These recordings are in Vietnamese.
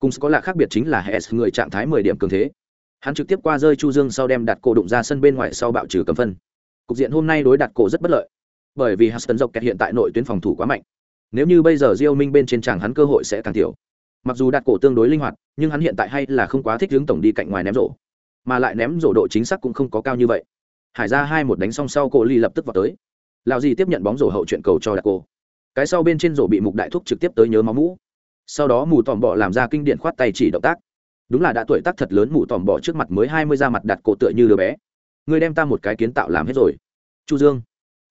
cùng có là khác biệt chính là hệ người trạng thái mười điểm cường thế. Hắn trực tiếp qua rơi chu dương sau đem đặt cổ đụng ra sân bên ngoài sau bạo trừ cầm phân. Cục diện hôm nay đối đặt cổ rất bất lợi, bởi vì Huston dọc kẹt hiện tại nội tuyến phòng thủ quá mạnh. Nếu như bây giờ Diêu Minh bên trên tràng hắn cơ hội sẽ càng tiểu. Mặc dù đặt cổ tương đối linh hoạt, nhưng hắn hiện tại hay là không quá thích hướng tổng đi cạnh ngoài ném rổ. Mà lại ném rổ độ chính xác cũng không có cao như vậy. Hải ra hai một đánh xong sau cổ ly lập tức vào tới. Lào gì tiếp nhận bóng rổ hậu chuyện cầu cho đặt cổ. Cái sau bên trên rổ bị mục đại thúc trực tiếp tới nhớ máu mũ sau đó mù tòm bọ làm ra kinh điện khoát tay chỉ động tác. Đúng là đã tuổi tác thật lớn, mù tòm bọ trước mặt mới hai mươi ra mặt đặt cổ tựa như đứa bé. Người đem ta một cái kiến tạo làm hết rồi. Chu dương,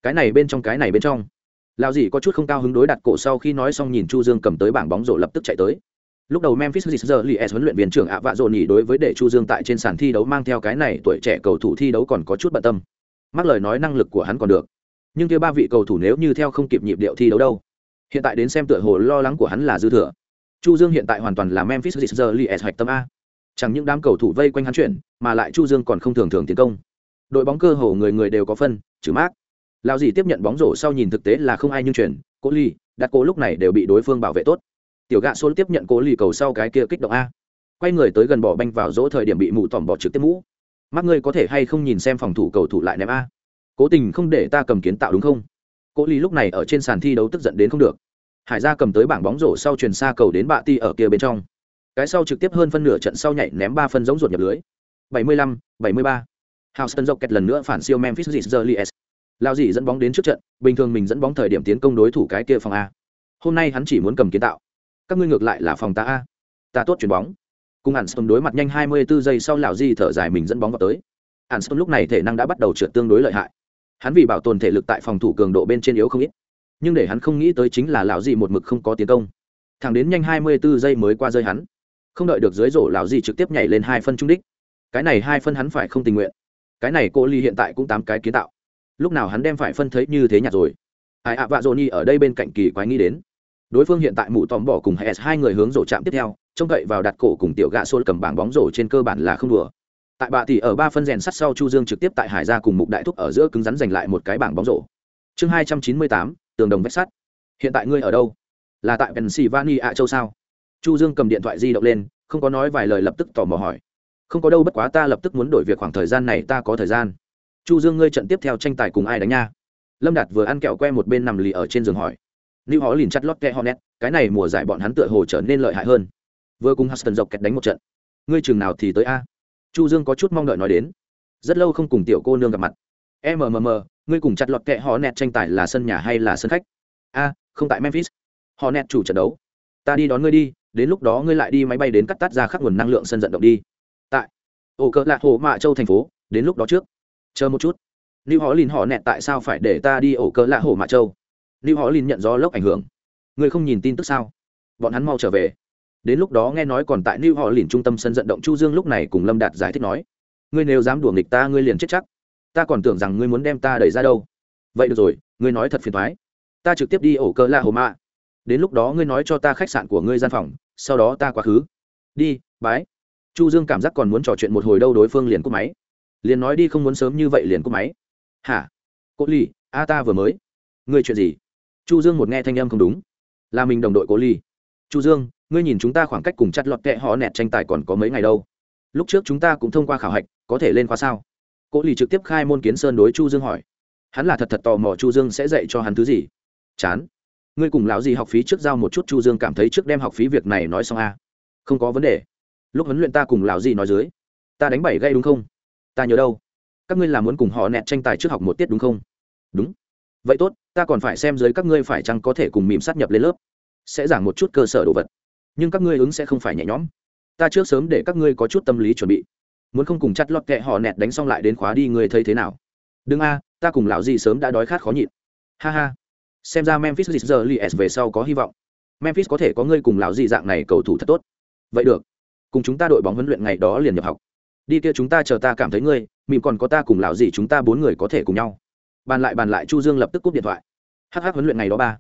cái này bên trong, cái này bên trong. Lao gì có chút không cao hứng đối đặt cổ sau khi nói xong nhìn chu dương cầm tới bảng bóng rổ lập tức chạy tới. Lúc đầu memphis giờ li huấn luyện viên trưởng ạ vạ dồn nhỉ đối với để chu dương tại trên sàn thi đấu mang theo cái này tuổi trẻ cầu thủ thi đấu còn có chút bận tâm. Mắc lời nói năng lực của hắn còn được. Nhưng kia ba vị cầu thủ nếu như theo không kịp nhịp điệu thi đấu đâu hiện tại đến xem tựa hồ lo lắng của hắn là dư thừa. Chu dương hiện tại hoàn toàn là memphis giờ li hoạch tâm a. Chẳng những đám cầu thủ vây quanh hắn chuyển, mà lại chu dương còn không thường thường tiến công. Đội bóng cơ hồ người người đều có phân, trừ mát lao gì tiếp nhận bóng rổ sau nhìn thực tế là không ai nhưng chuyển, cố ly, đặt cố lúc này đều bị đối phương bảo vệ tốt. Tiểu gạ xôn tiếp nhận cố ly cầu sau cái kia kích động a. Quay người tới gần bỏ banh vào dỗ thời điểm bị mụ tỏm bỏ trực tiếp mũ. Mắt ngươi có thể hay không nhìn xem phòng thủ cầu thủ lại ném a? Cố tình không để ta cầm kiến tạo đúng không? Cố ly lúc này ở trên sàn thi đấu tức giận đến không được hải gia cầm tới bảng bóng rổ sau truyền xa cầu đến bạ ti ở kia bên trong cái sau trực tiếp hơn phân nửa trận sau nhảy ném ba phân giống ruột nhập lưới 75, 73. Houston Rockets lần nữa phản siêu Memphis Grizzlies. Lao gì dẫn bóng đến trước trận, bình thường mình dẫn bóng thời điểm tiến công đối thủ cái kia phòng a. Hôm nay hắn chỉ muốn cầm kiến tạo. Các ngươi ngược lại là phòng ta a. Ta tốt chuyển bóng. Cùng Anston đối mặt nhanh 24 giây sau lão gì thở dài mình dẫn bóng vào tới. Anston lúc này thể năng đã bắt đầu trượt tương đối lợi hại. Hắn vì bảo tồn thể lực tại phòng thủ cường độ bên trên yếu không ít. Nhưng để hắn không nghĩ tới chính là lão gì một mực không có tiến công. Thẳng đến nhanh 24 giây mới qua rơi hắn. Không đợi được dưới rổ, lão gì trực tiếp nhảy lên hai phân trung đích. Cái này hai phân hắn phải không tình nguyện cái này cô ly hiện tại cũng tám cái kiến tạo lúc nào hắn đem phải phân thấy như thế nhạt rồi ai ạ, vạ dỗ nhi ở đây bên cạnh kỳ quái nghĩ đến đối phương hiện tại mụ tòm bỏ cùng s hai người hướng rổ chạm tiếp theo, trông cậy vào đặt cổ cùng tiểu gạ xôn cầm bảng bóng rổ trên cơ bản là không đùa tại bạ thì ở ba phân rèn sắt sau chu dương trực tiếp tại hải gia cùng mục đại thúc ở giữa cứng rắn giành lại một cái bảng bóng rổ. Chương hai trăm chín mươi tám, tường đồng vách sắt. Hiện tại ngươi ở đâu? Là tại pennsylvania, châu sao? Chu dương cầm điện thoại di động lên, không có nói vài lời lập tức tò mò hỏi. Không có đâu bất quá ta lập tức muốn đổi việc, khoảng thời gian này ta có thời gian. Chu dương ngươi trận tiếp theo tranh tài cùng ai đánh nha? Lâm đạt vừa ăn kẹo que một bên nằm lì ở trên giường hỏi. Lưu họ liền chặt lót kẹ họ nét cái này mùa giải bọn hắn tựa hồ trở nên lợi hại hơn. Vừa cùng huston dọc kẹt đánh một trận. Ngươi chừng nào thì tới a? Chu dương có chút mong đợi nói đến. Rất lâu không cùng tiểu cô nương gặp mặt. Mmm ngươi cùng chặt lọt kệ họ nẹt tranh tài là sân nhà hay là sân khách? A, không tại memphis. Họ nẹt chủ trận đấu. Ta đi đón ngươi đi, đến lúc đó ngươi lại đi máy bay đến cắt tắt ra khắc nguồn năng lượng sân vận động đi. Tại ổ cỡ lạc hồ mạ châu thành phố, đến lúc đó trước. Chờ một chút. Lưu họ lìn họ nẹt tại sao phải để ta đi ổ cỡ lạ hồ mạ châu? Lưu họ lìn nhận gió lốc ảnh hưởng. Ngươi không nhìn tin tức sao? Bọn hắn mau trở về đến lúc đó nghe nói còn tại lưu họ liền trung tâm sân vận động chu dương lúc này cùng lâm đạt giải thích nói, ngươi nếu dám đùa nghịch ta, ngươi liền chết chắc. Ta còn tưởng rằng ngươi muốn đem ta đẩy ra đâu. Vậy được rồi, ngươi nói thật phiền thoái ta trực tiếp đi ổ cơ la hồ mạ đến lúc đó ngươi nói cho ta khách sạn của ngươi gian phòng, sau đó ta quá khứ. Đi, bái. Chu dương cảm giác còn muốn trò chuyện một hồi đâu, đối phương liền cúp máy. Liền nói đi, không muốn sớm như vậy liền cúp máy. Hả? Cố ly, a ta vừa mới. Ngươi chuyện gì? Chu dương một nghe thanh âm không đúng. Là mình đồng đội cố ly chu dương, ngươi nhìn chúng ta khoảng cách cùng chặt lọt kẹ họ nẹt tranh tài còn có mấy ngày đâu? Lúc trước chúng ta cũng thông qua khảo hạch, có thể lên khóa sao? Cố lì trực tiếp khai môn kiến sơn đối chu dương hỏi. Hắn là thật thật tò mò chu dương sẽ dạy cho hắn thứ gì. Chán. Ngươi cùng lão gì học phí trước giao một chút chu dương cảm thấy trước đem học phí việc này nói xong a. Không có vấn đề. Lúc huấn luyện ta cùng lão gì nói dưới. Ta đánh bảy gây đúng không? Ta nhớ đâu. Các ngươi là muốn cùng họ nẹt tranh tài trước học một tiết đúng không? Đúng. Vậy tốt, ta còn phải xem dưới các ngươi phải chăng có thể cùng mìm sát nhập lên lớp sẽ giảng một chút cơ sở đồ vật. Nhưng các ngươi ứng sẽ không phải nhẹ nhõm. Ta trước sớm để các ngươi có chút tâm lý chuẩn bị. Muốn không cùng chặt lọt kệ họ nẹt đánh xong lại đến khóa đi, ngươi thấy thế nào? Đừng a, ta cùng lão gì sớm đã đói khát khó nhịn. Ha ha. Xem ra memphis giờ li về sau có hy vọng. Memphis có thể có ngươi cùng lão gì dạng này cầu thủ thật tốt. Vậy được. Cùng chúng ta đội bóng huấn luyện ngày đó liền nhập học. Đi kia chúng ta chờ ta cảm thấy ngươi mịm còn có ta cùng lão gì chúng ta bốn người có thể cùng nhau. Bàn lại bàn lại chu dương lập tức cúp điện thoại. Hh huấn luyện ngày đó ba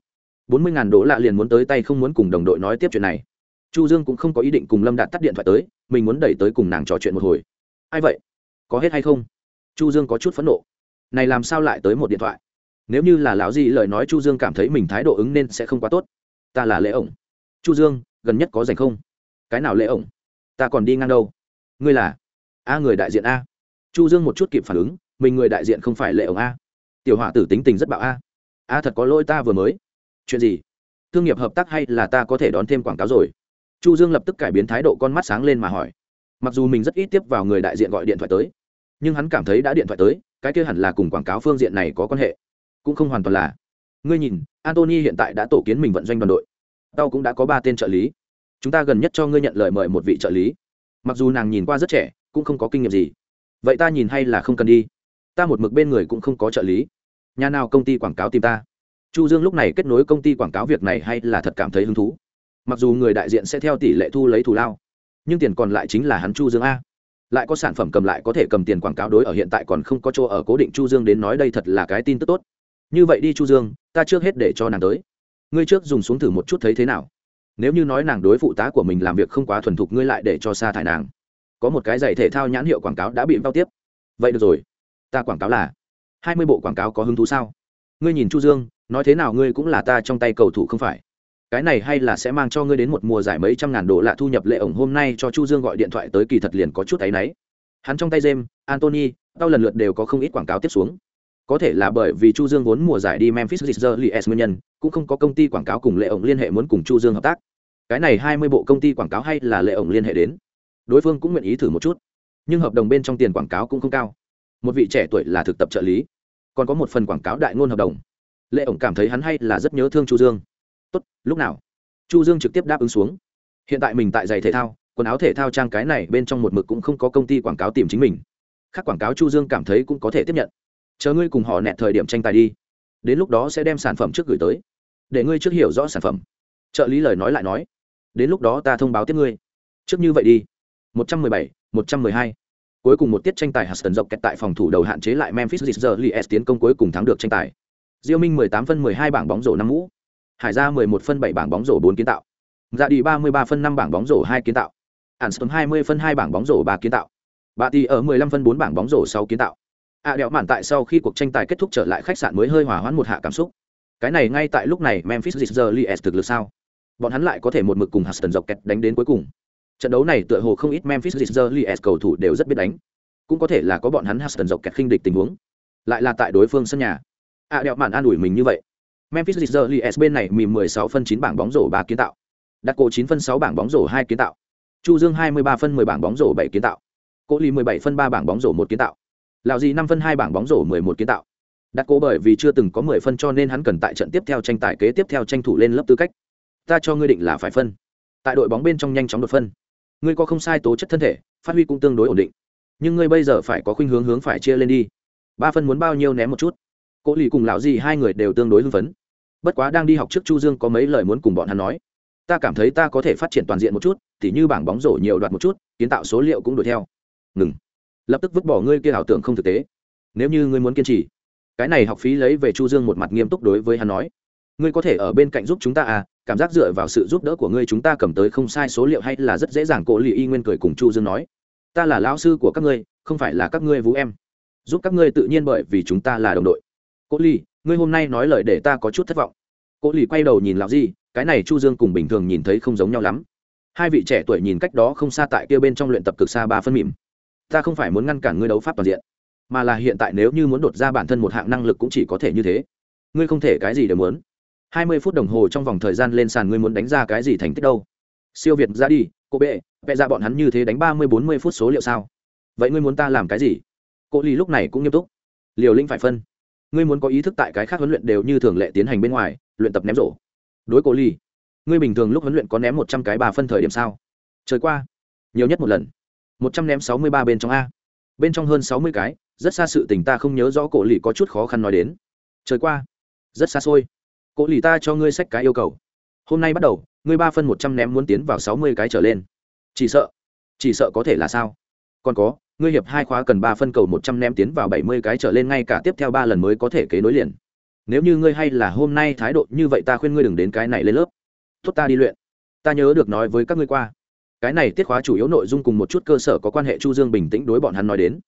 bốn mươi ngàn đô lạ liền muốn tới tay không muốn cùng đồng đội nói tiếp chuyện này. Chu dương cũng không có ý định cùng lâm đạt tắt điện thoại tới, mình muốn đẩy tới cùng nàng trò chuyện một hồi. Ai vậy? Có hết hay không? Chu dương có chút phẫn nộ. Này làm sao lại tới một điện thoại? Nếu như là lão gì lời nói chu dương cảm thấy mình thái độ ứng nên sẽ không quá tốt. Ta là lễ ổng. Chu dương, gần nhất có dành không? Cái nào lễ ổng? Ta còn đi ngang đâu? Ngươi là? A, người đại diện a. Chu dương một chút kịp phản ứng, mình người đại diện không phải lệ ổng a. Tiểu họa tử tính tình rất bạo a. A thật có lỗi ta vừa mới chuyện gì? Thương nghiệp hợp tác hay là ta có thể đón thêm quảng cáo rồi? Chu dương lập tức cải biến thái độ con mắt sáng lên mà hỏi. Mặc dù mình rất ít tiếp vào người đại diện gọi điện thoại tới, nhưng hắn cảm thấy đã điện thoại tới, cái kia hẳn là cùng quảng cáo phương diện này có quan hệ. Cũng không hoàn toàn là. Ngươi nhìn antony hiện tại đã tổ kiến mình vận doanh đoàn đội. Tao cũng đã có ba tên trợ lý. Chúng ta gần nhất cho ngươi nhận lời mời một vị trợ lý. Mặc dù nàng nhìn qua rất trẻ, cũng không có kinh nghiệm gì. Vậy ta nhìn hay là không cần đi? Ta một mực bên người cũng không có trợ lý. Nhà nào công ty quảng cáo tìm ta? Chu dương lúc này kết nối công ty quảng cáo việc này hay là thật cảm thấy hứng thú? Mặc dù người đại diện sẽ theo tỷ lệ thu lấy thù lao, nhưng tiền còn lại chính là hắn chu dương a. Lại có sản phẩm cầm lại có thể cầm tiền quảng cáo đối ở hiện tại còn không có chỗ ở cố định chu dương đến nói đây thật là cái tin tức tốt. Như vậy đi chu dương, ta trước hết để cho nàng tới. Ngươi trước dùng xuống thử một chút thấy thế nào. Nếu như nói nàng đối phụ tá của mình làm việc không quá thuần thục, ngươi lại để cho sa thải nàng. Có một cái giày thể thao nhãn hiệu quảng cáo đã bị bao tiếp. Vậy được rồi. Ta quảng cáo là hai mươi bộ quảng cáo có hứng thú sao? Ngươi nhìn chu dương nói thế nào ngươi cũng là ta trong tay cầu thủ không phải. Cái này hay là sẽ mang cho ngươi đến một mùa giải mấy trăm ngàn đô lạ thu nhập lệ ổng hôm nay cho chu dương gọi điện thoại tới kỳ thật liền có chút áy náy. Hắn trong tay james antony tao lần lượt đều có không ít quảng cáo tiếp xuống. Có thể là bởi vì chu dương vốn mùa giải đi memphis Grizzlies nguyên nhân, cũng không có công ty quảng cáo cùng lệ ổng liên hệ muốn cùng chu dương hợp tác. Cái này hai mươi bộ công ty quảng cáo hay là lệ ổng liên hệ đến? Đối phương cũng nguyện ý thử một chút. Nhưng hợp đồng bên trong tiền quảng cáo cũng không cao. Một vị trẻ tuổi là thực tập trợ lý. Còn có một phần quảng cáo đại ngôn hợp đồng lệ ổng cảm thấy hắn hay là rất nhớ thương chu dương tốt lúc nào chu dương trực tiếp đáp ứng xuống hiện tại mình tại giày thể thao quần áo thể thao trang cái này bên trong một mực cũng không có công ty quảng cáo tìm chính mình khác quảng cáo chu dương cảm thấy cũng có thể tiếp nhận chờ ngươi cùng họ nẹt thời điểm tranh tài đi đến lúc đó sẽ đem sản phẩm trước gửi tới để ngươi trước hiểu rõ sản phẩm trợ lý lời nói lại nói đến lúc đó ta thông báo tiếp ngươi trước như vậy đi 117, 112. cuối cùng một tiết tranh tài Huston dọc kẹt tại phòng thủ đầu hạn chế lại Memphis Grizzlies tiến công cuối cùng thắng được tranh tài Diêu Minh 18 phân 12 bảng bóng rổ 5 mũ. Hải ra 11 phân 7 bảng bóng rổ 4 kiến tạo. Dạ đi 33 phân 5 bảng bóng rổ 2 kiến tạo. Anston 20 phân 2 bảng bóng rổ 3 kiến tạo. Bà Tì ở 15 phân 4 bảng bóng rổ 6 kiến tạo. À, đẹo mạn tại sau khi cuộc tranh tài kết thúc trở lại khách sạn mới hơi hòa hoãn một hạ cảm xúc. Cái này ngay tại lúc này memphis Grizzlies thực lực sao? Bọn hắn lại có thể một mực cùng Huston dọc kẹt đánh đến cuối cùng. Trận đấu này tựa hồ không ít memphis Grizzlies cầu thủ đều rất biết đánh. Cũng có thể là có bọn hắn Huston dọc kẹt khinh địch tình huống. Lại là tại đối phương sân nhà a à, đẹo mạn an ủi mình như vậy. Memphis Grizzlies bên này mìm 16 phân 9 bảng bóng rổ 3 kiến tạo. Đặt cổ 9 phân 6 bảng bóng rổ 2 kiến tạo. Chu dương 23 phân 10 bảng bóng rổ 7 kiến tạo. Cố Ly 17 phân 3 bảng bóng rổ 1 kiến tạo. Lào gì 5 phân hai bảng bóng rổ mười một kiến tạo. Đặt cố bởi vì chưa từng có mười phân cho nên hắn cần tại trận tiếp theo tranh tài kế tiếp theo tranh thủ lên lớp tư cách. Ta cho ngươi định là phải phân. Tại đội bóng bên trong nhanh chóng đột phân. Ngươi có không sai tố chất thân thể phát huy cũng tương đối ổn định. Nhưng ngươi bây giờ phải có khuynh hướng hướng phải chia lên đi. Ba phân muốn bao nhiêu ném một chút? Cố lì cùng lão gì hai người đều tương đối hưng phấn. Bất quá đang đi học trước chu dương có mấy lời muốn cùng bọn hắn nói. Ta cảm thấy ta có thể phát triển toàn diện một chút, tỉ như bảng bóng rổ nhiều đoạt một chút, kiến tạo số liệu cũng đuổi theo. Ngừng. Lập tức vứt bỏ ngươi kia ảo tưởng không thực tế. Nếu như ngươi muốn kiên trì, cái này học phí lấy về chu dương một mặt nghiêm túc đối với hắn nói. Ngươi có thể ở bên cạnh giúp chúng ta à cảm giác dựa vào sự giúp đỡ của ngươi chúng ta cầm tới không sai số liệu hay là rất dễ dàng, Cố lì y nguyên cười cùng chu dương nói. Ta là lão sư của các ngươi, không phải là các ngươi vũ em. Giúp các ngươi tự nhiên bởi vì chúng ta là đồng đội cố ly ngươi hôm nay nói lời để ta có chút thất vọng. Cố ly quay đầu nhìn lão Di, cái này chu dương cùng bình thường nhìn thấy không giống nhau lắm. Hai vị trẻ tuổi nhìn cách đó không xa tại kia bên trong luyện tập cực xa ba phân mỉm ta không phải muốn ngăn cản ngươi đấu pháp toàn diện mà là hiện tại nếu như muốn đột ra bản thân một hạng năng lực cũng chỉ có thể như thế. Ngươi không thể cái gì đều muốn. Hai mươi phút đồng hồ trong vòng thời gian lên sàn ngươi muốn đánh ra cái gì thành tích đâu? Siêu việt ra đi cô bệ vẽ ra bọn hắn như thế đánh ba mươi bốn mươi phút số liệu sao? Vậy ngươi muốn ta làm cái gì? Cô ly lúc này cũng nghiêm túc. Liều linh phải phân ngươi muốn có ý thức tại cái khác huấn luyện đều như thường lệ tiến hành bên ngoài, luyện tập ném rổ. Đối cổ ly, ngươi bình thường lúc huấn luyện có ném một trăm cái ba phân thời điểm sao? Trời qua, nhiều nhất một lần. Một trăm ném sáu mươi ba bên trong a. Bên trong hơn sáu mươi cái, rất xa sự tình ta không nhớ rõ cổ lì có chút khó khăn nói đến. Trời qua, rất xa xôi. Cổ lì ta cho ngươi sách cái yêu cầu. Hôm nay bắt đầu, ngươi ba phân một trăm ném muốn tiến vào sáu mươi cái trở lên. Chỉ sợ chỉ sợ có thể là sao? Còn có ngươi hiệp hai khóa cần ba phân cầu một trăm ném tiến vào bảy mươi cái trở lên ngay cả tiếp theo ba lần mới có thể kế nối liền. Nếu như ngươi hay là hôm nay thái độ như vậy ta khuyên ngươi đừng đến cái này lên lớp. Tốt ta đi luyện. Ta nhớ được nói với các ngươi qua. Cái này tiết khóa chủ yếu nội dung cùng một chút cơ sở có quan hệ chu dương bình tĩnh đối bọn hắn nói đến.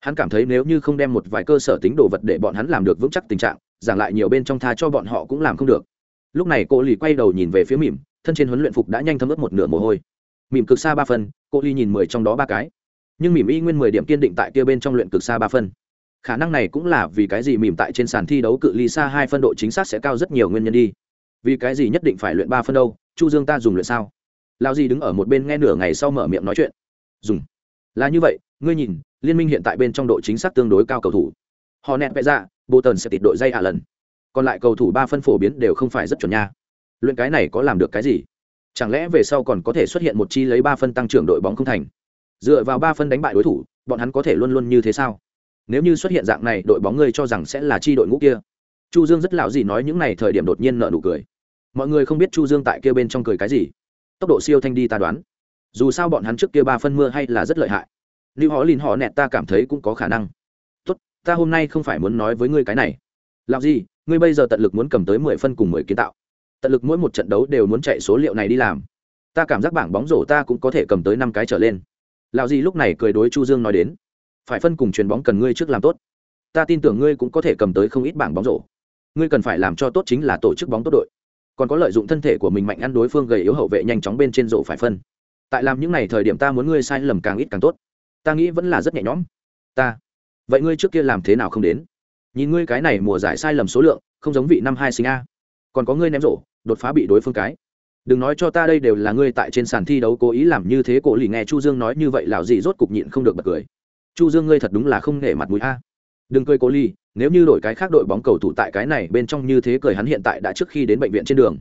Hắn cảm thấy nếu như không đem một vài cơ sở tính đồ vật để bọn hắn làm được vững chắc tình trạng giảng lại nhiều bên trong tha cho bọn họ cũng làm không được. Lúc này cô lì quay đầu nhìn về phía mỉm thân trên huấn luyện phục đã nhanh thấm ướt một nửa mồ hôi. Mỉm cực xa ba phần, cô ly nhìn mười trong đó ba cái nhưng mỉm y nguyên mười điểm kiên định tại kia bên trong luyện cực xa ba phân. Khả năng này cũng là vì cái gì mỉm tại trên sàn thi đấu cự ly xa hai phân độ chính xác sẽ cao rất nhiều nguyên nhân đi. Vì cái gì nhất định phải luyện ba phân đâu, chu dương ta dùng luyện sao? Lao gì đứng ở một bên nghe nửa ngày sau mở miệng nói chuyện. Dùng. Là như vậy, ngươi nhìn, liên minh hiện tại bên trong độ chính xác tương đối cao cầu thủ. Họ nẹt vẽ ra bô tần sẽ tịt đội dây hạ lần. Còn lại cầu thủ ba phân phổ biến đều không phải rất chuẩn nha. Luyện cái này có làm được cái gì? Chẳng lẽ về sau còn có thể xuất hiện một chi lấy ba phân tăng trưởng đội bóng không thành? Dựa vào ba phân đánh bại đối thủ, bọn hắn có thể luôn luôn như thế sao? Nếu như xuất hiện dạng này, đội bóng ngươi cho rằng sẽ là chi đội ngũ kia. Chu dương rất lão gì nói những này thời điểm đột nhiên nợ nụ cười. Mọi người không biết chu dương tại kia bên trong cười cái gì. Tốc độ siêu thanh đi ta đoán. Dù sao bọn hắn trước kia ba phân mưa hay là rất lợi hại. Nếu họ lìn họ nẹt ta cảm thấy cũng có khả năng. Tốt, ta hôm nay không phải muốn nói với ngươi cái này. Làm gì ngươi bây giờ tận lực muốn cầm tới mười phân cùng mười kiến tạo. Tận lực mỗi một trận đấu đều muốn chạy số liệu này đi làm. Ta cảm giác bảng bóng rổ ta cũng có thể cầm tới năm cái trở lên. Lão gì lúc này cười đối chu dương nói đến, phải phân cùng chuyền bóng cần ngươi trước làm tốt. Ta tin tưởng ngươi cũng có thể cầm tới không ít bảng bóng rổ. Ngươi cần phải làm cho tốt chính là tổ chức bóng tốt đội. Còn có lợi dụng thân thể của mình mạnh ăn đối phương gầy yếu hậu vệ nhanh chóng bên trên rổ phải phân. Tại làm những này thời điểm ta muốn ngươi sai lầm càng ít càng tốt. Ta nghĩ vẫn là rất nhẹ nhõm. Ta. Vậy ngươi trước kia làm thế nào không đến? Nhìn ngươi cái này mùa giải sai lầm số lượng, không giống vị năm hai sinh a. Còn có ngươi ném rổ, đột phá bị đối phương cái đừng nói cho ta đây đều là ngươi tại trên sàn thi đấu cố ý làm như thế, cổ lì nghe chu dương nói như vậy lào dì rốt cục nhịn không được bật cười. Chu dương ngươi thật đúng là không nể mặt mũi a. À. Đừng cười cố ly nếu như đổi cái khác đội bóng cầu thủ tại cái này bên trong như thế cười hắn hiện tại đã trước khi đến bệnh viện trên đường.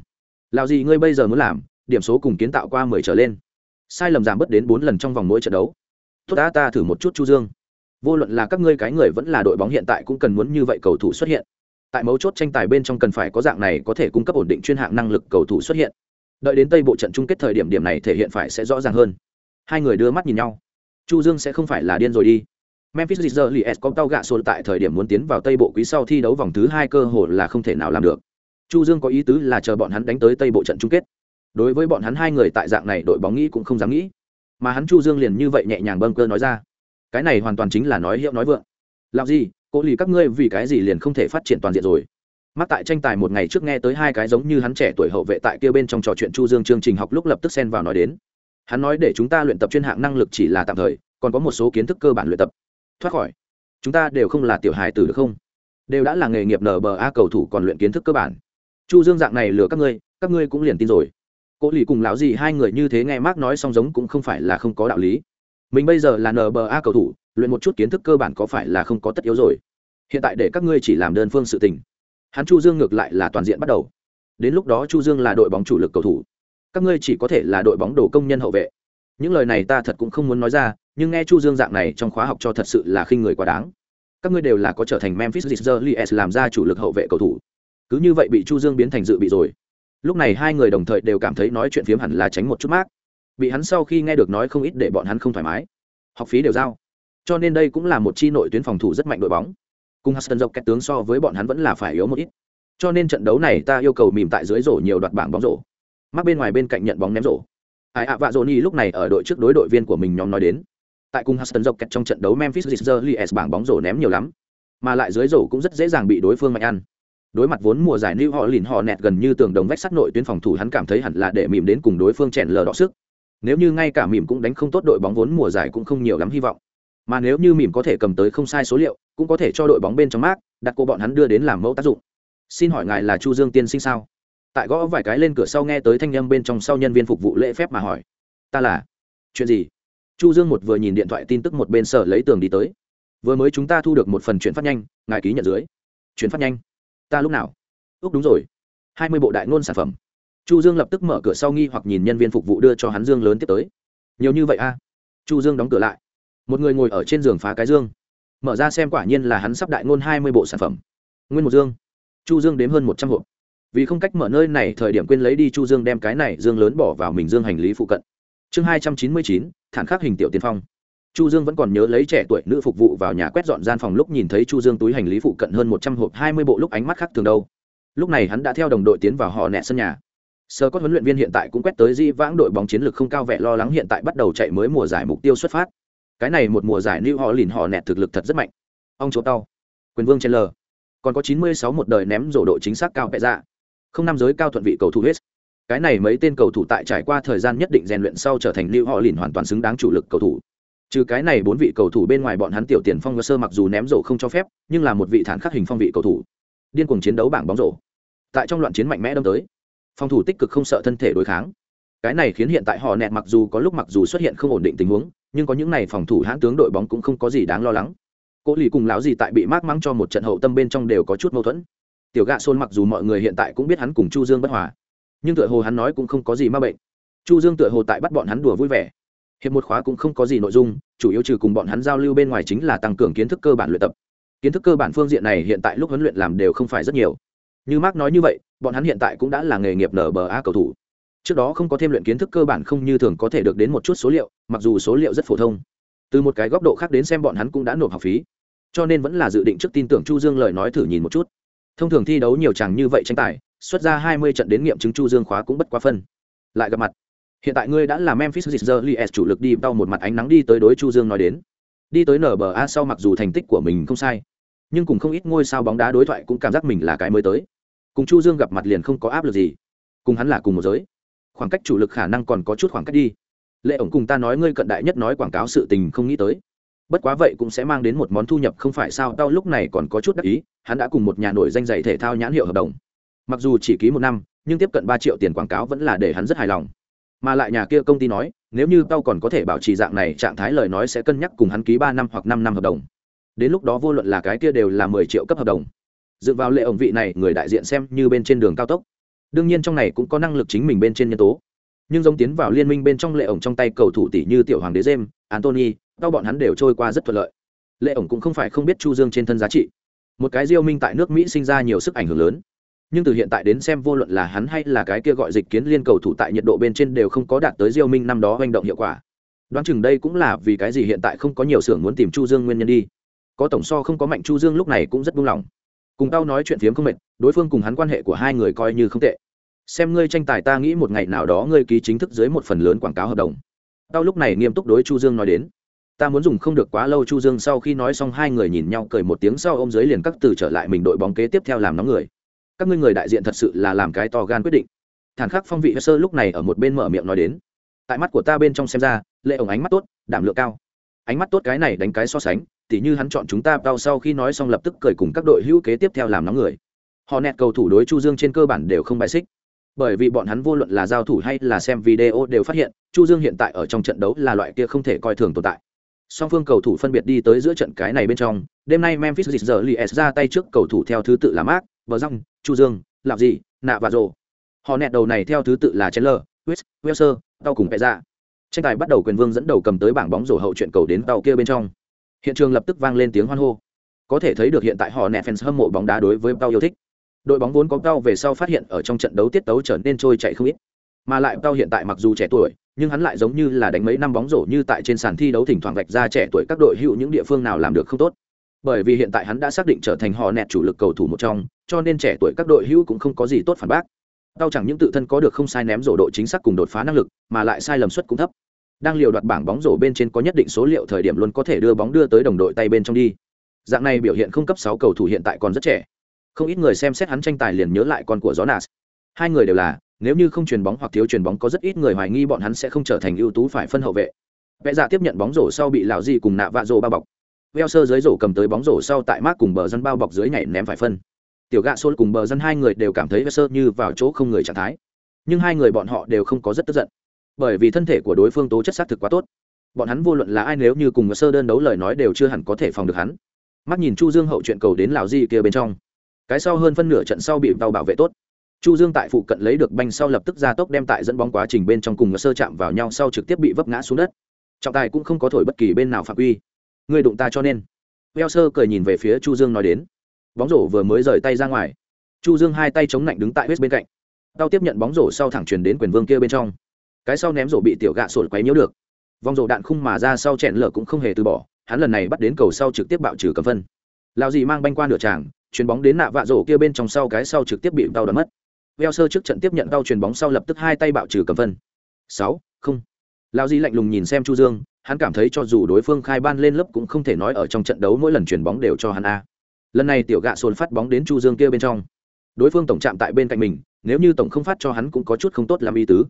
Lão dì ngươi bây giờ muốn làm, điểm số cùng kiến tạo qua mười trở lên. Sai lầm giảm bớt đến bốn lần trong vòng mỗi trận đấu. Tốt đã, ta thử một chút, chu dương. Vô luận là các ngươi cái người vẫn là đội bóng hiện tại cũng cần muốn như vậy cầu thủ xuất hiện. Tại mấu chốt tranh tài bên trong cần phải có dạng này có thể cung cấp ổn định chuyên hạng năng lực cầu thủ xuất hiện đợi đến tây bộ trận chung kết thời điểm điểm này thể hiện phải sẽ rõ ràng hơn. Hai người đưa mắt nhìn nhau. Chu dương sẽ không phải là điên rồi đi. Memphis Grizzlies có tao gạ sồn tại thời điểm muốn tiến vào tây bộ quý sau thi đấu vòng thứ hai cơ hội là không thể nào làm được. Chu dương có ý tứ là chờ bọn hắn đánh tới tây bộ trận chung kết. Đối với bọn hắn hai người tại dạng này đội bóng nghĩ cũng không dám nghĩ. Mà hắn chu dương liền như vậy nhẹ nhàng bâng cơ nói ra. Cái này hoàn toàn chính là nói hiệu nói vượng. Làm gì? Cố lì các ngươi vì cái gì liền không thể phát triển toàn diện rồi? Mắc tại tranh tài một ngày trước nghe tới hai cái giống như hắn trẻ tuổi hậu vệ tại kia bên trong trò chuyện chu dương chương trình học lúc lập tức xen vào nói đến. Hắn nói để chúng ta luyện tập chuyên hạng năng lực chỉ là tạm thời, còn có một số kiến thức cơ bản luyện tập. Thoát khỏi. Chúng ta đều không là tiểu hài tử được không? Đều đã là nghề nghiệp nở bờ a cầu thủ còn luyện kiến thức cơ bản. Chu dương dạng này lừa các ngươi các ngươi cũng liền tin rồi. Cố lì cùng lão gì hai người như thế nghe mác nói song giống cũng không phải là không có đạo lý. Mình bây giờ là nở bờ a cầu thủ, luyện một chút kiến thức cơ bản có phải là không có tất yếu rồi? Hiện tại để các ngươi chỉ làm đơn phương sự tình hắn chu dương ngược lại là toàn diện bắt đầu. Đến lúc đó chu dương là đội bóng chủ lực cầu thủ. Các ngươi chỉ có thể là đội bóng đồ công nhân hậu vệ. Những lời này ta thật cũng không muốn nói ra, nhưng nghe chu dương dạng này trong khóa học cho thật sự là khinh người quá đáng. Các ngươi đều là có trở thành memphis Grizzlies làm ra chủ lực hậu vệ cầu thủ. Cứ như vậy bị chu dương biến thành dự bị rồi. Lúc này hai người đồng thời đều cảm thấy nói chuyện phiếm hẳn là tránh một chút mát. Bị hắn sau khi nghe được nói không ít để bọn hắn không thoải mái. Học phí đều giao. Cho nên đây cũng là một chi nội tuyến phòng thủ rất mạnh đội bóng cùng Huston dọc kẹt tướng so với bọn hắn vẫn là phải yếu một ít. Cho nên trận đấu này ta yêu cầu mìm tại dưới rổ nhiều đoạt bảng bóng rổ. Mắc bên ngoài bên cạnh nhận bóng ném rổ. Ai ạ, vạ dỗ ni lúc này ở đội trước đối đội viên của mình nhóm nói đến. Tại cùng Huston dọc kẹt trong trận đấu Memphis Grizzlies bảng bóng rổ ném nhiều lắm, mà lại dưới rổ cũng rất dễ dàng bị đối phương mạnh ăn. Đối mặt vốn mùa giải New họ lìn họ nẹt gần như tường đồng vách sắt nội tuyến phòng thủ, hắn cảm thấy hẳn là để mìm đến cùng đối phương chèn lờ đọ sức. Nếu như ngay cả mìm cũng đánh không tốt đội bóng vốn mùa giải cũng không nhiều lắm hy vọng. Mà nếu như mìm có thể cầm tới không sai số liệu cũng có thể cho đội bóng bên trong mát đặt cô bọn hắn đưa đến làm mẫu tác dụng. Xin hỏi ngài là chu dương tiên sinh sao? Tại gõ vài cái lên cửa sau nghe tới thanh â m bên trong sau nhân viên phục vụ lễ phép mà hỏi. Ta là. Chuyện gì? Chu dương một vừa nhìn điện thoại tin tức một bên sở lấy tường đi tới. Vừa mới chúng ta thu được một phần chuyển phát nhanh, ngài ký nhận dưới. Chuyển phát nhanh. Ta lúc nào? Úc đúng rồi. Hai mươi bộ đại ngôn sản phẩm. Chu dương lập tức mở cửa sau nghi hoặc nhìn nhân viên phục vụ đưa cho hắn dương lớn tiếp tới. Nhiều như vậy a chu dương đóng cửa lại. Một người ngồi ở trên giường phá cái dương mở ra xem quả nhiên là hắn sắp đại ngôn hai mươi bộ sản phẩm. Nguyên một dương. Chu dương đếm hơn một trăm hộp. Vì không cách mở nơi này, thời điểm quên lấy đi chu dương đem cái này dương lớn bỏ vào mình dương hành lý phụ cận. Chương hai trăm chín mươi chín, thản khắc hình tiểu tiên phong. Chu dương vẫn còn nhớ lấy trẻ tuổi nữ phục vụ vào nhà quét dọn gian phòng lúc nhìn thấy chu dương túi hành lý phụ cận hơn một trăm hộp hai mươi bộ lúc ánh mắt khác thường đâu. Lúc này hắn đã theo đồng đội tiến vào họ nẹ sân nhà. Sơ có huấn luyện viên hiện tại cũng quét tới di vãng đội bóng chiến lược không cao vẻ lo lắng hiện tại bắt đầu chạy mới mùa giải mục tiêu xuất phát cái này một mùa giải new họ lìn họ nẹt thực lực thật rất mạnh. Ông chỗ tao. Quyền vương chen lờ còn có chín mươi sáu một đời ném rổ độ chính xác cao vẽ ra không năm giới cao thuận vị cầu thủ hết. Cái này mấy tên cầu thủ tại trải qua thời gian nhất định rèn luyện sau trở thành lưu họ lìn hoàn toàn xứng đáng chủ lực cầu thủ. Trừ cái này bốn vị cầu thủ bên ngoài bọn hắn tiểu tiền phong sơ mặc dù ném rổ không cho phép, nhưng là một vị thản khắc hình phong vị cầu thủ. Điên cuồng chiến đấu bảng bóng rổ. Tại trong loạn chiến mạnh mẽ đâm tới. Phòng thủ tích cực không sợ thân thể đối kháng. Cái này khiến hiện tại họ nẹt mặc dù có lúc mặc dù xuất hiện không ổn định tình huống nhưng có những này phòng thủ hãn tướng đội bóng cũng không có gì đáng lo lắng. Cố lì cùng lão gì tại bị mát mắng cho một trận hậu tâm bên trong đều có chút mâu thuẫn. Tiểu gạ xôn mặc dù mọi người hiện tại cũng biết hắn cùng chu dương bất hòa, nhưng tựa hồ hắn nói cũng không có gì ma bệnh. Chu dương tựa hồ tại bắt bọn hắn đùa vui vẻ. Hiệp một khóa cũng không có gì nội dung, chủ yếu trừ cùng bọn hắn giao lưu bên ngoài chính là tăng cường kiến thức cơ bản luyện tập. Kiến thức cơ bản phương diện này hiện tại lúc huấn luyện làm đều không phải rất nhiều. Như mark nói như vậy, bọn hắn hiện tại cũng đã là nghề nghiệp nở bờ a cầu thủ trước đó không có thêm luyện kiến thức cơ bản không như thường có thể được đến một chút số liệu, mặc dù số liệu rất phổ thông. Từ một cái góc độ khác đến xem bọn hắn cũng đã nộp học phí. Cho nên vẫn là dự định trước tin tưởng chu dương lời nói thử nhìn một chút. Thông thường thi đấu nhiều chàng như vậy tranh tài, xuất ra 20 trận đến nghiệm chứng chu dương khóa cũng bất quá phân. Lại gặp mặt. Hiện tại ngươi đã là memphis Grizzlies chủ lực đi đau một mặt ánh nắng đi tới đối chu dương nói đến. Đi tới nba sau mặc dù thành tích của mình không sai, nhưng cùng không ít ngôi sao bóng đá đối thoại cũng cảm giác mình là cái mới tới. Cùng chu dương gặp mặt liền không có áp lực gì. Cùng hắn là cùng một giới khoảng cách chủ lực khả năng còn có chút khoảng cách đi. Lệ ổng cùng ta nói ngươi cận đại nhất nói quảng cáo sự tình không nghĩ tới. Bất quá vậy cũng sẽ mang đến một món thu nhập không phải sao, tao lúc này còn có chút đắc ý, hắn đã cùng một nhà nổi danh giày thể thao nhãn hiệu hợp đồng. Mặc dù chỉ ký một năm, nhưng tiếp cận ba triệu tiền quảng cáo vẫn là để hắn rất hài lòng. Mà lại nhà kia công ty nói, nếu như tao còn có thể bảo trì dạng này, trạng thái lời nói sẽ cân nhắc cùng hắn ký ba năm hoặc năm năm hợp đồng. Đến lúc đó vô luận là cái kia đều là mười triệu cấp hợp đồng. Dựa vào lệ ổng vị này, người đại diện xem như bên trên đường cao tốc đương nhiên trong này cũng có năng lực chính mình bên trên nhân tố. Nhưng giống tiến vào liên minh bên trong lệ ổng trong tay cầu thủ tỷ như tiểu hoàng đế jem antony đau bọn hắn đều trôi qua rất thuận lợi. Lệ ổng cũng không phải không biết chu dương trên thân giá trị. Một cái diêu minh tại nước mỹ sinh ra nhiều sức ảnh hưởng lớn. Nhưng từ hiện tại đến xem vô luận là hắn hay là cái kia gọi dịch kiến liên cầu thủ tại nhiệt độ bên trên đều không có đạt tới diêu minh năm đó hành động hiệu quả. Đoán chừng đây cũng là vì cái gì hiện tại không có nhiều xưởng muốn tìm chu dương nguyên nhân đi. Có tổng so không có mạnh chu dương lúc này cũng rất buông lỏng. Cùng tao nói chuyện phiếm không mệt đối phương cùng hắn quan hệ của hai người coi như không tệ. Xem ngươi tranh tài ta nghĩ một ngày nào đó ngươi ký chính thức dưới một phần lớn quảng cáo hợp đồng. Tao lúc này nghiêm túc đối chu dương nói đến. Ta muốn dùng không được quá lâu chu dương sau khi nói xong hai người nhìn nhau cười một tiếng sau ôm dưới liền các từ trở lại mình đội bóng kế tiếp theo làm nóng người. Các ngươi người đại diện thật sự là làm cái to gan quyết định. Thản khắc phong vị sơ lúc này ở một bên mở miệng nói đến. Tại mắt của ta bên trong xem ra, lệ ổng ánh mắt tốt, đảm lượng cao. Ánh mắt tốt cái này đánh cái so sánh, tỉ như hắn chọn chúng ta Tao sau khi nói xong lập tức cười cùng các đội hữu kế tiếp theo làm nóng người họ nẹt cầu thủ đối chu dương trên cơ bản đều không bài xích. Bởi vì bọn hắn vô luận là giao thủ hay là xem video đều phát hiện, chu dương hiện tại ở trong trận đấu là loại kia không thể coi thường tồn tại. Song phương cầu thủ phân biệt đi tới giữa trận cái này bên trong, đêm nay memphis dịch giờ li ra tay trước cầu thủ theo thứ tự là mark bờ răng chu dương, lạp gì nạ và rồ. Họ nẹt đầu này theo thứ tự là chandler west welser tao cùng vẽ ra tranh tài bắt đầu quyền vương dẫn đầu cầm tới bảng bóng rổ hậu chuyện cầu đến tàu kia bên trong. Hiện trường lập tức vang lên tiếng hoan hô. Có thể thấy được hiện tại họ nẹt fans hâm mộ bóng đá đối với tao yêu thích đội bóng vốn có cao về sau phát hiện ở trong trận đấu tiết tấu trở nên trôi chạy không ít. Mà lại cao hiện tại mặc dù trẻ tuổi, nhưng hắn lại giống như là đánh mấy năm bóng rổ như tại trên sàn thi đấu thỉnh thoảng vạch ra trẻ tuổi các đội hữu những địa phương nào làm được không tốt. Bởi vì hiện tại hắn đã xác định trở thành họ nẹt chủ lực cầu thủ một trong, cho nên trẻ tuổi các đội hữu cũng không có gì tốt phản bác. Cao chẳng những tự thân có được không sai ném rổ độ chính xác cùng đột phá năng lực, mà lại sai lầm suất cũng thấp. Đang liều đoạt bảng bóng rổ bên trên có nhất định số liệu thời điểm luôn có thể đưa bóng đưa tới đồng đội tay bên trong đi. Dạng này biểu hiện không cấp sáu cầu thủ hiện tại còn rất trẻ không ít người xem xét hắn tranh tài liền nhớ lại con của Jonas. Hai người đều là, nếu như không truyền bóng hoặc thiếu truyền bóng có rất ít người hoài nghi bọn hắn sẽ không trở thành ưu tú phải phân hậu vệ. Vẽ dạ tiếp nhận bóng rổ sau bị lão gì cùng nạ vạ rổ bao bọc. Veo sơ dưới rổ cầm tới bóng rổ sau tại mát cùng bờ dân bao bọc dưới nhảy ném phải phân. Tiểu gạ xôn cùng bờ dân hai người đều cảm thấy Veo sơ như vào chỗ không người trạng thái. Nhưng hai người bọn họ đều không có rất tức giận, bởi vì thân thể của đối phương tố chất xác thực quá tốt. Bọn hắn vô luận là ai nếu như cùng Veo sơ đơn đấu lời nói đều chưa hẳn có thể phòng được hắn. Mắt nhìn Chu Dương hậu chuyện cầu đến lão gì kia bên trong cái sau hơn phân nửa trận sau bị tàu bảo vệ tốt. Chu dương tại phụ cận lấy được banh sau lập tức ra tốc đem tại dẫn bóng quá trình bên trong cùng sơ chạm vào nhau sau trực tiếp bị vấp ngã xuống đất. Trọng tài cũng không có thổi bất kỳ bên nào phạm quy. Người đụng ta cho nên. Veo sơ cười nhìn về phía chu dương nói đến. Bóng rổ vừa mới rời tay ra ngoài. Chu dương hai tay chống lạnh đứng tại huyết bên cạnh. Tao tiếp nhận bóng rổ sau thẳng truyền đến quyền vương kia bên trong. Cái sau ném rổ bị tiểu gạ sổ quấy nhiễu được. Vòng rổ đạn khung mà ra sau chẹn lở cũng không hề từ bỏ, hắn lần này bắt đến cầu sau trực tiếp bạo trừ cầm phân. Lao gì mang banh qua nửa tràng chuyền bóng đến nạ vạ rổ kia bên trong sau cái sau trực tiếp bị tao đón mất. Veo sơ trước trận tiếp nhận tao chuyền bóng sau lập tức hai tay bạo trừ cầm phân. Sáu, không. Lao di lạnh lùng nhìn xem chu dương, hắn cảm thấy cho dù đối phương khai ban lên lớp cũng không thể nói ở trong trận đấu mỗi lần chuyền bóng đều cho hắn a. Lần này tiểu gạ xôn phát bóng đến chu dương kia bên trong. Đối phương tổng chạm tại bên cạnh mình, nếu như tổng không phát cho hắn cũng có chút không tốt làm ý tứ.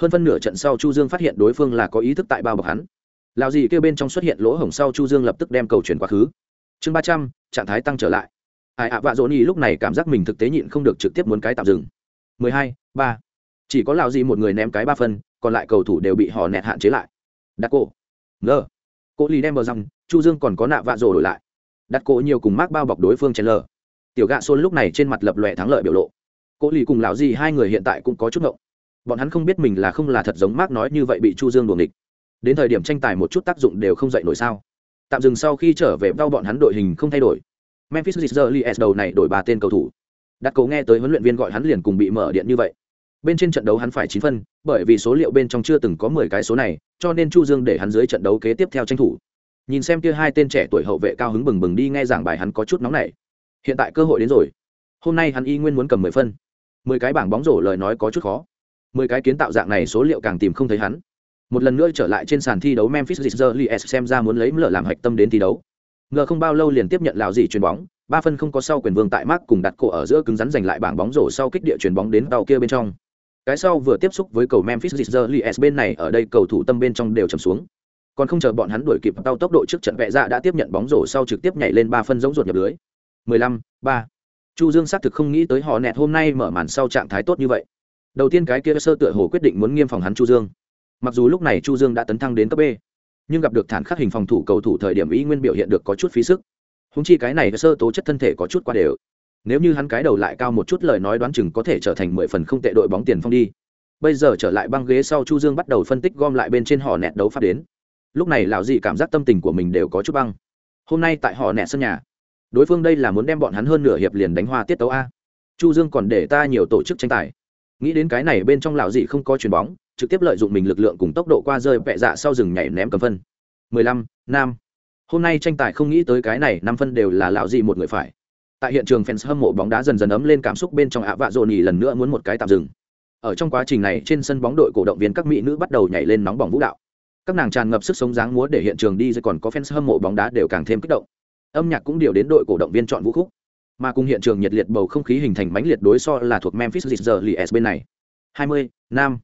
Hơn phân nửa trận sau chu dương phát hiện đối phương là có ý thức tại bao bọc hắn. Lão gì kêu bên trong xuất hiện lỗ hổng sau chu dương lập tức đem cầu chuyển quá khứ. Chương ba trăm, trạng thái tăng trở lại ai ạ vạ dỗ nhi lúc này cảm giác mình thực tế nhịn không được trực tiếp muốn cái tạm dừng. mười hai ba. Chỉ có lạo gì một người ném cái ba phân còn lại cầu thủ đều bị họ nẹt hạn chế lại. Đặt cổ. Ngờ. Cô lì đem bờ răng, chu dương còn có nạ vạ rồ đổi lại. Đặt cổ nhiều cùng mác bao bọc đối phương chen lờ tiểu gạ xôn lúc này trên mặt lập lòe thắng lợi biểu lộ. Cô lì cùng lão gì hai người hiện tại cũng có chút ngộng. Bọn hắn không biết mình là không là thật giống mác nói như vậy bị chu dương đuồng địch đến thời điểm tranh tài một chút tác dụng đều không dậy nổi sao. Tạm dừng sau khi trở về đau bọn hắn đội hình không thay đổi memphis Grizzlies đầu này đổi ba tên cầu thủ. Đặt cầu nghe tới huấn luyện viên gọi hắn liền cùng bị mở điện như vậy. Bên trên trận đấu hắn phải chín phân, bởi vì số liệu bên trong chưa từng có mười cái số này, cho nên chu dương để hắn dưới trận đấu kế tiếp theo tranh thủ. Nhìn xem kia hai tên trẻ tuổi hậu vệ cao hứng bừng bừng đi nghe giảng bài hắn có chút nóng nảy. Hiện tại cơ hội đến rồi. Hôm nay hắn y nguyên muốn cầm mười phân. Mười cái bảng bóng rổ lời nói có chút khó. Mười cái kiến tạo dạng này số liệu càng tìm không thấy hắn. Một lần nữa trở lại trên sàn thi đấu memphis Grizzlies xem ra muốn lấy lỡ làm hạch tâm đến thi đấu ngờ không bao lâu liền tiếp nhận lão gì chuyền bóng ba phân không có sau quyền vương tại mark cùng đặt cổ ở giữa cứng rắn giành lại bảng bóng rổ sau kích địa chuyền bóng đến tàu kia bên trong cái sau vừa tiếp xúc với cầu Memphis Grizzlies bên này ở đây cầu thủ tâm bên trong đều trầm xuống. Còn không chờ bọn hắn đuổi kịp tao tốc độ trước trận vẽ ra đã tiếp nhận bóng rổ sau trực tiếp nhảy lên ba phân giống ruột nhập lưới. 15, 3. Chu Dương xác thực không nghĩ tới họ nẹt hôm nay mở màn sau trạng thái tốt như vậy. Đầu tiên cái kia sơ tựa hồ quyết định muốn nghiêm phòng hắn Chu Dương. Mặc dù lúc này Chu Dương đã tấn thăng đến cấp B, nhưng gặp được thản khắc hình phòng thủ cầu thủ thời điểm ý nguyên biểu hiện được có chút phí sức. Húng chi cái này sơ tố chất thân thể có chút quá đều. Nếu như hắn cái đầu lại cao một chút lời nói đoán chừng có thể trở thành mười phần không tệ đội bóng tiền phong đi. Bây giờ trở lại băng ghế sau chu dương bắt đầu phân tích gom lại bên trên họ nẹt đấu pháp đến. Lúc này lão dị cảm giác tâm tình của mình đều có chút băng. Hôm nay tại họ nẹt sân nhà, đối phương đây là muốn đem bọn hắn hơn nửa hiệp liền đánh hoa tiết tấu a. Chu dương còn để ta nhiều tổ chức tranh tài. Nghĩ đến cái này bên trong lão dị không có chuyền bóng trực tiếp lợi dụng mình lực lượng cùng tốc độ qua rơi vẹ dạ sau rừng nhảy ném cầm phân. 15, nam. Hôm nay tranh tài không nghĩ tới cái này năm phân đều là lão gì một người phải. Tại hiện trường fans hâm mộ bóng đá dần dần ấm lên cảm xúc bên trong ạ vạ dồn nhì lần nữa muốn một cái tạm dừng. Ở trong quá trình này trên sân bóng đội cổ động viên các mỹ nữ bắt đầu nhảy lên nóng bỏng vũ đạo. Các nàng tràn ngập sức sống dáng múa để hiện trường đi rồi còn có fans hâm mộ bóng đá đều càng thêm kích động. Âm nhạc cũng điều đến đội cổ động viên chọn vũ khúc. Mà cùng hiện trường nhiệt liệt bầu không khí hình thành mãnh liệt đối so là thuộc Memphis Grizzlies bên này. 20, nam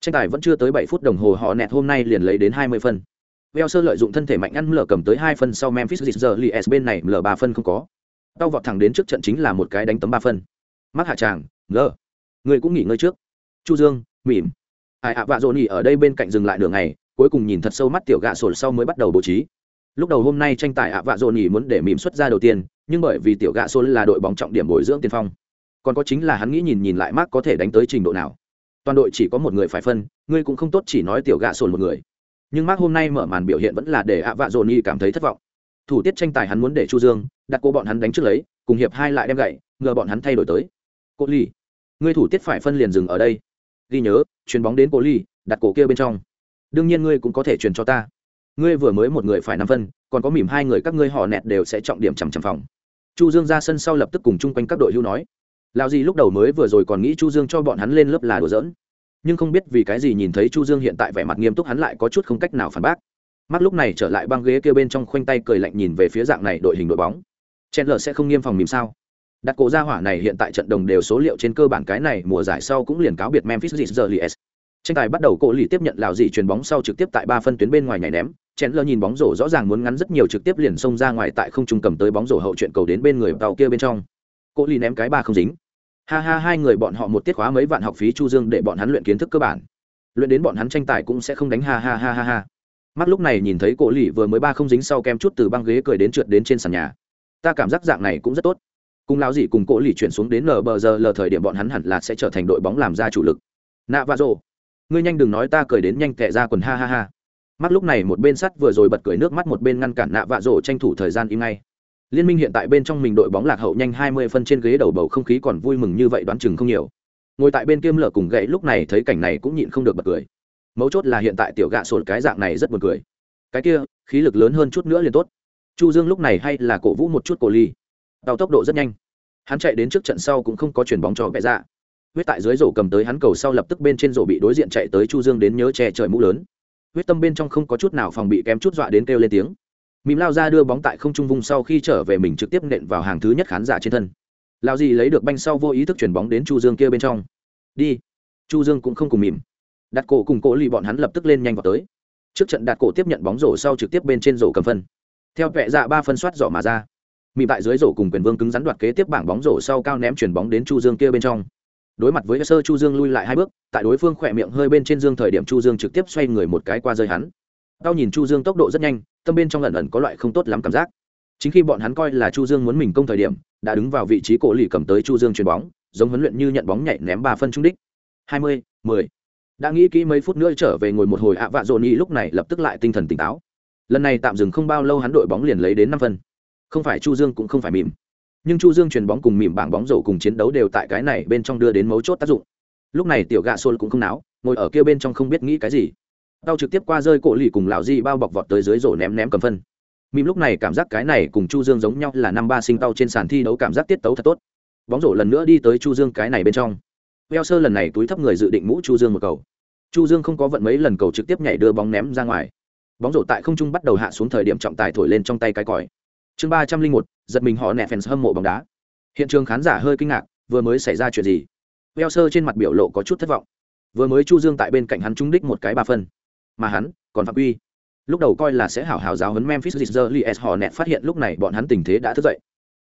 tranh tài vẫn chưa tới bảy phút đồng hồ, họ nẹt hôm nay liền lấy đến 20 phân. Veo sơ lợi dụng thân thể mạnh ăn lở cầm tới hai phân sau Memphis Grizzlies bên này lở 3 phân không có. Tao vọt thẳng đến trước trận chính là một cái đánh tấm ba phân. Mắc hạ tràng ngờ người cũng nghỉ ngơi trước. Chu dương, mỉm. Ai ạ, vạ dỗ nhỉ ở đây bên cạnh dừng lại nửa ngày, cuối cùng nhìn thật sâu mắt tiểu gạ sổ sau mới bắt đầu bố trí. Lúc đầu hôm nay tranh tài ạ, vạ dỗ nhỉ muốn để mỉm xuất ra đầu tiên, nhưng bởi vì tiểu gạ sổ là đội bóng trọng điểm bồi dưỡng tiên phong. Còn có chính là hắn nghĩ nhìn nhìn lại mắc có thể đánh tới trình độ nào toàn đội chỉ có một người phải phân, ngươi cũng không tốt chỉ nói tiểu gạ sồn một người. Nhưng mark hôm nay mở màn biểu hiện vẫn là để ạ vạ dồn nhi cảm thấy thất vọng. Thủ tiết tranh tài hắn muốn để chu dương, đặt cô bọn hắn đánh trước lấy, cùng hiệp hai lại đem gậy, ngờ bọn hắn thay đổi tới. Cô ly, ngươi thủ tiết phải phân liền dừng ở đây. Ghi nhớ, chuyền bóng đến cô ly, đặt cổ kia bên trong. Đương nhiên ngươi cũng có thể truyền cho ta. Ngươi vừa mới một người phải năm phân, còn có mỉm hai người các ngươi họ nẹt đều sẽ trọng điểm chằm chằm phòng. Chu dương ra sân sau lập tức cùng chung quanh các đội hưu nói lao gì lúc đầu mới vừa rồi còn nghĩ chu dương cho bọn hắn lên lớp là đùa giỡn. Nhưng không biết vì cái gì nhìn thấy chu dương hiện tại vẻ mặt nghiêm túc hắn lại có chút không cách nào phản bác. Mắt lúc này trở lại băng ghế kia bên trong khoanh tay cười lạnh nhìn về phía dạng này đội hình đội bóng. Chen lờ sẽ không nghiêm phòng mìm sao? Đặt cổ gia hỏa này hiện tại trận đồng đều số liệu trên cơ bản cái này, mùa giải sau cũng liền cáo biệt memphis Grizzlies. tranh tài bắt đầu, cổ lì tiếp nhận lào dị chuyền bóng sau trực tiếp tại ba phân tuyến bên ngoài nhảy ném. Chen lờ nhìn bóng rổ rõ ràng muốn ngắn rất nhiều trực tiếp liền xông ra ngoài tại không trung cầm tới bóng rổ hậu chuyện cầu đến bên người tàu kia bên trong. Cô lì ném cái ba không dính. Ha ha, hai người bọn họ một tiết khóa mấy vạn học phí chu dương để bọn hắn luyện kiến thức cơ bản. Luyện đến bọn hắn tranh tài cũng sẽ không đánh ha ha ha ha ha. Mắt lúc này nhìn thấy cổ lì vừa mới ba không dính sau kem chút từ băng ghế cười đến trượt đến trên sàn nhà. Ta cảm giác dạng này cũng rất tốt. Cùng lão dị cùng cổ lì chuyển xuống đến nờ bờ giờ lờ thời điểm bọn hắn hẳn là sẽ trở thành đội bóng làm ra chủ lực. Nạ và rộ ngươi nhanh đừng nói ta cười đến nhanh tệ ra quần, ha ha ha. Mắt lúc này một bên sắt vừa rồi bật cười, nước mắt một bên ngăn cản nạ vạ rổ tranh thủ thời gian im ngay liên minh hiện tại bên trong mình đội bóng lạc hậu nhanh hai mươi phân trên ghế đầu bầu không khí còn vui mừng như vậy đoán chừng không nhiều. Ngồi tại bên kiêm lở cùng gậy lúc này thấy cảnh này cũng nhịn không được bật cười. Mấu chốt là hiện tại tiểu gạ sột cái dạng này rất buồn cười. Cái kia, khí lực lớn hơn chút nữa liền tốt. Chu dương lúc này hay là cổ vũ một chút cổ ly. Tàu tốc độ rất nhanh. Hắn chạy đến trước trận sau cũng không có chuyển bóng cho bẻ ra huyết tại dưới rổ cầm tới hắn cầu sau lập tức bên trên rổ bị đối diện chạy tới chu dương đến nhớ che trời mũ lớn. Huyết tâm bên trong không có chút nào phòng bị kém chút dọa đến kêu lên tiếng mìm lao ra đưa bóng tại không trung vung sau khi trở về mình trực tiếp nện vào hàng thứ nhất khán giả trên thân. Lao gì lấy được banh sau vô ý thức chuyển bóng đến chu dương kia bên trong. Đi. Chu dương cũng không cùng mỉm đặt cổ cùng cổ lì bọn hắn lập tức lên nhanh vào tới. Trước trận đặt cổ tiếp nhận bóng rổ sau trực tiếp bên trên rổ cầm phân. Theo vẹ dạ ba phân soát dọ mà ra. Mị tại dưới rổ cùng quyền vương cứng rắn đoạt kế tiếp bảng bóng rổ sau cao ném chuyển bóng đến chu dương kia bên trong. Đối mặt với sơ chu dương lui lại hai bước, tại đối phương khỏe miệng hơi bên trên dương thời điểm chu dương trực tiếp xoay người một cái qua rơi hắn. Tao nhìn chu dương tốc độ rất nhanh tâm bên trong lần ẩn có loại không tốt lắm cảm giác. Chính khi bọn hắn coi là chu dương muốn mình công thời điểm, đã đứng vào vị trí cổ lì cầm tới chu dương chuyền bóng, giống huấn luyện như nhận bóng nhảy ném ba phân trung đích. Hai mươi, mười. Đã nghĩ kỹ mấy phút nữa trở về ngồi một hồi ạ vạ dồn y lúc này lập tức lại tinh thần tỉnh táo. Lần này tạm dừng không bao lâu hắn đội bóng liền lấy đến năm phân. Không phải chu dương cũng không phải mỉm. Nhưng chu dương chuyền bóng cùng mỉm bảng bóng rổ cùng chiến đấu đều tại cái này bên trong đưa đến mấu chốt tác dụng. Lúc này tiểu gạ xôn cũng không náo, ngồi ở kia bên trong không biết nghĩ cái gì tao trực tiếp qua rơi cổ lì cùng lão di bao bọc vọt tới dưới rổ ném ném cầm phân. Mìm lúc này cảm giác cái này cùng chu dương giống nhau là năm ba sinh tao trên sàn thi đấu cảm giác tiết tấu thật tốt. Bóng rổ lần nữa đi tới chu dương cái này bên trong. Veo sơ lần này túi thấp người dự định mũ chu dương một cầu. Chu dương không có vận mấy lần cầu trực tiếp nhảy đưa bóng ném ra ngoài. Bóng rổ tại không trung bắt đầu hạ xuống thời điểm trọng tài thổi lên trong tay cái còi. Chương ba trăm linh một, giật mình họ nẹ fans hâm mộ bóng đá. Hiện trường khán giả hơi kinh ngạc, vừa mới xảy ra chuyện gì? Veo sơ trên mặt biểu lộ có chút thất vọng. Vừa mới chu dương tại bên cạnh hắn trúng đích một cái ba phân mà hắn còn phạm quy. Lúc đầu coi là sẽ hảo hảo giáo huấn memphis Grizzlies họ nẹt phát hiện lúc này bọn hắn tình thế đã thức dậy.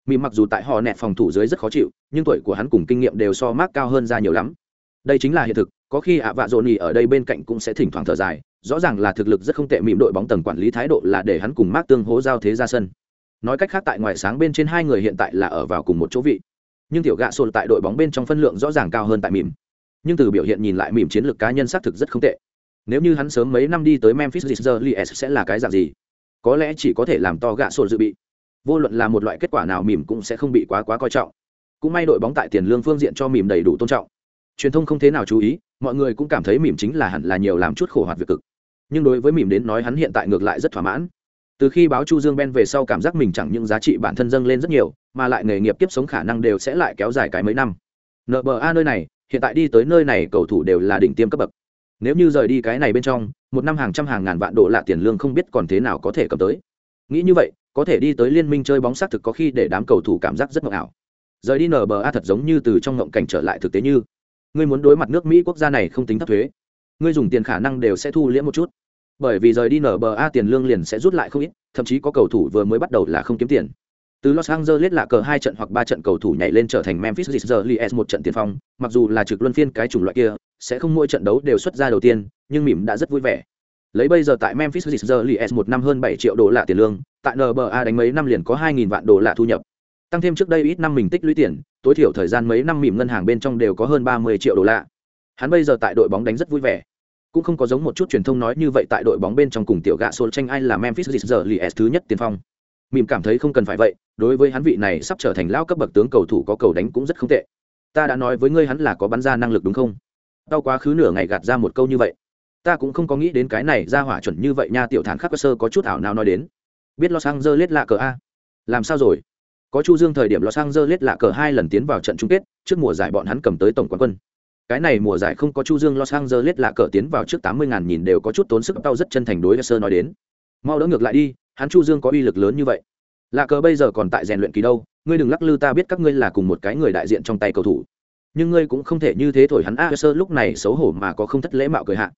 Mì mặc dù tại họ nẹt phòng thủ dưới rất khó chịu, nhưng tuổi của hắn cùng kinh nghiệm đều so mác cao hơn ra nhiều lắm. Đây chính là hiện thực, có khi ạ vạ dồn nhì ở đây bên cạnh cũng sẽ thỉnh thoảng thở dài, rõ ràng là thực lực rất không tệ mịm đội bóng tầng quản lý thái độ là để hắn cùng mác tương hố giao thế ra sân. Nói cách khác tại ngoài sáng bên trên hai người hiện tại là ở vào cùng một chỗ vị. Nhưng tiểu gạ sồn tại đội bóng bên trong phân lượng rõ ràng cao hơn tại mỉm nhưng từ biểu hiện nhìn lại mỉm chiến lược cá nhân xác thực rất không tệ nếu như hắn sớm mấy năm đi tới memphis Grizzlies sẽ là cái dạng gì? Có lẽ chỉ có thể làm to gạ sổ dự bị. Vô luận là một loại kết quả nào, mỉm cũng sẽ không bị quá quá coi trọng. Cũng may đội bóng tại tiền lương phương diện cho mỉm đầy đủ tôn trọng. Truyền thông không thế nào chú ý, mọi người cũng cảm thấy mỉm chính là hẳn là nhiều làm chút khổ hoạt việc cực. Nhưng đối với mỉm đến nói hắn hiện tại ngược lại rất thỏa mãn. Từ khi báo chu dương ben về sau cảm giác mình chẳng những giá trị bản thân dâng lên rất nhiều, mà lại nghề nghiệp tiếp sống khả năng đều sẽ lại kéo dài cái mấy năm. Nba nơi này, hiện tại đi tới nơi này, cầu thủ đều là đỉnh tiêm cấp bậc nếu như rời đi cái này bên trong, một năm hàng trăm hàng ngàn vạn đô lạ tiền lương không biết còn thế nào có thể cầm tới. Nghĩ như vậy, có thể đi tới liên minh chơi bóng xác thực có khi để đám cầu thủ cảm giác rất ngộng ảo rời đi nba thật giống như từ trong ngộng cảnh trở lại thực tế như, ngươi muốn đối mặt nước mỹ quốc gia này không tính thấp thuế, ngươi dùng tiền khả năng đều sẽ thu liễm một chút. Bởi vì rời đi nba tiền lương liền sẽ rút lại không ít, thậm chí có cầu thủ vừa mới bắt đầu là không kiếm tiền từ los angeles là cờ hai trận hoặc ba trận cầu thủ nhảy lên trở thành memphis Grizzlies một trận tiền phong, mặc dù là trực luân phiên cái chủng loại kia, sẽ không mỗi trận đấu đều xuất ra đầu tiên, nhưng mỉm đã rất vui vẻ. Lấy bây giờ tại memphis Grizzlies một năm hơn bảy triệu đô la tiền lương, tại nba đánh mấy năm liền có hai nghìn vạn đô la thu nhập. Tăng thêm trước đây ít năm mình tích lũy tiền, tối thiểu thời gian mấy năm mỉm ngân hàng bên trong đều có hơn ba mươi triệu đô la. Hắn bây giờ tại đội bóng đánh rất vui vẻ. Cũng không có giống một chút truyền thông nói như vậy tại đội bóng bên trong cùng tiểu gạ sổ tranh ai là Memphis Grizzlies thứ nhất tiền phong. Mìm cảm thấy không cần phải vậy, đối với hắn vị này sắp trở thành lao cấp bậc tướng cầu thủ có cầu đánh cũng rất không tệ. Ta đã nói với ngươi hắn là có bắn ra năng lực đúng không? Tao quá khứ nửa ngày gạt ra một câu như vậy. Ta cũng không có nghĩ đến cái này ra hỏa chuẩn như vậy nha tiểu thản khắc sơ có chút ảo nào nói đến. Biết lo sang dơ lết lạ cờ a. Làm sao rồi? Có Chu Dương thời điểm lo sang dơ lết lạ cờ hai lần tiến vào trận chung kết, trước mùa giải bọn hắn cầm tới tổng quán quân cái này mùa giải không có chu dương los angeles là cờ tiến vào trước tám mươi ngàn nhìn đều có chút tốn sức tao rất chân thành đối với sơ nói đến mau đỡ ngược lại đi hắn chu dương có uy lực lớn như vậy. Lạ cờ bây giờ còn tại rèn luyện kỳ đâu ngươi đừng lắc lư ta biết các ngươi là cùng một cái người đại diện trong tay cầu thủ. Nhưng ngươi cũng không thể như thế thổi hắn a sơ lúc này xấu hổ mà có không thất lễ mạo cười hạ.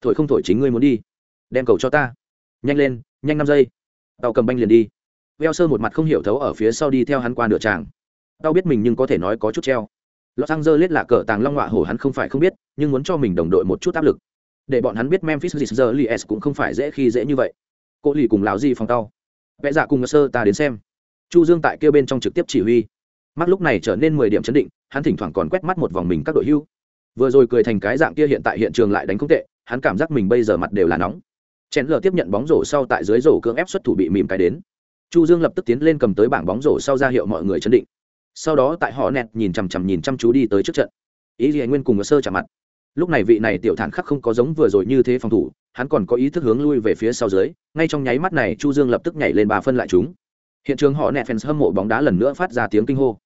Thổi không thổi chính ngươi muốn đi. Đem cầu cho ta. Nhanh lên nhanh năm giây. Tàu cầm banh liền đi. Veo sơ một mặt không hiểu thấu ở phía sau đi theo hắn qua nửa tràng. Tao biết mình nhưng có thể nói có chút treo. Lọt Anger lết là cờ tàng long họa hổ hắn không phải không biết, nhưng muốn cho mình đồng đội một chút áp lực. Để bọn hắn biết Memphis Grizzlies cũng không phải dễ khi dễ như vậy cô lì cùng lão di phòng tao. Vẽ dạ cùng sơ ta đến xem. Chu Dương tại kia bên trong trực tiếp chỉ huy. Mắt lúc này trở nên mười điểm chấn định, hắn thỉnh thoảng còn quét mắt một vòng mình các đội hưu. Vừa rồi cười thành cái dạng kia hiện tại hiện trường lại đánh không tệ, hắn cảm giác mình bây giờ mặt đều là nóng. Chén lờ tiếp nhận bóng rổ sau tại dưới rổ cưỡng ép xuất thủ bị mỉm cái đến. Chu Dương lập tức tiến lên cầm tới bảng bóng rổ sau ra hiệu mọi người chấn định sau đó tại họ nẹt nhìn chằm chằm nhìn chăm chú đi tới trước trận ý gì anh nguyên cùng ở sơ chạm mặt lúc này vị này tiểu thản khắc không có giống vừa rồi như thế phòng thủ hắn còn có ý thức hướng lui về phía sau dưới ngay trong nháy mắt này chu dương lập tức nhảy lên ba phân lại chúng. Hiện trường họ nẹt fans hâm mộ bóng đá lần nữa phát ra tiếng kinh hô.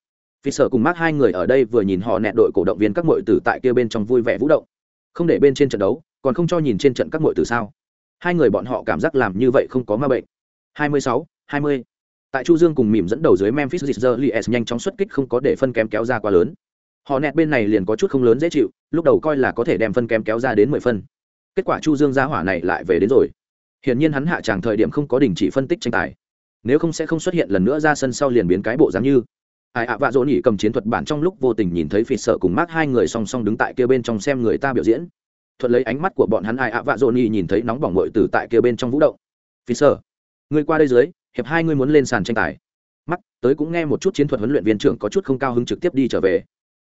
Vì sợ cùng mác hai người ở đây vừa nhìn họ nẹt đội cổ động viên các mọi tử tại kia bên trong vui vẻ vũ động. Không để bên trên trận đấu còn không cho nhìn trên trận các mọi tử sao? Hai người bọn họ cảm giác làm như vậy không có ma bệnh. 26, 20 tại chu dương cùng mỉm dẫn đầu dưới memphis Grizzlies nhanh chóng xuất kích không có để phân kém kéo ra quá lớn họ nẹt bên này liền có chút không lớn dễ chịu, lúc đầu coi là có thể đem phân kém kéo ra đến mười phân. Kết quả chu dương gia hỏa này lại về đến rồi. Hiển nhiên hắn hạ tràng thời điểm không có đình chỉ phân tích tranh tài. Nếu không sẽ không xuất hiện lần nữa ra sân sau liền biến cái bộ dáng như. Ai ạ, vạ dỗ nhỉ cầm chiến thuật bản trong lúc vô tình nhìn thấy phì sợ cùng mát hai người song song đứng tại kia bên trong xem người ta biểu diễn. Thuận lấy ánh mắt của bọn hắn, ai ạ, vạ dỗ nhỉ nhìn thấy nóng bỏng bội từ tại kia bên trong vũ động. Phì sợ, người qua đây dưới, hiệp hai người muốn lên sàn tranh tài. Mắt tới cũng nghe một chút chiến thuật huấn luyện viên trưởng có chút không cao hứng trực tiếp đi trở về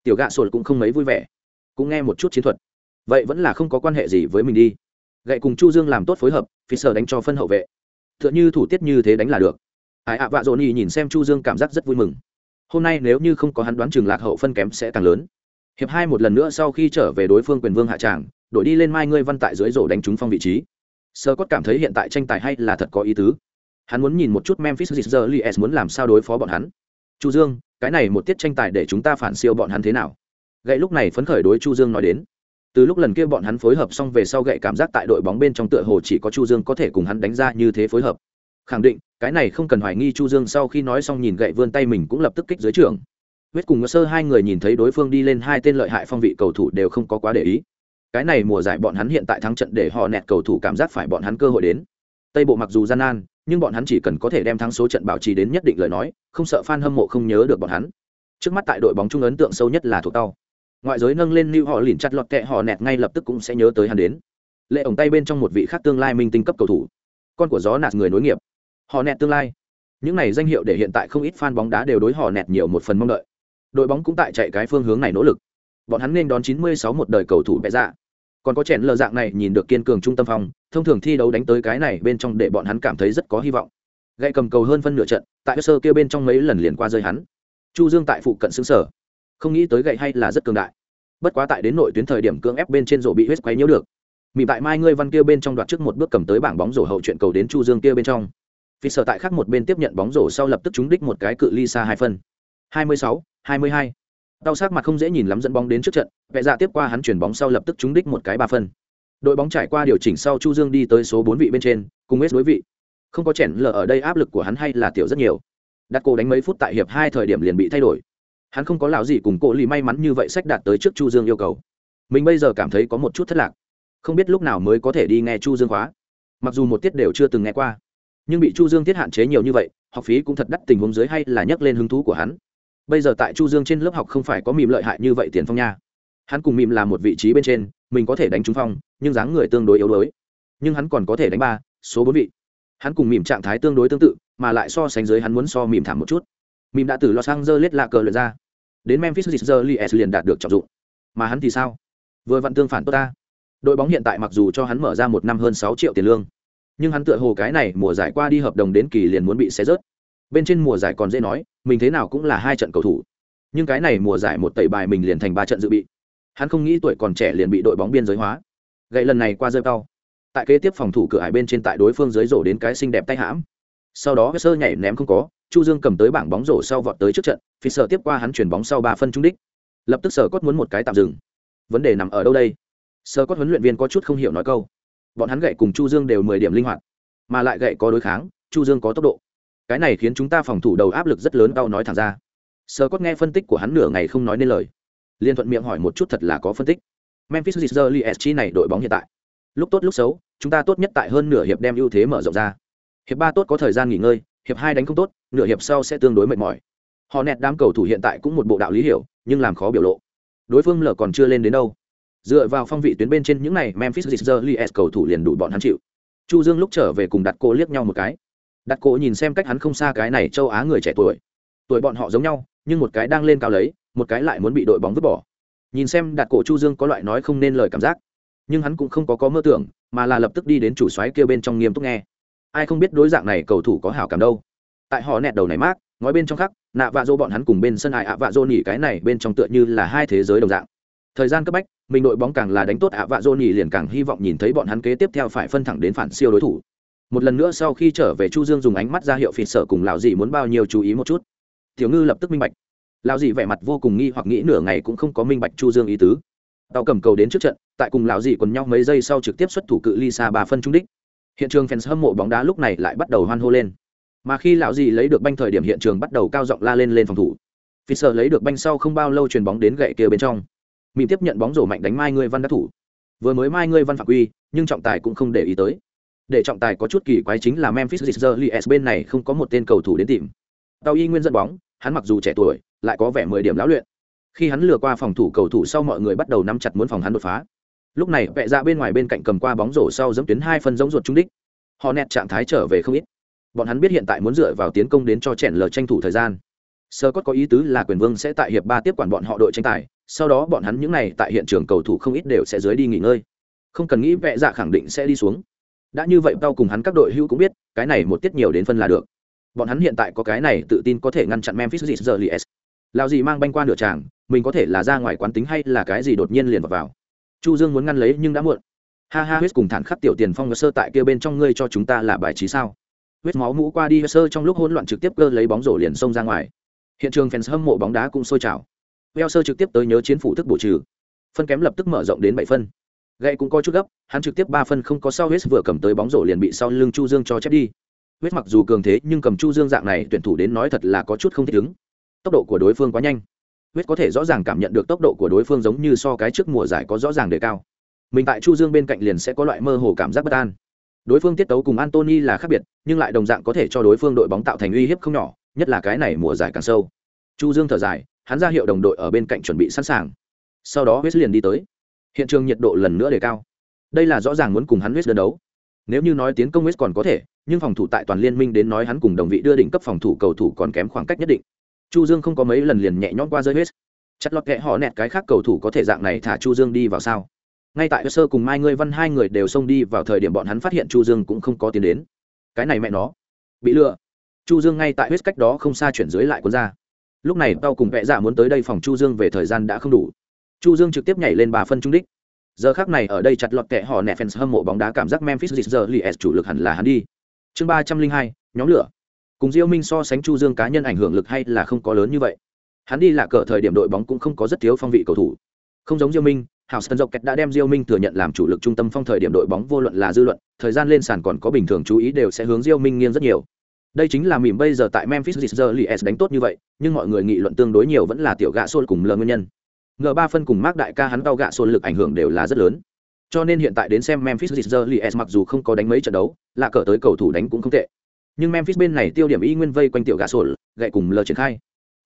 tiểu gạ sổ cũng không mấy vui vẻ, cũng nghe một chút chiến thuật. Vậy vẫn là không có quan hệ gì với mình đi. Gậy cùng chu dương làm tốt phối hợp phi sở đánh cho phân hậu vệ. T h ư ợ n h ư thủ tiết như thế đánh là được. Ai ạ, vạ dỗ nhi nhìn xem chu dương cảm giác rất vui mừng. Hôm nay nếu như không có hắn đoán chừng lạc hậu phân kém sẽ càng lớn. Hiệp hai một lần nữa sau khi trở về đối phương quyền vương hạ tràng, đổi đi lên mai ngươi văn tại dưới rổ đánh trúng phong vị trí. Sơ cốt cảm thấy hiện tại tranh tài hay là thật có ý tứ. Hắn muốn nhìn một chút memphis Grizzlies muốn làm sao đối phó bọn hắn chu dương, cái này một tiết tranh tài để chúng ta phản siêu bọn hắn thế nào? Gậy lúc này phấn khởi đối chu dương nói đến. Từ lúc lần kia bọn hắn phối hợp xong về sau gậy cảm giác tại đội bóng bên trong tựa hồ chỉ có chu dương có thể cùng hắn đánh ra như thế phối hợp. Khẳng định, cái này không cần hoài nghi chu dương sau khi nói xong nhìn gậy vươn tay mình cũng lập tức kích dưới trường. Huyết cùng sơ hai người nhìn thấy đối phương đi lên hai tên lợi hại phong vị cầu thủ đều không có quá để ý. Cái này mùa giải bọn hắn hiện tại thắng trận để họ nẹt cầu thủ cảm giác phải bọn hắn cơ hội đến. Tây bộ mặc dù gian nan nhưng bọn hắn chỉ cần có thể đem thắng số trận bảo trì đến nhất định lời nói, không sợ fan hâm mộ không nhớ được bọn hắn. Trước mắt tại đội bóng trung ấn tượng sâu nhất là thuộc tao. ngoại giới nâng lên lưu họ lìn chặt lọt kẹ họ nẹt ngay lập tức cũng sẽ nhớ tới hắn đến. Lệ ổng tay bên trong một vị khác tương lai minh tinh cấp cầu thủ. Con của gió nạt người nối nghiệp. Họ nẹt tương lai. Những này danh hiệu để hiện tại không ít fan bóng đá đều đối họ nẹt nhiều một phần mong đợi. Đội bóng cũng tại chạy cái phương hướng này nỗ lực. Bọn hắn nên đón 96 một đời cầu thủ bệ dạ. Còn có chèn lờ dạng này nhìn được kiên cường trung tâm phòng thông thường thi đấu đánh tới cái này bên trong để bọn hắn cảm thấy rất có hy vọng. Gậy cầm cầu hơn phân nửa trận tại cơ sơ kia bên trong mấy lần liền qua rơi hắn. Chu dương tại phụ cận xứng sở. Không nghĩ tới gậy hay là rất cường đại. Bất quá tại đến nội tuyến thời điểm cưỡng ép bên trên rổ bị huyết quấy nhiễu được. Mị tại mai ngươi văn kia bên trong đoạt trước một bước cầm tới bảng bóng rổ hậu chuyện cầu đến chu dương kia bên trong. Vì sở tại khác một bên tiếp nhận bóng rổ sau lập tức trúng đích một cái cự ly xa hai phân. 26, 22. Đau sắc mặt không dễ nhìn lắm dẫn bóng đến trước trận, vẽ dạ tiếp qua hắn chuyển bóng sau lập tức trúng đích một cái ba phân. Đội bóng trải qua điều chỉnh sau Chu Dương đi tới số bốn vị bên trên, cùng hết đối vị. Không có chèn lờ ở đây áp lực của hắn hay là tiểu rất nhiều. Đặt cô đánh mấy phút tại hiệp hai thời điểm liền bị thay đổi. Hắn không có lão gì cùng cổ lì may mắn như vậy sách đạt tới trước chu dương yêu cầu. Mình bây giờ cảm thấy có một chút thất lạc. Không biết lúc nào mới có thể đi nghe chu dương khóa. Mặc dù một tiết đều chưa từng nghe qua nhưng bị chu dương tiết hạn chế nhiều như vậy học phí cũng thật đắt tình huống dưới hay là nhắc lên hứng thú của hắn. Bây giờ tại chu dương trên lớp học không phải có mìm lợi hại như vậy tiền phong nha. Hắn cùng mìm là một vị trí bên trên mình có thể đánh trúng phong, nhưng dáng người tương đối yếu đuối. Nhưng hắn còn có thể đánh ba, số bốn vị. Hắn cùng mìm trạng thái tương đối tương tự, mà lại so sánh dưới hắn muốn so mìm thảm một chút. Mìm đã từ los angeles lạ cờ lượt ra. Đến memphis Grizzlies liền đạt được trọng dụng. Mà hắn thì sao? Vừa vặn tương phản tốt ta. Đội bóng hiện tại mặc dù cho hắn mở ra một năm hơn sáu triệu tiền lương, nhưng hắn tựa hồ cái này mùa giải qua đi hợp đồng đến kỳ liền muốn bị xé rớt. Bên trên mùa giải còn dễ nói, mình thế nào cũng là hai trận cầu thủ. Nhưng cái này mùa giải một tẩy bài mình liền thành ba trận dự bị hắn không nghĩ tuổi còn trẻ liền bị đội bóng biên giới hóa. Gậy lần này qua rơi cao. Tại kế tiếp phòng thủ cửa hải bên trên tại đối phương dưới rổ đến cái xinh đẹp tay hãm. Sau đó sơ nhảy ném không có, chu dương cầm tới bảng bóng rổ sau vọt tới trước trận phi sở tiếp qua hắn chuyển bóng sau ba phân trung đích. Lập tức sở cốt muốn một cái tạm dừng. Vấn đề nằm ở đâu đây? Sơ cốt huấn luyện viên có chút không hiểu nói câu. Bọn hắn gậy cùng chu dương đều mười điểm linh hoạt, mà lại gậy có đối kháng, chu dương có tốc độ. Cái này khiến chúng ta phòng thủ đầu áp lực rất lớn đau nói thẳng ra. Sơ cốt nghe phân tích của hắn nửa ngày không nói nên lời liên thuận miệng hỏi một chút thật là có phân tích. Memphis Grizzlies này đội bóng hiện tại. Lúc tốt lúc xấu, chúng ta tốt nhất tại hơn nửa hiệp đem ưu thế mở rộng ra. Hiệp ba tốt có thời gian nghỉ ngơi, hiệp hai đánh không tốt, nửa hiệp sau sẽ tương đối mệt mỏi. Họ nẹt đám cầu thủ hiện tại cũng một bộ đạo lý hiểu, nhưng làm khó biểu lộ. Đối phương lở còn chưa lên đến đâu. Dựa vào phong vị tuyến bên trên những này, memphis Grizzlies cầu thủ liền đủ bọn hắn chịu. Chu dương lúc trở về cùng đặt cô liếc nhau một cái. Đặt cô nhìn xem cách hắn không xa cái này châu á người trẻ tuổi. Tuổi bọn họ giống nhau, nhưng một cái đang lên cao lấy một cái lại muốn bị đội bóng vứt bỏ. Nhìn xem đạt cổ chu dương có loại nói không nên lời cảm giác, nhưng hắn cũng không có có mơ tưởng, mà là lập tức đi đến chủ xoáy kia bên trong nghiêm túc nghe. Ai không biết đối dạng này cầu thủ có hảo cảm đâu. Tại họ nẹt đầu này mát, ngói bên trong khắc, nạ vạ dô bọn hắn cùng bên sân ai ạ vạ dô nỉ cái này bên trong tựa như là hai thế giới đồng dạng. Thời gian cấp bách, mình đội bóng càng là đánh tốt ạ vạ dô nỉ liền càng hy vọng nhìn thấy bọn hắn kế tiếp theo phải phân thẳng đến phản siêu đối thủ. Một lần nữa sau khi trở về chu dương dùng ánh mắt ra hiệu phịt sở cùng lào dị muốn bao nhiêu chú ý một chút. Tiểu ngư lập tức minh bạch. Lão dị vẻ mặt vô cùng nghi hoặc nghĩ nửa ngày cũng không có minh bạch chu dương ý tứ tàu cầm cầu đến trước trận tại cùng lão dị quần nhau mấy giây sau trực tiếp xuất thủ cự ly xa ba phân trung đích hiện trường fans hâm mộ bóng đá lúc này lại bắt đầu hoan hô lên mà khi lão dì lấy được banh thời điểm hiện trường bắt đầu cao giọng la lên lên phòng thủ Fisher lấy được banh sau không bao lâu chuyền bóng đến gậy kia bên trong. Mịn tiếp nhận bóng rổ mạnh đánh Mai Ngươi Văn đắc thủ. Vừa mới Mai Ngươi Văn phạm quy, nhưng trọng tài cũng không để ý tới. Để trọng tài có chút kỳ quái chính là Memphis Grizzlies bên này không có một tên cầu thủ đến tìm. tàu y nguyên dẫn bóng, hắn mặc dù trẻ tuổi, lại có vẻ mười điểm lão luyện. Khi hắn lừa qua phòng thủ cầu thủ sau mọi người bắt đầu nắm chặt muốn phòng hắn đột phá. Lúc này vệ ra bên ngoài bên cạnh cầm qua bóng rổ sau giẫm tuyến hai phân giống ruột trung đích. Họ nẹt trạng thái trở về không ít. Bọn hắn biết hiện tại muốn dựa vào tiến công đến cho chèn lờ tranh thủ thời gian sơ cốt có ý tứ là quyền vương sẽ tại hiệp ba tiếp quản bọn họ đội tranh tài sau đó bọn hắn những n à y tại hiện trường cầu thủ không ít đều sẽ dưới đi nghỉ ngơi không cần nghĩ vệ dạ khẳng định sẽ đi xuống đã như vậy tao cùng hắn các đội hữu cũng biết cái này một tiết nhiều đến phân là được bọn hắn hiện tại có cái này tự tin có thể ngăn chặn memphis Grizzlies. lao gì mang banh qua nửa tràng mình có thể là ra ngoài quán tính hay là cái gì đột nhiên liền vào, vào. chu dương muốn ngăn lấy nhưng đã muộn. Ha ha huyết cùng thản khắc tiểu tiền phong sơ tại kia bên trong ngươi cho chúng ta là bài trí sao? Huyết máu mũ qua đi sơ trong lúc hỗn loạn trực tiếp cơ lấy bóng rổ liền xông ra ngoài. Hiện trường fans hâm mộ bóng đá cũng sôi trào. Veo sơ trực tiếp tới nhớ chiến phủ thức bổ trừ. Phân kém lập tức mở rộng đến bảy phân. Gậy cũng có chút gấp hắn trực tiếp ba phân không có sau huyết vừa cầm tới bóng rổ liền bị sau lưng chu dương cho chép đi huyết mặc dù cường thế nhưng cầm chu dương dạng này tuyển thủ đến nói thật là có chút không thích ứng. Tốc độ của đối phương quá nhanh. Huyết có thể rõ ràng cảm nhận được tốc độ của đối phương giống như so cái trước mùa giải có rõ ràng đề cao. Mình tại chu dương bên cạnh liền sẽ có loại mơ hồ cảm giác bất an. Đối phương tiết tấu cùng antony là khác biệt, nhưng lại đồng dạng có thể cho đối phương đội bóng tạo thành uy hiếp không nhỏ, nhất là cái này mùa giải càng sâu. Chu dương thở dài, hắn ra hiệu đồng đội ở bên cạnh chuẩn bị sẵn sàng. Sau đó huyết liền đi tới. Hiện trường nhiệt độ lần nữa đề cao. Đây là rõ ràng muốn cùng hắn huyết đơn đấu. Nếu như nói tiến công huyết còn có thể nhưng phòng thủ tại toàn liên minh đến nói hắn cùng đồng vị đưa đỉnh cấp phòng thủ cầu thủ còn kém khoảng cách nhất định. Chu dương không có mấy lần liền nhẹ nhõm qua rơi huyết chặt lọt kẽ họ nẹt cái khác cầu thủ có thể dạng này thả chu dương đi vào sao? Ngay tại sơ cùng mai ngươi văn hai người đều xông đi vào thời điểm bọn hắn phát hiện chu dương cũng không có tiến đến. Cái này mẹ nó. Bị lừa. Chu dương ngay tại huyết cách đó không xa chuyển dưới lại quân ra. Lúc này tao cùng vẽ dạ muốn tới đây phòng chu dương về thời gian đã không đủ. Chu dương trực tiếp nhảy lên bà phân trung đích. Giờ khác này ở đây chặt lọt kẹ họ nẹ fans hâm mộ bóng đá cảm giác memphis Grizzlies chủ lực hẳn là hắn đi chương ba trăm linh hai nhóm lửa cùng diêu minh so sánh chu dương cá nhân ảnh hưởng lực hay là không có lớn như vậy hắn đi là cỡ thời điểm đội bóng cũng không có rất thiếu phong vị cầu thủ không giống diêu minh Hào Sơn Dọc Kẹt đã đem Diêu Minh thừa nhận làm chủ lực trung tâm phong thời điểm đội bóng vô luận là dư luận, thời gian lên sàn còn có bình thường chú ý đều sẽ hướng Diêu Minh nghiêng rất nhiều. Đây chính là mỉm bây giờ tại Memphis Grizzlies đánh tốt như vậy, nhưng mọi người nghị luận tương đối nhiều vẫn là tiểu gạ xôn cùng lờ nguyên nhân. Ngờ ba phân cùng Mark đại ca hắn tao gạ xôn lực ảnh hưởng đều là rất lớn. Cho nên hiện tại đến xem Memphis Grizzlies mặc dù không có đánh mấy trận đấu, là cỡ tới cầu thủ đánh cũng không tệ. Nhưng Memphis bên này tiêu điểm y nguyên vây quanh tiểu gà Sol, gậy cùng lờ triển khai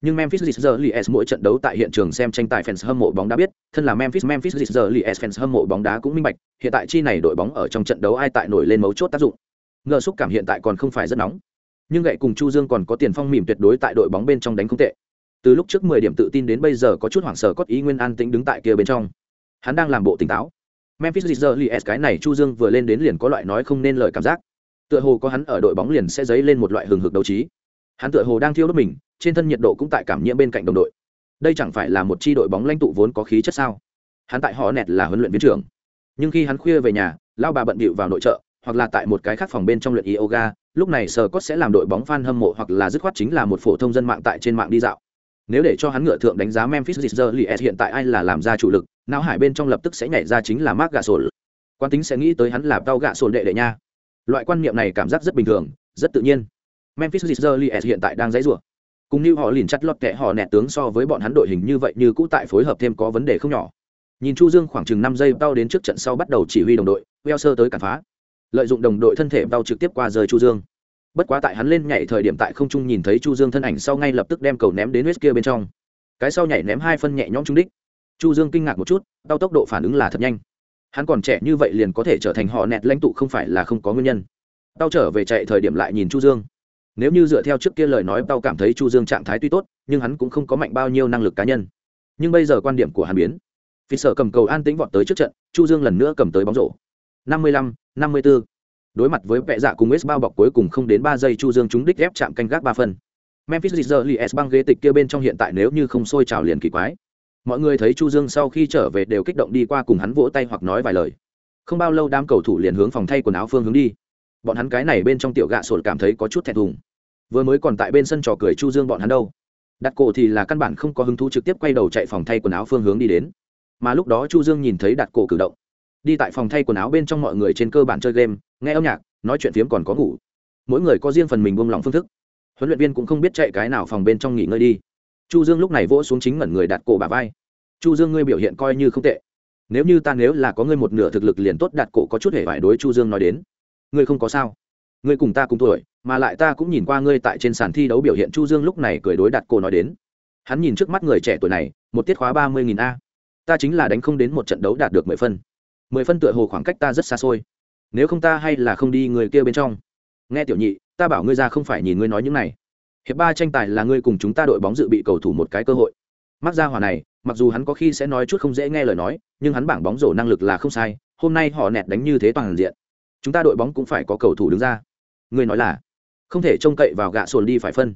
nhưng Memphis Grizzlies mỗi trận đấu tại hiện trường xem tranh tài fans hâm mộ bóng đá biết, thân là Memphis Memphis Grizzlies fans hâm mộ bóng đá cũng minh bạch, hiện tại chi này đội bóng ở trong trận đấu ai tại nổi lên mấu chốt tác dụng. Ngờ xúc cảm hiện tại còn không phải rất nóng, nhưng gậy cùng Chu Dương còn có tiền phong mỉm tuyệt đối tại đội bóng bên trong đánh không tệ. Từ lúc trước 10 điểm tự tin đến bây giờ có chút hoảng sợ cốt ý nguyên an tĩnh đứng tại kia bên trong. Hắn đang làm bộ tỉnh táo. Memphis Grizzlies cái này Chu Dương vừa lên đến liền có loại nói không nên lời cảm giác. Tựa hồ có hắn ở đội bóng liền sẽ dấy lên một loại hừng hực đấu trí. Hắn tựa hồ đang thiêu đốt mình, trên thân nhiệt độ cũng tại cảm nhiễm bên cạnh đồng đội đây chẳng phải là một chi đội bóng lãnh tụ vốn có khí chất sao hắn tại họ nẹt là huấn luyện viên trưởng nhưng khi hắn khuya về nhà lao bà bận bịu vào nội trợ hoặc là tại một cái khác phòng bên trong luyện yoga lúc này sờ cốt sẽ làm đội bóng fan hâm mộ hoặc là dứt khoát chính là một phổ thông dân mạng tại trên mạng đi dạo nếu để cho hắn ngựa thượng đánh giá Memphis Grizzlies hiện tại ai là làm ra chủ lực não hải bên trong lập tức sẽ nhảy ra chính là Mark Gasol. Quan tính sẽ nghĩ tới hắn là tao gạ sồn đệ đệ nha. Loại quan niệm này cảm giác rất bình thường, rất tự nhiên. Memphis Grizzlies hiện tại đang dãy rủa. Cùng như họ liền chặt lọt kẻ họ nẹt tướng so với bọn hắn đội hình như vậy như cũ tại phối hợp thêm có vấn đề không nhỏ. Nhìn chu dương khoảng chừng năm giây bao đến trước trận sau bắt đầu chỉ huy đồng đội weo sơ tới cản phá. Lợi dụng đồng đội thân thể bao trực tiếp qua rời chu dương. Bất quá tại hắn lên nhảy thời điểm tại không trung nhìn thấy chu dương thân ảnh sau ngay lập tức đem cầu ném đến huyết kia bên trong. Cái sau nhảy ném hai phân nhẹ nhõm trúng đích chu dương kinh ngạc một chút đau tốc độ phản ứng là thật nhanh. Hắn còn trẻ như vậy liền có thể trở thành họ nẹt lãnh tụ không phải là không có nguyên nhân. Đau trở về chạy thời điểm lại nhìn chu dương. Nếu như dựa theo trước kia lời nói tao cảm thấy chu dương trạng thái tuy tốt nhưng hắn cũng không có mạnh bao nhiêu năng lực cá nhân. Nhưng bây giờ quan điểm của hắn biến. Vì sợ cầm cầu an tĩnh vọt tới trước trận chu dương lần nữa cầm tới bóng rổ. 55, 54. đối mặt với vẽ dạ cùng s bao bọc cuối cùng không đến ba giây chu dương trúng đích ghép chạm canh gác ba phần. memphis Grizzlies băng ghế tịch kia bên trong hiện tại nếu như không sôi trào liền kỳ quái mọi người thấy chu dương sau khi trở về đều kích động đi qua cùng hắn vỗ tay hoặc nói vài lời. Không bao lâu đám cầu thủ liền hướng phòng thay quần áo phương hướng đi. Bọn hắn cái này bên trong tiểu gạ sột cảm thấy có chút thẹn thùng. Vừa mới còn tại bên sân trò cười chu dương bọn hắn đâu. Đặt cổ thì là căn bản không có hứng thú trực tiếp quay đầu chạy phòng thay quần áo phương hướng đi đến. Mà lúc đó chu dương nhìn thấy đặt cổ cử động. Đi tại phòng thay quần áo bên trong mọi người trên cơ bản chơi game, nghe âm nhạc, nói chuyện phiếm còn có ngủ. Mỗi người có riêng phần mình buông lỏng phương thức. Huấn luyện viên cũng không biết chạy cái nào phòng bên trong nghỉ ngơi đi chu dương lúc này vỗ xuống chính ngẩn người đặt cổ bà vai. Chu dương, ngươi biểu hiện coi như không tệ. Nếu như ta nếu là có ngươi một nửa thực lực liền tốt đặt cổ có chút hề phải đối chu dương nói đến. Ngươi không có sao. Ngươi cùng ta cùng tuổi, mà lại ta cũng nhìn qua ngươi tại trên sàn thi đấu biểu hiện. Chu dương lúc này cười đối đặt cổ nói đến. Hắn nhìn trước mắt người trẻ tuổi này, một tiết khóa ba mươi nghìn a. Ta chính là đánh không đến một trận đấu đạt được mười phân. Mười phân tựa hồ khoảng cách ta rất xa xôi. Nếu không ta hay là không đi người kia bên trong. Nghe tiểu nhị, ta bảo ngươi ra không phải nhìn ngươi nói những này hiệp ba tranh tài là ngươi cùng chúng ta đội bóng dự bị cầu thủ một cái cơ hội. Mắc ra hỏa này, mặc dù hắn có khi sẽ nói chút không dễ nghe lời nói, nhưng hắn bảng bóng rổ năng lực là không sai, hôm nay họ nẹt đánh như thế toàn diện. Chúng ta đội bóng cũng phải có cầu thủ đứng ra. Ngươi nói là, không thể trông cậy vào gạ sồn đi phải phân.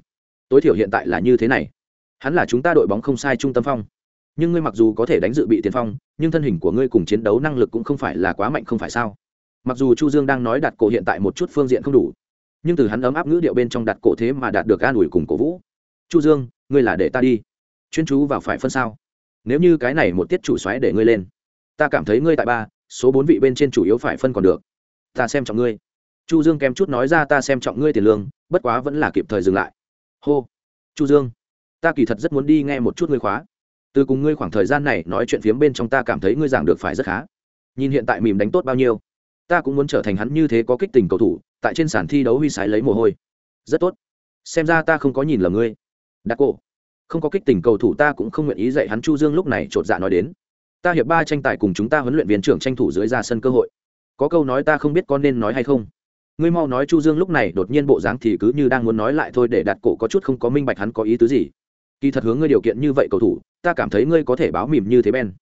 Tối thiểu hiện tại là như thế này. Hắn là chúng ta đội bóng không sai trung tâm phong. Nhưng ngươi mặc dù có thể đánh dự bị tiền phong, nhưng thân hình của ngươi cùng chiến đấu năng lực cũng không phải là quá mạnh không phải sao? Mặc dù chu dương đang nói đặt cổ hiện tại một chút phương diện không đủ nhưng từ hắn ấm áp ngữ điệu bên trong đặt cổ thế mà đạt được an ủi cùng cổ vũ. Chu dương, ngươi là để ta đi. Chuyên chú vào phải phân sao? Nếu như cái này một tiết chủ xoáy để ngươi lên, ta cảm thấy ngươi tại ba, số bốn vị bên trên chủ yếu phải phân còn được. Ta xem trọng ngươi. Chu dương kém chút nói ra, ta xem trọng ngươi tiền lương, bất quá vẫn là kịp thời dừng lại. Hô, chu dương, ta kỳ thật rất muốn đi nghe một chút ngươi khóa. Từ cùng ngươi khoảng thời gian này nói chuyện phiếm bên trong ta cảm thấy ngươi giảng được phải rất khá. Nhìn hiện tại mìm đánh tốt bao nhiêu. Ta cũng muốn trở thành hắn như thế có kích tình cầu thủ tại trên sàn thi đấu huy sái lấy mồ hôi. Rất tốt. Xem ra ta không có nhìn lầm ngươi. Đặc cổ không có kích tình cầu thủ ta cũng không nguyện ý dạy hắn chu dương lúc này chột dạ nói đến. Ta hiệp ba tranh tài cùng chúng ta huấn luyện viên trưởng tranh thủ dưới ra sân cơ hội. Có câu nói ta không biết con nên nói hay không. Ngươi mau nói chu dương lúc này đột nhiên bộ dáng thì cứ như đang muốn nói lại thôi để đặt cổ có chút không có minh bạch hắn có ý tứ gì. Kỳ thật hướng ngươi điều kiện như vậy cầu thủ, ta cảm thấy ngươi có thể báo mỉm như thế ben.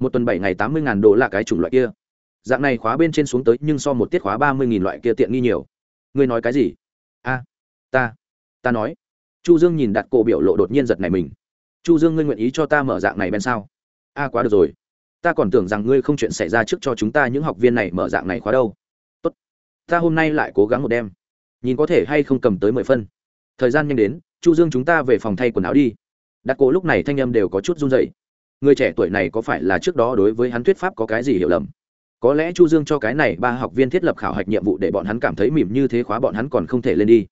Một tuần bảy ngày tám mươi ngàn đô là cái chủng loại kia dạng này khóa bên trên xuống tới nhưng so một tiết khóa ba mươi nghìn loại kia tiện nghi nhiều. Ngươi nói cái gì? A, ta ta nói. Chu dương nhìn đặt cổ biểu lộ đột nhiên giật này mình. Chu dương ngươi nguyện ý cho ta mở dạng này bên sao? A, quá được rồi. Ta còn tưởng rằng ngươi không chuyện xảy ra trước cho chúng ta những học viên này mở dạng này khóa đâu. Tốt. Ta hôm nay lại cố gắng một đêm. Nhìn có thể hay không cầm tới mười phân. Thời gian nhanh đến, chu dương chúng ta về phòng thay quần áo đi. Đặt cổ lúc này thanh âm đều có chút run rẩy. Người trẻ tuổi này có phải là trước đó đối với hắn thuyết pháp có cái gì hiểu lầm? Có lẽ chu dương cho cái này ba học viên thiết lập khảo hạch nhiệm vụ để bọn hắn cảm thấy mỉm như thế khóa bọn hắn còn không thể lên đi.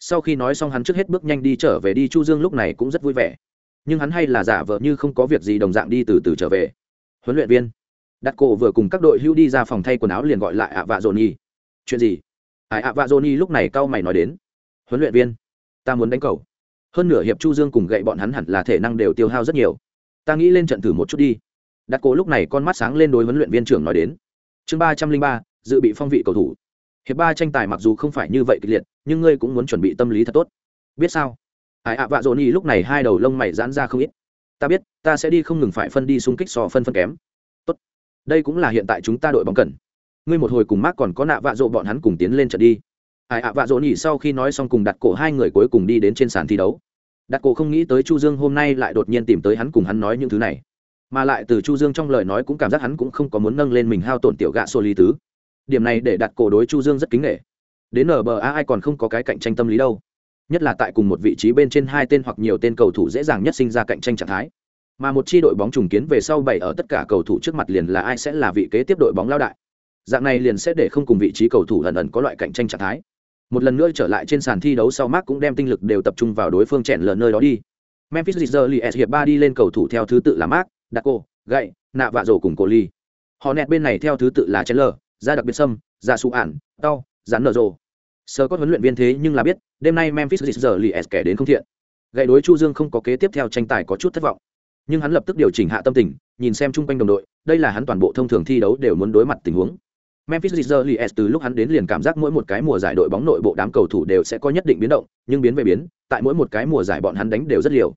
Sau khi nói xong hắn trước hết bước nhanh đi trở về đi, chu dương lúc này cũng rất vui vẻ. Nhưng hắn hay là giả vờ như không có việc gì đồng dạng đi từ từ trở về. Huấn luyện viên. Đặt cổ vừa cùng các đội hưu đi ra phòng thay quần áo liền gọi lại ạ vạ dồn nhi chuyện gì? Ải ạ vạ dồn nhi lúc này cau mày nói đến. Huấn luyện viên, ta muốn đánh cầu. Hơn nửa hiệp chu dương cùng gậy bọn hắn hẳn là thể năng đều tiêu hao rất nhiều. Ta nghĩ lên trận thử một chút đi. Đặt cổ lúc này con mắt sáng lên đối huấn luyện viên trưởng nói đến chương ba trăm linh ba, dự bị phong vị cầu thủ. Hiệp ba tranh tài mặc dù không phải như vậy kịch liệt, nhưng ngươi cũng muốn chuẩn bị tâm lý thật tốt. Biết sao? Ai ạ, vạ dồn y lúc này hai đầu lông mày giãn ra không ít. Ta biết, ta sẽ đi không ngừng phải phân đi xung kích so phân phân kém. Tốt. Đây cũng là hiện tại chúng ta đội bóng cần. Ngươi một hồi cùng mác còn có nạ vạ dỗ bọn hắn cùng tiến lên trận đi. Ai ạ, vạ dỗ nhỉ sau khi nói xong cùng đặt cổ hai người cuối cùng đi đến trên sàn thi đấu. Đặt cổ không nghĩ tới chu dương hôm nay lại đột nhiên tìm tới hắn cùng hắn nói những thứ này mà lại từ chu dương trong lời nói cũng cảm giác hắn cũng không có muốn nâng lên mình hao tổn tiểu gạ xô lý tứ. Điểm này để đặt cổ đối chu dương rất kính nghệ đến nba ai còn không có cái cạnh tranh tâm lý đâu. Nhất là tại cùng một vị trí bên trên hai tên hoặc nhiều tên cầu thủ dễ dàng nhất sinh ra cạnh tranh trạng thái. Mà một chi đội bóng trùng kiến về sau bảy ở tất cả cầu thủ trước mặt liền là ai sẽ là vị kế tiếp đội bóng lao đại. Dạng này liền sẽ để không cùng vị trí cầu thủ lần ẩn có loại cạnh tranh trạng thái. Một lần nữa trở lại trên sàn thi đấu sau mark cũng đem tinh lực đều tập trung vào đối phương chèn lờ nơi đó đi. Memphis Grizzlies hiệp ba đi lên cầu thủ theo thứ tự là mark. Daco, gậy nạ vạ rổ cùng cổ ly. Họ nẹt bên này theo thứ tự là chèn lờ ra đặc biệt sâm ra sụ ản đau rắn nở rồ sơ có huấn luyện viên thế nhưng là biết đêm nay memphis Grizzlies kẻ đến không thiện. Gậy đối chu dương không có kế tiếp theo tranh tài có chút thất vọng. Nhưng hắn lập tức điều chỉnh hạ tâm tình nhìn xem chung quanh đồng đội đây là hắn toàn bộ thông thường thi đấu đều muốn đối mặt tình huống. Memphis Grizzlies từ lúc hắn đến liền cảm giác mỗi một cái mùa giải đội bóng nội bộ đám cầu thủ đều sẽ có nhất định biến động, nhưng biến về biến, tại mỗi một cái mùa giải bọn hắn đánh đều rất liều.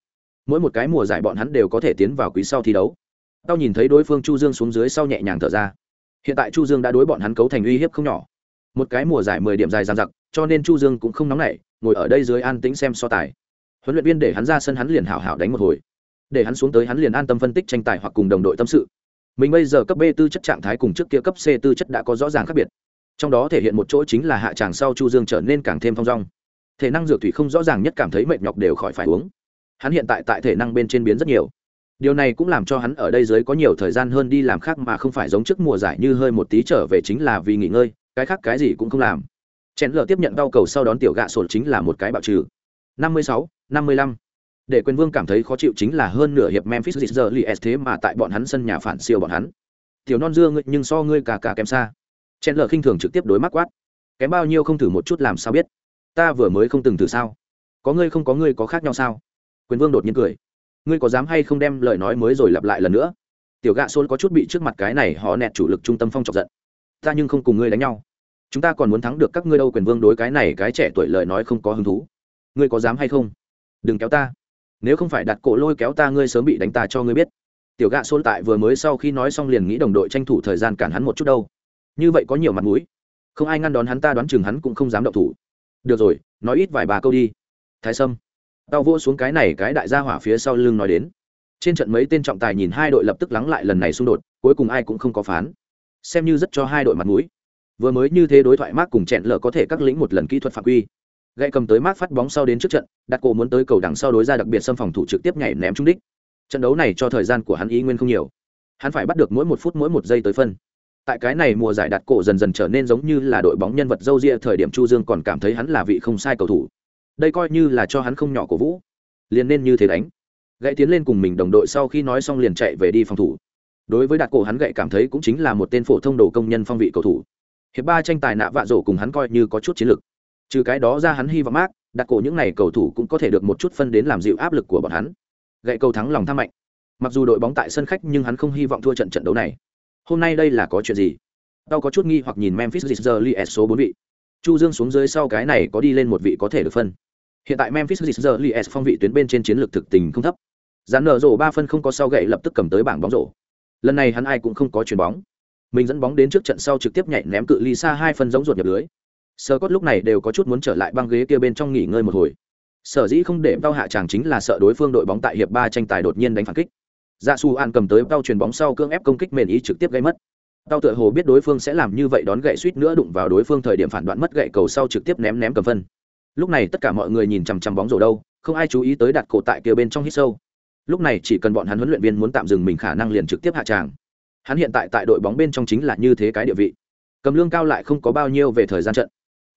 Mỗi một cái mùa giải bọn hắn đều có thể tiến vào quý sau thi đấu. Tao nhìn thấy đối phương Chu Dương xuống dưới sau nhẹ nhàng thở ra. Hiện tại Chu Dương đã đối bọn hắn cấu thành uy hiếp không nhỏ. Một cái mùa giải 10 điểm dài dằng dặc, cho nên Chu Dương cũng không nóng nảy, ngồi ở đây dưới an tĩnh xem so tài. Huấn luyện viên để hắn ra sân hắn liền hảo hảo đánh một hồi. Để hắn xuống tới hắn liền an tâm phân tích tranh tài hoặc cùng đồng đội tâm sự mình bây giờ cấp b tư chất trạng thái cùng trước kia cấp c tư chất đã có rõ ràng khác biệt trong đó thể hiện một chỗ chính là hạ tràng sau chu dương trở nên càng thêm thong dong thể năng dược thủy không rõ ràng nhất cảm thấy mệt nhọc đều khỏi phải uống hắn hiện tại tại thể năng bên trên biến rất nhiều. Điều này cũng làm cho hắn ở đây dưới có nhiều thời gian hơn đi làm khác mà không phải giống trước mùa giải như hơi một tí trở về chính là vì nghỉ ngơi, cái khác cái gì cũng không làm. Chen lờ tiếp nhận đau cầu sau đón tiểu gạ sổ chính là một cái bạo trừ. Năm mươi sáu, năm mươi lăm. Để quyền vương cảm thấy khó chịu chính là hơn nửa hiệp memphis Grizzlies thế mà tại bọn hắn sân nhà phản siêu bọn hắn. Tiểu non dưa ngươi, nhưng so ngươi cả cả kém xa. Chen lờ khinh thường trực tiếp đối mắt quát. Kém bao nhiêu không thử một chút làm sao biết? Ta vừa mới không từng thử sao? Có ngươi không có ngươi có khác nhau sao? Quyền vương đột nhiên cười. Ngươi có dám hay không đem lời nói mới rồi lặp lại lần nữa? Tiểu gạ xôn có chút bị trước mặt cái này họ nẹt chủ lực trung tâm phong chọc giận. Ta nhưng không cùng ngươi đánh nhau. Chúng ta còn muốn thắng được các ngươi đâu, quyền vương đối cái này cái trẻ tuổi lời nói không có hứng thú. Ngươi có dám hay không? Đừng kéo ta. Nếu không phải đặt cổ lôi kéo ta, ngươi sớm bị đánh ta cho ngươi biết. Tiểu gạ xôn tại vừa mới sau khi nói xong liền nghĩ đồng đội tranh thủ thời gian cản hắn một chút đâu. Như vậy có nhiều mặt mũi. Không ai ngăn đón hắn, ta đoán chừng hắn cũng không dám động thủ. Được rồi, nói ít vài bà câu đi. Thái sâm tao vỗ xuống cái này cái đại gia hỏa phía sau lưng nói đến. Trên trận mấy tên trọng tài nhìn hai đội lập tức lắng lại lần này xung đột, cuối cùng ai cũng không có phán. Xem như rất cho hai đội mặt mũi. Vừa mới như thế đối thoại mác cùng chẹn lờ có thể các lĩnh một lần kỹ thuật phạm quy. Gậy cầm tới mác phát bóng sau đến trước trận, đặt cổ muốn tới cầu đằng sau đối ra đặc biệt xâm phòng thủ trực tiếp nhảy ném trúng đích. Trận đấu này cho thời gian của hắn ý nguyên không nhiều. Hắn phải bắt được mỗi một phút mỗi một giây tới phân. Tại cái này mùa giải đặt cổ dần dần trở nên giống như là đội bóng nhân vật dâu ria thời điểm chu dương còn cảm thấy hắn là vị không sai cầu thủ đây coi như là cho hắn không nhỏ cổ vũ. Liền nên như thế đánh. Gậy tiến lên cùng mình đồng đội sau khi nói xong liền chạy về đi phòng thủ. Đối với đạt cổ hắn gậy cảm thấy cũng chính là một tên phổ thông đồ công nhân phong vị cầu thủ. Hiệp ba tranh tài nạ vạ rổ cùng hắn coi như có chút chiến lược trừ cái đó ra hắn hy vọng mát, đạt cổ những n à y cầu thủ cũng có thể được một chút phân đến làm dịu áp lực của bọn hắn. Gậy cầu thắng lòng tham mạnh. Mặc dù đội bóng tại sân khách nhưng hắn không hy vọng thua trận trận đấu này. Hôm nay đây là có chuyện gì? Tao có chút nghi hoặc nhìn memphis Grizzlies số bốn vị. Chu dương xuống dưới sau cái này có đi lên một vị có thể được phân hiện tại memphis Grizzlies phong vị tuyến bên trên chiến lược thực tình không thấp. Dán nở rổ ba phân không có sau gậy lập tức cầm tới bảng bóng rổ. Lần này hắn ai cũng không có chuyền bóng. Mình dẫn bóng đến trước trận sau trực tiếp nhảy ném cự ly xa hai phân giống ruột nhập lưới. Sơ cốt lúc này đều có chút muốn trở lại băng ghế kia bên trong nghỉ ngơi một hồi. Sở dĩ không để bao hạ chàng chính là sợ đối phương đội bóng tại hiệp ba tranh tài đột nhiên đánh phản kích. Dạ su an cầm tới bao chuyền bóng sau cưỡng ép công kích mền ý trực tiếp gây mất. Tao tựa hồ biết đối phương sẽ làm như vậy đón gậy suýt nữa đụng vào đối phương thời điểm phản đoạn mất gậy cầu sau trực tiếp ném ném cầm phân lúc này tất cả mọi người nhìn chằm chằm bóng rổ đâu, không ai chú ý tới đặt cổ tại kia bên trong hít sâu. Lúc này chỉ cần bọn hắn huấn luyện viên muốn tạm dừng mình, khả năng liền trực tiếp hạ tràng. Hắn hiện tại tại đội bóng bên trong chính là như thế cái địa vị. Cầm lương cao lại không có bao nhiêu về thời gian trận.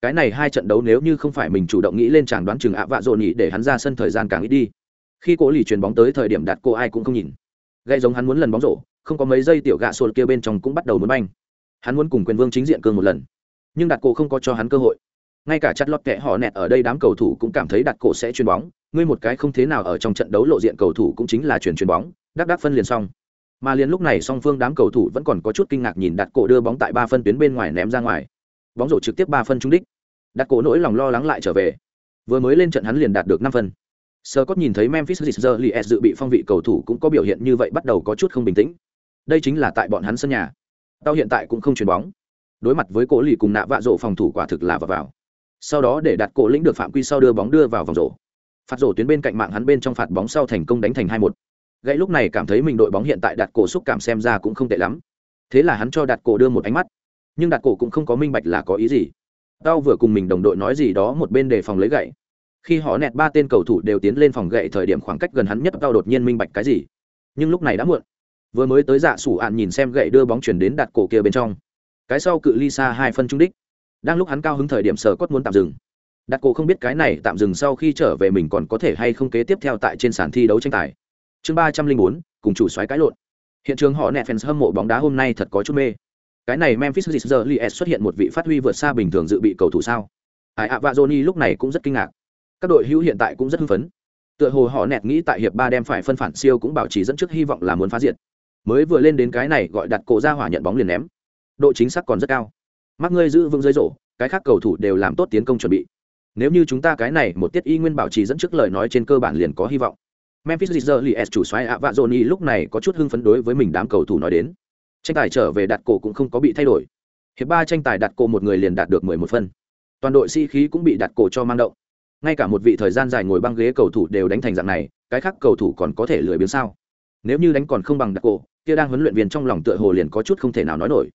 Cái này hai trận đấu nếu như không phải mình chủ động nghĩ lên chàng đoán chừng ạ vạ dồn nhị để hắn ra sân thời gian càng ít đi. Khi cố lì chuyền bóng tới thời điểm đặt cô ai cũng không nhìn. Gây giống hắn muốn lần bóng rổ, không có mấy giây tiểu gạ sột kia bên trong cũng bắt đầu muốn banh. Hắn muốn cùng quyền vương chính diện cương một lần. Nhưng đặt cô không có cho hắn cơ hội ngay cả chặt lọt kẽ họ nẹt ở đây đám cầu thủ cũng cảm thấy đặt cổ sẽ chuyền bóng. Ngươi một cái không thế nào ở trong trận đấu lộ diện cầu thủ cũng chính là chuyển chuyền bóng. Đắc đắc phân liền xong. Mà liền lúc này song phương đám cầu thủ vẫn còn có chút kinh ngạc nhìn đặt cổ đưa bóng tại ba phân tuyến bên ngoài ném ra ngoài. Bóng rổ trực tiếp ba phân trúng đích. Đặt cổ nỗi lòng lo lắng lại trở về. Vừa mới lên trận hắn liền đạt được năm phân. Sơ cốt nhìn thấy memphis Grizzlies dự bị phong vị cầu thủ cũng có biểu hiện như vậy bắt đầu có chút không bình tĩnh. Đây chính là tại bọn hắn sân nhà. Tao hiện tại cũng không chuyền bóng. Đối mặt với cổ lì cùng nạ vạ rổ phòng thủ quả thực là vào, vào sau đó để đặt cổ lĩnh được phạm quy sau đưa bóng đưa vào vòng rổ. Phạt rổ tuyến bên cạnh mạng hắn bên trong phạt bóng sau thành công đánh thành hai một. Gãy lúc này cảm thấy mình đội bóng hiện tại đặt cổ xúc cảm xem ra cũng không tệ lắm. Thế là hắn cho đặt cổ đưa một ánh mắt. Nhưng đặt cổ cũng không có minh bạch là có ý gì. Tao vừa cùng mình đồng đội nói gì đó một bên đề phòng lấy gậy. Khi họ nẹt ba tên cầu thủ đều tiến lên phòng gậy thời điểm khoảng cách gần hắn nhất, tao đột nhiên minh bạch cái gì. Nhưng lúc này đã muộn. Vừa mới tới dạ sủ ạn nhìn xem gậy đưa bóng chuyển đến đặt cổ kia bên trong. Cái sau cự ly xa hai phân trung đích đang lúc hắn cao hứng thời điểm sở cốt muốn tạm dừng. Đặt cổ không biết cái này tạm dừng sau khi trở về mình còn có thể hay không kế tiếp theo tại trên sàn thi đấu tranh tài. Chương ba trăm linh bốn, cùng chủ xoáy cãi lộn. Hiện trường họ nẹt fans hâm mộ bóng đá hôm nay thật có chút mê. Cái này memphis Grizzlies xuất hiện một vị phát huy vượt xa bình thường dự bị cầu thủ sao? Ai, ạ và johnny lúc này cũng rất kinh ngạc. Các đội hữu hiện tại cũng rất hưng phấn. Tựa hồ họ nẹt nghĩ tại hiệp ba đem phải phân phản siêu cũng bảo trì dẫn trước hy vọng là muốn phá diệt. Mới vừa lên đến cái này gọi đặt cổ ra hỏa nhận bóng liền ném. Độ chính xác còn rất cao mắc ngươi giữ vững dưới rổ, cái khác cầu thủ đều làm tốt tiến công chuẩn bị. Nếu như chúng ta cái này một tiết y nguyên bảo trì dẫn trước lời nói trên cơ bản liền có hy vọng. Memphis Grizzlies chủ xoáy ạ vạ johnny lúc này có chút hưng phấn đối với mình đám cầu thủ nói đến. Tranh tài trở về đặt cổ cũng không có bị thay đổi. Hiệp ba tranh tài đặt cổ một người liền đạt được mười một phân. Toàn đội si khí cũng bị đặt cổ cho mang động. Ngay cả một vị thời gian dài ngồi băng ghế cầu thủ đều đánh thành dạng này, cái khác cầu thủ còn có thể lười biếng sao? Nếu như đánh còn không bằng đặt cổ, kia đang huấn luyện viên trong lòng tựa hồ liền có chút không thể nào nói nổi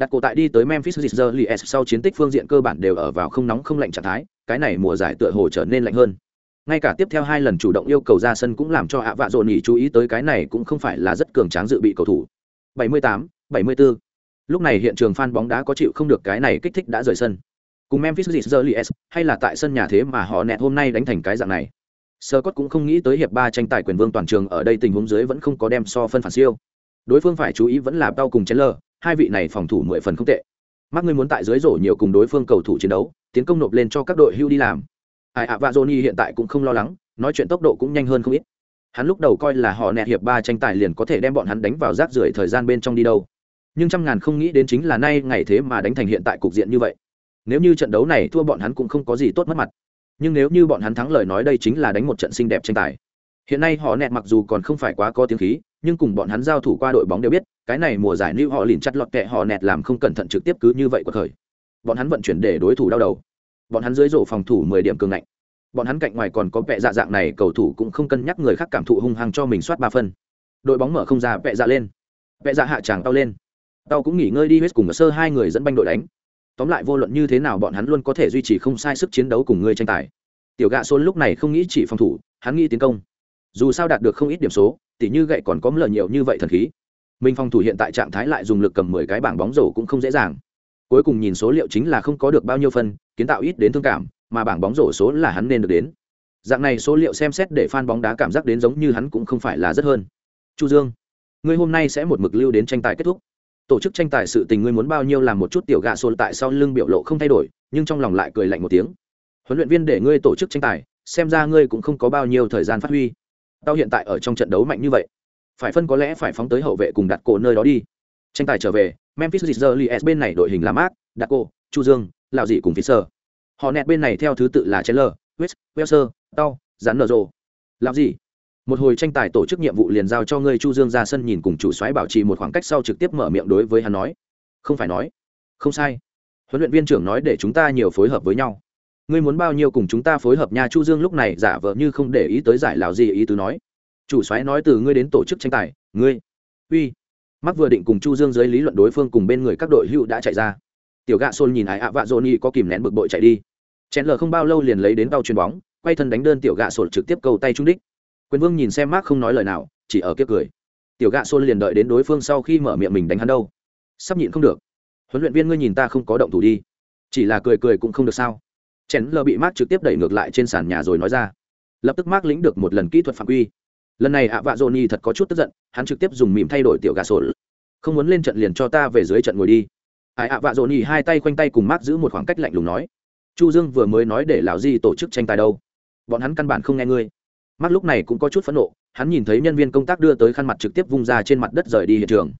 đặt cổ tại đi tới memphis Grizzlies sau chiến tích phương diện cơ bản đều ở vào không nóng không lạnh trạng thái cái này mùa giải tựa hồ trở nên lạnh hơn. Ngay cả tiếp theo hai lần chủ động yêu cầu ra sân cũng làm cho ạ vạ dồn nhỉ chú ý tới cái này cũng không phải là rất cường tráng dự bị cầu thủ. 78, 74. lúc này hiện trường fan bóng đá có chịu không được cái này kích thích đã rời sân. Cùng memphis Grizzlies hay là tại sân nhà thế mà họ nẹt hôm nay đánh thành cái dạng này. Sơ cốt cũng không nghĩ tới hiệp ba tranh tài quyền vương toàn trường ở đây tình huống dưới vẫn không có đem so phân phản siêu. Đối phương phải chú ý vẫn là tao cùng chén lờ hai vị này phòng thủ mười phần không tệ. Mắc ngươi muốn tại dưới rổ nhiều cùng đối phương cầu thủ chiến đấu, tiến công nộp lên cho các đội hưu đi làm. Ai, ạ và johnny hiện tại cũng không lo lắng, nói chuyện tốc độ cũng nhanh hơn không ít. Hắn lúc đầu coi là họ nẹt hiệp ba tranh tài liền có thể đem bọn hắn đánh vào rác rưởi thời gian bên trong đi đâu. Nhưng trăm ngàn không nghĩ đến chính là nay ngày thế mà đánh thành hiện tại cục diện như vậy. Nếu như trận đấu này thua bọn hắn cũng không có gì tốt mất mặt. Nhưng nếu như bọn hắn thắng lời nói đây chính là đánh một trận xinh đẹp tranh tài. Hiện nay họ nẹt mặc dù còn không phải quá có tiếng khí nhưng cùng bọn hắn giao thủ qua đội bóng đều biết, cái này mùa giải lưu họ liền chặt lọt kẹ họ nẹt làm không cẩn thận trực tiếp cứ như vậy của thời bọn hắn vận chuyển để đối thủ đau đầu. Bọn hắn dưới rổ phòng thủ mười điểm cường ngạnh. Bọn hắn cạnh ngoài còn có vẻ dạ dạng này, cầu thủ cũng không cân nhắc người khác cảm thụ hung hăng cho mình soát ba phân. Đội bóng mở không ra vẹ dạ lên. Vẹ dạ hạ tràng tao lên. Tao cũng nghỉ ngơi đi hết cùng ở sơ hai người dẫn banh đội đánh. Tóm lại vô luận như thế nào bọn hắn luôn có thể duy trì không sai sức chiến đấu cùng người tranh tài. Tiểu gạ xôn lúc này không nghĩ chỉ phòng thủ, hắn nghĩ tiến công. Dù sao đạt được không ít điểm số tỉ như gậy còn có lợi nhiều như vậy thần khí. Mình phòng thủ hiện tại trạng thái lại dùng lực cầm mười cái bảng bóng rổ cũng không dễ dàng. Cuối cùng nhìn số liệu chính là không có được bao nhiêu phân, kiến tạo ít đến thương cảm, mà bảng bóng rổ số là hắn nên được đến. Dạng này số liệu xem xét để fan bóng đá cảm giác đến giống như hắn cũng không phải là rất hơn. Chu dương, ngươi hôm nay sẽ một mực lưu đến tranh tài kết thúc. Tổ chức tranh tài sự tình ngươi muốn bao nhiêu làm một chút tiểu gạ xôn tại sau lưng biểu lộ không thay đổi, nhưng trong lòng lại cười lạnh một tiếng. Huấn luyện viên để ngươi tổ chức tranh tài, xem ra ngươi cũng không có bao nhiêu thời gian phát huy tao hiện tại ở trong trận đấu mạnh như vậy phải phân có lẽ phải phóng tới hậu vệ cùng đặt cổ nơi đó đi tranh tài trở về memphis Grizzlies bên này đội hình là mát đặt cổ chu dương lạo dị cùng fisher họ nẹt bên này theo thứ tự là Chandler, West, Welser, Tao, Rắn Nở rộ lạo dị Một hồi tranh tài tổ chức nhiệm vụ liền giao cho ngươi Chu Dương ra sân nhìn cùng chủ soái bảo trì một khoảng cách sau trực tiếp mở miệng đối với hắn nói. Không phải nói. Không sai. Huấn luyện viên trưởng nói để chúng ta nhiều phối hợp với nhau. Ngươi muốn bao nhiêu cùng chúng ta phối hợp nha Chu Dương lúc này giả vờ như không để ý tới giải lão gì ý tứ nói. Chủ soái nói từ ngươi đến tổ chức tranh tài, ngươi. Uy. Mắc vừa định cùng Chu Dương dưới lý luận đối phương cùng bên người các đội hữu đã chạy ra. Tiểu gạ xôn nhìn ái ạ vạ dồn y có kìm nén bực bội chạy đi. Chén lờ không bao lâu liền lấy đến tàu chuyền bóng quay thân đánh đơn tiểu gạ sồn trực tiếp cầu tay trung đích. Quyền vương nhìn xem mark không nói lời nào chỉ ở kiếp cười. Tiểu gạ xôn liền đợi đến đối phương sau khi mở miệng mình đánh hắn đâu. Sắp nhịn không được. Huấn luyện viên ngươi nhìn ta không có động thủ đi. Chỉ là cười cười cũng không được sao chén lờ bị mark trực tiếp đẩy ngược lại trên sàn nhà rồi nói ra. Lập tức mark lĩnh được một lần kỹ thuật phạm quy. Lần này ạ vạ dô ni thật có chút tức giận, hắn trực tiếp dùng mìm thay đổi tiểu gà sồn không muốn lên trận liền cho ta về dưới trận ngồi đi. Ai, ạ vạ dô ni hai tay khoanh tay cùng mát giữ một khoảng cách lạnh lùng nói. Chu dương vừa mới nói để lão di tổ chức tranh tài đâu. Bọn hắn căn bản không nghe ngươi. Mát lúc này cũng có chút phẫn nộ, hắn nhìn thấy nhân viên công tác đưa tới khăn mặt trực tiếp vung ra trên mặt đất rời đi hiện trường.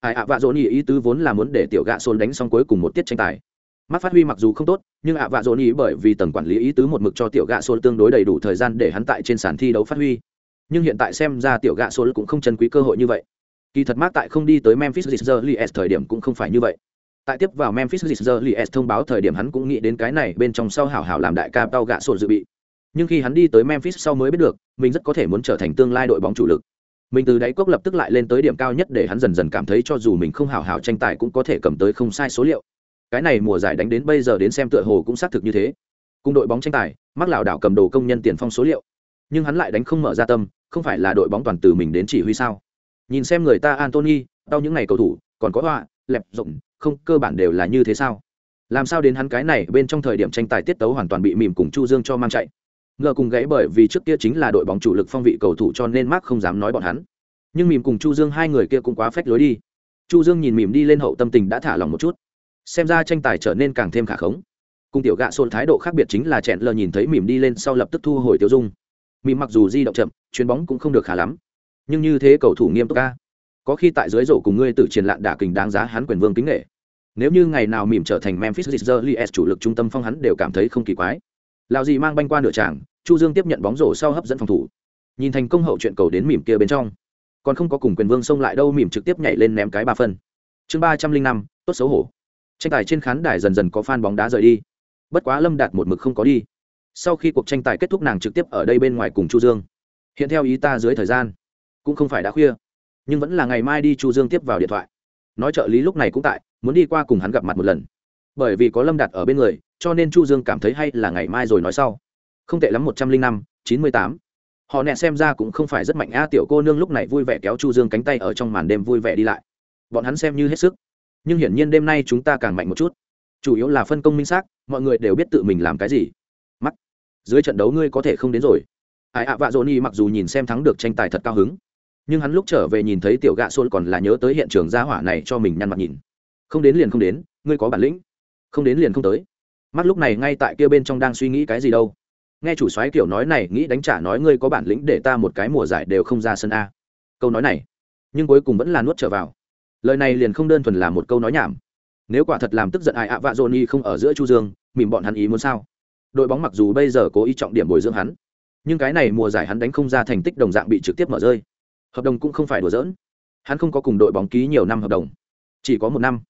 Ai, ạ vạ dồn nhì ý tứ vốn là muốn để tiểu gạ xôn đánh xong cuối cùng một tiết tranh tài mắt phát huy mặc dù không tốt, nhưng ạ vạ dồn nhì bởi vì tầng quản lý ý tứ một mực cho tiểu gạ sô tương đối đầy đủ thời gian để hắn tại trên sàn thi đấu phát huy. Nhưng hiện tại xem ra tiểu gạ sô cũng không chân quý cơ hội như vậy. Kỳ thật mát tại không đi tới memphis Grizzlies thời điểm cũng không phải như vậy. Tại tiếp vào memphis Grizzlies thông báo thời điểm hắn cũng nghĩ đến cái này bên trong sau hảo hảo làm đại ca tao gạ sô dự bị. Nhưng khi hắn đi tới memphis sau mới biết được, mình rất có thể muốn trở thành tương lai đội bóng chủ lực. Mình từ đáy cốc lập tức lại lên tới điểm cao nhất để hắn dần dần cảm thấy cho dù mình không hảo hảo tranh tài cũng có thể cầm tới không sai số liệu cái này mùa giải đánh đến bây giờ đến xem tựa hồ cũng xác thực như thế. Cùng đội bóng tranh tài mắc lảo đảo cầm đồ công nhân tiền phong số liệu. Nhưng hắn lại đánh không mở ra tâm, không phải là đội bóng toàn từ mình đến chỉ huy sao? Nhìn xem người ta antony đau những ngày cầu thủ, còn có họa, lẹp rộng, không, cơ bản đều là như thế sao? Làm sao đến hắn cái này bên trong thời điểm tranh tài tiết tấu hoàn toàn bị mìm cùng chu dương cho mang chạy? Ngờ cùng gãy bởi vì trước kia chính là đội bóng chủ lực phong vị cầu thủ cho nên mark không dám nói bọn hắn. Nhưng mìm cùng chu dương hai người kia cũng quá phách lối đi. Chu dương nhìn mìm đi lên hậu tâm tình đã thả lòng một chút xem ra tranh tài trở nên càng thêm khả khống. Cùng tiểu gạ xôn thái độ khác biệt chính là chẹn lờ nhìn thấy mỉm đi lên sau lập tức thu hồi tiêu dung. Mỉm mặc dù di động chậm, chuyền bóng cũng không được khá lắm. Nhưng như thế cầu thủ nghiêm túc ca, có khi tại dưới rổ cùng ngươi tự truyền lạn đả kình đáng giá hắn quyền vương kính nghệ nếu như ngày nào mỉm trở thành memphis Grizzlies chủ lực trung tâm phong hắn đều cảm thấy không kỳ quái. Lào gì mang banh qua nửa tràng, chu dương tiếp nhận bóng rổ sau hấp dẫn phòng thủ. Nhìn thành công hậu chuyện cầu đến mỉm kia bên trong. Còn không có cùng quyền vương xông lại đâu mỉm trực tiếp nhảy lên ném cái ba phân. Chương ba trăm linh năm, tốt xấu hổ tranh tài trên khán đài dần dần có fan bóng đá rời đi. Bất quá lâm đạt một mực không có đi. Sau khi cuộc tranh tài kết thúc nàng trực tiếp ở đây bên ngoài cùng chu dương. Hiện theo ý ta dưới thời gian, cũng không phải đã khuya, nhưng vẫn là ngày mai đi chu dương tiếp vào điện thoại. Nói trợ lý lúc này cũng tại, muốn đi qua cùng hắn gặp mặt một lần. Bởi vì có lâm đạt ở bên người, cho nên chu dương cảm thấy hay là ngày mai rồi nói sau. Không tệ lắm một trăm linh năm, chín mươi tám. Họ nẹ xem ra cũng không phải rất mạnh a, tiểu cô nương lúc này vui vẻ kéo chu dương cánh tay ở trong màn đêm vui vẻ đi lại. Bọn hắn xem như hết sức nhưng hiển nhiên đêm nay chúng ta càng mạnh một chút. Chủ yếu là phân công minh xác, mọi người đều biết tự mình làm cái gì. Mắt dưới trận đấu ngươi có thể không đến rồi. Ai ạ, vạ dỗ ni mặc dù nhìn xem thắng được tranh tài thật cao hứng, nhưng hắn lúc trở về nhìn thấy tiểu gạ xôn còn là nhớ tới hiện trường gia hỏa này cho mình nhăn mặt nhìn. Không đến liền không đến, ngươi có bản lĩnh. Không đến liền không tới. Mắt lúc này ngay tại kia bên trong đang suy nghĩ cái gì đâu. Nghe chủ soái kiểu nói này, nghĩ đánh trả nói ngươi có bản lĩnh để ta một cái mùa giải đều không ra sân a. Câu nói này, nhưng cuối cùng vẫn là nuốt trở vào lời này liền không đơn thuần là một câu nói nhảm. Nếu quả thật làm tức giận ai ạ, vạ johnny không ở giữa chu dương mìm bọn hắn ý muốn sao? Đội bóng mặc dù bây giờ cố ý trọng điểm bồi dưỡng hắn, nhưng cái này mùa giải hắn đánh không ra thành tích đồng dạng bị trực tiếp mở rơi. Hợp đồng cũng không phải đùa giỡn. Hắn không có cùng đội bóng ký nhiều năm hợp đồng, chỉ có một năm.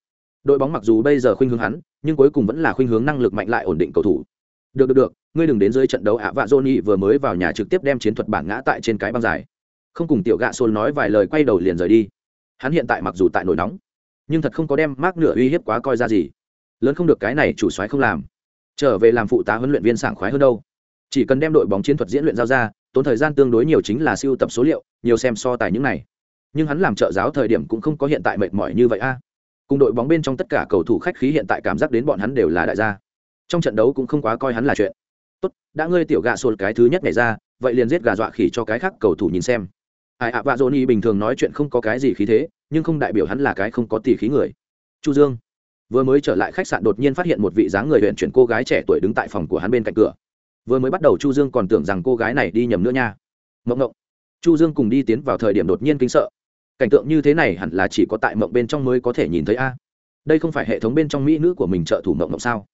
Đội bóng mặc dù bây giờ khuynh hướng hắn, nhưng cuối cùng vẫn là khuynh hướng năng lực mạnh lại ổn định cầu thủ. Được được được, ngươi đừng đến dưới trận đấu ạ, vạ johnny vừa mới vào nhà trực tiếp đem chiến thuật bản ngã tại trên cái băng dài. Không cùng tiểu gạ xôn nói vài lời quay đầu liền rời đi hắn hiện tại mặc dù tại nổi nóng, nhưng thật không có đem mác nửa uy hiếp quá coi ra gì. Lớn không được cái này chủ soái không làm. Trở về làm phụ tá huấn luyện viên sảng khoái hơn đâu. Chỉ cần đem đội bóng chiến thuật diễn luyện giao ra, tốn thời gian tương đối nhiều chính là siêu tập số liệu, nhiều xem so tài những này. Nhưng hắn làm trợ giáo thời điểm cũng không có hiện tại mệt mỏi như vậy a. Cùng đội bóng bên trong tất cả cầu thủ khách khí hiện tại cảm giác đến bọn hắn đều là đại gia. Trong trận đấu cũng không quá coi hắn là chuyện. Tốt, đã ngươi tiểu gạ sồn cái thứ nhất ngày ra, vậy liền giết gà dọa khỉ cho cái khác cầu thủ nhìn xem ai ạ, vạ doni bình thường nói chuyện không có cái gì khí thế, nhưng không đại biểu hắn là cái không có tỷ khí người. Chu dương, vừa mới trở lại khách sạn đột nhiên phát hiện một vị dáng người huyện chuyển cô gái trẻ tuổi đứng tại phòng của hắn bên cạnh cửa. Vừa mới bắt đầu chu dương còn tưởng rằng cô gái này đi nhầm nữa nha. Mộng mộng. Chu dương cùng đi tiến vào thời điểm đột nhiên kinh sợ. Cảnh tượng như thế này hẳn là chỉ có tại mộng bên trong mới có thể nhìn thấy a. Đây không phải hệ thống bên trong mỹ nữ của mình trợ thủ mộng mộng sao?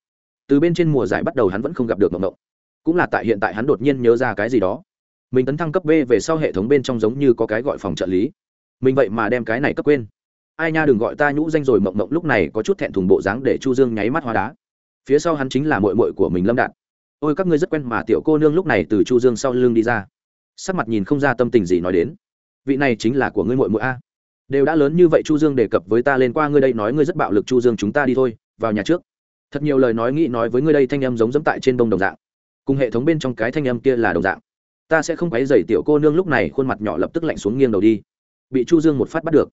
Từ bên trên mùa giải bắt đầu hắn vẫn không gặp được mộng mộng. Cũng là tại hiện tại hắn đột nhiên nhớ ra cái gì đó mình tấn thăng cấp b về sau hệ thống bên trong giống như có cái gọi phòng trợ lý. Mình vậy mà đem cái này cấp quên. Ai nha đừng gọi ta nhũ danh rồi mộng mộng lúc này có chút thẹn thùng bộ dáng để chu dương nháy mắt hoa đá. Phía sau hắn chính là mội mội của mình lâm đạt. Ôi, các ngươi rất quen mà, tiểu cô nương lúc này từ chu dương sau lưng đi ra. Sắc mặt nhìn không ra tâm tình gì nói đến. Vị này chính là của ngươi mội mội a. Đều đã lớn như vậy chu dương đề cập với ta lên qua ngươi đây nói ngươi rất bạo lực chu dương chúng ta đi thôi, vào nhà trước. Thật nhiều lời nói nghĩ nói với ngươi đây thanh em giống dẫm tại trên đông đồng dạng. Cùng hệ thống bên trong cái thanh em kia là đồng dạng ta sẽ không quấy dày tiểu cô nương lúc này, khuôn mặt nhỏ lập tức lạnh xuống nghiêng đầu đi. Bị chu dương một phát bắt được.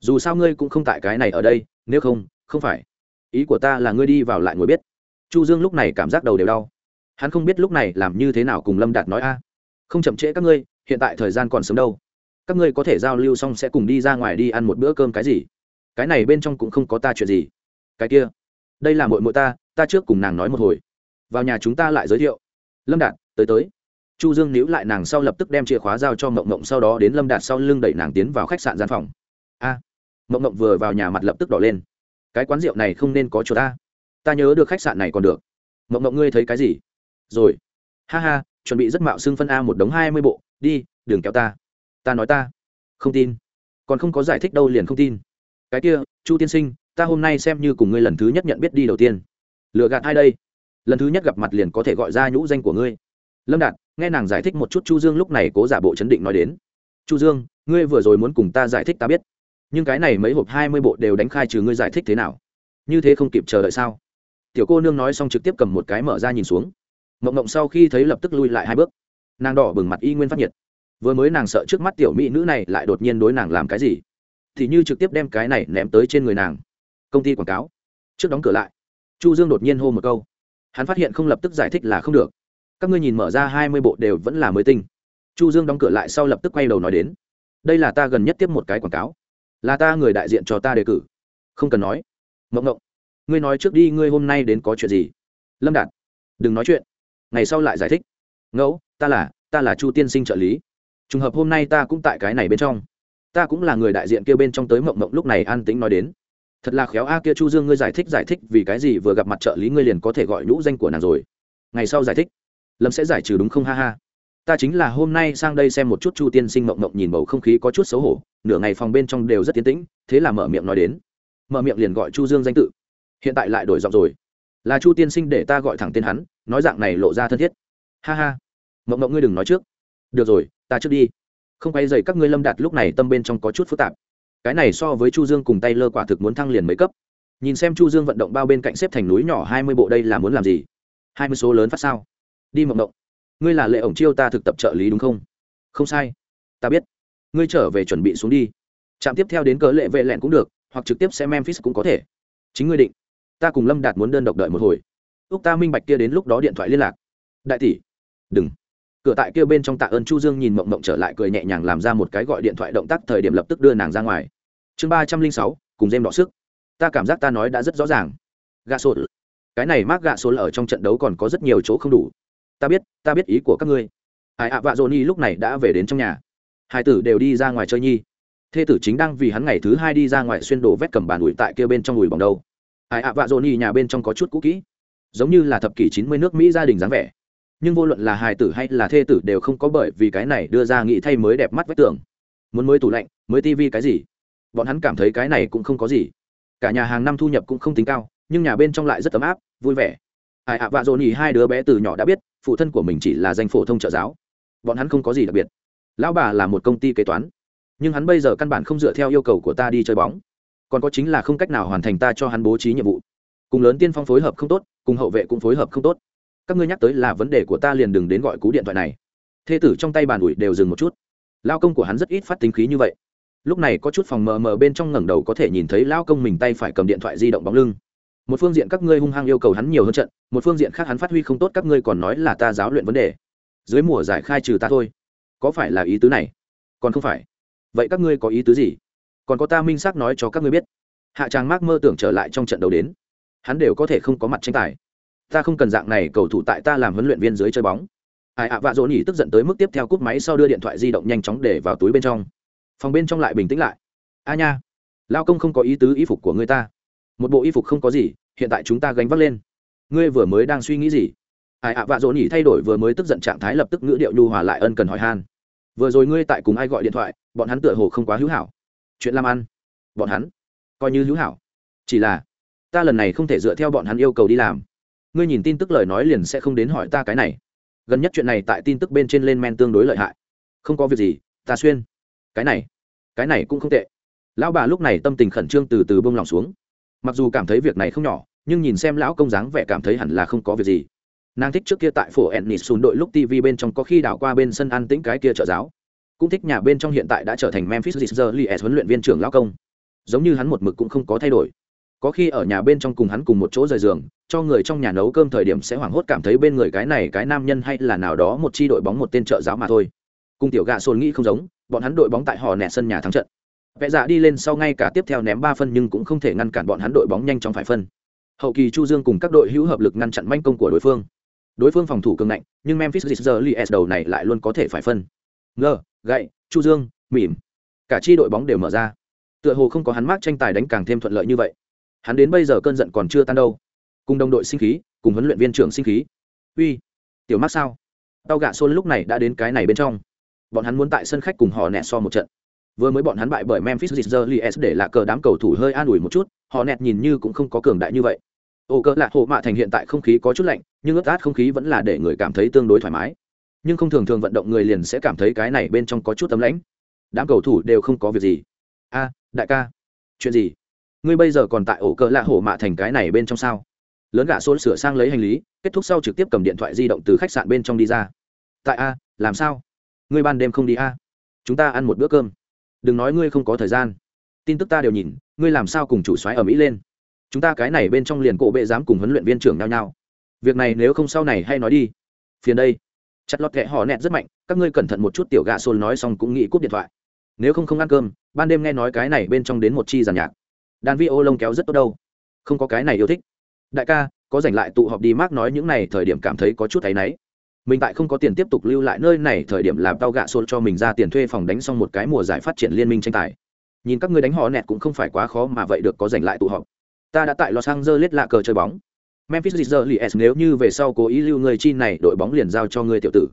Dù sao ngươi cũng không tại cái này ở đây, nếu không không phải. Ý của ta là ngươi đi vào lại ngồi biết. Chu dương lúc này cảm giác đầu đều đau. Hắn không biết lúc này làm như thế nào cùng lâm đạt nói a. Không chậm trễ các ngươi, hiện tại thời gian còn sớm đâu. Các ngươi có thể giao lưu xong sẽ cùng đi ra ngoài đi ăn một bữa cơm cái gì. Cái này bên trong cũng không có ta chuyện gì. Cái kia, đây là mội mội ta ta trước cùng nàng nói một hồi. Vào nhà chúng ta lại giới thiệu. Lâm đạt, tới tới chu dương níu lại nàng sau lập tức đem chìa khóa giao cho mộng mộng, sau đó đến lâm đạt sau lưng đẩy nàng tiến vào khách sạn gian phòng. A! Mộng mộng vừa vào nhà mặt lập tức đỏ lên. Cái quán rượu này không nên có chỗ ta. Ta nhớ được khách sạn này còn được. Mộng mộng, ngươi thấy cái gì? Rồi. Ha ha, chuẩn bị rất mạo xưng phân a một đống hai mươi bộ. Đi, đừng kéo ta. Ta nói ta. Không tin. Còn không có giải thích đâu liền không tin. Cái kia, chu tiên sinh, ta hôm nay xem như cùng ngươi lần thứ nhất nhận biết đi đầu tiên. Lựa gạt hai đây? Lần thứ nhất gặp mặt liền có thể gọi ra nhũ danh của ngươi. Lâm đạt nghe nàng giải thích một chút chu dương lúc này cố giả bộ chấn định nói đến. Chu dương, ngươi vừa rồi muốn cùng ta giải thích ta biết, nhưng cái này mấy hộp hai mươi bộ đều đánh khai trừ ngươi giải thích thế nào? Như thế không kịp chờ đợi sao? Tiểu cô nương nói xong trực tiếp cầm một cái mở ra nhìn xuống. Mộng mộng sau khi thấy lập tức lui lại hai bước. Nàng đỏ bừng mặt y nguyên phát nhiệt. Vừa mới nàng sợ trước mắt tiểu mỹ nữ này lại đột nhiên đối nàng làm cái gì? Thì như trực tiếp đem cái này ném tới trên người nàng. Công ty quảng cáo. Trước đóng cửa lại, chu dương đột nhiên hô một câu. Hắn phát hiện không lập tức giải thích là không được các ngươi nhìn mở ra hai mươi bộ đều vẫn là mới tinh. Chu dương đóng cửa lại sau lập tức quay đầu nói đến, đây là ta gần nhất tiếp một cái quảng cáo, là ta người đại diện cho ta đề cử. Không cần nói. Mộng mộng ngươi nói trước đi, ngươi hôm nay đến có chuyện gì? Lâm đạt. Đừng nói chuyện. Ngày sau lại giải thích. Ngẫu, ta là ta là chu tiên sinh trợ lý. Trùng hợp hôm nay ta cũng tại cái này bên trong. Ta cũng là người đại diện kia bên trong tới mộng mộng lúc này an tĩnh nói đến. Thật là khéo a, kia chu dương, ngươi giải thích giải thích vì cái gì vừa gặp mặt trợ lý, ngươi liền có thể gọi nhũ danh của nàng rồi. Ngày sau giải thích lâm sẽ giải trừ đúng không? Ha ha. Ta chính là hôm nay sang đây xem một chút chu tiên sinh mộng mộng nhìn bầu không khí có chút xấu hổ, nửa ngày phòng bên trong đều rất tiến tĩnh, thế là mở miệng nói đến. Mở miệng liền gọi chu dương danh tự. Hiện tại lại đổi giọng rồi. Là chu tiên sinh để ta gọi thẳng tên hắn, nói dạng này lộ ra thân thiết. Ha ha. Mộng mộng ngươi đừng nói trước. Được rồi, ta trước đi. Không quay dày các ngươi lâm đạt lúc này tâm bên trong có chút phức tạp. Cái này so với chu dương cùng tay lơ quả thực muốn thăng liền mấy cấp. Nhìn xem chu dương vận động bao bên cạnh xếp thành núi nhỏ hai mươi bộ đây là muốn làm gì? Hai mươi số lớn phát sao? Đi mộng động. ngươi là lệ ổng chiêu ta thực tập trợ lý đúng không? Không sai. Ta biết. Ngươi trở về chuẩn bị xuống đi. Trạm tiếp theo đến cớ lệ vệ lẹn cũng được, hoặc trực tiếp xem memphis cũng có thể. Chính ngươi định. Ta cùng lâm đạt muốn đơn độc đợi một hồi. Úc ta minh bạch kia đến lúc đó điện thoại liên lạc. Đại tỷ. Đừng. Cửa tại kia bên trong tạ ơn chu dương nhìn mộng mộng trở lại cười nhẹ nhàng làm ra một cái gọi điện thoại động tác thời điểm lập tức đưa nàng ra ngoài. Chương ba trăm linh sáu, cùng dêm đọ sức. Ta cảm giác ta biết ta biết ý của các ngươi. Ai ạ, vạ dỗ nhi lúc này đã về đến trong nhà. Hai tử đều đi ra ngoài chơi nhi. Thê tử chính đang vì hắn ngày thứ hai đi ra ngoài xuyên đổ vét cầm bàn ủi tại kia bên trong ủi bằng đâu ai ạ, vạ dỗ nhi nhà bên trong có chút cũ kỹ. Giống như là thập kỷ chín mươi nước mỹ gia đình dáng vẻ. Nhưng vô luận là hài tử hay là thê tử đều không có bởi vì cái này đưa ra nghĩ thay mới đẹp mắt vách tường. Muốn mới tủ lạnh, mới tivi cái gì? Bọn hắn cảm thấy cái này cũng không có gì. Cả nhà hàng năm thu nhập cũng không tính cao, nhưng nhà bên trong lại rất ấm áp, vui vẻ ai ạ, vạ dồn nhì hai đứa bé từ nhỏ đã biết, phụ thân của mình chỉ là danh phổ thông trợ giáo. Bọn hắn không có gì đặc biệt. Lão bà là một công ty kế toán. Nhưng hắn bây giờ căn bản không dựa theo yêu cầu của ta đi chơi bóng. Còn có chính là không cách nào hoàn thành ta cho hắn bố trí nhiệm vụ. Cùng lớn tiên phong phối hợp không tốt, cùng hậu vệ cũng phối hợp không tốt. Các ngươi nhắc tới là vấn đề của ta liền đừng đến gọi cú điện thoại này. Thê tử trong tay bàn ủi đều dừng một chút. Lao công của hắn rất ít phát tính khí như vậy. Lúc này có chút phòng mờ mờ bên trong ngẩng đầu có thể nhìn thấy lao công mình tay phải cầm điện thoại di động bóng lưng một phương diện các ngươi hung hăng yêu cầu hắn nhiều hơn trận, một phương diện khác hắn phát huy không tốt các ngươi còn nói là ta giáo luyện vấn đề. Dưới mùa giải khai trừ ta thôi. Có phải là ý tứ này? Còn không phải. Vậy các ngươi có ý tứ gì? Còn có ta minh xác nói cho các ngươi biết. Hạ tràng mác mơ tưởng trở lại trong trận đầu đến. Hắn đều có thể không có mặt tranh tài. Ta không cần dạng này cầu thủ tại ta làm huấn luyện viên dưới chơi bóng. Ai ạ, vạ dỗ nhỉ tức giận tới mức tiếp theo cúp máy sau đưa điện thoại di động nhanh chóng để vào túi bên trong. Phòng bên trong lại bình tĩnh lại. A nha. Lao công không có ý tứ y phục của người ta. Một bộ y phục không có gì hiện tại chúng ta gánh vác lên. Ngươi vừa mới đang suy nghĩ gì? Ai ạ, vạ dỗ nhỉ thay đổi vừa mới tức giận trạng thái lập tức ngữ điệu nhu hòa lại ân cần hỏi han. Vừa rồi ngươi tại cùng ai gọi điện thoại, bọn hắn tựa hồ không quá hữu hảo. Chuyện làm ăn. Bọn hắn. Coi như hữu hảo. Chỉ là, ta lần này không thể dựa theo bọn hắn yêu cầu đi làm. Ngươi nhìn tin tức lời nói liền sẽ không đến hỏi ta cái này. Gần nhất chuyện này tại tin tức bên trên lên men tương đối lợi hại. Không có việc gì, ta xuyên. Cái này cái này cũng không tệ. Lão bà lúc này tâm tình khẩn trương từ từ bông lòng xuống mặc dù cảm thấy việc này không nhỏ, nhưng nhìn xem lão công dáng vẻ cảm thấy hẳn là không có việc gì. Nàng thích trước kia tại phổ ennis xùn đội lúc tv bên trong có khi đảo qua bên sân ăn tĩnh cái kia trợ giáo. Cũng thích nhà bên trong hiện tại đã trở thành memphis Grizzlies huấn luyện viên trưởng lão công. Giống như hắn một mực cũng không có thay đổi. Có khi ở nhà bên trong cùng hắn cùng một chỗ rời giường, cho người trong nhà nấu cơm thời điểm sẽ hoảng hốt cảm thấy bên người cái này cái nam nhân hay là nào đó một chi đội bóng một tên trợ giáo mà thôi. Cùng tiểu gà sồn nghĩ không giống, bọn hắn đội bóng tại họ nẹ sân nhà thắng trận vẽ dạ đi lên sau ngay cả tiếp theo ném ba phân nhưng cũng không thể ngăn cản bọn hắn đội bóng nhanh chóng phải phân. Hậu kỳ chu dương cùng các đội hữu hợp lực ngăn chặn manh công của đối phương. Đối phương phòng thủ cường ngạnh, nhưng memphis Grizzlies đầu này lại luôn có thể phải phân. Ngờ gậy, chu dương, mỉm. Cả chi đội bóng đều mở ra. Tựa hồ không có hắn mát tranh tài đánh càng thêm thuận lợi như vậy. Hắn đến bây giờ cơn giận còn chưa tan đâu. Cùng đồng đội sinh khí, cùng huấn luyện viên trưởng sinh khí. Uy, tiểu mắc sao? Tao gạ xôn lúc này đã đến cái này bên trong. Bọn hắn muốn tại sân khách cùng họ nẹt so một trận vừa mới bọn hắn bại bởi memphis Grizzlies để là cờ đám cầu thủ hơi an ủi một chút, họ nẹt nhìn như cũng không có cường đại như vậy. Ô cỡ lạ hộ mạ thành hiện tại không khí có chút lạnh, nhưng ướt át không khí vẫn là để người cảm thấy tương đối thoải mái. Nhưng không thường thường vận động người liền sẽ cảm thấy cái này bên trong có chút tấm lãnh. Đám cầu thủ đều không có việc gì. A, đại ca. Chuyện gì? Ngươi bây giờ còn tại ổ cỡ lạ hổ mạ thành cái này bên trong sao? Lớn gã xôn sửa sang lấy hành lý, kết thúc sau trực tiếp cầm điện thoại di động từ khách sạn bên trong đi ra. Tại a, làm sao? Ngươi ban đêm không đi a? Chúng ta ăn một bữa cơm đừng nói ngươi không có thời gian. Tin tức ta đều nhìn, ngươi làm sao cùng chủ xoáy ở mỹ lên? Chúng ta cái này bên trong liền cổ bệ dám cùng huấn luyện viên trưởng nhau nhau việc này nếu không sau này hay nói đi. Phiền đây. Chặt lọt kệ họ nẹt rất mạnh, các ngươi cẩn thận một chút, tiểu gạ xôn nói xong cũng nghĩ cúp điện thoại. Nếu không không ăn cơm, ban đêm nghe nói cái này bên trong đến một chi giàn nhạc. Đàn vi ô lông kéo rất tốt đâu. Không có cái này yêu thích. Đại ca, có dành lại tụ họp đi mác nói những này thời điểm cảm thấy có chút thấy náy mình tại không có tiền tiếp tục lưu lại nơi này, thời điểm làm tao gạ xôn cho mình ra tiền thuê phòng đánh xong một cái mùa giải phát triển liên minh tranh tài. Nhìn các người đánh họ nẹt cũng không phải quá khó mà vậy được có dành lại tụ họp. Ta đã tại los angeles lạ cờ chơi bóng. Memphis Grizzlies nếu như về sau cố ý lưu người chi này, đội bóng liền giao cho người tiểu tử.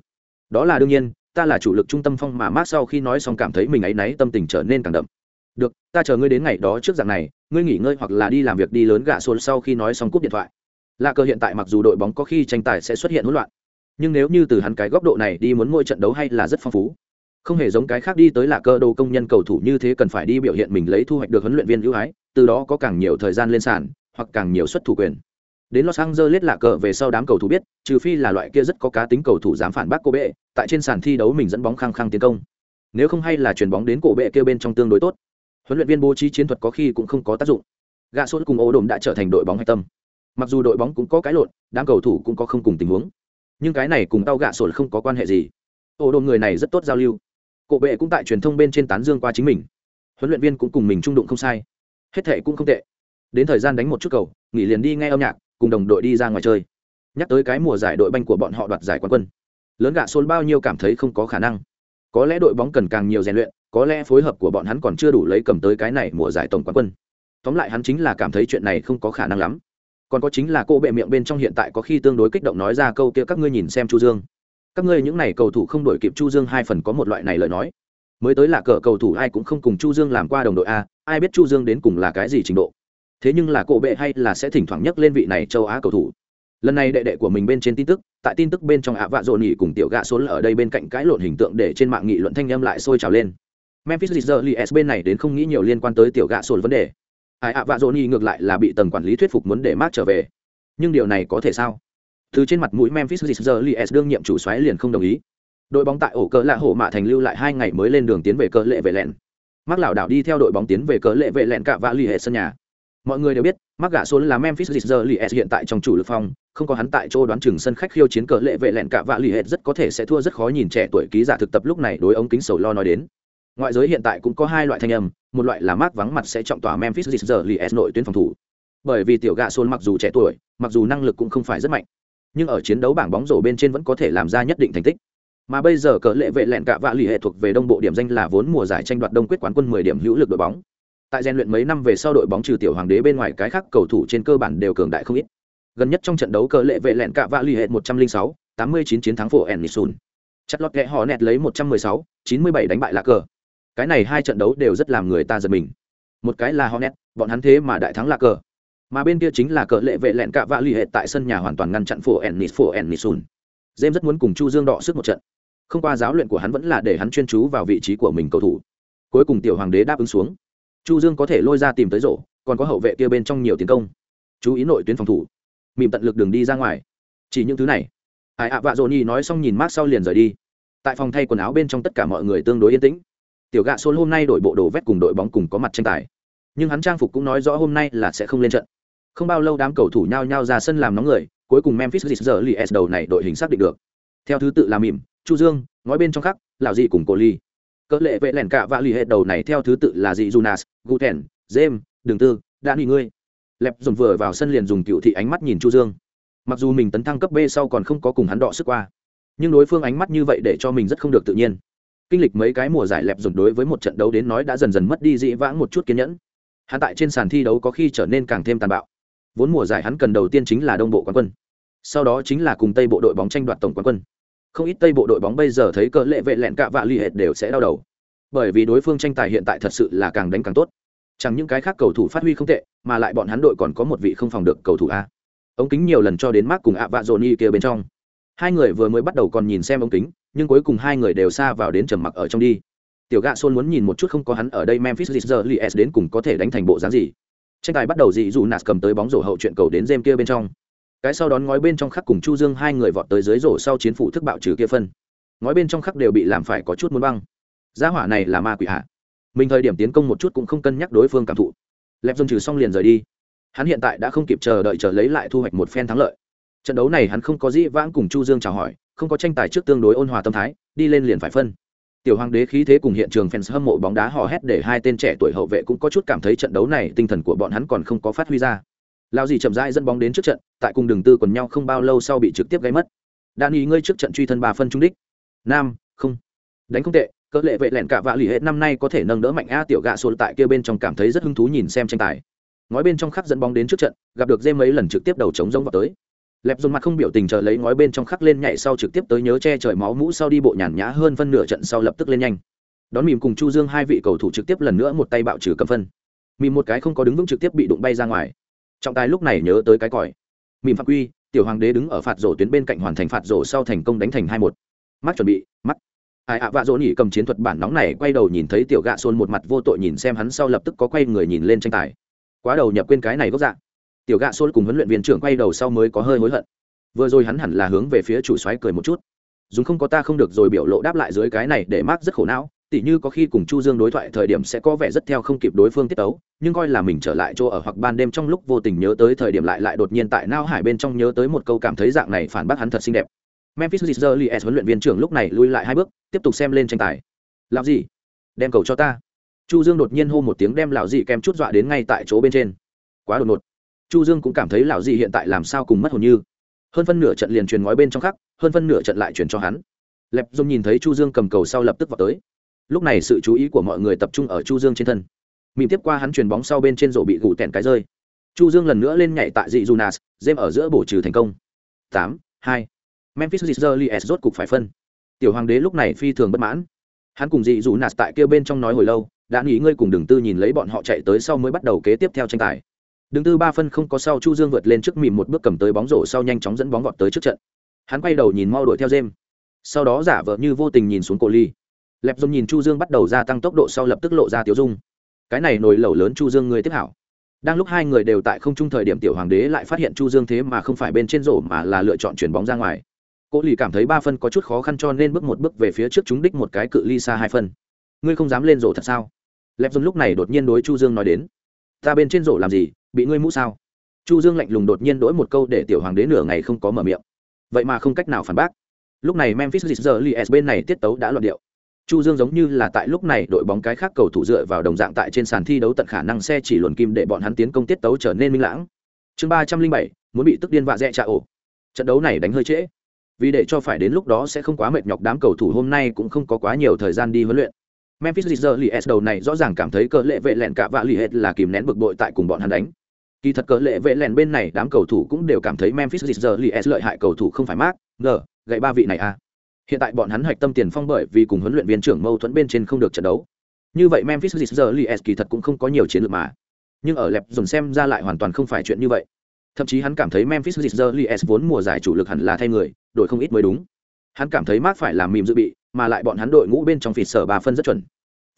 Đó là đương nhiên, ta là chủ lực trung tâm phong mà mát sau khi nói xong cảm thấy mình ấy náy, tâm tình trở nên càng đậm. Được, ta chờ ngươi đến ngày đó trước dạng này, ngươi nghỉ ngơi hoặc là đi làm việc đi lớn gạ xôn sau khi nói xong cúp điện thoại. Lạ cờ hiện tại mặc dù đội bóng có khi tranh tài sẽ xuất hiện hỗn loạn nhưng nếu như từ hắn cái góc độ này đi muốn mỗi trận đấu hay là rất phong phú, không hề giống cái khác đi tới là cơ đồ công nhân cầu thủ như thế cần phải đi biểu hiện mình lấy thu hoạch được huấn luyện viên ưu ái, từ đó có càng nhiều thời gian lên sàn, hoặc càng nhiều suất thủ quyền. Đến los angeles lạ cờ về sau đám cầu thủ biết, trừ phi là loại kia rất có cá tính cầu thủ dám phản bác cô bệ, tại trên sàn thi đấu mình dẫn bóng khăng khăng tiến công. Nếu không hay là chuyền bóng đến cổ bệ kêu bên trong tương đối tốt. Huấn luyện viên bố trí chiến thuật có khi cũng không có tác dụng. Gạ sốt cùng ô đồm đã trở thành đội bóng hạch tâm. Mặc dù đội bóng cũng có cái lộn, đám cầu thủ cũng có không cùng tình huống nhưng cái này cùng tao gạ sốt không có quan hệ gì. Ổ đồn người này rất tốt giao lưu. Cổ bệ cũng tại truyền thông bên trên tán dương qua chính mình. Huấn luyện viên cũng cùng mình trung đụng không sai. Hết thệ cũng không tệ. Đến thời gian đánh một chút cầu, nghỉ liền đi nghe âm nhạc, cùng đồng đội đi ra ngoài chơi. Nhắc tới cái mùa giải đội banh của bọn họ đoạt giải quán quân. Lớn gạ xôn bao nhiêu cảm thấy không có khả năng. Có lẽ đội bóng cần càng nhiều rèn luyện, có lẽ phối hợp của bọn hắn còn chưa đủ lấy cầm tới cái này mùa giải tổng quán quân. Tóm lại hắn chính là cảm thấy chuyện này không có khả năng lắm còn có chính là cô bệ miệng bên trong hiện tại có khi tương đối kích động nói ra câu kia các ngươi nhìn xem chu dương. Các ngươi những này cầu thủ không đổi kịp chu dương hai phần có một loại này lời nói. Mới tới là cờ cầu thủ ai cũng không cùng chu dương làm qua đồng đội a, ai biết chu dương đến cùng là cái gì trình độ. Thế nhưng là cổ bệ hay là sẽ thỉnh thoảng nhắc lên vị này châu á cầu thủ. Lần này đệ đệ của mình bên trên tin tức, tại tin tức bên trong ạ vạ dồn nhỉ cùng tiểu gạ số ở đây bên cạnh cái lộn hình tượng để trên mạng nghị luận thanh âm lại sôi trào lên. Memphis Grizzlies bên này đến không nghĩ nhiều liên quan tới tiểu gạ sồn vấn đề ai ạ, vạ dỗ nhi ngược lại là bị tầng quản lý thuyết phục muốn để mát trở về. Nhưng điều này có thể sao? Từ trên mặt mũi memphis Grizzlies đương nhiệm chủ xoáy liền không đồng ý. Đội bóng tại ổ cỡ lạ hổ mạ thành lưu lại hai ngày mới lên đường tiến về cỡ lệ vệ lẹn. Mắc lảo đảo đi theo đội bóng tiến về cỡ lệ vệ lẹn cả vạ lì hệ sân nhà. Mọi người đều biết mắc gạ số là memphis Grizzlies hiện tại trong chủ lực phong không có hắn tại chỗ đoán chừng sân khách khiêu chiến cỡ lệ vệ lẹn cả vạ lì hệ rất có thể sẽ thua, rất khó nhìn trẻ tuổi ký giả thực tập lúc này đối ống kính sầu lo nói đến ngoại giới hiện tại cũng có hai loại thanh âm một loại là mát vắng mặt sẽ trọng tỏa memphis Grizzlies nội tuyến phòng thủ. Bởi vì tiểu gạ xôn mặc dù trẻ tuổi mặc dù năng lực cũng không phải rất mạnh nhưng ở chiến đấu bảng bóng rổ bên trên vẫn có thể làm ra nhất định thành tích. Mà bây giờ cờ lệ vệ lẹn cạ vạ lì hệ thuộc về đông bộ điểm danh là vốn mùa giải tranh đoạt đông quyết quán quân 10 điểm hữu lực đội bóng. Tại rèn luyện mấy năm về sau đội bóng trừ tiểu hoàng đế bên ngoài cái khác cầu thủ trên cơ bản đều cường đại không ít. Gần nhất trong trận đấu cờ lệ vệ lẹn cạ vạ lì hệ 106, 89 chiến thắng phổ ennisun. Chất lót kẽ họ nẹt lấy 116, 97 đánh bại lạc cờ cái này hai trận đấu đều rất làm người ta giật mình một cái là họ bọn hắn thế mà đại thắng là cờ mà bên kia chính là cờ lệ vệ lẹn cả vạ lì hệ tại sân nhà hoàn toàn ngăn chặn phổ ennis phổ ennisun James rất muốn cùng Chu Dương đọ sức một trận. Không qua giáo luyện của hắn vẫn là để hắn chuyên chú vào vị trí của mình cầu thủ. Cuối cùng tiểu hoàng đế đáp ứng xuống. Chu Dương có thể lôi ra tìm tới rổ, còn có hậu vệ kia bên trong nhiều tiến công. Chú ý nội tuyến phòng thủ. Mỉm tận lực đường đi ra ngoài. Chỉ những thứ này. Ai ạ vạ Johnny nói xong nhìn mát sau liền rời đi. Tại phòng thay quần áo bên trong tất cả mọi người tương đối yên tĩnh. Tiểu gạ Sol hôm nay đổi bộ đồ vest cùng đội bóng cùng có mặt tranh tài. Nhưng hắn trang phục cũng nói rõ hôm nay là sẽ không lên trận. Không bao lâu đám cầu thủ nhao nhao ra sân làm nóng người, cuối cùng Memphis Grizzlies đầu này đội hình xác định được. Theo thứ tự là mỉm, Chu Dương, ngói bên trong khắc, lão dị cùng Cổ Ly. Cỡ lệ vệ lẻn cạ và lì hết đầu này theo thứ tự là dị junas Guten, jem Đường Tư, đã nghỉ ngươi. Lẹp dồn vừa vào sân liền dùng cựu thị ánh mắt nhìn Chu Dương. Mặc dù mình tấn thăng cấp B sau còn không có cùng hắn đọ sức qua, nhưng đối phương ánh mắt như vậy để cho mình rất không được tự nhiên. Kinh lịch mấy cái mùa giải lẹp dồn đối với một trận đấu đến nói đã dần dần mất đi dĩ vãng một chút kiên nhẫn. Hắn tại trên sàn thi đấu có khi trở nên càng thêm tàn bạo. Vốn mùa giải hắn cần đầu tiên chính là đông bộ quán quân. Sau đó chính là cùng tây bộ đội bóng tranh đoạt tổng quán quân. Không ít tây bộ đội bóng bây giờ thấy cỡ lệ vệ lẹn cạ vạ l ì hệt đều sẽ đau đầu. Bởi vì đối phương tranh tài hiện tại thật sự là càng đánh càng tốt. Chẳng những cái khác cầu thủ phát huy không tệ, mà lại bọn hắn đội còn có một vị không phòng được cầu thủ a. Ống kính nhiều lần cho đến mác cùng ạ vạ dồn y kia bên trong. Hai người vừa mới bắt đầu còn nhìn xem ống kính nhưng cuối cùng hai người đều xa vào đến trầm mặc ở trong đi. Tiểu gạ xôn muốn nhìn một chút không có hắn ở đây memphis Grizzlies đến cùng có thể đánh thành bộ dáng gì. Tranh tài bắt đầu dị dù nạt cầm tới bóng rổ hậu chuyện cầu đến dêm kia bên trong. Cái sau đón ngói bên trong khắc cùng chu dương hai người vọt tới dưới rổ sau chiến phủ thức bạo trừ kia phân. Ngói bên trong khắc đều bị làm phải có chút muốn băng. Gia hỏa này là ma quỷ hạ mình thời điểm tiến công một chút cũng không cân nhắc đối phương cảm thụ. Lẹp dân trừ xong liền rời đi. Hắn hiện tại đã không kịp chờ đợi chờ lấy lại thu hoạch một phen thắng lợi trận đấu này hắn không có dĩ vãng cùng chu dương chào hỏi, không có tranh tài trước tương đối ôn hòa tâm thái, đi lên liền phải phân. Tiểu hoàng đế khí thế cùng hiện trường fans hâm mộ bóng đá hò hét để hai tên trẻ tuổi hậu vệ cũng có chút cảm thấy trận đấu này tinh thần của bọn hắn còn không có phát huy ra. Lao gì chậm rãi dẫn bóng đến trước trận, tại cùng đường tư quần nhau không bao lâu sau bị trực tiếp gây mất. Đan ý ngơi trước trận truy thân ba phân trung đích. Nam, không. Đánh không tệ, cỡ lệ vệ lẹn cả vạ lì hết năm nay có thể nâng đỡ mạnh a tiểu gạ sổ tại kia bên trong cảm thấy rất hứng thú nhìn xem tranh tài. Ngói bên trong khắc dẫn bóng đến trước trận, gặp được dê mấy lần trực tiếp đầu chống giống vào tới lẹp dồn mặt không biểu tình chờ lấy ngói bên trong khắc lên nhảy sau trực tiếp tới nhớ che trời máu mũ sau đi bộ nhàn nhã hơn phân nửa trận sau lập tức lên nhanh. Đón mìm cùng chu dương hai vị cầu thủ trực tiếp lần nữa một tay bạo trừ cầm phân. Mìm một cái không có đứng vững trực tiếp bị đụng bay ra ngoài. Trọng tài lúc này nhớ tới cái còi. Mìm phạm quy, tiểu hoàng đế đứng ở phạt rổ tuyến bên cạnh hoàn thành phạt rổ sau thành công đánh thành hai một. Mắt chuẩn bị, mắt. Ai ạ, vạ dỗ nhỉ cầm chiến thuật bản nóng này quay đầu nhìn thấy tiểu gạ xôn một mặt vô tội nhìn xem hắn sau lập tức có quay người nhìn lên tranh tài. Quá đầu nhập quên cái này gốc dạng tiểu gạ xôn cùng huấn luyện viên trưởng quay đầu sau mới có hơi hối hận. Vừa rồi hắn hẳn là hướng về phía chủ xoáy cười một chút. Dùng không có ta không được rồi biểu lộ đáp lại dưới cái này để mark rất khổ não, tỉ như có khi cùng chu dương đối thoại thời điểm sẽ có vẻ rất theo không kịp đối phương tiết tấu, nhưng coi là mình trở lại chỗ ở hoặc ban đêm trong lúc vô tình nhớ tới thời điểm lại lại đột nhiên tại nao hải bên trong nhớ tới một câu cảm thấy dạng này phản bác hắn thật xinh đẹp. Memphis Grizzlies huấn luyện viên trưởng lúc này lui lại hai bước, tiếp tục xem lên tranh tài. Lão gì? Đem cầu cho ta. Chu dương đột nhiên hô một tiếng đem lão dị kèm chút dọa đến ngay tại chỗ bên trên. Quá đột ngột chu dương cũng cảm thấy lão dị hiện tại làm sao cùng mất hồn như. Hơn phân nửa trận liền truyền ngói bên trong khắc hơn phân nửa trận lại truyền cho hắn. Lẹp dùng nhìn thấy chu dương cầm cầu sau lập tức vào tới. Lúc này sự chú ý của mọi người tập trung ở chu dương trên thân. Mìm tiếp qua hắn chuyền bóng sau bên trên rổ bị gù tèn cái rơi. Chu dương lần nữa lên nhảy tại dị junas dêm ở giữa bổ trừ thành công. Tám, hai. Memphis Grizzlies rốt cục phải phân. Tiểu hoàng đế lúc này phi thường bất mãn. Hắn cùng dị junas tại kia bên trong nói hồi lâu, đã nghĩ ngơi cùng đường tư nhìn lấy bọn họ chạy tới sau mới bắt đầu kế tiếp theo tranh tài đứng tư ba phân không có sau chu dương vượt lên trước mỉm một bước cầm tới bóng rổ sau nhanh chóng dẫn bóng vọt tới trước trận. Hắn quay đầu nhìn mau đuổi theo jem sau đó giả vờ như vô tình nhìn xuống cổ ly. Lẹp dùng nhìn chu dương bắt đầu gia tăng tốc độ sau lập tức lộ ra tiểu dung. Cái này nổi lẩu lớn chu dương người tiếp hảo. Đang lúc hai người đều tại không trung thời điểm tiểu hoàng đế lại phát hiện chu dương thế mà không phải bên trên rổ mà là lựa chọn chuyển bóng ra ngoài. Cô lì cảm thấy ba phân có chút khó khăn cho nên bước một bước về phía trước chúng đích một cái cự ly xa hai phân. Ngươi không dám lên rổ thật sao? Lẹp dùng lúc này đột nhiên đối chu dương nói đến. Ta bên trên rổ làm gì? Bị ngươi mũ sao? Chu dương lạnh lùng đột nhiên đổi một câu để tiểu hoàng đế nửa ngày không có mở miệng. Vậy mà không cách nào phản bác. Lúc này memphis Grizzlies bên này tiết tấu đã loạn điệu. Chu dương giống như là tại lúc này đội bóng cái khác cầu thủ dựa vào đồng dạng tại trên sàn thi đấu tận khả năng xe chỉ luồn kim để bọn hắn tiến công tiết tấu trở nên minh lãng. Chương ba trăm linh bảy, muốn bị tức điên vạ dẹ trả ổ. Trận đấu này đánh hơi trễ. Vì để cho phải đến lúc đó sẽ không quá mệt nhọc, đám cầu thủ hôm nay cũng không có quá nhiều thời gian đi huấn luyện memphis Grizzlies đầu này rõ ràng cảm thấy cờ lệ vệ lẹn cả vạ lì hết là kìm nén bực bội tại cùng bọn hắn đánh. Kỳ thật cờ lệ vệ lẹn bên này đám cầu thủ cũng đều cảm thấy memphis Grizzlies lợi hại cầu thủ không phải mát ngờ gậy ba vị này à. Hiện tại bọn hắn hoạch tâm tiền phong bởi vì cùng huấn luyện viên trưởng mâu thuẫn bên trên không được trận đấu. Như vậy memphis Grizzlies kỳ thật cũng không có nhiều chiến lược mà. Nhưng ở lẹp dồn xem ra lại hoàn toàn không phải chuyện như vậy. Thậm chí hắn cảm thấy memphis Grizzlies vốn mùa giải chủ lực hẳn là thay người, đổi không ít mới đúng. Hắn cảm thấy mark phải làm mìm dự bị mà lại bọn hắn đội ngũ bên trong phịt sở ba phân rất chuẩn.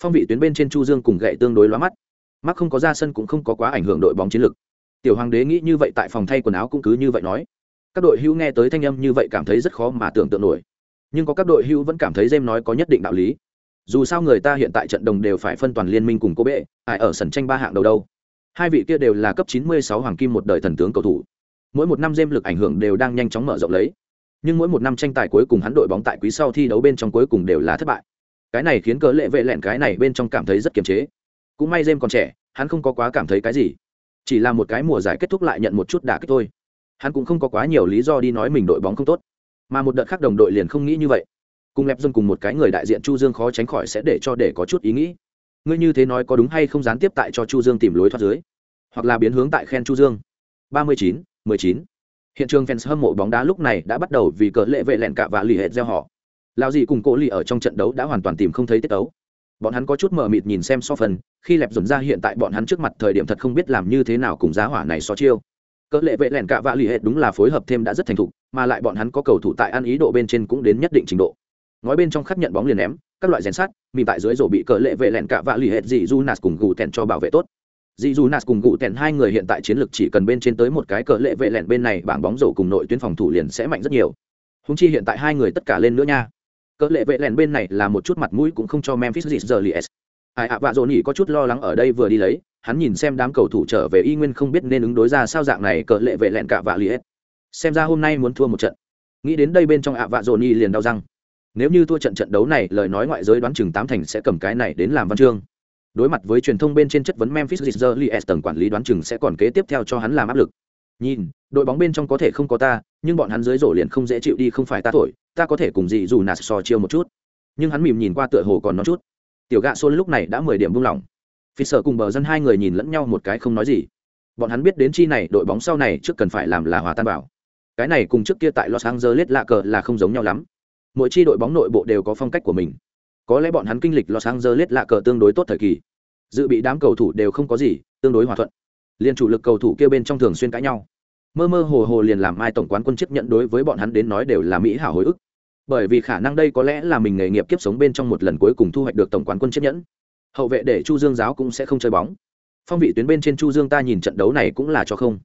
Phong vị tuyến bên trên chu dương cùng gậy tương đối lóa mắt. Mắc không có ra sân cũng không có quá ảnh hưởng đội bóng chiến lược tiểu hoàng đế nghĩ như vậy tại phòng thay quần áo cũng cứ như vậy nói. Các đội hữu nghe tới thanh âm như vậy cảm thấy rất khó mà tưởng tượng nổi. Nhưng có các đội hữu vẫn cảm thấy jem nói có nhất định đạo lý. Dù sao người ta hiện tại trận đồng đều phải phân toàn liên minh cùng cô bệ ai ở sân tranh ba hạng đầu đâu. Hai vị kia đều là cấp 96 hoàng kim một đời thần tướng cầu thủ. Mỗi một năm jem lực ảnh hưởng đều đang nhanh chóng mở rộng lấy nhưng mỗi một năm tranh tài cuối cùng hắn đội bóng tại quý sau thi đấu bên trong cuối cùng đều là thất bại. Cái này khiến cớ lệ vệ lẹn cái này bên trong cảm thấy rất kiềm chế. Cũng may jem còn trẻ, hắn không có quá cảm thấy cái gì. Chỉ là một cái mùa giải kết thúc lại nhận một chút đả kích thôi. Hắn cũng không có quá nhiều lý do đi nói mình đội bóng không tốt. Mà một đợt khác đồng đội liền không nghĩ như vậy. Cùng lẹp dân cùng một cái người đại diện chu dương khó tránh khỏi sẽ để cho để có chút ý nghĩ. Ngươi như thế nói có đúng hay không gián tiếp tại cho chu dương tìm lối thoát dưới? Hoặc là biến hướng tại khen chu dương? ba mươi chín, mười chín hiện trường fans hâm mộ bóng đá lúc này đã bắt đầu vì cờ lệ vệ lẹn cả và lì hệt gieo họ. Lao gì cùng cổ lì ở trong trận đấu đã hoàn toàn tìm không thấy tiết đấu bọn hắn có chút mờ mịt nhìn xem so phần, khi lẹp dồn ra hiện tại bọn hắn trước mặt thời điểm thật không biết làm như thế nào cùng giá hỏa này so chiêu. Cỡ lệ vệ lẹn cạ và lì hệt đúng là phối hợp thêm đã rất thành thục, mà lại bọn hắn có cầu thủ tại ăn ý độ bên trên cũng đến nhất định trình độ. Ngói bên trong khắc nhận bóng liền ném, các loại rèn sát mìm tại dưới rổ bị cỡ lệ vệ lẹn cạ và lì hệt hệ dị du nạt cùng gù tèn cho bảo vệ tốt dị Dù nas cùng Cụ tèn hai người hiện tại chiến lược chỉ cần bên trên tới một cái cờ lệ vệ lẻn bên này, bảng bóng rổ cùng nội tuyến phòng thủ liền sẽ mạnh rất nhiều. Húng chi hiện tại hai người tất cả lên nữa nha. Cờ lệ vệ lẻn bên này là một chút mặt mũi cũng không cho memphis giờ li ai ạ, vạ dỗ nhỉ có chút lo lắng ở đây vừa đi lấy, hắn nhìn xem đám cầu thủ trở về y nguyên không biết nên ứng đối ra sao dạng này cờ lệ vệ lẹn cả vạ li xem ra hôm nay muốn thua một trận. Nghĩ đến đây bên trong ạ, vạ dỗ nhỉ liền đau răng. Nếu như thua trận trận đấu này, lời nói ngoại giới đoán chừng tám thành sẽ cầm cái này đến làm văn chương đối mặt với truyền thông bên trên chất vấn memphis Grizzlies, tầng quản lý đoán chừng sẽ còn kế tiếp theo cho hắn làm áp lực. Nhìn, đội bóng bên trong có thể không có ta, nhưng bọn hắn dưới rổ liền không dễ chịu đi, không phải ta thổi, ta có thể cùng gì dù nạt so chiêu một chút. Nhưng hắn mỉm nhìn qua tựa hồ còn nói chút. Tiểu gạ Sol lúc này đã mười điểm buông lỏng. Fisher sở cùng bờ dân hai người nhìn lẫn nhau một cái không nói gì. Bọn hắn biết đến chi này, đội bóng sau này trước cần phải làm là hòa tan bảo cái này cùng trước kia tại los angeles lạ cờ là không giống nhau lắm. Mỗi chi đội bóng nội bộ đều có phong cách của mình. Có lẽ bọn hắn kinh lịch los angeles lạ cờ tương đối tốt thời kỳ dự bị đám cầu thủ đều không có gì, tương đối hòa thuận. Liên chủ lực cầu thủ kêu bên trong thường xuyên cãi nhau. Mơ mơ hồ hồ liền làm ai tổng quán quân chấp nhận đối với bọn hắn đến nói đều là mỹ hảo hồi ức. Bởi vì khả năng đây có lẽ là mình nghề nghiệp kiếp sống bên trong một lần cuối cùng thu hoạch được tổng quán quân chấp nhận. Hậu vệ để chu dương giáo cũng sẽ không chơi bóng. Phong vị tuyến bên trên chu dương ta nhìn trận đấu này cũng là cho không.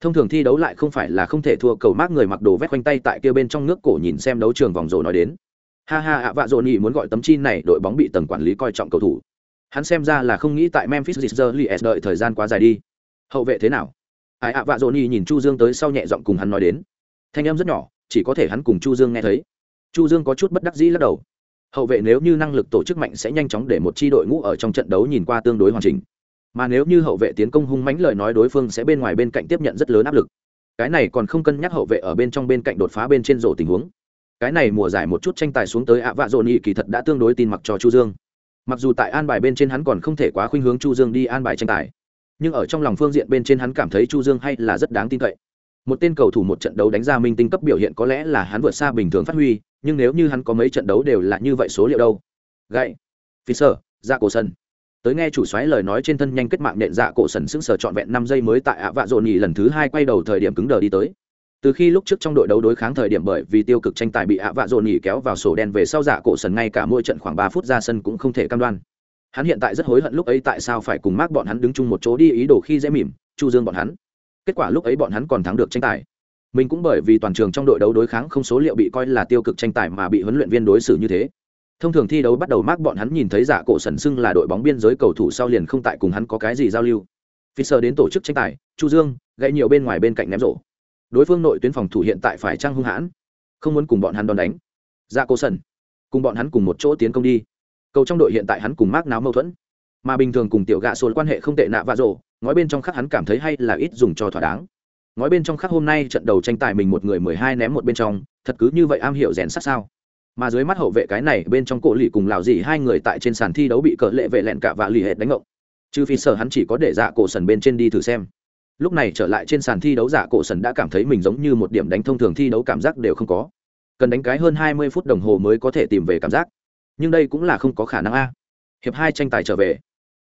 Thông thường thi đấu lại không phải là không thể thua cầu mát người mặc đồ vét quanh tay tại kia bên trong nước cổ nhìn xem đấu trường vòng rổ nói đến. Ha ha ạ, vạ dồn nhị muốn gọi tấm chi này, đội bóng bị tầng quản lý coi trọng cầu thủ hắn xem ra là không nghĩ tại memphis Grizzlies đợi thời gian quá dài đi. Hậu vệ thế nào? Ai ạ, vạ dồn nhìn chu dương tới sau nhẹ giọng cùng hắn nói đến. Thanh em rất nhỏ, chỉ có thể hắn cùng chu dương nghe thấy. Chu dương có chút bất đắc dĩ lắc đầu. Hậu vệ nếu như năng lực tổ chức mạnh sẽ nhanh chóng để một chi đội ngũ ở trong trận đấu nhìn qua tương đối hoàn chỉnh. Mà nếu như hậu vệ tiến công hung mãnh lời nói đối phương sẽ bên ngoài bên cạnh tiếp nhận rất lớn áp lực. Cái này còn không cân nhắc hậu vệ ở bên trong bên cạnh đột phá bên trên rổ tình huống. Cái này mùa giải một chút tranh tài xuống tới ạ, vạ dồn nhị kỳ thật đã tương đối tin mặc cho chu dương mặc dù tại an bài bên trên hắn còn không thể quá khuynh hướng chu dương đi an bài tranh tài, nhưng ở trong lòng phương diện bên trên hắn cảm thấy chu dương hay là rất đáng tin cậy. Một tên cầu thủ một trận đấu đánh ra minh tinh cấp biểu hiện có lẽ là hắn vượt xa bình thường phát huy, nhưng nếu như hắn có mấy trận đấu đều là như vậy số liệu đâu. Gậy, phi sơ dạ cổ sân tới nghe chủ xoáy lời nói trên thân nhanh kết mạng nện dạ cổ sần sững sờ trọn vẹn năm giây mới tại ạ vạ dồn nhì lần thứ hai quay đầu thời điểm cứng đờ đi tới từ khi lúc trước trong đội đấu đối kháng thời điểm bởi vì tiêu cực tranh tài bị ạ vạ dồn nhỉ kéo vào sổ đen về sau giả cổ sần ngay cả mỗi trận khoảng ba phút ra sân cũng không thể cam đoan. Hắn hiện tại rất hối hận lúc ấy tại sao phải cùng mác bọn hắn đứng chung một chỗ đi ý đồ khi dễ mỉm, chu dương bọn hắn. Kết quả lúc ấy bọn hắn còn thắng được tranh tài. Mình cũng bởi vì toàn trường trong đội đấu đối kháng không số liệu bị coi là tiêu cực tranh tài mà bị huấn luyện viên đối xử như thế. Thông thường thi đấu bắt đầu mác bọn hắn nhìn thấy giả cổ sần sưng là đội bóng biên giới cầu thủ sau liền không tại cùng hắn có cái gì giao lưu. Fisher đến tổ chức tranh tài, chu dương, gãy nhiều bên ngoài bên cạnh ném rổ đối phương nội tuyến phòng thủ hiện tại phải trang hung hãn, không muốn cùng bọn hắn đòn đánh. Dạ Ra cổ sần cùng bọn hắn cùng một chỗ tiến công đi. Cầu trong đội hiện tại hắn cùng mác náo mâu thuẫn. Mà bình thường cùng tiểu gạ sồn quan hệ không tệ nạ và rộ ngói bên trong khắc hắn cảm thấy hay là ít dùng cho thỏa đáng. Ngói bên trong khắc hôm nay trận đầu tranh tài mình một người mười hai ném một bên trong, thật cứ như vậy am hiểu rèn sát sao? Mà dưới mắt hậu vệ cái này bên trong cổ lì cùng lào dì hai người tại trên sàn thi đấu bị cỡ lệ vệ lẹn cả và lì hệt đánh ngộng trừ phi sở hắn chỉ có để dạ cổ sần bên trên đi thử xem lúc này trở lại trên sàn thi đấu giả cổ sần đã cảm thấy mình giống như một điểm đánh thông thường thi đấu cảm giác đều không có. Cần đánh cái hơn hai mươi phút đồng hồ mới có thể tìm về cảm giác. Nhưng đây cũng là không có khả năng a. Hiệp hai tranh tài trở về.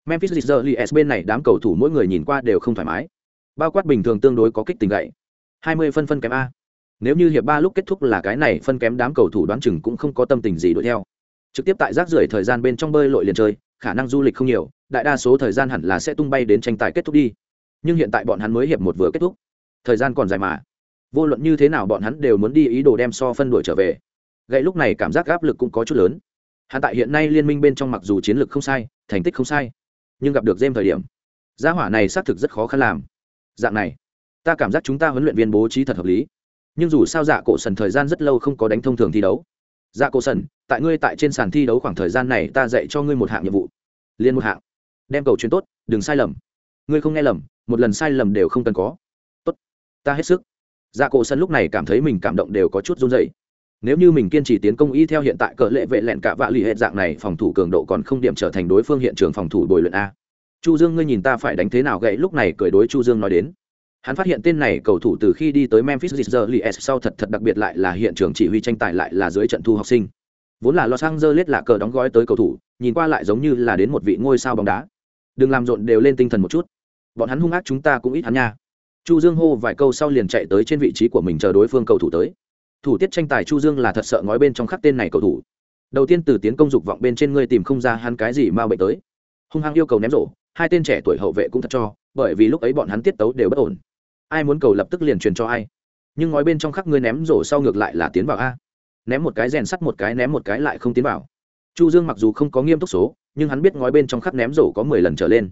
Memphis Grizzlies bên này đám cầu thủ mỗi người nhìn qua đều không thoải mái. Bao quát bình thường tương đối có kích tình gậy. hai mươi phân phân kém a. Nếu như hiệp ba lúc kết thúc là cái này phân kém đám cầu thủ đoán chừng cũng không có tâm tình gì đuổi theo. Trực tiếp tại rác rưởi thời gian bên trong bơi lội liền chơi, khả năng du lịch không nhiều, đại đa số thời gian hẳn là sẽ tung bay đến tranh tài kết thúc đi nhưng hiện tại bọn hắn mới hiệp một vừa kết thúc. Thời gian còn dài mà. Vô luận như thế nào bọn hắn đều muốn đi ý đồ đem so phân đuổi trở về. Gậy lúc này cảm giác áp lực cũng có chút lớn. Hắn tại hiện nay liên minh bên trong mặc dù chiến lược không sai, thành tích không sai, nhưng gặp được dêm thời điểm, gia hỏa này xác thực rất khó khăn làm. Dạng này, ta cảm giác chúng ta huấn luyện viên bố trí thật hợp lý. Nhưng dù sao dạ cổ sần thời gian rất lâu không có đánh thông thường thi đấu. Dạ cổ sần, tại ngươi tại trên sàn thi đấu khoảng thời gian này ta dạy cho ngươi một hạng nhiệm vụ. Liên một hạng. Đem cầu chuyến tốt, đừng sai lầm. Ngươi không nghe lầm một lần sai lầm đều không cần có. Tốt, ta hết sức. Dạ cổ sân lúc này cảm thấy mình cảm động đều có chút run dậy nếu như mình kiên trì tiến công y theo hiện tại cỡ lệ vệ lẹn cả vạ lì hệ dạng này, phòng thủ cường độ còn không điểm trở thành đối phương hiện trường phòng thủ bồi luyện a. Chu dương, ngươi nhìn ta phải đánh thế nào gậy? Lúc này cười đối chu dương nói đến. Hắn phát hiện tên này cầu thủ từ khi đi tới memphis Grizzlies sau thật thật đặc biệt lại là hiện trường chỉ huy tranh tài lại là dưới trận thu học sinh. Vốn là los angeles là cờ đóng gói tới cầu thủ, nhìn qua lại giống như là đến một vị ngôi sao bóng đá. Đừng làm rộn đều lên tinh thần một chút bọn hắn hung ác chúng ta cũng ít hắn nha. Chu dương hô vài câu sau liền chạy tới trên vị trí của mình chờ đối phương cầu thủ tới. Thủ tiết tranh tài chu dương là thật sợ ngói bên trong khắc tên này cầu thủ. Đầu tiên từ tiến công dục vọng bên trên ngươi tìm không ra hắn cái gì mau bệnh tới. Hung hăng yêu cầu ném rổ, hai tên trẻ tuổi hậu vệ cũng thật cho, bởi vì lúc ấy bọn hắn tiết tấu đều bất ổn. Ai muốn cầu lập tức liền truyền cho ai. Nhưng ngói bên trong khắc ngươi ném rổ sau ngược lại là tiến vào a. Ném một cái rèn sắt một cái, ném một cái lại không tiến vào. Chu dương mặc dù không có nghiêm túc số, nhưng hắn biết ngói bên trong khắc ném rổ có mười lần trở lên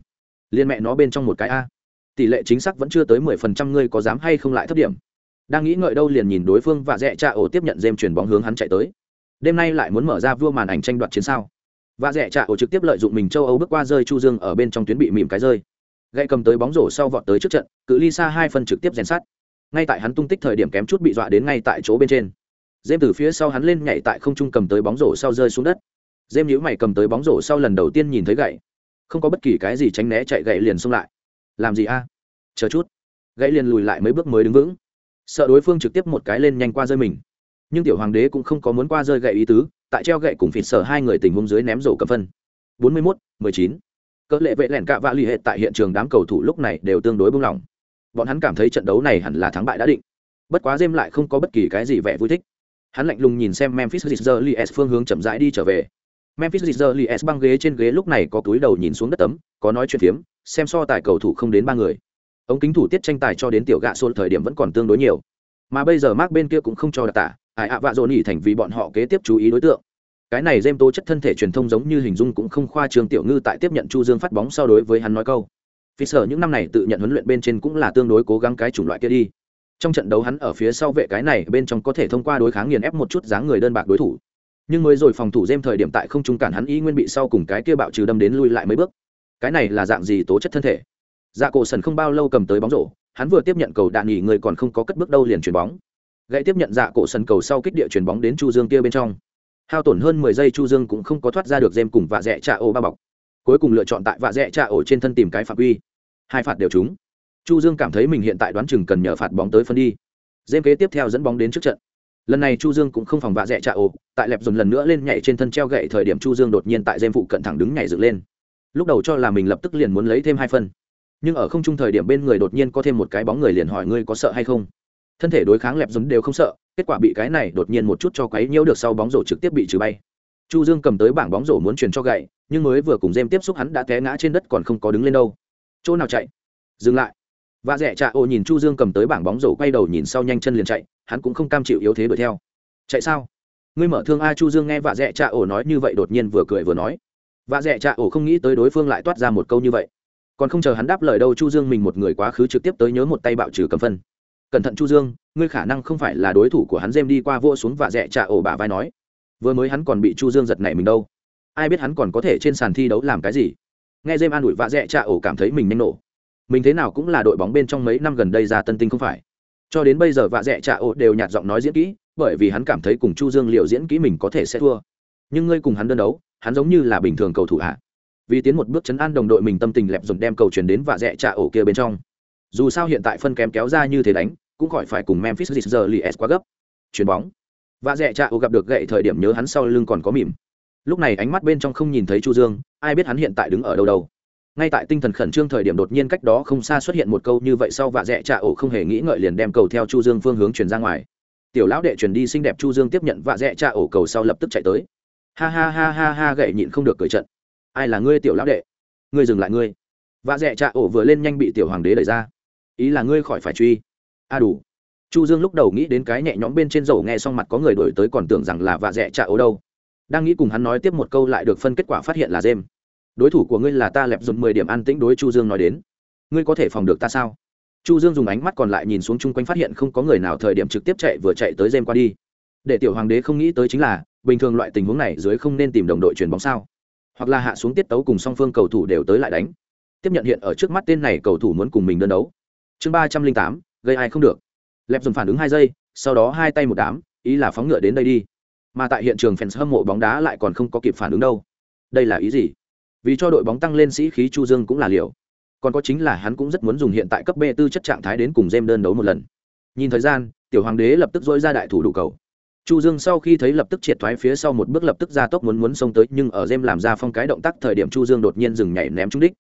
liên mẹ nó bên trong một cái a. Tỷ lệ chính xác vẫn chưa tới mười phần trăm, ngươi có dám hay không lại thấp điểm? Đang nghĩ ngợi đâu liền nhìn đối phương và rẽ cha ổ tiếp nhận dêm chuyển bóng hướng hắn chạy tới. Đêm nay lại muốn mở ra vua màn ảnh tranh đoạt chiến sao? Và rẽ cha ổ trực tiếp lợi dụng mình châu âu bước qua rơi chu dương ở bên trong tuyến bị mỉm cái rơi. Gậy cầm tới bóng rổ sau vọt tới trước trận, cự ly xa hai phân trực tiếp rèn sát ngay tại hắn tung tích thời điểm kém chút bị dọa đến ngay tại chỗ bên trên. Dêm từ phía sau hắn lên nhảy tại không trung cầm tới bóng rổ sau rơi xuống đất. Dêm nhíu mày cầm tới bóng rổ sau lần đầu tiên nhìn thấy gậy không có bất kỳ cái gì tránh né chạy gậy liền xông lại. Làm gì a? Chờ chút. Gậy liền lùi lại mấy bước mới đứng vững. Sợ đối phương trực tiếp một cái lên nhanh qua rơi mình. Nhưng tiểu hoàng đế cũng không có muốn qua rơi gậy ý tứ, tại treo gậy cùng phịt sở hai người tình huống dưới ném rổ cầm phân. Bốn mươi mốt, mười chín. Cỡ lệ vệ lẻn cạ vạ l ì hệ tại hiện trường đám cầu thủ lúc này đều tương đối bung lỏng bọn hắn cảm thấy trận đấu này hẳn là thắng bại đã định. Bất quá dêm lại không có bất kỳ cái gì vẻ vui thích. Hắn lạnh lùng nhìn xem memphis Grizzlies phương hướng chậm rãi đi trở về memphis Grizzlies băng ghế trên ghế lúc này có túi đầu nhìn xuống đất tấm, có nói chuyện phiếm, xem so tài cầu thủ không đến ba người. Ống kính thủ tiết tranh tài cho đến tiểu gạ xôn thời điểm vẫn còn tương đối nhiều. Mà bây giờ mark bên kia cũng không cho đặc tả, ai ạ vạ dồn nhỉ thành vì bọn họ kế tiếp chú ý đối tượng. Cái này dêm tố chất thân thể truyền thông giống như hình dung cũng không khoa trương tiểu ngư tại tiếp nhận chu dương phát bóng sau đối với hắn nói câu. Phi sở những năm này tự nhận huấn luyện bên trên cũng là tương đối cố gắng cái chủng loại kia đi. Trong trận đấu hắn ở phía sau vệ cái này, bên trong có thể thông qua đối kháng nghiền ép một chút dáng người đơn bạc đối thủ nhưng mới rồi phòng thủ dêm thời điểm tại không trung cản hắn y nguyên bị sau cùng cái kia bạo trừ đâm đến lui lại mấy bước. Cái này là dạng gì tố chất thân thể? Dạ cổ sần không bao lâu cầm tới bóng rổ, hắn vừa tiếp nhận cầu đạn nghỉ người còn không có cất bước đâu liền chuyền bóng. Gãy tiếp nhận dạ cổ sần cầu sau kích địa chuyền bóng đến chu dương kia bên trong. Hao tổn hơn mười giây chu dương cũng không có thoát ra được dêm cùng vạ dạ dẹ trà ô ba bọc. Cuối cùng lựa chọn tại vạ dạ dẹ trà ổ trên thân tìm cái phạm uy hai phạt đều trúng. Chu dương cảm thấy mình hiện tại đoán chừng cần nhờ phạt bóng tới phân đi. Dêm kế tiếp theo dẫn bóng đến trước trận lần này chu dương cũng không phòng vạ dẹ trà ồ, tại lẹp dồn lần nữa lên nhảy trên thân treo gậy thời điểm chu dương đột nhiên tại dêm phụ cận thẳng đứng nhảy dựng lên. Lúc đầu cho là mình lập tức liền muốn lấy thêm hai phân. Nhưng ở không trung thời điểm bên người đột nhiên có thêm một cái bóng người liền hỏi ngươi có sợ hay không? Thân thể đối kháng lẹp dồn đều không sợ kết quả bị cái này đột nhiên một chút cho quấy nhiễu được sau bóng rổ trực tiếp bị trừ bay. Chu dương cầm tới bảng bóng rổ muốn truyền cho gậy nhưng mới vừa cùng dêm tiếp xúc hắn đã té ngã trên đất còn không có đứng lên đâu. Chỗ nào chạy? Dừng lại và rẻ trạ ô nhìn chu dương cầm tới bảng bóng rổ quay đầu nhìn sau nhanh chân liền chạy, hắn cũng không cam chịu yếu thế đuổi theo. Chạy sao? Ngươi mở thương a chu dương nghe vạ dẹ trạ ổ nói như vậy đột nhiên vừa cười vừa nói. Vạ dẹ trạ ổ không nghĩ tới đối phương lại toát ra một câu như vậy. Còn không chờ hắn đáp lời đâu, chu dương mình một người quá khứ trực tiếp tới nhớ một tay bạo trừ cầm phân. Cẩn thận chu dương, ngươi khả năng không phải là đối thủ của hắn dêm đi qua vỗ xuống, Vạ rẽ trạ ổ bả vai nói. Vừa mới hắn còn bị chu dương giật nảy mình đâu. Ai biết hắn còn có thể trên sàn thi đấu làm cái gì? Nghe dêm an ủi, vạ rẽ trạ ổ cảm thấy mình nhanh nổ mình thế nào cũng là đội bóng bên trong mấy năm gần đây ra tân tinh không phải. Cho đến bây giờ vạ dẹ trà ô đều nhạt giọng nói diễn kỹ, bởi vì hắn cảm thấy cùng chu dương liệu diễn kỹ mình có thể sẽ thua. Nhưng ngươi cùng hắn đơn đấu, hắn giống như là bình thường cầu thủ hạ vì tiến một bước chấn an đồng đội mình tâm tình lẹp dồn đem cầu chuyển đến vạ dẹ trà ổ kia bên trong. Dù sao hiện tại phân kém kéo ra như thế đánh, cũng khỏi phải cùng memphis giờ li quá gấp. Chuyền bóng. Vạ dẹ trà ổ gặp được gậy thời điểm nhớ hắn sau lưng còn có mỉm. Lúc này ánh mắt bên trong không nhìn thấy chu dương, ai biết hắn hiện tại đứng ở đâu đâu ngay tại tinh thần khẩn trương thời điểm đột nhiên cách đó không xa xuất hiện một câu như vậy sau vạ dẹ trà ổ không hề nghĩ ngợi liền đem cầu theo chu dương phương hướng chuyển ra ngoài. Tiểu lão đệ chuyển đi xinh đẹp chu dương tiếp nhận vạ dẹ trà ổ cầu sau lập tức chạy tới. Ha ha ha ha ha gậy nhịn không được cười trận. Ai là ngươi tiểu lão đệ? Ngươi dừng lại ngươi. Vạ dẹ trà ổ vừa lên nhanh bị tiểu hoàng đế đẩy ra. Ý là ngươi khỏi phải truy. A đủ. Chu dương lúc đầu nghĩ đến cái nhẹ nhõm bên trên dầu nghe xong mặt có người đổi tới còn tưởng rằng là vạ dẹ trà ổ đâu. Đang nghĩ cùng hắn nói tiếp một câu lại được phân kết quả phát hiện là dêm đối thủ của ngươi là ta lẹp dùng mười điểm an tĩnh đối chu dương nói đến. Ngươi có thể phòng được ta sao? Chu dương dùng ánh mắt còn lại nhìn xuống chung quanh phát hiện không có người nào thời điểm trực tiếp chạy vừa chạy tới dêm qua đi. Để tiểu hoàng đế không nghĩ tới chính là, bình thường loại tình huống này dưới không nên tìm đồng đội chuyển bóng sao? Hoặc là hạ xuống tiết tấu cùng song phương cầu thủ đều tới lại đánh. Tiếp nhận hiện ở trước mắt tên này cầu thủ muốn cùng mình đơn đấu. Chương ba trăm linh tám, gây ai không được. Lẹp dùng phản ứng hai giây, sau đó hai tay một đám, ý là phóng ngựa đến đây đi. Mà tại hiện trường fans hâm mộ bóng đá lại còn không có kịp phản ứng đâu. Đây là ý gì? Vì cho đội bóng tăng lên sĩ khí chu dương cũng là liều. Còn có chính là hắn cũng rất muốn dùng hiện tại cấp b tư chất trạng thái đến cùng jem đơn đấu một lần. Nhìn thời gian, tiểu hoàng đế lập tức dỗi ra đại thủ đủ cầu. Chu dương sau khi thấy lập tức triệt thoái phía sau một bước lập tức ra tốc muốn muốn xông tới, nhưng ở jem làm ra phong cái động tác thời điểm chu dương đột nhiên dừng nhảy ném trúng đích.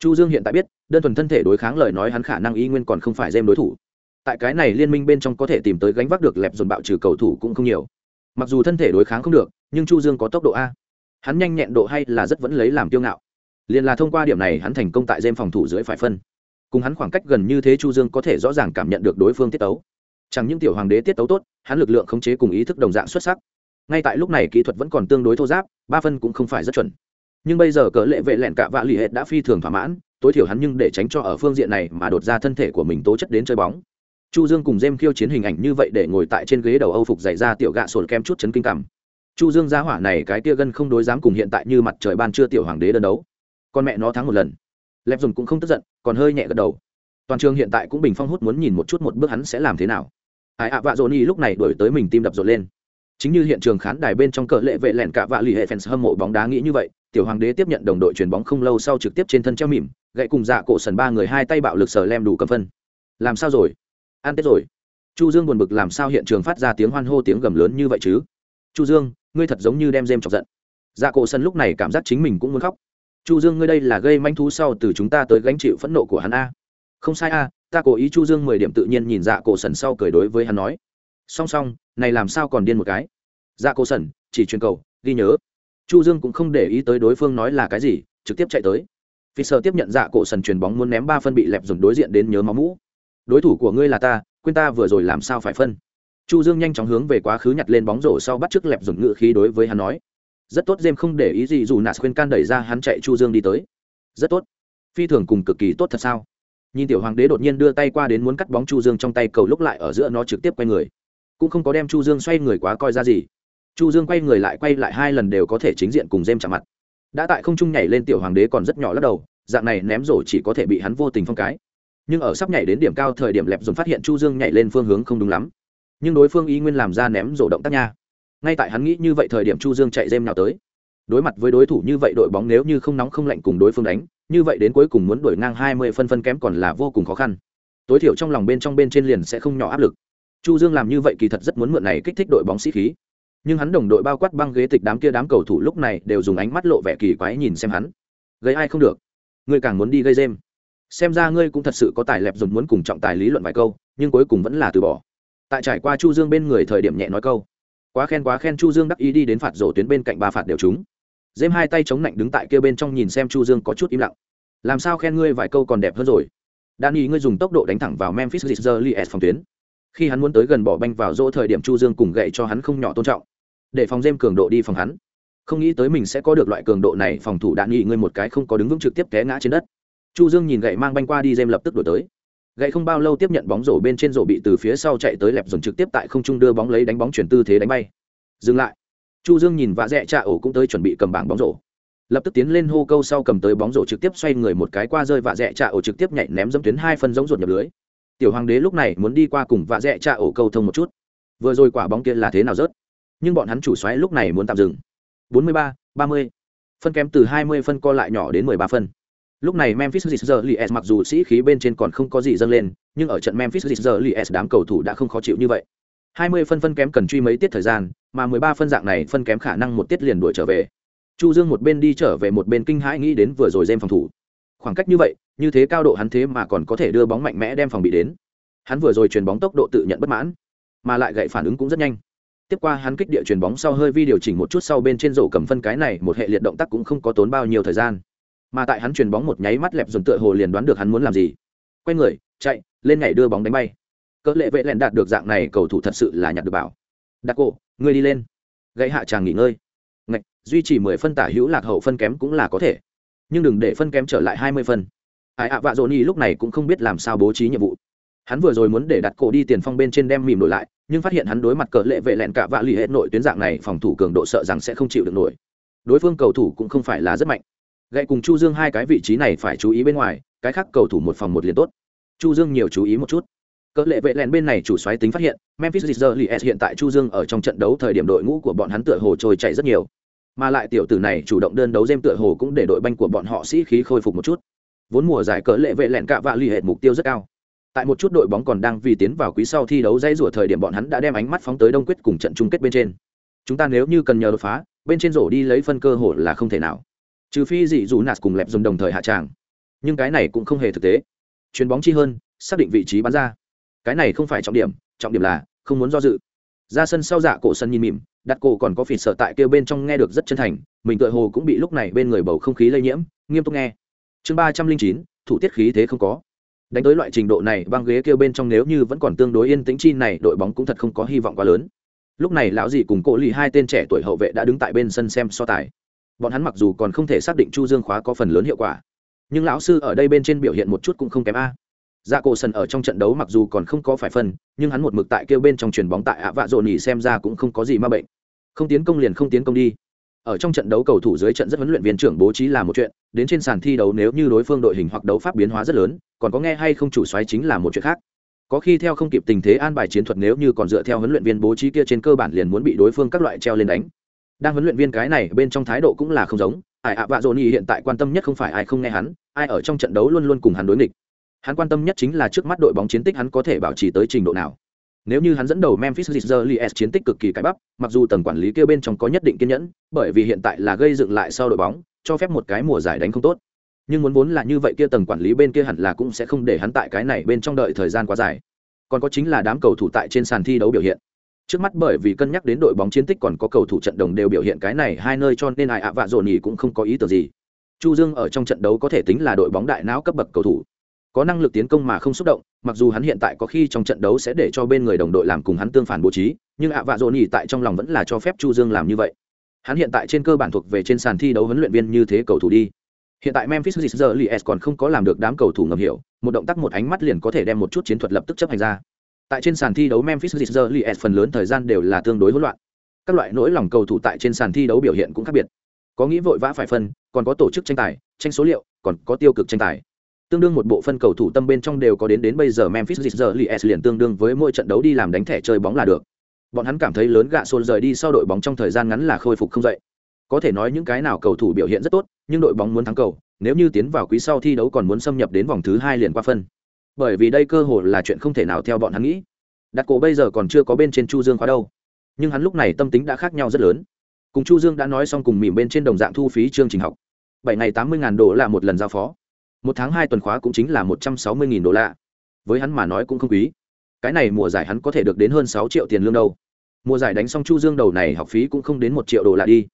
Chu dương hiện tại biết, đơn thuần thân thể đối kháng lời nói hắn khả năng y nguyên còn không phải jem đối thủ. Tại cái này liên minh bên trong có thể tìm tới gánh vác được lẹp dồn bạo trừ cầu thủ cũng không nhiều. Mặc dù thân thể đối kháng không được, nhưng chu dương có tốc độ a hắn nhanh nhẹn độ hay là rất vẫn lấy làm kiêu ngạo. Liền là thông qua điểm này hắn thành công tại dêm phòng thủ dưới phải phân. Cùng hắn khoảng cách gần như thế chu dương có thể rõ ràng cảm nhận được đối phương tiết tấu. Chẳng những tiểu hoàng đế tiết tấu tốt, hắn lực lượng khống chế cùng ý thức đồng dạng xuất sắc. Ngay tại lúc này kỹ thuật vẫn còn tương đối thô giáp, ba phân cũng không phải rất chuẩn. Nhưng bây giờ cỡ lệ vệ lẹn cạ vạ lì hệt đã phi thường thỏa mãn, tối thiểu hắn nhưng để tránh cho ở phương diện này mà đột ra thân thể của mình tố chất đến chơi bóng. Chu dương cùng jem khiêu chiến hình ảnh như vậy để ngồi tại trên ghế đầu âu phục dày ra tiểu gạ sồn kem chút chấn kinh cảm chu dương gia hỏa này cái tia gân không đối dám cùng hiện tại như mặt trời ban chưa tiểu hoàng đế đơn đấu. Con mẹ nó thắng một lần. Lẹp dùng cũng không tức giận, còn hơi nhẹ gật đầu. Toàn trường hiện tại cũng bình phong hút muốn nhìn một chút một bước hắn sẽ làm thế nào. Ai ạ, vạ dồn y lúc này đổi tới mình tim đập rộn lên. Chính như hiện trường khán đài bên trong cờ lệ vệ lẻn cả vạ lì hệ fans hâm mộ bóng đá nghĩ như vậy, tiểu hoàng đế tiếp nhận đồng đội chuyền bóng không lâu sau trực tiếp trên thân treo mỉm, gậy cùng dạ cổ sần ba người hai tay bạo lực sờ lem đủ cầm phân. Làm sao rồi? Ăn tết rồi. Chu dương buồn bực làm sao hiện trường phát ra tiếng hoan hô tiếng gầm lớn như vậy chứ? Chu dương, ngươi thật giống như đem dêm chọc giận. Dạ cổ sân lúc này cảm giác chính mình cũng muốn khóc. Chu dương, ngươi đây là gây manh thú sau từ chúng ta tới gánh chịu phẫn nộ của hắn a. Không sai a, ta cố ý chu dương mười điểm tự nhiên nhìn dạ cổ sần sau cười đối với hắn nói. Song song, này làm sao còn điên một cái? Dạ cổ sần chỉ truyền cầu, ghi nhớ. Chu dương cũng không để ý tới đối phương nói là cái gì, trực tiếp chạy tới. Phi sợ tiếp nhận dạ cổ sần truyền bóng muốn ném ba phân bị lẹp dùng đối diện đến nhớ máu mũ. Đối thủ của ngươi là ta, quên ta vừa rồi làm sao phải phân? Chu dương nhanh chóng hướng về quá khứ nhặt lên bóng rổ sau bắt trước lẹp dùng ngự khí đối với hắn nói. Rất tốt dêm không để ý gì, dù nạt khuyên can đẩy ra, hắn chạy chu dương đi tới. Rất tốt. Phi thường cùng cực kỳ tốt thật sao? Nhìn tiểu hoàng đế đột nhiên đưa tay qua đến muốn cắt bóng chu dương trong tay, cầu lúc lại ở giữa nó trực tiếp quay người. Cũng không có đem chu dương xoay người quá coi ra gì. Chu dương quay người lại, quay lại hai lần đều có thể chính diện cùng dêm chạm mặt. Đã tại không trung nhảy lên, tiểu hoàng đế còn rất nhỏ lắc đầu, dạng này ném rổ chỉ có thể bị hắn vô tình phong cái. Nhưng ở sắp nhảy đến điểm cao thời điểm, lẹp dùng phát hiện chu dương nhảy lên phương hướng không đúng lắm nhưng đối phương ý nguyên làm ra ném rổ động tác nha. Ngay tại hắn nghĩ như vậy thời điểm chu dương chạy dêm nào tới. Đối mặt với đối thủ như vậy đội bóng nếu như không nóng không lạnh cùng đối phương đánh, như vậy đến cuối cùng muốn đuổi ngang hai mươi phân phân kém còn là vô cùng khó khăn. Tối thiểu trong lòng bên trong bên trên liền sẽ không nhỏ áp lực. Chu dương làm như vậy kỳ thật rất muốn mượn này kích thích đội bóng sĩ khí. Nhưng hắn đồng đội bao quát băng ghế tịch đám kia đám cầu thủ lúc này đều dùng ánh mắt lộ vẻ kỳ quái nhìn xem hắn. Gây ai không được? Ngươi càng muốn đi gây dêm xem ra ngươi cũng thật sự có tài lẹp dùng muốn cùng trọng tài lý luận vài câu, nhưng cuối cùng vẫn là từ bỏ tại trải qua chu dương bên người thời điểm nhẹ nói câu quá khen quá khen chu dương đắc ý đi đến phạt rổ tuyến bên cạnh ba phạt đều chúng dêm hai tay chống lạnh đứng tại kia bên trong nhìn xem chu dương có chút im lặng làm sao khen ngươi vài câu còn đẹp hơn rồi Danny ngươi dùng tốc độ đánh thẳng vào Memphis Grizzlies phòng tuyến. Khi hắn muốn tới gần bỏ banh vào rỗ thời điểm Chu Dương cùng gậy cho hắn không nhỏ tôn trọng. Để phòng dêm cường độ đi phòng hắn. Không nghĩ tới mình sẽ có được loại cường độ này, phòng thủ đạn nghị ngươi một cái không có đứng vững trực tiếp té ngã trên đất. Chu Dương nhìn gậy mang banh qua đi dêm lập tức đổi tới. Gậy không bao lâu tiếp nhận bóng rổ bên trên rổ bị từ phía sau chạy tới lẹp dồn trực tiếp tại không trung đưa bóng lấy đánh bóng chuyển tư thế đánh bay. Dừng lại. Chu Dương nhìn vạ dẹ trà ổ cũng tới chuẩn bị cầm bảng bóng rổ lập tức tiến lên hô câu sau cầm tới bóng rổ trực tiếp xoay người một cái qua rơi vạ dẹ trà ổ trực tiếp nhảy ném dẫm tuyến hai phân giống ruột nhập lưới tiểu hoàng đế lúc này muốn đi qua cùng vạ dẹ trà ổ câu thông một chút vừa rồi quả bóng kia là thế nào rớt nhưng bọn hắn chủ xoáy lúc này muốn tạm dừng 43, 30. phân kém từ 20 phân co lại nhỏ đến 13 phân lúc này memphis Grizzlies mặc dù sĩ khí bên trên còn không có gì dâng lên, nhưng ở trận memphis Grizzlies đám cầu thủ đã không khó chịu như vậy. 20 phân phân kém cần truy mấy tiết thời gian, mà 13 phân dạng này phân kém khả năng một tiết liền đuổi trở về. Chu dương một bên đi trở về một bên kinh hãi nghĩ đến vừa rồi dêm phòng thủ. Khoảng cách như vậy, như thế cao độ hắn thế mà còn có thể đưa bóng mạnh mẽ đem phòng bị đến. Hắn vừa rồi chuyền bóng tốc độ tự nhận bất mãn, mà lại gậy phản ứng cũng rất nhanh. Tiếp qua hắn kích địa chuyền bóng sau hơi vi điều chỉnh một chút sau bên trên rổ cầm phân cái này, một hệ liệt động tác cũng không có tốn bao nhiêu thời gian mà tại hắn chuyền bóng một nháy mắt lẹp dồn tựa hồ liền đoán được hắn muốn làm gì. Quay người, chạy, lên nhảy đưa bóng đánh bay. Cỡ lệ vệ lẹn đạt được dạng này, cầu thủ thật sự là nhặt được bảo. Đặc cổ, ngươi đi lên. Gãy hạ chàng nghỉ ngơi. Ngạch, duy trì mười phân tả hữu lạc hậu phân kém cũng là có thể. Nhưng đừng để phân kém trở lại hai mươi phân. Ai ạ, vạ dỗ nhi lúc này cũng không biết làm sao bố trí nhiệm vụ. Hắn vừa rồi muốn để đặt cổ đi tiền phong bên trên đem mìm đổi lại, nhưng phát hiện hắn đối mặt cỡ lệ vệ lẹn cả vạ lì hết nội tuyến dạng này, phòng thủ cường độ sợ rằng sẽ không chịu được nổi. Đối phương cầu thủ cũng không phải là rất mạnh gậy cùng chu dương hai cái vị trí này phải chú ý bên ngoài, cái khác cầu thủ một phòng một liền tốt. Chu dương nhiều chú ý một chút. Cỡ lệ vệ lẹn bên này chủ xoáy tính phát hiện, memphis Grizzlies hiện tại chu dương ở trong trận đấu thời điểm đội ngũ của bọn hắn tựa hồ trôi chạy rất nhiều. Mà lại tiểu tử này chủ động đơn đấu dêm tựa hồ cũng để đội banh của bọn họ sĩ khí khôi phục một chút. Vốn mùa giải cỡ lệ vệ lẹn cạ vạ lì hệt mục tiêu rất cao. Tại một chút đội bóng còn đang vì tiến vào quý sau thi đấu dây rủa thời điểm bọn hắn đã đem ánh mắt phóng tới đông quyết cùng trận chung kết bên trên. Chúng ta nếu như cần nhờ đột phá, bên trên rổ đi lấy phân cơ hội là không thể nào trừ phi dị dù nạt cùng lẹp dùng đồng thời hạ tràng. Nhưng cái này cũng không hề thực tế. Chuyền bóng chi hơn, xác định vị trí bắn ra. Cái này không phải trọng điểm trọng điểm là không muốn do dự. Ra sân sau dạ cổ sân nhìn mỉm, đặt cổ còn có phỉ sợ tại kêu bên trong nghe được rất chân thành, mình tựa hồ cũng bị lúc này bên người bầu không khí lây nhiễm, nghiêm túc nghe. Chương ba trăm linh chín, thủ tiết khí thế không có. Đánh tới loại trình độ này, băng ghế kêu bên trong nếu như vẫn còn tương đối yên tĩnh chi này, đội bóng cũng thật không có hy vọng quá lớn. Lúc này lão dì cùng cổ lì hai tên trẻ tuổi hậu vệ đã đứng tại bên sân xem so tài bọn hắn mặc dù còn không thể xác định chu dương khóa có phần lớn hiệu quả, nhưng lão sư ở đây bên trên biểu hiện một chút cũng không kém a. Dạ cổ sần ở trong trận đấu mặc dù còn không có phải phân, nhưng hắn một mực tại kêu bên trong chuyền bóng tại ạ vạ dồn nhỉ xem ra cũng không có gì ma bệnh. Không tiến công liền không tiến công đi. Ở trong trận đấu cầu thủ dưới trận rất huấn luyện viên trưởng bố trí là một chuyện, đến trên sàn thi đấu nếu như đối phương đội hình hoặc đấu pháp biến hóa rất lớn, còn có nghe hay không chủ xoáy chính là một chuyện khác. Có khi theo không kịp tình thế an bài chiến thuật nếu như còn dựa theo huấn luyện viên bố trí kia trên cơ bản liền muốn bị đối phương các loại treo lên đánh đang huấn luyện viên cái này bên trong thái độ cũng là không giống ai ạ vạ dồn hiện tại quan tâm nhất không phải ai không nghe hắn ai ở trong trận đấu luôn luôn cùng hắn đối nghịch hắn quan tâm nhất chính là trước mắt đội bóng chiến tích hắn có thể bảo trì tới trình độ nào nếu như hắn dẫn đầu Memphis Grizzlies chiến tích cực kỳ cái bắp, mặc dù tầng quản lý kia bên trong có nhất định kiên nhẫn, bởi vì hiện tại là gây dựng lại sau đội bóng, cho phép một cái mùa giải đánh không tốt. Nhưng muốn vốn là như vậy kia tầng quản lý bên kia hẳn là cũng sẽ không để hắn tại cái này bên trong đợi thời gian quá dài. Còn có chính là đám cầu thủ tại trên sàn thi đấu biểu hiện. Trước mắt bởi vì cân nhắc đến đội bóng chiến tích còn có cầu thủ trận đồng đều biểu hiện cái này hai nơi cho nên ai ạ vạ dồn nhì cũng không có ý tưởng gì. Chu Dương ở trong trận đấu có thể tính là đội bóng đại não cấp bậc cầu thủ có năng lực tiến công mà không xúc động mặc dù hắn hiện tại có khi trong trận đấu sẽ để cho bên người đồng đội làm cùng hắn tương phản bố trí nhưng ạ vạ dồn nhì tại trong lòng vẫn là cho phép chu dương làm như vậy hắn hiện tại trên cơ bản thuộc về trên sàn thi đấu huấn luyện viên như thế cầu thủ đi Hiện tại Memphis Grizzlies còn không có làm được đám cầu thủ ngầm hiểu, một động tác một ánh mắt liền có thể đem một chút chiến thuật lập tức chấp hành ra. Tại trên sàn thi đấu Memphis Grizzlies phần lớn thời gian đều là tương đối hỗn loạn. Các loại nỗi lòng cầu thủ tại trên sàn thi đấu biểu hiện cũng khác biệt. Có nghĩ vội vã phải phân, còn có tổ chức tranh tài, tranh số liệu, còn có tiêu cực tranh tài. Tương đương một bộ phân cầu thủ tâm bên trong đều có đến đến bây giờ Memphis Grizzlies liền tương đương với mỗi trận đấu đi làm đánh thẻ chơi bóng là được. Bọn hắn cảm thấy lớn gạ xôn rời đi sau đội bóng trong thời gian ngắn là khôi phục không dậy. Có thể nói những cái nào cầu thủ biểu hiện rất tốt, nhưng đội bóng muốn thắng cầu, nếu như tiến vào quý sau thi đấu còn muốn xâm nhập đến vòng thứ hai liền qua phân. Bởi vì đây cơ hội là chuyện không thể nào theo bọn hắn nghĩ. Đặt cổ bây giờ còn chưa có bên trên Chu Dương khóa đâu, nhưng hắn lúc này tâm tính đã khác nhau rất lớn. Cùng Chu Dương đã nói xong cùng mỉm bên trên đồng dạng thu phí chương trình học. Bảy ngày tám mươi đô là một lần giao phó. Một tháng hai tuần khóa cũng chính là một trăm sáu mươi đô la. Với hắn mà nói cũng không quý. Cái này mùa giải hắn có thể được đến hơn sáu triệu tiền lương đâu. Mùa giải đánh xong chu dương đầu này học phí cũng không đến một triệu đô la đi.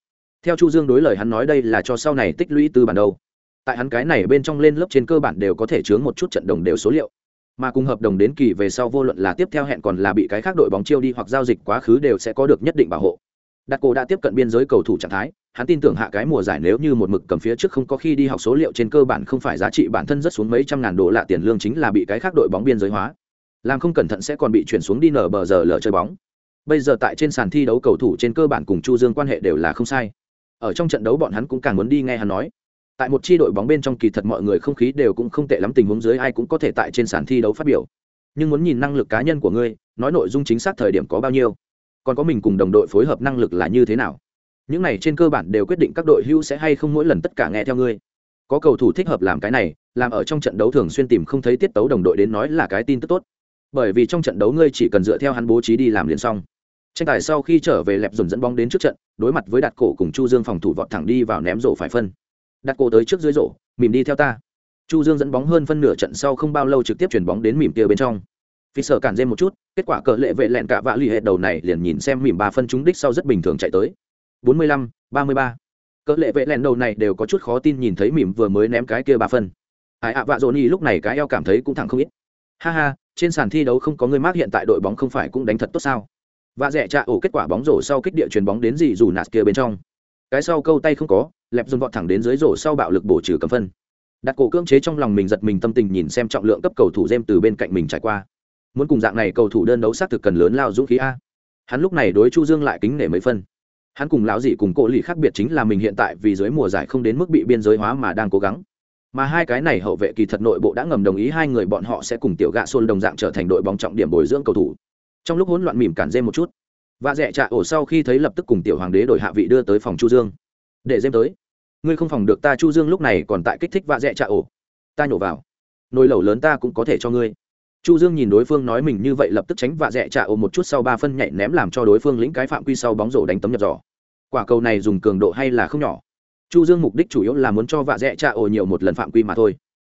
Theo chu dương đối lời hắn nói đây là cho sau này tích lũy từ bản đâu tại hắn cái này bên trong lên lớp trên cơ bản đều có thể chướng một chút trận đồng đều số liệu. Mà cùng hợp đồng đến kỳ về sau vô luận là tiếp theo hẹn còn là bị cái khác đội bóng chiêu đi hoặc giao dịch quá khứ đều sẽ có được nhất định bảo hộ. Đặc cổ đã tiếp cận biên giới cầu thủ trạng thái, hắn tin tưởng hạ cái mùa giải nếu như một mực cầm phía trước không có khi đi học số liệu trên cơ bản không phải giá trị bản thân rất xuống mấy trăm ngàn đô la tiền lương chính là bị cái khác đội bóng biên giới hóa. Làm không cẩn thận sẽ còn bị chuyển xuống đi nở bờ giờ lờ chơi bóng. Bây giờ tại trên sàn thi đấu cầu thủ trên cơ bản cùng chu dương quan hệ đều là không sai. Ở trong trận đấu bọn hắn cũng càng muốn đi nghe hắn nói tại một chi đội bóng bên trong kỳ thật mọi người không khí đều cũng không tệ lắm, tình huống dưới ai cũng có thể tại trên sàn thi đấu phát biểu. Nhưng muốn nhìn năng lực cá nhân của ngươi, nói nội dung chính xác thời điểm có bao nhiêu? Còn có mình cùng đồng đội phối hợp năng lực là như thế nào? Những này trên cơ bản đều quyết định các đội hưu sẽ hay không mỗi lần tất cả nghe theo ngươi. Có cầu thủ thích hợp làm cái này, làm ở trong trận đấu thường xuyên tìm không thấy tiết tấu đồng đội đến nói là cái tin tức tốt. Bởi vì trong trận đấu ngươi chỉ cần dựa theo hắn bố trí đi làm liền xong. Tranh tài sau khi trở về lẹp dồn dẫn bóng đến trước trận, đối mặt với đạt cổ cùng chu dương phòng thủ vọt thẳng đi vào ném rổ phải phân đặt cô tới trước dưới rổ mìm đi theo ta. Chu dương dẫn bóng hơn phân nửa trận sau không bao lâu trực tiếp chuyển bóng đến mìm kia bên trong. Vì sợ cản dêm một chút kết quả cờ lệ vệ lẹn cả vạ l ì hệ đầu này liền nhìn xem mìm ba phân trúng đích sau rất bình thường chạy tới. 45, 33. cỡ lệ vệ lẹn đầu này đều có chút khó tin nhìn thấy mỉm vừa mới ném cái kia ba phân. Ai ạ vạ dồn y lúc này cái eo cảm thấy cũng thẳng không ít. Ha ha trên sàn thi đấu không có người mát hiện tại đội bóng không phải cũng đánh thật tốt sao? Và rẻ trạ ổ kết quả bóng rổ sau kích địa chuyền bóng đến gì dù nạt kia bên trong cái sau câu tay không có, lẹp dồn vọt thẳng đến dưới rổ sau bạo lực bổ trừ cầm phân. Đặt cổ cưỡng chế trong lòng mình giật mình tâm tình nhìn xem trọng lượng cấp cầu thủ dêm từ bên cạnh mình trải qua. Muốn cùng dạng này cầu thủ đơn đấu xác thực cần lớn lao dũng khí a. Hắn lúc này đối chu dương lại kính nể mấy phân. Hắn cùng lão dị cùng cổ lì khác biệt chính là mình hiện tại vì dưới mùa giải không đến mức bị biên giới hóa mà đang cố gắng. Mà hai cái này hậu vệ kỳ thật nội bộ đã ngầm đồng ý hai người bọn họ sẽ cùng tiểu gạ xôn đồng dạng trở thành đội bóng trọng điểm bồi dưỡng cầu thủ. Trong lúc hỗn loạn mỉm cản dêm một chút và rẻ trạ ổ sau khi thấy lập tức cùng tiểu hoàng đế đổi hạ vị đưa tới phòng chu dương. Để dêm tới. Ngươi không phòng được ta chu dương lúc này còn tại kích thích và rẻ trạ ổ. Ta nhổ vào. Nồi lẩu lớn ta cũng có thể cho ngươi. Chu dương nhìn đối phương nói mình như vậy lập tức tránh và rẽ trạ ổ một chút sau ba phân nhảy ném làm cho đối phương lĩnh cái phạm quy sau bóng rổ đánh tấm nhập giỏ. Quả cầu này dùng cường độ hay là không nhỏ. Chu dương mục đích chủ yếu là muốn cho vạ rẽ trạ ổ nhiều một lần phạm quy mà thôi.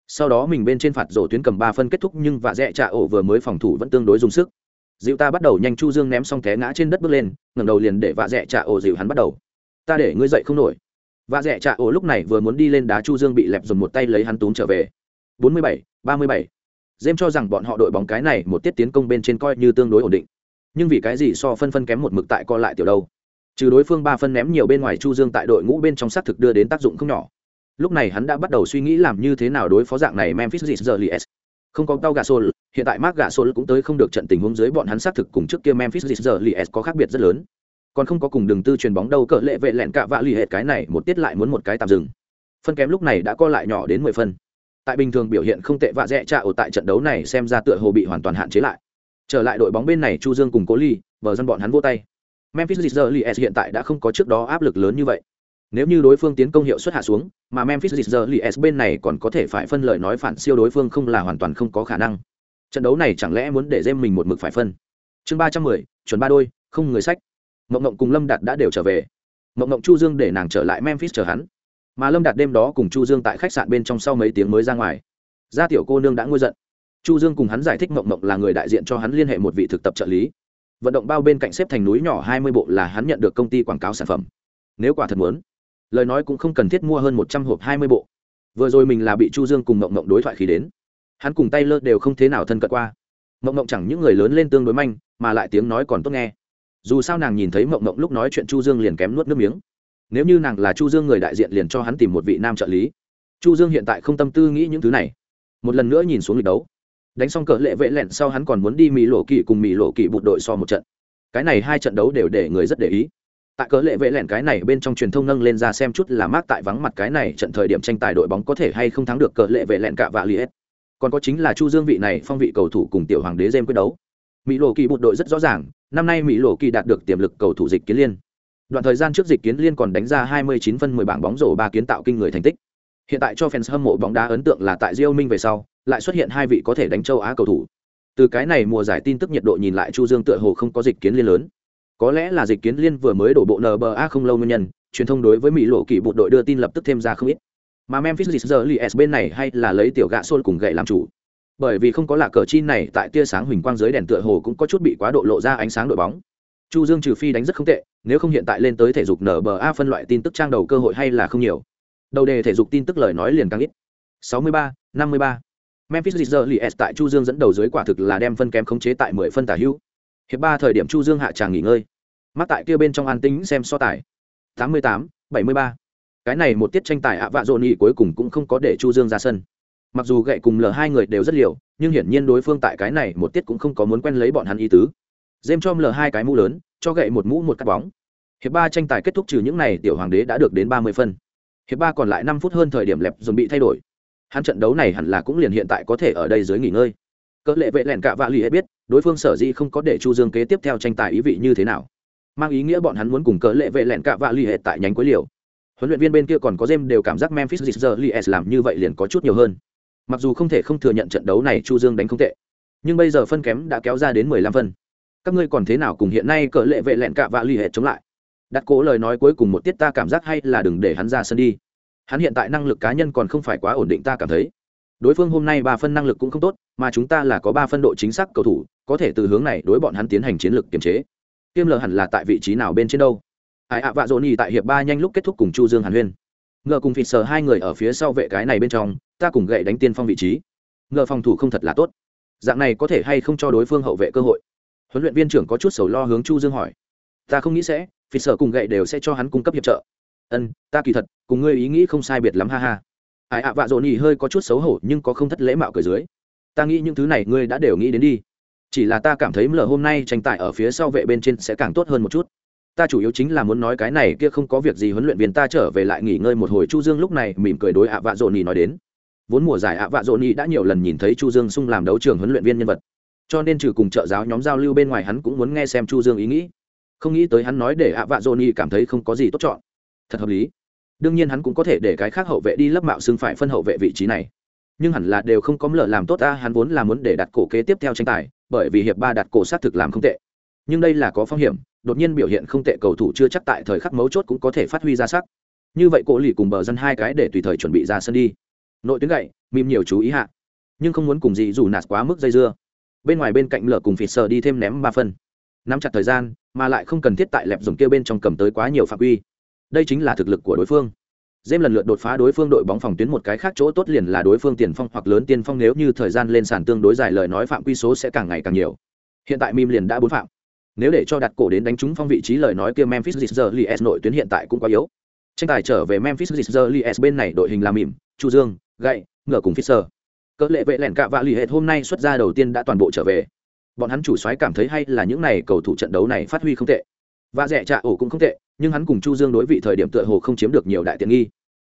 Sau đó mình bên trên phạt rổ tuyến cầm ba phân kết thúc nhưng vạ rẽ trạ ổ vừa mới phòng thủ vẫn tương đối dùng sức dịu ta bắt đầu nhanh chu dương ném xong té ngã trên đất bước lên ngẩng đầu liền để vạ dẹ trà ổ dịu hắn bắt đầu ta để ngươi dậy không nổi vạ dẹ trà ổ lúc này vừa muốn đi lên đá chu dương bị lẹp dùng một tay lấy hắn túm trở về 47, 37. Dêm cho rằng bọn họ đội bóng cái này một tiết tiến công bên trên coi như tương đối ổn định. Nhưng vì cái gì so phân phân kém một mực tại co lại tiểu đâu? Trừ đối phương ba phân ném nhiều bên ngoài Chu Dương tại đội ngũ bên trong sát thực đưa đến tác dụng không nhỏ. Lúc này hắn đã bắt đầu suy nghĩ làm như thế nào đối phó dạng này Memphis Grizzlies. Không có Tao Gasol, hiện tại Mark Gasol cũng tới không được trận tình huống dưới bọn hắn xác thực cùng trước kia Memphis Grizzlies có khác biệt rất lớn. Còn không có cùng đường tư truyền bóng đâu cỡ lệ vệ lẹn cả vạ lì hệt cái này một tiết lại muốn một cái tạm dừng. Phân kém lúc này đã co lại nhỏ đến mười phân tại bình thường biểu hiện không tệ vạ dẹ trạ ở tại trận đấu này xem ra tựa hồ bị hoàn toàn hạn chế lại trở lại đội bóng bên này chu dương cùng cố ly vờ dân bọn hắn vô tay memphis Grizzlies hiện tại đã không có trước đó áp lực lớn như vậy nếu như đối phương tiến công hiệu suất hạ xuống, mà memphis Grizzlies bên này còn có thể phải phân lời nói phản siêu đối phương không là hoàn toàn không có khả năng. Trận đấu này chẳng lẽ muốn để dêm mình một mực phải phân? Chương ba trăm mười, chuẩn ba đôi, không người sách. Mộng mộng cùng lâm đạt đã đều trở về. Mộng mộng chu dương để nàng trở lại memphis chờ hắn. Mà lâm đạt đêm đó cùng chu dương tại khách sạn bên trong sau mấy tiếng mới ra ngoài. Gia tiểu cô nương đã ngôi giận. Chu dương cùng hắn giải thích mộng mộng là người đại diện cho hắn liên hệ một vị thực tập trợ lý. Vận động bao bên cạnh xếp thành núi nhỏ hai mươi bộ là hắn nhận được công ty quảng cáo sản phẩm. Nếu quả thật muốn lời nói cũng không cần thiết mua hơn một trăm hộp hai mươi bộ. Vừa rồi mình là bị chu dương cùng mộng mộng đối thoại khí đến. Hắn cùng tay lơ đều không thế nào thân cận qua. Mộng mộng chẳng những người lớn lên tương đối manh, mà lại tiếng nói còn tốt nghe. Dù sao nàng nhìn thấy mộng mộng lúc nói chuyện chu dương liền kém nuốt nước miếng. Nếu như nàng là chu dương người đại diện liền cho hắn tìm một vị nam trợ lý. Chu dương hiện tại không tâm tư nghĩ những thứ này. Một lần nữa nhìn xuống lịch đấu. Đánh xong cờ lệ vệ lẹn sau hắn còn muốn đi mỹ lộ kỳ cùng mỹ lộ kỳ bụt đội so một trận. Cái này hai trận đấu đều để người rất để ý tại cờ lệ vệ lẹn cái này bên trong truyền thông nâng lên ra xem chút là mát tại vắng mặt cái này trận thời điểm tranh tài đội bóng có thể hay không thắng được cờ lệ vệ lẹn cả và liệt còn có chính là chu dương vị này phong vị cầu thủ cùng tiểu hoàng đế dêm quyết đấu. Mỹ lộ kỳ bụt đội rất rõ ràng, năm nay mỹ lộ kỳ đạt được tiềm lực cầu thủ dịch kiến liên. Đoạn thời gian trước dịch kiến liên còn đánh ra 29 phân 10 bảng bóng rổ ba kiến tạo kinh người thành tích. Hiện tại cho fans hâm mộ bóng đá ấn tượng là tại Rio Minh về sau, lại xuất hiện hai vị có thể đánh châu Á cầu thủ. Từ cái này mùa giải tin tức nhiệt độ nhìn lại chu dương tựa hồ không có dịch kiến liên lớn có lẽ là dịch kiến liên vừa mới đổ bộ nba không lâu nguyên nhân truyền thông đối với mỹ lộ kỳ bột đội đưa tin lập tức thêm ra không ít. Mà memphis Grizzlies bên này hay là lấy tiểu gạ xôn cùng gậy làm chủ. Bởi vì không có lạc cờ chi này tại tia sáng huỳnh quang dưới đèn tựa hồ cũng có chút bị quá độ lộ ra ánh sáng đội bóng. Chu dương trừ phi đánh rất không tệ nếu không hiện tại lên tới thể dục nba phân loại tin tức trang đầu cơ hội hay là không nhiều. Đầu đề thể dục tin tức lời nói liền càng ít. 63, 53. Memphis Grizzlies tại Chu Dương dẫn đầu dưới quả thực là đem phân kém khống chế tại 10 phân tả hữu. Hiệp 3 thời điểm Chu Dương hạ tràng nghỉ ngơi. Mắt tại kia bên trong an tính xem so tài. 88, 73. Cái này một tiết tranh tài ạ vạ dồn nhị cuối cùng cũng không có để Chu Dương ra sân. Mặc dù gậy cùng lờ hai người đều rất liều, nhưng hiển nhiên đối phương tại cái này một tiết cũng không có muốn quen lấy bọn hắn ý tứ. Dêm cho lờ hai cái mũ lớn, cho gậy một mũ một cắt bóng. Hiệp 3 tranh tài kết thúc trừ những này tiểu hoàng đế đã được đến 30 phân. Hiệp 3 còn lại 5 phút hơn thời điểm lẹp dồn bị thay đổi hắn trận đấu này hẳn là cũng liền hiện tại có thể ở đây dưới nghỉ ngơi cỡ lệ vệ lẹn cạ vạ lì hết biết, đối phương sở di không có để chu dương kế tiếp theo tranh tài ý vị như thế nào. Mang ý nghĩa bọn hắn muốn cùng cỡ lệ vệ lẹn cạ vạ lì hết tại nhánh cuối liều. Huấn luyện viên bên kia còn có jem đều cảm giác memphis Grizzlies làm như vậy liền có chút nhiều hơn. Mặc dù không thể không thừa nhận trận đấu này chu dương đánh không tệ, nhưng bây giờ phân kém đã kéo ra đến mười lăm phân. Các ngươi còn thế nào cùng hiện nay cỡ lệ vệ lẹn cạ vạ lì hết chống lại? Đặt cố lời nói cuối cùng một tiết ta cảm giác hay là đừng để hắn ra sân đi. Hắn hiện tại năng lực cá nhân còn không phải quá ổn định ta cảm thấy đối phương hôm nay ba phân năng lực cũng không tốt, mà chúng ta là có ba phân độ chính xác cầu thủ, có thể từ hướng này đối bọn hắn tiến hành chiến lược kiềm chế. Kiêm lờ hẳn là tại vị trí nào bên trên đâu? Ai, ạ, vạ dỗ nhì tại hiệp ba nhanh lúc kết thúc cùng chu dương hàn huyên. Ngờ cùng phịt sờ hai người ở phía sau vệ cái này bên trong, ta cùng gậy đánh tiên phong vị trí. Ngờ phòng thủ không thật là tốt. Dạng này có thể hay không cho đối phương hậu vệ cơ hội? Huấn luyện viên trưởng có chút sầu lo hướng chu dương hỏi. Ta không nghĩ sẽ, phịt sờ cùng gậy đều sẽ cho hắn cung cấp hiệp trợ. Ân, ta kỳ thật, cùng ngươi ý nghĩ không sai biệt lắm, ha ha ai ạ, vạ dỗ nhì hơi có chút xấu hổ nhưng có không thất lễ mạo cười dưới. Ta nghĩ những thứ này ngươi đã đều nghĩ đến đi. Chỉ là ta cảm thấy lờ hôm nay tranh tài ở phía sau vệ bên trên sẽ càng tốt hơn một chút. Ta chủ yếu chính là muốn nói cái này kia không có việc gì huấn luyện viên ta trở về lại nghỉ ngơi một hồi chu dương lúc này mỉm cười đối ạ vạ dỗ nhì nói đến. Vốn mùa giải ạ vạ dỗ nhì đã nhiều lần nhìn thấy chu dương sung làm đấu trường huấn luyện viên nhân vật. Cho nên trừ cùng trợ giáo nhóm giao lưu bên ngoài hắn cũng muốn nghe xem chu dương ý nghĩ. Không nghĩ tới hắn nói để ạ vạ dỗ nhì cảm thấy không có gì tốt chọn. Thật hợp lý đương nhiên hắn cũng có thể để cái khác hậu vệ đi lấp mạo xưng phải phân hậu vệ vị trí này. Nhưng hẳn là đều không có lợi làm tốt ta, hắn vốn là muốn để đặt cổ kế tiếp theo tranh tài, bởi vì hiệp ba đặt cổ sát thực làm không tệ. Nhưng đây là có phong hiểm, đột nhiên biểu hiện không tệ cầu thủ chưa chắc tại thời khắc mấu chốt cũng có thể phát huy ra sắc. Như vậy cổ lì cùng bờ dân hai cái để tùy thời chuẩn bị ra sân đi. Nội tuyến gậy mìm nhiều chú ý hạ. Nhưng không muốn cùng gì dù nạt quá mức dây dưa. Bên ngoài bên cạnh lở cùng phịt sờ đi thêm ném ba phân. Nắm chặt thời gian, mà lại không cần thiết tại lẹp dùng kia bên trong cầm tới quá nhiều phạm uy đây chính là thực lực của đối phương Dêm lần lượt đột phá đối phương đội bóng phòng tuyến một cái khác chỗ tốt liền là đối phương tiền phong hoặc lớn tiên phong nếu như thời gian lên sàn tương đối dài lời nói phạm quy số sẽ càng ngày càng nhiều. Hiện tại Mim liền đã bốn phạm. Nếu để cho đặt cổ đến đánh trúng phong vị trí lời nói kia Memphis Grizzlies nội tuyến hiện tại cũng quá yếu. Tranh tài trở về Memphis Grizzlies bên này đội hình là mỉm, Chu Dương, Gậy, ngựa cùng Fisher. Cỡ lệ vệ lẻn cạ vạ lì hệt hôm nay xuất ra đầu tiên đã toàn bộ trở về. Bọn hắn chủ soái cảm thấy hay là những này cầu thủ trận đấu này phát huy không tệ. Và rẻ trả ổ cũng không tệ, nhưng hắn cùng Chu Dương đối vị thời điểm tựa hồ không chiếm được nhiều đại tiện nghi.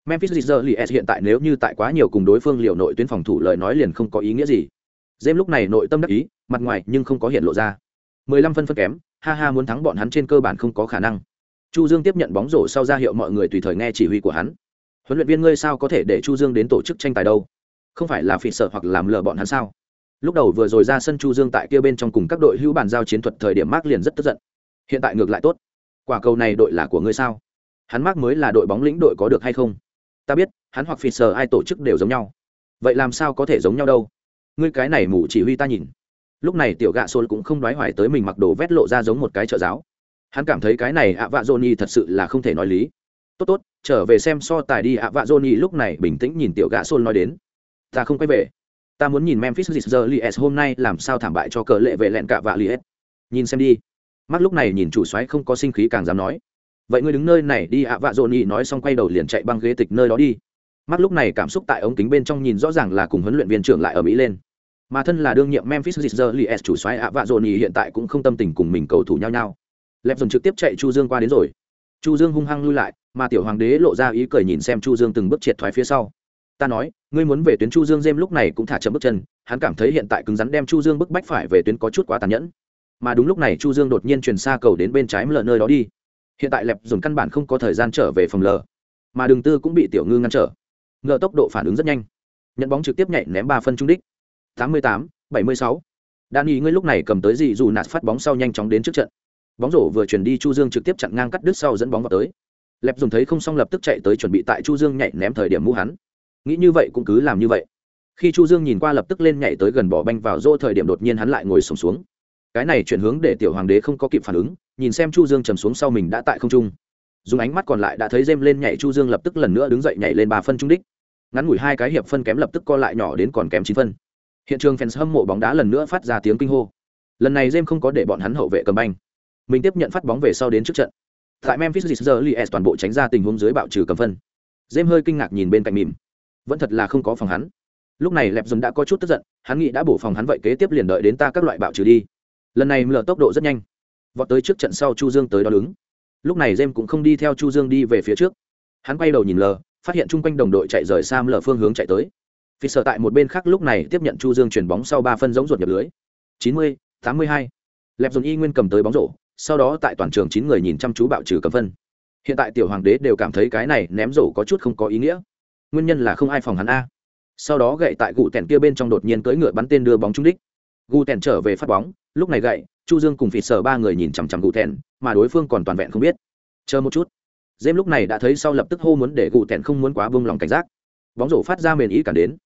Memphis Grizzlies hiện tại nếu như tại quá nhiều cùng đối phương liều nội tuyến phòng thủ lời nói liền không có ý nghĩa gì. James lúc này nội tâm đắc ý, mặt ngoài nhưng không có hiện lộ ra. 15 phân phân kém, ha ha muốn thắng bọn hắn trên cơ bản không có khả năng. Chu Dương tiếp nhận bóng rổ sau ra hiệu mọi người tùy thời nghe chỉ huy của hắn. Huấn luyện viên ngươi sao có thể để Chu Dương đến tổ chức tranh tài đâu? Không phải là phỉ sợ hoặc làm lừa bọn hắn sao? Lúc đầu vừa rồi ra sân Chu Dương tại kia bên trong cùng các đội hữu bàn giao chiến thuật thời điểm Mark liền rất tức giận. Hiện tại ngược lại tốt quả cầu này đội là của ngươi sao? Hắn mắc mới là đội bóng lĩnh đội có được hay không? Ta biết, hắn hoặc phi sờ ai tổ chức đều giống nhau. Vậy làm sao có thể giống nhau đâu? Ngươi cái này mù chỉ huy ta nhìn. Lúc này tiểu gạ xôn cũng không nói hoài tới mình mặc đồ vét lộ ra giống một cái trợ giáo. Hắn cảm thấy cái này ạ vạ johnny thật sự là không thể nói lý. Tốt tốt, trở về xem so tài đi ạ vạ johnny lúc này bình tĩnh nhìn tiểu gạ xôn nói đến. Ta không quay về. Ta muốn nhìn memphis Grizzlies hôm nay làm sao thảm bại cho cờ lệ về lẹn cả vạ liệt nhìn xem đi mắt lúc này nhìn chủ xoáy không có sinh khí càng dám nói vậy ngươi đứng nơi này đi ạ vạ dồn nhị nói xong quay đầu liền chạy băng ghế tịch nơi đó đi mắt lúc này cảm xúc tại ống kính bên trong nhìn rõ ràng là cùng huấn luyện viên trưởng lại ở Mỹ lên. Mà thân là đương nhiệm Memphis Grizzlies chủ xoáy ạ vạ dồn hiện tại cũng không tâm tình cùng mình cầu thủ nhau nhau. Lẹp dồn trực tiếp chạy Chu Dương qua đến rồi. Chu Dương hung hăng lui lại, mà tiểu hoàng đế lộ ra ý cười nhìn xem Chu Dương từng bước triệt thoái phía sau. Ta nói, ngươi muốn về tuyến Chu Dương dêm lúc này cũng thả chậm bước chân, hắn cảm thấy hiện tại cứng rắn đem Chu Dương bức bách phải về tuyến có chút quá tàn nhẫn. Mà đúng lúc này Chu Dương đột nhiên chuyển xa cầu đến bên trái lờ nơi đó đi. Hiện tại lẹp dồn căn bản không có thời gian trở về phòng lờ, mà đường tư cũng bị tiểu ngư ngăn trở ngờ tốc độ phản ứng rất nhanh nhận bóng trực tiếp nhảy ném ba phân trung đích 88, 76. Dani ngươi lúc này cầm tới gì dù nạt phát bóng sau nhanh chóng đến trước trận. Bóng rổ vừa chuyển đi Chu Dương trực tiếp chặn ngang cắt đứt sau dẫn bóng vào tới. Lẹp dùng thấy không xong lập tức chạy tới chuẩn bị tại Chu Dương nhảy ném thời điểm mũ hắn. Nghĩ như vậy cũng cứ làm như vậy. Khi Chu Dương nhìn qua lập tức lên nhảy tới gần bỏ banh vào rô thời điểm đột nhiên hắn lại ngồi sùng xuống, xuống. Cái này chuyển hướng để tiểu hoàng đế không có kịp phản ứng, nhìn xem Chu Dương trầm xuống sau mình đã tại không trung. Dùng ánh mắt còn lại đã thấy Dêm lên nhảy Chu Dương lập tức lần nữa đứng dậy nhảy lên ba phân trung đích. Ngắn ngủi hai cái hiệp phân kém lập tức co lại nhỏ đến còn kém chín phân. Hiện trường fans hâm mộ bóng đá lần nữa phát ra tiếng kinh hô. Lần này dêm không có để bọn hắn hậu vệ cầm banh. Mình tiếp nhận phát bóng về sau đến trước trận. Tại memphis Grizzlies toàn bộ tránh ra tình huống dưới bạo trừ cầm phân. Dêm hơi kinh ngạc nhìn bên cạnh mìm vẫn thật là không có phòng hắn. Lúc này lẹp dần đã có chút tức giận hắn nghĩ đã bổ phòng hắn vậy kế tiếp liền đợi đến ta các loại bạo trừ đi lần này lờ tốc độ rất nhanh vọt tới trước trận sau chu dương tới đó đứng lúc này jem cũng không đi theo chu dương đi về phía trước hắn quay đầu nhìn lờ phát hiện chung quanh đồng đội chạy rời Sam lờ phương hướng chạy tới. vì sở tại một bên khác lúc này tiếp nhận Chu Dương chuyển bóng sau ba phân giống ruột nhập lưới. 90, 82. Lẹp dồn y nguyên cầm tới bóng rổ, sau đó tại toàn trường chín người nhìn chăm chú bạo trừ cầm phân. Hiện tại tiểu hoàng đế đều cảm thấy cái này ném rổ có chút không có ý nghĩa. Nguyên nhân là không ai phòng hắn a. Sau đó gậy tại cụ tèn kia bên trong đột nhiên cưỡi ngựa bắn tên đưa bóng trúng đích gu tèn trở về phát bóng, lúc này gậy, Chu Dương cùng phịt sở ba người nhìn chằm chằm gu tèn, mà đối phương còn toàn vẹn không biết. Chờ một chút Dêm lúc này đã thấy sau lập tức hô muốn để gu tèn không muốn quá bông lòng cảnh giác. Bóng rổ phát ra mền ý cản đến.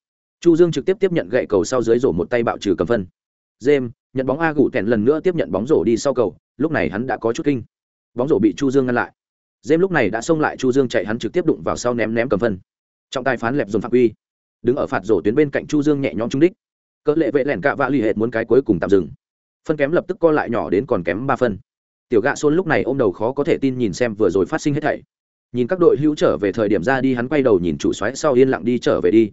Chu Dương trực tiếp tiếp nhận gậy cầu sau dưới rổ một tay bạo trừ cầm phân. Dêm nhận bóng A gu tèn lần nữa tiếp nhận bóng rổ đi sau cầu, lúc này hắn đã có chút kinh. Bóng rổ bị Chu Dương ngăn lại. Dêm lúc này đã xông lại Chu Dương chạy hắn trực tiếp đụng vào sau ném ném cầm phân. Trọng tài phán lẹp dồn phạm uy. Đứng ở phạt rổ tuyến bên cạnh Chu Dương nhẹ nhõm trúng đích. Cỡ lệ vệ lẻn cạ vạ lì hệt muốn cái cuối cùng tạm dừng. Phân kém lập tức co lại nhỏ đến còn kém ba phân. Tiểu gạ xôn lúc này ôm đầu khó có thể tin nhìn xem vừa rồi phát sinh hết thảy. Nhìn các đội hữu trở về thời điểm ra đi hắn quay đầu nhìn chủ xoáy sau yên lặng đi trở về đi.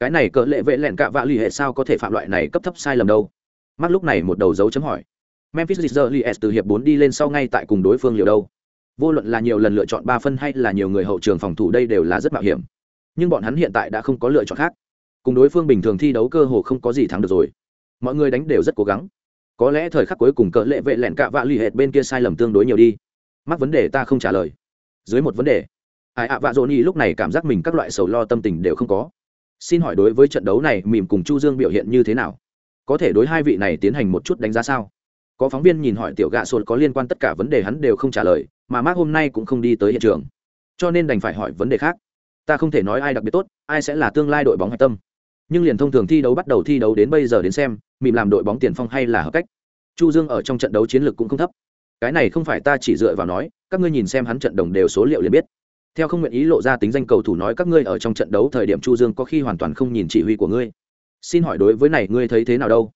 Cái này cỡ lệ vệ lẹn cạ vạ lì hệ sao có thể phạm loại này cấp thấp sai lầm đâu? Mắc lúc này một đầu dấu chấm hỏi. Memphis Grizzlies từ hiệp bốn đi lên sau ngay tại cùng đối phương liều đâu? Vô luận là nhiều lần lựa chọn ba phân hay là nhiều người hậu trường phòng thủ đây đều là rất mạo hiểm. Nhưng bọn hắn hiện tại đã không có lựa chọn khác cùng đối phương bình thường thi đấu cơ hồ không có gì thắng được rồi. Mọi người đánh đều rất cố gắng. Có lẽ thời khắc cuối cùng cỡ lệ vệ lẹn cạ vạ lì hệt bên kia sai lầm tương đối nhiều đi. Mắc vấn đề ta không trả lời. Dưới một vấn đề, ai ạ vạ dỗ nhi lúc này cảm giác mình các loại sầu lo tâm tình đều không có. Xin hỏi đối với trận đấu này mìm cùng chu dương biểu hiện như thế nào? Có thể đối hai vị này tiến hành một chút đánh giá sao? Có phóng viên nhìn hỏi tiểu gạ sột có liên quan tất cả vấn đề hắn đều không trả lời, mà mark hôm nay cũng không đi tới hiện trường. Cho nên đành phải hỏi vấn đề khác. Ta không thể nói ai đặc biệt tốt, ai sẽ là tương lai đội bóng hạch tâm nhưng liền thông thường thi đấu bắt đầu thi đấu đến bây giờ đến xem mìm làm đội bóng tiền phong hay là hợp cách. Chu dương ở trong trận đấu chiến lược cũng không thấp. Cái này không phải ta chỉ dựa vào nói, các ngươi nhìn xem hắn trận đồng đều số liệu liền biết. Theo không nguyện ý lộ ra tính danh cầu thủ nói các ngươi ở trong trận đấu thời điểm chu dương có khi hoàn toàn không nhìn chỉ huy của ngươi. Xin hỏi đối với này ngươi thấy thế nào đâu?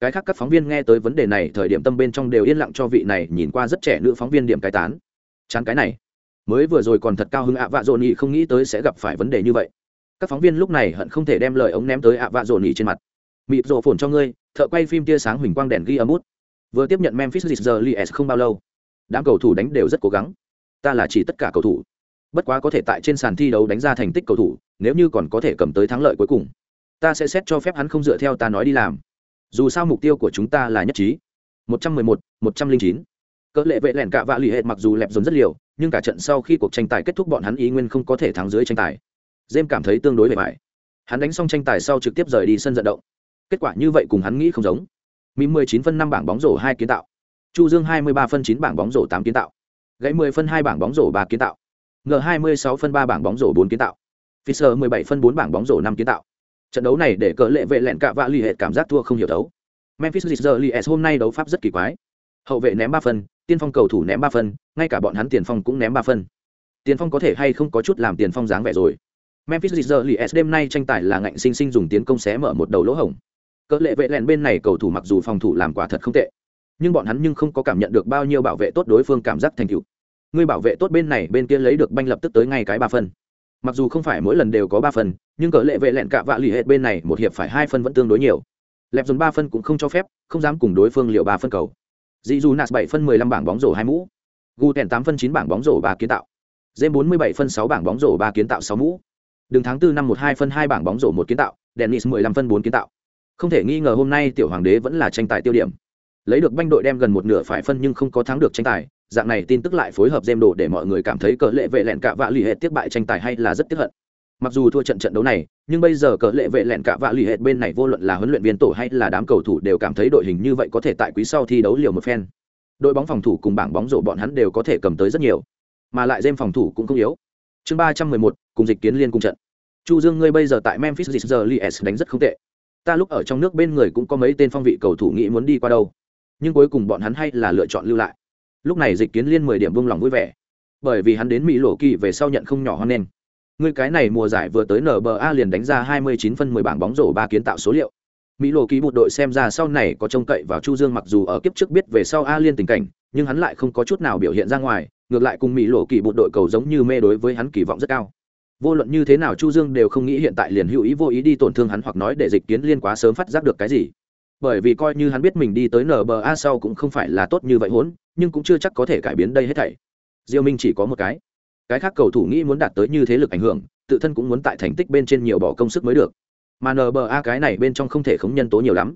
Cái khác các phóng viên nghe tới vấn đề này thời điểm tâm bên trong đều yên lặng cho vị này nhìn qua rất trẻ nữ phóng viên điểm cái tán. Chán cái này. Mới vừa rồi còn thật cao hứng ạ vạ dồn nhị không nghĩ tới sẽ gặp phải vấn đề như vậy các phóng viên lúc này hận không thể đem lời ống ném tới ạ vạ dồn nỉ trên mặt. Mịp rộ phồn cho ngươi thợ quay phim tia sáng huỳnh quang đèn ghi âm út. Vừa tiếp nhận memphis Grizzlies không bao lâu đám cầu thủ đánh đều rất cố gắng. Ta là chỉ tất cả cầu thủ. Bất quá có thể tại trên sàn thi đấu đánh ra thành tích cầu thủ nếu như còn có thể cầm tới thắng lợi cuối cùng ta sẽ xét cho phép hắn không dựa theo ta nói đi làm. Dù sao mục tiêu của chúng ta là nhất trí. 111, 109. cỡ lệ vệ lẻn cạ vạ lì hệ mặc dù lẹp dồn rất liều nhưng cả trận sau khi cuộc tranh tài kết thúc bọn hắn ý nguyên không có thể thắng dưới tranh tài. Dêm cảm thấy tương đối bề mại hắn đánh xong tranh tài sau trực tiếp rời đi sân vận động. Kết quả như vậy cùng hắn nghĩ không giống. Mỹ 19 phân năm bảng bóng rổ hai kiến tạo. Chu dương 23 phân 9 bảng bóng rổ 8 kiến tạo. Gãy 10 phân hai bảng bóng rổ ba kiến tạo. Ngờ 26 phân ba bảng bóng rổ bốn kiến tạo. Fisher 17 phân bốn bảng bóng rổ năm kiến tạo. Trận đấu này để cỡ lệ vệ lẹn cạ vạ lì hệ cảm giác thua không hiểu thấu. Memphis Grizzlies hôm nay đấu pháp rất kỳ quái. Hậu vệ ném ba phân, tiên phong cầu thủ ném ba phân, ngay cả bọn hắn tiền phong cũng ném ba phân. Tiền phong có thể hay không có chút làm tiền phong dáng vẻ rồi memphis Grizzlies đêm nay tranh tài là ngạnh sinh sinh dùng tiến công xé mở một đầu lỗ hổng. Cỡ lệ vệ lẹn bên này cầu thủ mặc dù phòng thủ làm quả thật không tệ, nhưng bọn hắn nhưng không có cảm nhận được bao nhiêu bảo vệ tốt đối phương cảm giác thành tựu. Người bảo vệ tốt bên này bên kia lấy được banh lập tức tới ngay cái ba phân. Mặc dù không phải mỗi lần đều có ba phần nhưng cỡ lệ vệ lẹn cả vạ lì hết bên này một hiệp phải hai phân vẫn tương đối nhiều. Lẹp dồn ba phân cũng không cho phép, không dám cùng đối phương liệu ba phân cầu. Dị dù nạt bảy phân mười lăm bảng bóng rổ hai mũ. Gu tèn tám phân chín bảng bóng rổ ba kiến tạo. Dêm bốn mươi bảy phân sáu bảng bóng rổ ba kiến tạo sáu mũ đường tháng tư năm một hai phân hai bảng bóng rổ một kiến tạo, dennis mười lăm phân bốn kiến tạo. Không thể nghi ngờ hôm nay tiểu hoàng đế vẫn là tranh tài tiêu điểm. Lấy được banh đội đem gần một nửa phải phân nhưng không có thắng được tranh tài, dạng này tin tức lại phối hợp dêm đồ để mọi người cảm thấy cỡ lệ vệ lẹn cạ vạ lì hệt tiếp bại tranh tài hay là rất tiếc hận. Mặc dù thua trận trận đấu này, nhưng bây giờ cỡ lệ vệ lẹn cạ vạ lì hệt bên này vô luận là huấn luyện viên tổ hay là đám cầu thủ đều cảm thấy đội hình như vậy có thể tại quý sau thi đấu liều một phen. Đội bóng phòng thủ cùng bảng bóng rổ bọn hắn đều có thể cầm tới rất nhiều, mà lại dêm phòng thủ cũng không yếu. Chương ba trăm mười một, cùng dịch kiến liên cùng trận chu dương, ngươi bây giờ tại memphis Grizzlies đánh rất không tệ. Ta lúc ở trong nước bên người cũng có mấy tên phong vị cầu thủ nghĩ muốn đi qua đâu. Nhưng cuối cùng bọn hắn hay là lựa chọn lưu lại. Lúc này dịch kiến liên mười điểm vung lòng vui vẻ. Bởi vì hắn đến mỹ lộ kỳ về sau nhận không nhỏ hơn nên người cái này mùa giải vừa tới nba liền đánh ra 29 phân 10 bảng bóng rổ ba kiến tạo số liệu. Mỹ lộ kỳ một đội xem ra sau này có trông cậy vào chu dương mặc dù ở kiếp trước biết về sau a liên tình cảnh, nhưng hắn lại không có chút nào biểu hiện ra ngoài, ngược lại cùng mỹ lộ kỳ một đội cầu giống như mê đối với hắn kỳ vọng rất cao vô luận như thế nào chu dương đều không nghĩ hiện tại liền hữu ý vô ý đi tổn thương hắn hoặc nói để dịch kiến liên quá sớm phát giác được cái gì. Bởi vì coi như hắn biết mình đi tới nba sau cũng không phải là tốt như vậy hốn, nhưng cũng chưa chắc có thể cải biến đây hết thảy. Diêu minh chỉ có một cái. Cái khác cầu thủ nghĩ muốn đạt tới như thế lực ảnh hưởng, tự thân cũng muốn tại thành tích bên trên nhiều bỏ công sức mới được. Mà nba cái này bên trong không thể khống nhân tố nhiều lắm.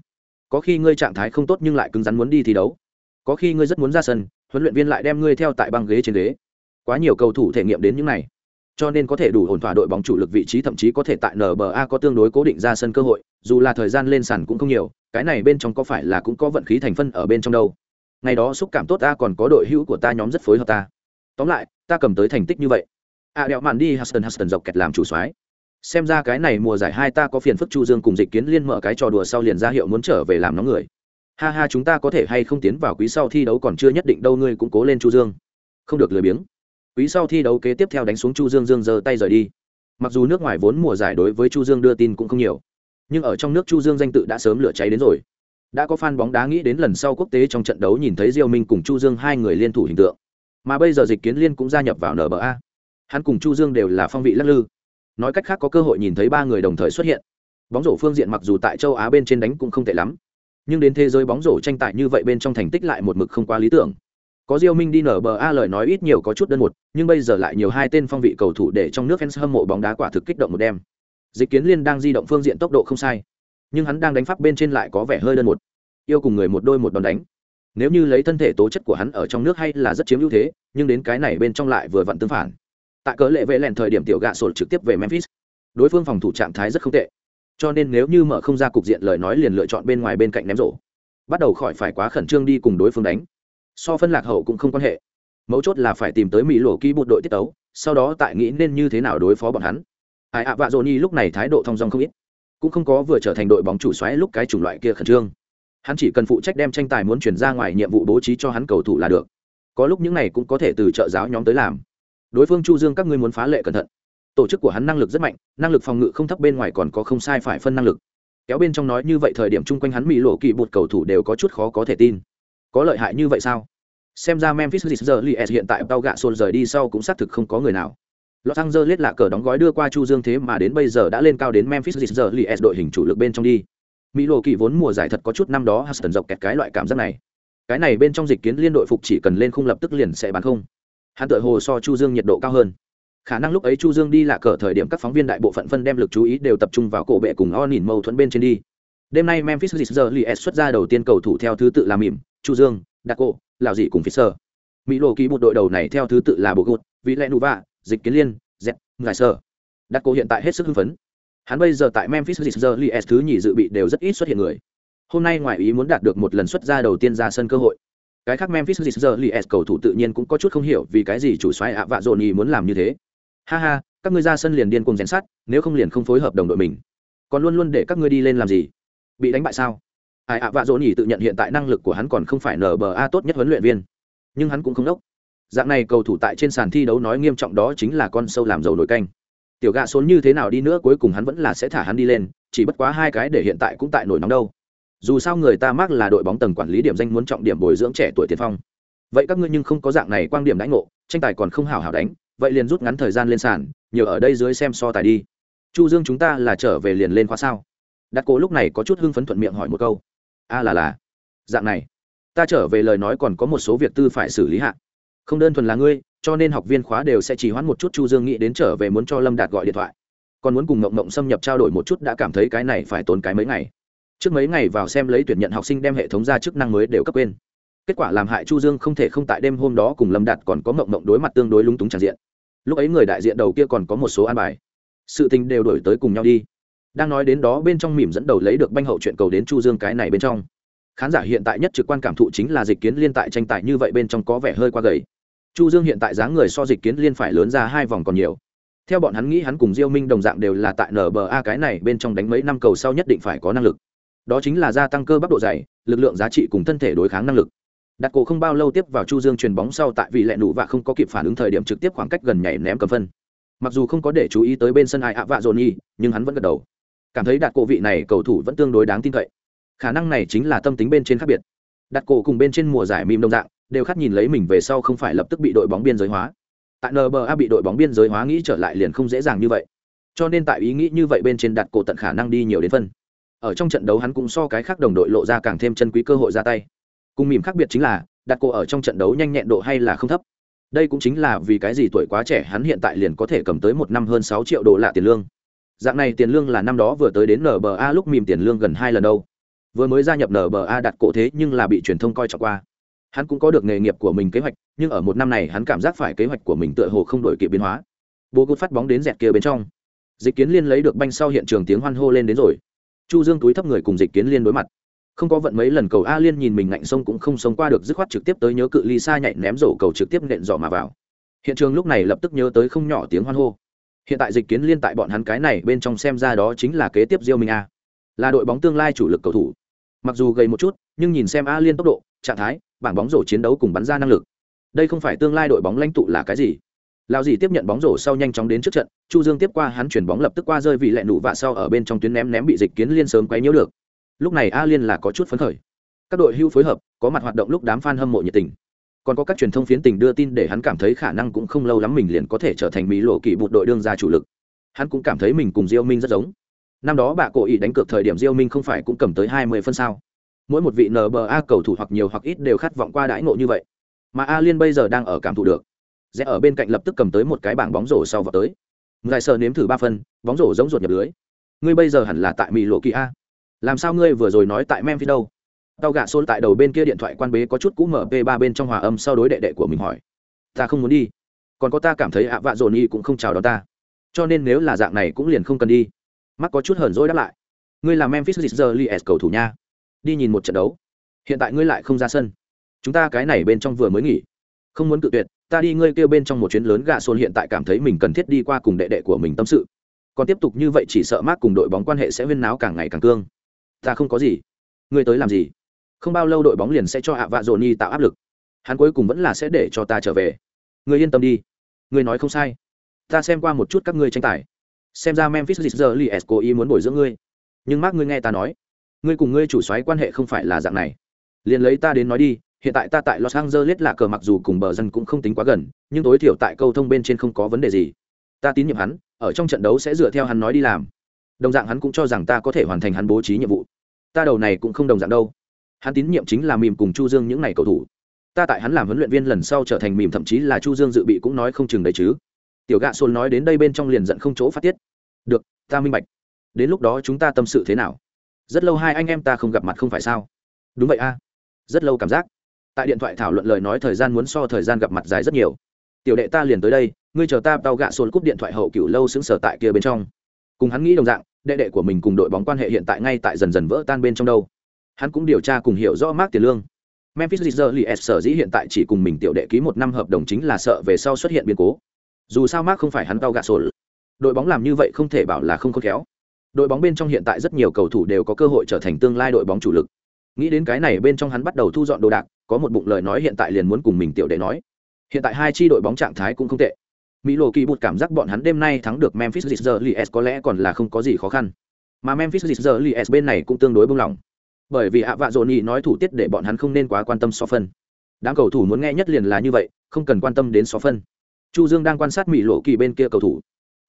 Có khi ngươi trạng thái không tốt nhưng lại cứng rắn muốn đi thi đấu. Có khi ngươi rất muốn ra sân, huấn luyện viên lại đem ngươi theo tại băng ghế trên ghế. Quá nhiều cầu thủ thể nghiệm đến những này cho nên có thể đủ ổn thỏa đội bóng chủ lực vị trí thậm chí có thể tại nba có tương đối cố định ra sân cơ hội dù là thời gian lên sàn cũng không nhiều cái này bên trong có phải là cũng có vận khí thành phân ở bên trong đâu. Ngày đó xúc cảm tốt ta còn có đội hữu của ta nhóm rất phối hợp ta. Tóm lại ta cầm tới thành tích như vậy. À, đẹo màn đi huston huston dọc kẹt làm chủ soái. Xem ra cái này mùa giải hai ta có phiền phức chu dương cùng dịch kiến liên mở cái trò đùa sau liền ra hiệu muốn trở về làm nóng người. Ha ha chúng ta có thể hay không tiến vào quý sau thi đấu còn chưa nhất định đâu ngươi cũng cố lên chu dương. Không được lười biếng quý sau thi đấu kế tiếp theo đánh xuống chu dương dương giơ tay rời đi. Mặc dù nước ngoài vốn mùa giải đối với chu dương đưa tin cũng không nhiều, nhưng ở trong nước chu dương danh tự đã sớm lửa cháy đến rồi. Đã có fan bóng đá nghĩ đến lần sau quốc tế trong trận đấu nhìn thấy diêu minh cùng chu dương hai người liên thủ hình tượng. Mà bây giờ dịch kiến liên cũng gia nhập vào nba hắn cùng chu dương đều là phong vị lắc lư. Nói cách khác có cơ hội nhìn thấy ba người đồng thời xuất hiện. Bóng rổ phương diện mặc dù tại châu á bên trên đánh cũng không tệ lắm, nhưng đến thế giới bóng rổ tranh tài như vậy bên trong thành tích lại một mực không quá lý tưởng có diêu minh đi nở bờ a lời nói ít nhiều có chút đơn một, nhưng bây giờ lại nhiều hai tên phong vị cầu thủ để trong nước fans hâm mộ bóng đá quả thực kích động một đêm. Dịch kiến liên đang di động phương diện tốc độ không sai, nhưng hắn đang đánh pháp bên trên lại có vẻ hơi đơn một. Yêu cùng người một đôi một đòn đánh. Nếu như lấy thân thể tố chất của hắn ở trong nước hay là rất chiếm ưu thế, nhưng đến cái này bên trong lại vừa vặn tương phản. Tại cớ lệ vệ lèn thời điểm tiểu gạ sổ trực tiếp về memphis. Đối phương phòng thủ trạng thái rất không tệ. Cho nên nếu như mở không ra cục diện lời nói liền lựa chọn bên ngoài bên cạnh ném rổ. Bắt đầu khỏi phải quá khẩn trương đi cùng đối phương đánh so phân lạc hậu cũng không quan hệ. Mấu chốt là phải tìm tới mỹ lộ ký một đội tiết tấu, sau đó tại nghĩ nên như thế nào đối phó bọn hắn. Ai ạ, vạ dỗ nhi lúc này thái độ thong dong không ít. Cũng không có vừa trở thành đội bóng chủ xoáy lúc cái chủng loại kia khẩn trương. Hắn chỉ cần phụ trách đem tranh tài muốn chuyển ra ngoài nhiệm vụ bố trí cho hắn cầu thủ là được. Có lúc những này cũng có thể từ trợ giáo nhóm tới làm. Đối phương chu dương các ngươi muốn phá lệ cẩn thận. Tổ chức của hắn năng lực rất mạnh, năng lực phòng ngự không thấp bên ngoài còn có không sai phải phân năng lực. Kéo bên trong nói như vậy thời điểm chung quanh hắn mỹ lộ kỳ bột cầu thủ đều có chút khó có thể tin có lợi hại như vậy sao xem ra memphis Grizzlies hiện tại tao gạ sồn rời đi sau cũng xác thực không có người nào Los Angeles lạ cờ đóng gói đưa qua Chu Dương thế mà đến bây giờ đã lên cao đến Memphis Grizzlies đội hình chủ lực bên trong đi. Mỹ lộ kỳ vốn mùa giải thật có chút năm đó Huston dọc kẹt cái loại cảm giác này. Cái này bên trong dịch kiến liên đội phục chỉ cần lên khung lập tức liền sẽ bán không. Hắn tự hồ so Chu Dương nhiệt độ cao hơn. Khả năng lúc ấy Chu Dương đi lạ cờ thời điểm các phóng viên đại bộ phận phân đem lực chú ý đều tập trung vào cổ bệ cùng Onin mâu thuẫn bên trên đi. Đêm nay Memphis Grizzlies xuất ra đầu tiên cầu thủ theo thứ tự làm Mỉm, Chu Dương, Daco, Lào dị cùng Fisher. Mỹ lộ ký một đội đầu này theo thứ tự là Bogut, Vạ, Dịch Kiến Liên, z ngài sơ. Đặc cổ hiện tại hết sức hưng phấn. Hắn bây giờ tại memphis Grizzlies thứ nhì dự bị đều rất ít xuất hiện người. Hôm nay ngoài ý muốn đạt được một lần xuất ra đầu tiên ra sân cơ hội. Cái khác memphis Grizzlies cầu thủ tự nhiên cũng có chút không hiểu vì cái gì chủ xoáy ạ vạ dồn nhì muốn làm như thế. Ha ha các ngươi ra sân liền điên cùng rèn sát nếu không liền không phối hợp đồng đội mình. Còn luôn luôn để các ngươi đi lên làm gì? Bị đánh bại sao? Ai ạ, vạ dỗ nhỉ tự nhận hiện tại năng lực của hắn còn không phải nở bờ a tốt nhất huấn luyện viên. Nhưng hắn cũng không đốc. Dạng này cầu thủ tại trên sàn thi đấu nói nghiêm trọng đó chính là con sâu làm dầu nổi canh. Tiểu gạ xốn như thế nào đi nữa cuối cùng hắn vẫn là sẽ thả hắn đi lên, chỉ bất quá hai cái để hiện tại cũng tại nổi nóng đâu. Dù sao người ta mắc là đội bóng tầng quản lý điểm danh muốn trọng điểm bồi dưỡng trẻ tuổi tiền phong. Vậy các ngươi nhưng không có dạng này quan điểm đánh ngộ, tranh tài còn không hào hào đánh, vậy liền rút ngắn thời gian lên sàn nhiều ở đây dưới xem so tài đi. Chu dương chúng ta là trở về liền lên khóa sao? Đặt Cố lúc này có chút hưng phấn thuận miệng hỏi một câu a là là. Dạng này. Ta trở về lời nói còn có một số việc tư phải xử lý hạ. Không đơn thuần là ngươi, cho nên học viên khóa đều sẽ chỉ hoãn một chút chu dương nghĩ đến trở về muốn cho lâm đạt gọi điện thoại. Còn muốn cùng ngộng ngộng xâm nhập trao đổi một chút đã cảm thấy cái này phải tốn cái mấy ngày. Trước mấy ngày vào xem lấy tuyển nhận học sinh đem hệ thống ra chức năng mới đều cấp quên. Kết quả làm hại chu dương không thể không tại đêm hôm đó cùng lâm đạt còn có ngộng ngộng đối mặt tương đối lúng túng tràn diện. Lúc ấy người đại diện đầu kia còn có một số an bài. Sự tình đều đổi tới cùng nhau đi đang nói đến đó bên trong mỉm dẫn đầu lấy được banh hậu chuyện cầu đến chu dương cái này bên trong. Khán giả hiện tại nhất trực quan cảm thụ chính là dịch kiến liên tại tranh tài như vậy bên trong có vẻ hơi qua gầy. Chu dương hiện tại dáng người so dịch kiến liên phải lớn ra hai vòng còn nhiều. Theo bọn hắn nghĩ hắn cùng diêu minh đồng dạng đều là tại nba cái này bên trong đánh mấy năm cầu sau nhất định phải có năng lực. Đó chính là gia tăng cơ bắp độ dày, lực lượng giá trị cùng thân thể đối kháng năng lực. Đặt cổ không bao lâu tiếp vào chu dương truyền bóng sau tại vì lẹ nụ và không có kịp phản ứng thời điểm trực tiếp khoảng cách gần nhảy ném cầm phân. Mặc dù không có để chú ý tới bên sân ai ạ vạ dồn nhi, nhưng hắn vẫn gật đầu cảm thấy đạt cổ vị này cầu thủ vẫn tương đối đáng tin cậy. Khả năng này chính là tâm tính bên trên khác biệt. Đặt cổ cùng bên trên mùa giải mìm đồng dạng, đều khát nhìn lấy mình về sau không phải lập tức bị đội bóng biên giới hóa. Tại nba bị đội bóng biên giới hóa nghĩ trở lại liền không dễ dàng như vậy. Cho nên tại ý nghĩ như vậy bên trên đặt cổ tận khả năng đi nhiều đến phân. Ở trong trận đấu hắn cũng so cái khác đồng đội lộ ra càng thêm chân quý cơ hội ra tay. Cùng mìm khác biệt chính là đặt cổ ở trong trận đấu nhanh nhẹn độ hay là không thấp. Đây cũng chính là vì cái gì tuổi quá trẻ hắn hiện tại liền có thể cầm tới một năm hơn sáu triệu đô la tiền lương dạng này tiền lương là năm đó vừa tới đến nba lúc mìm tiền lương gần hai lần đâu. Vừa mới gia nhập nba đặt cổ thế nhưng là bị truyền thông coi trọng qua. Hắn cũng có được nghề nghiệp của mình kế hoạch, nhưng ở một năm này hắn cảm giác phải kế hoạch của mình tựa hồ không đổi kịp biến hóa. Bố cút phát bóng đến dẹt kia bên trong. Dịch kiến liên lấy được banh sau hiện trường tiếng hoan hô lên đến rồi. Chu dương túi thấp người cùng dịch kiến liên đối mặt. Không có vận mấy lần cầu a liên nhìn mình ngạnh sông cũng không sống qua được, dứt khoát trực tiếp tới nhớ cự ly xa nhảy ném rổ cầu trực tiếp nện dọ mà vào. Hiện trường lúc này lập tức nhớ tới không nhỏ tiếng hoan hô hiện tại dịch kiến liên tại bọn hắn cái này bên trong xem ra đó chính là kế tiếp diêu minh a. Là đội bóng tương lai chủ lực cầu thủ. Mặc dù gầy một chút, nhưng nhìn xem a liên tốc độ, trạng thái, bảng bóng rổ chiến đấu cùng bắn ra năng lực. Đây không phải tương lai đội bóng lãnh tụ là cái gì? Lao gì tiếp nhận bóng rổ sau nhanh chóng đến trước trận, chu dương tiếp qua hắn chuyển bóng lập tức qua rơi vị lẹ nụ vạ sau ở bên trong tuyến ném ném bị dịch kiến liên sớm quấy nhiễu được. Lúc này a liên là có chút phấn khởi. Các đội hưu phối hợp, có mặt hoạt động lúc đám fan hâm mộ nhiệt tình còn có các truyền thông phiến tình đưa tin để hắn cảm thấy khả năng cũng không lâu lắm mình liền có thể trở thành mỹ lộ kỳ bụt đội đương gia chủ lực. Hắn cũng cảm thấy mình cùng diêu minh rất giống. Năm đó bà cổ ý đánh cược thời điểm diêu minh không phải cũng cầm tới hai mươi phân sao? Mỗi một vị nba cầu thủ hoặc nhiều hoặc ít đều khát vọng qua đãi ngộ như vậy. Mà a liên bây giờ đang ở cảm thụ được. Rẽ ở bên cạnh lập tức cầm tới một cái bảng bóng rổ sau vào tới. Giải sờ nếm thử ba phân, bóng rổ giống ruột nhập lưới. Ngươi bây giờ hẳn là tại mỹ lộ kỳ a. Làm sao ngươi vừa rồi nói tại memphis đâu? Tao gạ xôn tại đầu bên kia điện thoại quan bế có chút cũ mp ba bên trong hòa âm sau đối đệ đệ của mình hỏi. Ta không muốn đi. Còn có ta cảm thấy ạ vạ dồn y cũng không chào đón ta. Cho nên nếu là dạng này cũng liền không cần đi. Mắt có chút hờn dỗi đáp lại. Ngươi là memphis Grizzlies cầu thủ nha. Đi nhìn một trận đấu. Hiện tại ngươi lại không ra sân. Chúng ta cái này bên trong vừa mới nghỉ. Không muốn cự tuyệt, ta đi ngươi kêu bên trong một chuyến lớn gạ xôn hiện tại cảm thấy mình cần thiết đi qua cùng đệ đệ của mình tâm sự. Còn tiếp tục như vậy chỉ sợ mát cùng đội bóng quan hệ sẽ huyên náo càng ngày càng cương. Ta không có gì. Ngươi tới làm gì? Không bao lâu đội bóng liền sẽ cho ạ vạ dồn nhi tạo áp lực. Hắn cuối cùng vẫn là sẽ để cho ta trở về. Ngươi yên tâm đi. Ngươi nói không sai. Ta xem qua một chút các ngươi tranh tài. Xem ra memphis Grizzlies cố ý muốn bồi dưỡng ngươi. Nhưng mác ngươi nghe ta nói, ngươi cùng ngươi chủ soái quan hệ không phải là dạng này. Liền lấy ta đến nói đi, hiện tại ta tại los angeles là cờ mặc dù cùng bờ dân cũng không tính quá gần, nhưng tối thiểu tại câu thông bên trên không có vấn đề gì. Ta tín nhiệm hắn, ở trong trận đấu sẽ dựa theo hắn nói đi làm. Đồng dạng hắn cũng cho rằng ta có thể hoàn thành hắn bố trí nhiệm vụ. Ta đầu này cũng không đồng dạng đâu hắn tín nhiệm chính là mìm cùng chu dương những n à y cầu thủ. Ta tại hắn làm huấn luyện viên lần sau trở thành mìm, thậm chí là chu dương dự bị cũng nói không chừng đấy chứ. Tiểu gạ xôn nói đến đây bên trong liền giận không chỗ phát tiết. Được, ta minh bạch. Đến lúc đó chúng ta tâm sự thế nào? Rất lâu hai anh em ta không gặp mặt không phải sao? Đúng vậy a. Rất lâu cảm giác. Tại điện thoại thảo luận lời nói thời gian muốn so thời gian gặp mặt dài rất nhiều. Tiểu đệ ta liền tới đây, ngươi chờ ta tao gạ xôn cúp điện thoại hậu cựu lâu xứng sở tại kia bên trong. Cùng hắn nghĩ đồng dạng, đệ đệ của mình cùng đội bóng quan hệ hiện tại ngay tại dần dần vỡ tan bên trong đâu hắn cũng điều tra cùng hiểu rõ mác tiền lương. Memphis Grizzlies sở dĩ hiện tại chỉ cùng mình tiểu đệ ký một năm hợp đồng chính là sợ về sau xuất hiện biến cố. Dù sao mác không phải hắn cao gạ sổ đội bóng làm như vậy không thể bảo là không khôn khéo. Đội bóng bên trong hiện tại rất nhiều cầu thủ đều có cơ hội trở thành tương lai đội bóng chủ lực. Nghĩ đến cái này bên trong hắn bắt đầu thu dọn đồ đạc, có một bụng lời nói hiện tại liền muốn cùng mình tiểu đệ nói. Hiện tại hai chi đội bóng trạng thái cũng không tệ. Mỹ lộ kỳ bụt cảm giác bọn hắn đêm nay thắng được memphis Grizzlies có lẽ còn là không có gì khó khăn. Mà memphis Grizzlies bên này cũng tương đối bông lỏng bởi vì ạ vạ dồn nhị nói thủ tiết để bọn hắn không nên quá quan tâm so phân. Đám cầu thủ muốn nghe nhất liền là như vậy, không cần quan tâm đến so phân. Chu dương đang quan sát mỹ lộ kỳ bên kia cầu thủ.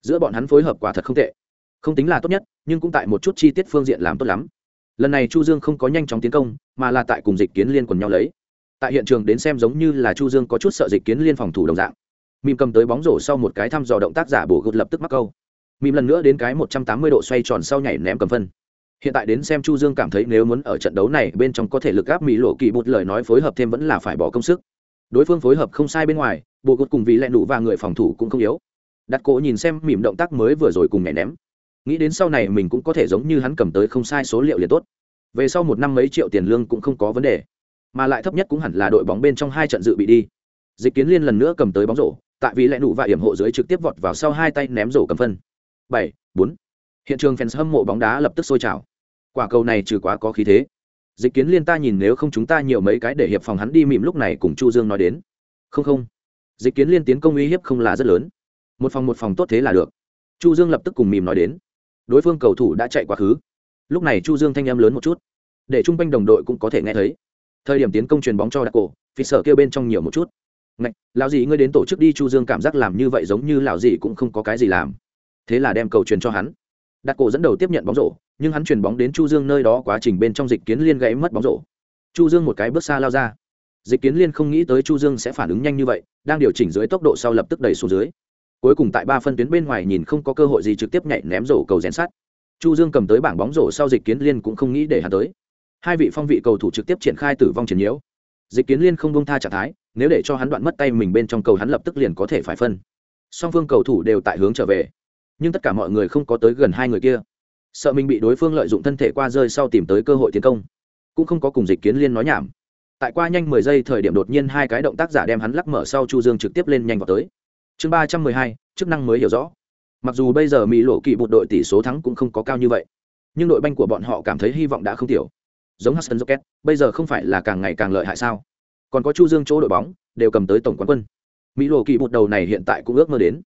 Giữa bọn hắn phối hợp quả thật không tệ. Không tính là tốt nhất, nhưng cũng tại một chút chi tiết phương diện làm tốt lắm. Lần này chu dương không có nhanh chóng tiến công, mà là tại cùng dịch kiến liên quần nhau lấy. Tại hiện trường đến xem giống như là chu dương có chút sợ dịch kiến liên phòng thủ đồng dạng. Mìm cầm tới bóng rổ sau một cái thăm dò động tác giả bổ gột lập tức mắc câu. Mìm lần nữa đến cái một trăm tám mươi độ xoay tròn sau nhảy ném cầm phân hiện tại đến xem chu dương cảm thấy nếu muốn ở trận đấu này bên trong có thể lực áp mỹ lộ kỳ bụt lời nói phối hợp thêm vẫn là phải bỏ công sức. Đối phương phối hợp không sai bên ngoài, bộ gột cùng vì lẹ nụ và người phòng thủ cũng không yếu. Đặt cỗ nhìn xem mỉm động tác mới vừa rồi cùng nhảy ném. Nghĩ đến sau này mình cũng có thể giống như hắn cầm tới không sai số liệu liền tốt. Về sau một năm mấy triệu tiền lương cũng không có vấn đề. Mà lại thấp nhất cũng hẳn là đội bóng bên trong hai trận dự bị đi. Dịch kiến liên lần nữa cầm tới bóng rổ, tại vì lẽ nụ và hiểm hộ dưới trực tiếp vọt vào sau hai tay ném rổ cầm phân. Bảy, bốn. Hiện trường fans hâm mộ bóng đá lập tức sôi trào quả cầu này trừ quá có khí thế. Dịch kiến liên ta nhìn nếu không chúng ta nhiều mấy cái để hiệp phòng hắn đi mịm lúc này cùng chu dương nói đến. Không không. Dịch kiến liên tiến công uy hiếp không là rất lớn. Một phòng một phòng tốt thế là được. Chu dương lập tức cùng mìm nói đến. Đối phương cầu thủ đã chạy quá khứ. Lúc này chu dương thanh em lớn một chút. Để chung quanh đồng đội cũng có thể nghe thấy. Thời điểm tiến công truyền bóng cho đặc cổ phi sở kêu bên trong nhiều một chút. Ngạch, lão gì ngươi đến tổ chức đi. Chu dương cảm giác làm như vậy giống như lão gì cũng không có cái gì làm. Thế là đem cầu truyền cho hắn. Đặc cổ dẫn đầu tiếp nhận bóng rổ nhưng hắn truyền bóng đến chu dương nơi đó quá trình bên trong dịch kiến liên gãy mất bóng rổ. Chu dương một cái bước xa lao ra. Dịch kiến liên không nghĩ tới chu dương sẽ phản ứng nhanh như vậy, đang điều chỉnh dưới tốc độ sau lập tức đẩy xuống dưới. Cuối cùng tại ba phân tuyến bên ngoài nhìn không có cơ hội gì trực tiếp nhảy ném rổ cầu rèn sắt. Chu dương cầm tới bảng bóng rổ sau dịch kiến liên cũng không nghĩ để hắn tới. Hai vị phong vị cầu thủ trực tiếp triển khai tử vong chiến nhiễu. Dịch kiến liên không bông tha trạng thái, nếu để cho hắn đoạn mất tay mình bên trong cầu hắn lập tức liền có thể phải phân. Song phương cầu thủ đều tại hướng trở về. Nhưng tất cả mọi người không có tới gần hai người kia sợ mình bị đối phương lợi dụng thân thể qua rơi sau tìm tới cơ hội tiến công. Cũng không có cùng dịch kiến liên nói nhảm. Tại qua nhanh mười giây thời điểm đột nhiên hai cái động tác giả đem hắn lắc mở sau chu dương trực tiếp lên nhanh vào tới. Chương ba trăm mười hai, chức năng mới hiểu rõ. Mặc dù bây giờ mỹ lộ kỳ bột đội tỷ số thắng cũng không có cao như vậy, nhưng đội banh của bọn họ cảm thấy hy vọng đã không tiểu. Giống hudson rocket, bây giờ không phải là càng ngày càng lợi hại sao? Còn có chu dương chỗ đội bóng, đều cầm tới tổng quán quân. Mỹ lộ kỳ bột đầu này hiện tại cũng ước mơ đến.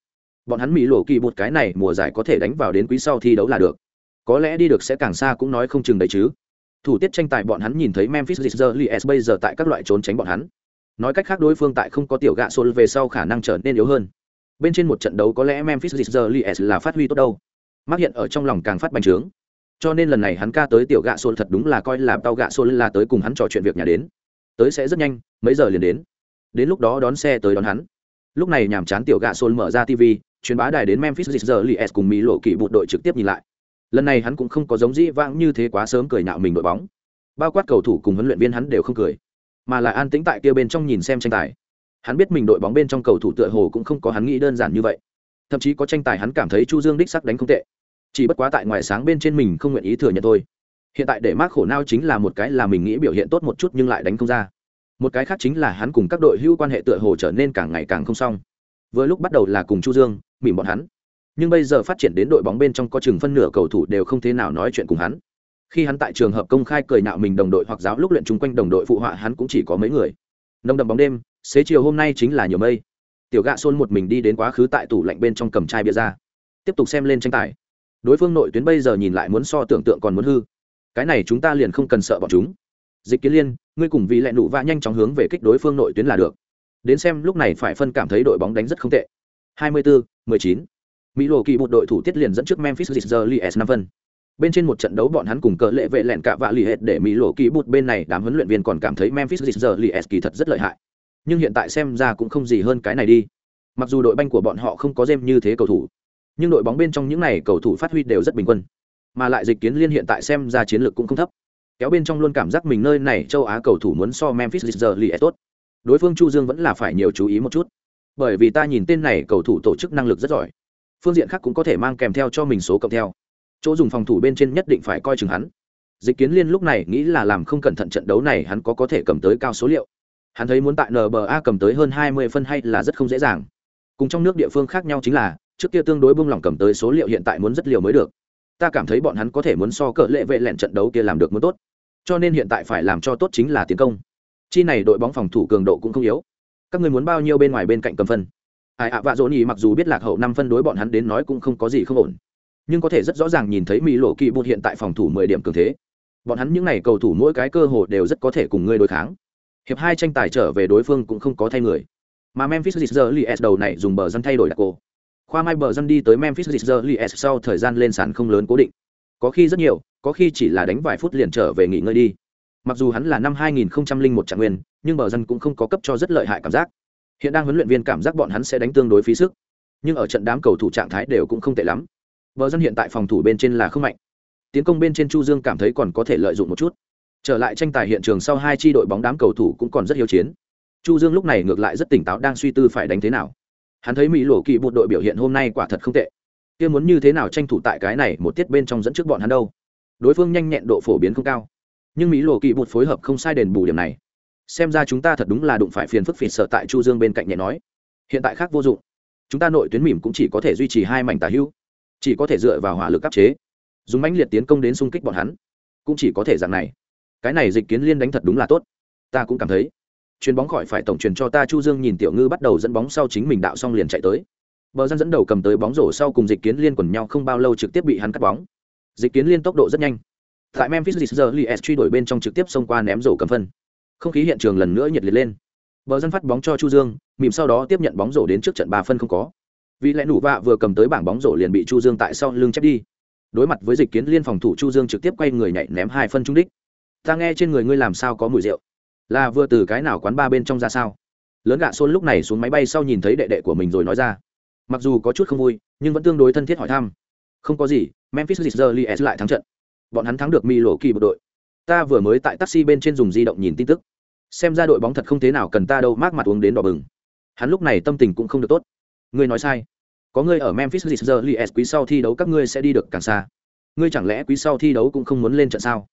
Bọn hắn mỹ lộ kỳ bột cái này mùa giải có thể đánh vào đến quý sau thi đấu là được có lẽ đi được sẽ càng xa cũng nói không chừng đấy chứ. Thủ tiết tranh tài bọn hắn nhìn thấy memphis Grizzlies bây giờ tại các loại trốn tránh bọn hắn. Nói cách khác đối phương tại không có tiểu gạ xôn về sau khả năng trở nên yếu hơn. Bên trên một trận đấu có lẽ memphis Grizzlies là phát huy tốt đâu. Mắc hiện ở trong lòng càng phát bành trướng. Cho nên lần này hắn ca tới tiểu gạ xôn thật đúng là coi là tao gạ xôn là tới cùng hắn trò chuyện việc nhà đến. Tới sẽ rất nhanh, mấy giờ liền đến. Đến lúc đó đón xe tới đón hắn. Lúc này nhàm chán tiểu gạ xôn mở ra tv truyền bá đài đến memphis Grizzlies cùng mỹ lộ kỷ bụt đội trực tiếp nhìn lại lần này hắn cũng không có giống dĩ vãng như thế quá sớm cười nhạo mình đội bóng. Bao quát cầu thủ cùng huấn luyện viên hắn đều không cười, mà là an tĩnh tại kia bên trong nhìn xem tranh tài. Hắn biết mình đội bóng bên trong cầu thủ tựa hồ cũng không có hắn nghĩ đơn giản như vậy. Thậm chí có tranh tài hắn cảm thấy chu dương đích sắc đánh không tệ. Chỉ bất quá tại ngoài sáng bên trên mình không nguyện ý thừa nhận thôi. Hiện tại để mác khổ nao chính là một cái là mình nghĩ biểu hiện tốt một chút nhưng lại đánh không ra. Một cái khác chính là hắn cùng các đội hưu quan hệ tựa hồ trở nên càng ngày càng không xong. Vừa lúc bắt đầu là cùng chu dương, mỉm bọn hắn nhưng bây giờ phát triển đến đội bóng bên trong có chừng phân nửa cầu thủ đều không thế nào nói chuyện cùng hắn. Khi hắn tại trường hợp công khai cười nạo mình đồng đội hoặc giáo lúc luyện chung quanh đồng đội phụ họa hắn cũng chỉ có mấy người. Nông đậm bóng đêm xế chiều hôm nay chính là nhiều mây. Tiểu gạ xôn một mình đi đến quá khứ tại tủ lạnh bên trong cầm chai bia ra. Tiếp tục xem lên tranh tài. Đối phương nội tuyến bây giờ nhìn lại muốn so tưởng tượng còn muốn hư. Cái này chúng ta liền không cần sợ bọn chúng. Dịch kiến liên ngươi cùng vì lẹ nụ và nhanh chóng hướng về kích đối phương nội tuyến là được. Đến xem lúc này phải phân cảm thấy đội bóng đánh rất không tệ. 24, 19 mỹ lộ kỳ một đội thủ tiết liền dẫn trước memphis Grizzlies năm phân. Bên trên một trận đấu bọn hắn cùng cờ lệ vệ lẹn cả vạ lì hệt để mỹ lộ kỳ bút bên này đám huấn luyện viên còn cảm thấy memphis Grizzlies kỳ thật rất lợi hại. Nhưng hiện tại xem ra cũng không gì hơn cái này đi. Mặc dù đội banh của bọn họ không có dêm như thế cầu thủ, nhưng đội bóng bên trong những này cầu thủ phát huy đều rất bình quân. Mà lại dịch kiến liên hiện tại xem ra chiến lược cũng không thấp. Kéo bên trong luôn cảm giác mình nơi này châu á cầu thủ muốn so memphis Grizzlies tốt. Đối phương chu dương vẫn là phải nhiều chú ý một chút. Bởi vì ta nhìn tên này cầu thủ tổ chức năng lực rất giỏi phương diện khác cũng có thể mang kèm theo cho mình số cộng theo. Chỗ dùng phòng thủ bên trên nhất định phải coi chừng hắn. Dịch kiến liên lúc này nghĩ là làm không cẩn thận trận đấu này hắn có có thể cầm tới cao số liệu. Hắn thấy muốn tại nba cầm tới hơn hai mươi phân hay là rất không dễ dàng. Cùng trong nước địa phương khác nhau chính là, trước kia tương đối bung lỏng cầm tới số liệu hiện tại muốn rất liều mới được. Ta cảm thấy bọn hắn có thể muốn so cỡ lệ vệ lẹn trận đấu kia làm được muốn tốt. Cho nên hiện tại phải làm cho tốt chính là tiến công. Chi này đội bóng phòng thủ cường độ cũng không yếu. Các người muốn bao nhiêu bên ngoài bên cạnh cầm phân ai ạ, vạ dỗ nhì mặc dù biết lạc hậu năm phân đối bọn hắn đến nói cũng không có gì không ổn, nhưng có thể rất rõ ràng nhìn thấy mỹ lộ kỳ bột hiện tại phòng thủ mười điểm cường thế. Bọn hắn những n à y cầu thủ mỗi cái cơ hồ đều rất có thể cùng ngươi đối kháng. Hiệp hai tranh tài trở về đối phương cũng không có thay người. Mà memphis Grizzlies đầu này dùng bờ dân thay đổi đặc cô. Khoa mai bờ dân đi tới memphis Grizzlies sau thời gian lên sàn không lớn cố định. Có khi rất nhiều, có khi chỉ là đánh vài phút liền trở về nghỉ ngơi đi. Mặc dù hắn là năm 2001 trạng nguyên, nhưng bờ dân cũng không có cấp cho rất lợi hại cảm giác hiện đang huấn luyện viên cảm giác bọn hắn sẽ đánh tương đối phí sức, nhưng ở trận đám cầu thủ trạng thái đều cũng không tệ lắm. Vợ dân hiện tại phòng thủ bên trên là không mạnh. Tiến công bên trên chu dương cảm thấy còn có thể lợi dụng một chút. Trở lại tranh tài hiện trường sau hai chi đội bóng đám cầu thủ cũng còn rất hiếu chiến. Chu dương lúc này ngược lại rất tỉnh táo đang suy tư phải đánh thế nào. Hắn thấy mỹ lộ kỳ bộ đội biểu hiện hôm nay quả thật không tệ. Kia muốn như thế nào tranh thủ tại cái này một tiết bên trong dẫn trước bọn hắn đâu? Đối phương nhanh nhẹn độ phổ biến không cao. Nhưng mỹ lộ kỳ một phối hợp không sai đền bù điểm này xem ra chúng ta thật đúng là đụng phải phiền phức phịt sợ tại chu dương bên cạnh nhẹ nói. Hiện tại khác vô dụng. Chúng ta nội tuyến mỉm cũng chỉ có thể duy trì hai mảnh tà hữu, chỉ có thể dựa vào hỏa lực áp chế. Dùng mãnh liệt tiến công đến xung kích bọn hắn, cũng chỉ có thể dạng này. Cái này dịch kiến liên đánh thật đúng là tốt. Ta cũng cảm thấy. Chuyền bóng khỏi phải tổng truyền cho ta chu dương nhìn tiểu ngư bắt đầu dẫn bóng sau chính mình đạo xong liền chạy tới. Bờ dân dẫn đầu cầm tới bóng rổ sau cùng dịch kiến liên quần nhau không bao lâu trực tiếp bị hắn cắt bóng. Dịch kiến liên tốc độ rất nhanh. Tại memphis Grizzlies truy đuổi bên trong trực tiếp xông qua ném rổ cầm phân không khí hiện trường lần nữa nhiệt liệt lên. Bờ dân phát bóng cho chu dương mìm sau đó tiếp nhận bóng rổ đến trước trận ba phân không có. Vì lẽ nụ vạ vừa cầm tới bảng bóng rổ liền bị chu dương tại sau lưng chép đi. Đối mặt với dịch kiến liên phòng thủ chu dương trực tiếp quay người nhảy ném hai phân trung đích. Ta nghe trên người ngươi làm sao có mùi rượu? Là vừa từ cái nào quán ba bên trong ra sao? Lớn gạ xôn lúc này xuống máy bay sau nhìn thấy đệ đệ của mình rồi nói ra. Mặc dù có chút không vui, nhưng vẫn tương đối thân thiết hỏi thăm. Không có gì, memphis Grizzlies lại thắng trận. Bọn hắn thắng được mi lộ kỳ bộ đội ta vừa mới tại taxi bên trên dùng di động nhìn tin tức. Xem ra đội bóng thật không thế nào cần ta đâu, mát mặt uống đến đỏ bừng. Hắn lúc này tâm tình cũng không được tốt. Ngươi nói sai. Có ngươi ở memphis Grizzlies quý sau thi đấu các ngươi sẽ đi được càng xa. Ngươi chẳng lẽ quý sau thi đấu cũng không muốn lên trận sao?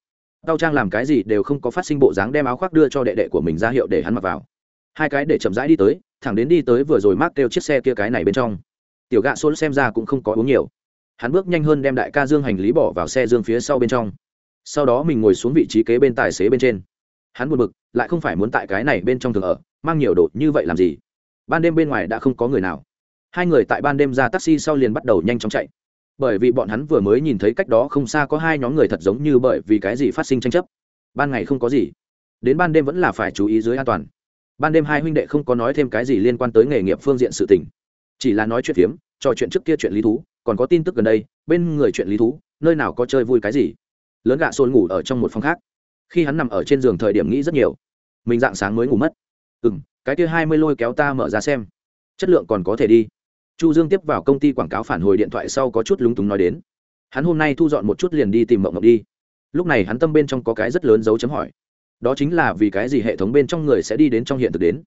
Tao trang làm cái gì đều không có phát sinh bộ dáng đem áo khoác đưa cho đệ đệ của mình ra hiệu để hắn mặc vào. Hai cái để chậm rãi đi tới, thẳng đến đi tới vừa rồi mát kêu chiếc xe kia cái này bên trong. Tiểu gạ xôn xem ra cũng không có uống nhiều. Hắn bước nhanh hơn đem đại ca dương hành lý bỏ vào xe dương phía sau bên trong sau đó mình ngồi xuống vị trí kế bên tài xế bên trên. Hắn buồn bực, lại không phải muốn tại cái này bên trong thường ở, mang nhiều đồ như vậy làm gì? Ban đêm bên ngoài đã không có người nào. Hai người tại ban đêm ra taxi sau liền bắt đầu nhanh chóng chạy. Bởi vì bọn hắn vừa mới nhìn thấy cách đó không xa có hai nhóm người thật giống như bởi vì cái gì phát sinh tranh chấp. Ban ngày không có gì. Đến ban đêm vẫn là phải chú ý dưới an toàn. Ban đêm hai huynh đệ không có nói thêm cái gì liên quan tới nghề nghiệp phương diện sự tình. Chỉ là nói chuyện phiếm, trò chuyện trước kia chuyện lý thú, còn có tin tức gần đây, bên người chuyện lý thú, nơi nào có chơi vui cái gì? Lớn gạ xôn ngủ ở trong một phòng khác. Khi hắn nằm ở trên giường thời điểm nghĩ rất nhiều. Mình dạng sáng mới ngủ mất. Ừ m cái kia hai mươi lôi kéo ta mở ra xem. Chất lượng còn có thể đi. Chu dương tiếp vào công ty quảng cáo phản hồi điện thoại sau có chút lúng túng nói đến. Hắn hôm nay thu dọn một chút liền đi tìm mộng mộng đi. Lúc này hắn tâm bên trong có cái rất lớn dấu chấm hỏi. Đó chính là vì cái gì hệ thống bên trong người sẽ đi đến trong hiện thực đến?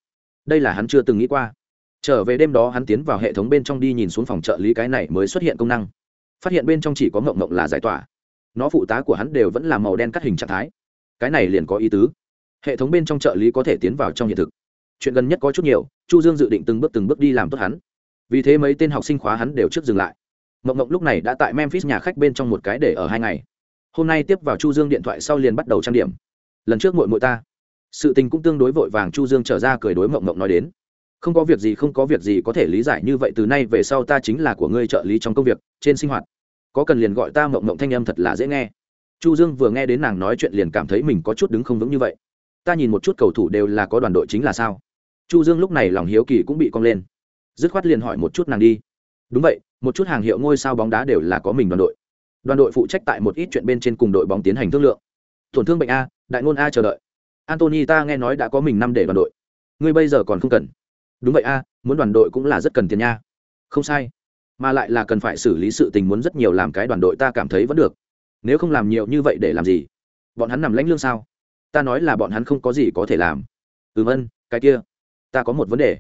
Đây là hắn chưa từng nghĩ qua. Trở về đêm đó hắn tiến vào hệ thống bên trong đi nhìn xuống phòng trợ lý cái này mới xuất hiện công năng. Phát hiện bên trong chỉ có mộng mộng là giải tỏa nó phụ tá của hắn đều vẫn là màu đen cắt hình trạng thái. Cái này liền có ý tứ. Hệ thống bên trong trợ lý có thể tiến vào trong hiện thực. Chuyện gần nhất có chút nhiều, chu dương dự định từng bước từng bước đi làm tốt hắn. Vì thế mấy tên học sinh khóa hắn đều trước dừng lại. Mộng mộng lúc này đã tại memphis nhà khách bên trong một cái để ở hai ngày. Hôm nay tiếp vào chu dương điện thoại sau liền bắt đầu trang điểm. Lần trước mội mội ta, sự tình cũng tương đối vội vàng chu dương trở ra cười đối mộng mộng nói đến. Không có việc gì, không có việc gì, có thể lý giải như vậy từ nay về sau ta chính là của ngươi trợ lý trong công việc, trên sinh hoạt có cần liền gọi ta mộng mộng thanh âm thật là dễ nghe. Chu dương vừa nghe đến nàng nói chuyện liền cảm thấy mình có chút đứng không vững như vậy. Ta nhìn một chút cầu thủ đều là có đoàn đội chính là sao? Chu dương lúc này lòng hiếu kỳ cũng bị cong lên. Dứt khoát liền hỏi một chút nàng đi. Đúng vậy, một chút hàng hiệu ngôi sao bóng đá đều là có mình đoàn đội. Đoàn đội phụ trách tại một ít chuyện bên trên cùng đội bóng tiến hành thương lượng. Tổn thương bệnh a, đại ngôn a chờ đợi. Antony ta nghe nói đã có mình năm để đoàn đội. Ngươi bây giờ còn không cần. Đúng vậy a, muốn đoàn đội cũng là rất cần tiền nha. Không sai mà lại là cần phải xử lý sự tình muốn rất nhiều làm cái đoàn đội ta cảm thấy vẫn được. Nếu không làm nhiều như vậy để làm gì? Bọn hắn nằm lãnh lương sao? Ta nói là bọn hắn không có gì có thể làm. Ừm ân cái kia, ta có một vấn đề.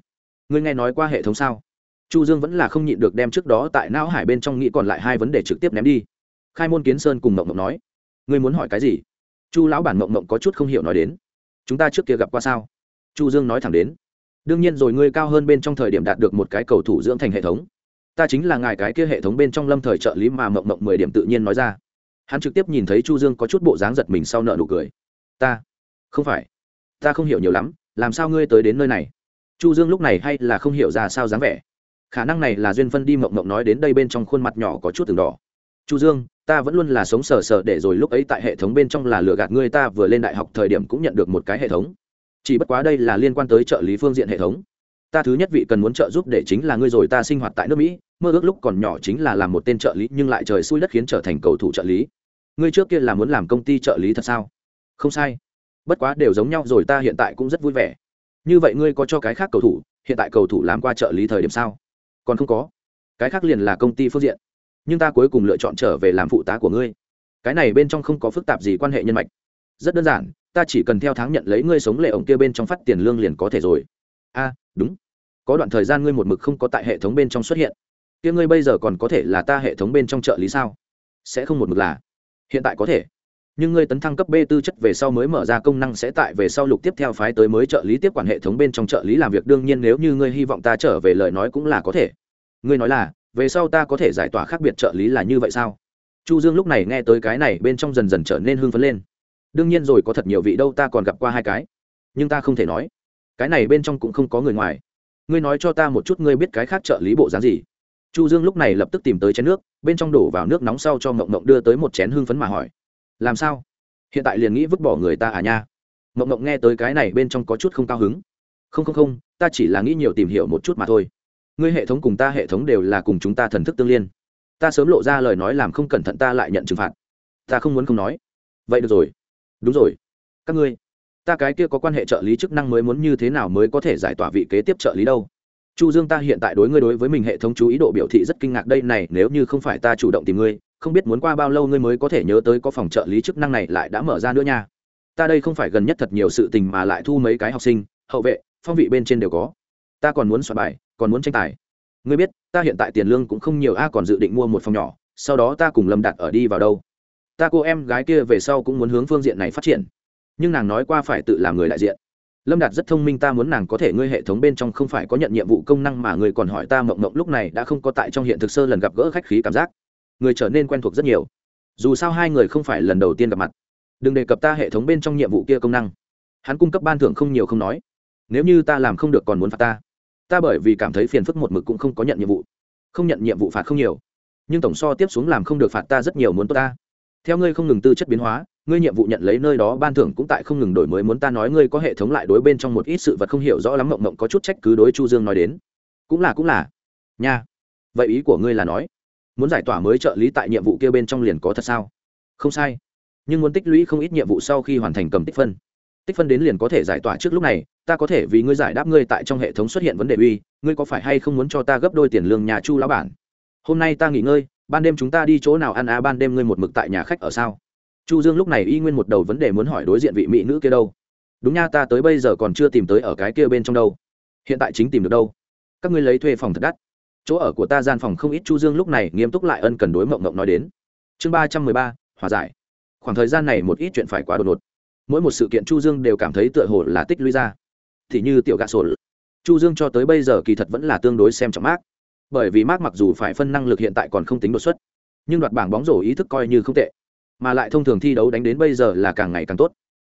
Ngươi nghe nói qua hệ thống sao? Chu dương vẫn là không nhịn được đem trước đó tại não hải bên trong nghĩ còn lại hai vấn đề trực tiếp ném đi. Khai môn kiến sơn cùng mộng mộng nói, ngươi muốn hỏi cái gì? Chu lão bản mộng mộng có chút không hiểu nói đến, chúng ta trước kia gặp qua sao? Chu dương nói thẳng đến, đương nhiên rồi, ngươi cao hơn bên trong thời điểm đạt được một cái cầu thủ dưỡng thành hệ thống ta chính là ngài cái kia hệ thống bên trong lâm thời trợ lý mà mộng mộng mười điểm tự nhiên nói ra. Hắn trực tiếp nhìn thấy chu dương có chút bộ dáng giật mình sau nợ nụ cười. Ta? Không phải. Ta không hiểu nhiều lắm, làm sao ngươi tới đến nơi này? Chu dương lúc này hay là không hiểu ra sao dáng vẻ. Khả năng này là duyên phân đi mộng mộng nói đến đây bên trong khuôn mặt nhỏ có chút từng đỏ. Chu dương, ta vẫn luôn là sống sờ sờ để rồi lúc ấy tại hệ thống bên trong là lừa gạt ngươi, ta vừa lên đại học thời điểm cũng nhận được một cái hệ thống. Chỉ bất quá đây là liên quan tới trợ lý phương diện hệ thống ta thứ nhất vị cần muốn trợ giúp để chính là ngươi rồi ta sinh hoạt tại nước mỹ, mơ ước lúc còn nhỏ chính là làm một tên trợ lý, nhưng lại trời xui đất khiến trở thành cầu thủ trợ lý. Ngươi trước kia là muốn làm công ty trợ lý thật sao? Không sai. Bất quá đều giống nhau rồi, ta hiện tại cũng rất vui vẻ. Như vậy ngươi có cho cái khác cầu thủ, hiện tại cầu thủ làm qua trợ lý thời điểm sao? Còn không có. Cái khác liền là công ty phương diện. Nhưng ta cuối cùng lựa chọn trở về làm phụ tá của ngươi. Cái này bên trong không có phức tạp gì quan hệ nhân mạch. Rất đơn giản, ta chỉ cần theo tháng nhận lấy ngươi sống lệ ổng kia bên trong phát tiền lương liền có thể rồi a đúng. Có đoạn thời gian ngươi một mực không có tại hệ thống bên trong xuất hiện. Kia ngươi bây giờ còn có thể là ta hệ thống bên trong trợ lý sao? Sẽ không một mực là. Hiện tại có thể. Nhưng ngươi tấn thăng cấp b tư chất về sau mới mở ra công năng sẽ tại về sau lục tiếp theo phái tới mới trợ lý tiếp quản hệ thống bên trong trợ lý làm việc. Đương nhiên nếu như ngươi hy vọng ta trở về lời nói cũng là có thể. Ngươi nói là, về sau ta có thể giải tỏa khác biệt trợ lý là như vậy sao? Chu dương lúc này nghe tới cái này bên trong dần dần trở nên hưng phấn lên. Đương nhiên rồi, có thật nhiều vị đâu, ta còn gặp qua hai cái. Nhưng ta không thể nói cái này bên trong cũng không có người ngoài. Ngươi nói cho ta một chút, ngươi biết cái khác trợ lý bộ dáng gì? Chu dương lúc này lập tức tìm tới chén nước, bên trong đổ vào nước nóng sau cho mộng mộng đưa tới một chén hương phấn mà hỏi. Làm sao? Hiện tại liền nghĩ vứt bỏ người ta à nha? Mộng mộng nghe tới cái này bên trong có chút không cao hứng. Không không không, ta chỉ là nghĩ nhiều tìm hiểu một chút mà thôi. Ngươi hệ thống cùng ta hệ thống đều là cùng chúng ta thần thức tương liên. Ta sớm lộ ra lời nói làm không cẩn thận ta lại nhận trừng phạt. Ta không muốn không nói. Vậy được rồi. Đúng rồi. Các ngươi ta cái kia có quan hệ trợ lý chức năng mới muốn như thế nào mới có thể giải tỏa vị kế tiếp trợ lý đâu? Chu dương ta hiện tại đối ngươi đối với mình hệ thống chú ý độ biểu thị rất kinh ngạc, đây này, nếu như không phải ta chủ động tìm ngươi, không biết muốn qua bao lâu ngươi mới có thể nhớ tới có phòng trợ lý chức năng này lại đã mở ra nữa nha. Ta đây không phải gần nhất thật nhiều sự tình mà lại thu mấy cái học sinh, hậu vệ, phong vị bên trên đều có. Ta còn muốn soạn bài, còn muốn tranh tài. Ngươi biết, ta hiện tại tiền lương cũng không nhiều, a, còn dự định mua một phòng nhỏ, sau đó ta cùng lâm đạt ở đi vào đâu. Ta cô em gái kia về sau cũng muốn hướng phương diện này phát triển nhưng nàng nói qua phải tự làm người đại diện. Lâm đạt rất thông minh, ta muốn nàng có thể ngươi hệ thống bên trong không phải có nhận nhiệm vụ công năng mà người còn hỏi ta mộng mộng lúc này đã không có tại trong hiện thực sơ lần gặp gỡ khách khí cảm giác. Người trở nên quen thuộc rất nhiều. Dù sao hai người không phải lần đầu tiên gặp mặt. Đừng đề cập ta hệ thống bên trong nhiệm vụ kia công năng. Hắn cung cấp ban thưởng không nhiều không nói. Nếu như ta làm không được còn muốn phạt ta. Ta bởi vì cảm thấy phiền phức một mực cũng không có nhận nhiệm vụ. Không nhận nhiệm vụ phạt không nhiều. Nhưng tổng so tiếp xuống làm không được phạt ta rất nhiều muốn tốt ta. Theo ngươi không ngừng tư chất biến hóa ngươi nhiệm vụ nhận lấy nơi đó, ban thưởng cũng tại không ngừng đổi mới, muốn ta nói ngươi có hệ thống lại đối bên trong một ít sự vật không hiểu rõ lắm, mộng mộng có chút trách cứ đối chu dương nói đến. Cũng là cũng là. Nha. Vậy ý của ngươi là nói, muốn giải tỏa mới trợ lý tại nhiệm vụ kia bên trong liền có thật sao? Không sai. Nhưng muốn tích lũy không ít nhiệm vụ sau khi hoàn thành cầm tích phân. Tích phân đến liền có thể giải tỏa trước lúc này, ta có thể vì ngươi giải đáp ngươi tại trong hệ thống xuất hiện vấn đề uy, ngươi có phải hay không muốn cho ta gấp đôi tiền lương nhà chu lão bản? Hôm nay ta nghỉ ngơi, ban đêm chúng ta đi chỗ nào ăn à ban đêm ngươi một mực tại nhà khách ở sao? Chu dương lúc này y nguyên một đầu vấn đề muốn hỏi đối diện vị mỹ nữ kia đâu. Đúng nha, ta tới bây giờ còn chưa tìm tới ở cái kia bên trong đâu. Hiện tại chính tìm được đâu. Các ngươi lấy thuê phòng thật đắt. Chỗ ở của ta gian phòng không ít, chu dương lúc này nghiêm túc lại ân cần đối mộng mộng nói đến. Chương ba trăm mười ba, hòa giải. Khoảng thời gian này một ít chuyện phải quá đột ngột. Mỗi một sự kiện chu dương đều cảm thấy tựa hồ là tích lũy ra. Thì như tiểu gạ sổ chu dương cho tới bây giờ kỳ thật vẫn là tương đối xem trọng mác bởi vì mác mặc dù phải phân năng lực hiện tại còn không tính đột xuất, nhưng đoạt bảng bóng rổ ý thức coi như không tệ mà lại thông thường thi đấu đánh đến bây giờ là càng ngày càng tốt.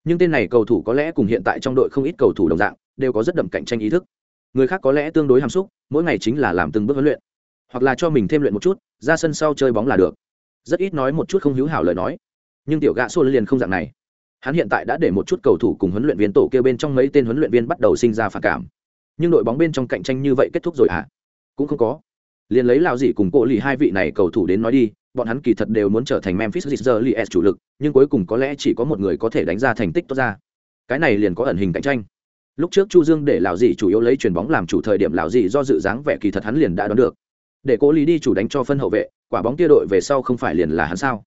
Nhưng tên này cầu thủ có lẽ cùng hiện tại trong đội không ít cầu thủ đồng dạng, đều có rất đậm cạnh tranh ý thức. Người khác có lẽ tương đối hàm xúc, mỗi ngày chính là làm từng bước huấn luyện. Hoặc là cho mình thêm luyện một chút, ra sân sau chơi bóng là được. Rất ít nói một chút không hữu hảo lời nói. Nhưng tiểu gã xô liền không dạng này. Hắn hiện tại đã để một chút cầu thủ cùng huấn luyện viên tổ kêu bên trong mấy tên huấn luyện viên bắt đầu sinh ra phản cảm. Nhưng đội bóng bên trong cạnh tranh như vậy kết thúc rồi à? cũng không có. Liền lấy lào gì cùng cộ lì hai vị này cầu thủ đến nói đi bọn hắn kỳ thật đều muốn trở thành memphis Grizzlies chủ lực, nhưng cuối cùng có lẽ chỉ có một người có thể đánh ra thành tích tốt ra. Cái này liền có ẩn hình cạnh tranh. Lúc trước chu dương để Lão Dị chủ yếu lấy chuyền bóng làm chủ thời điểm Lão Dị do dự dáng vẻ kỳ thật hắn liền đã đoán được. Để cố lý đi chủ đánh cho phân hậu vệ, quả bóng kia đội về sau không phải liền là hắn sao?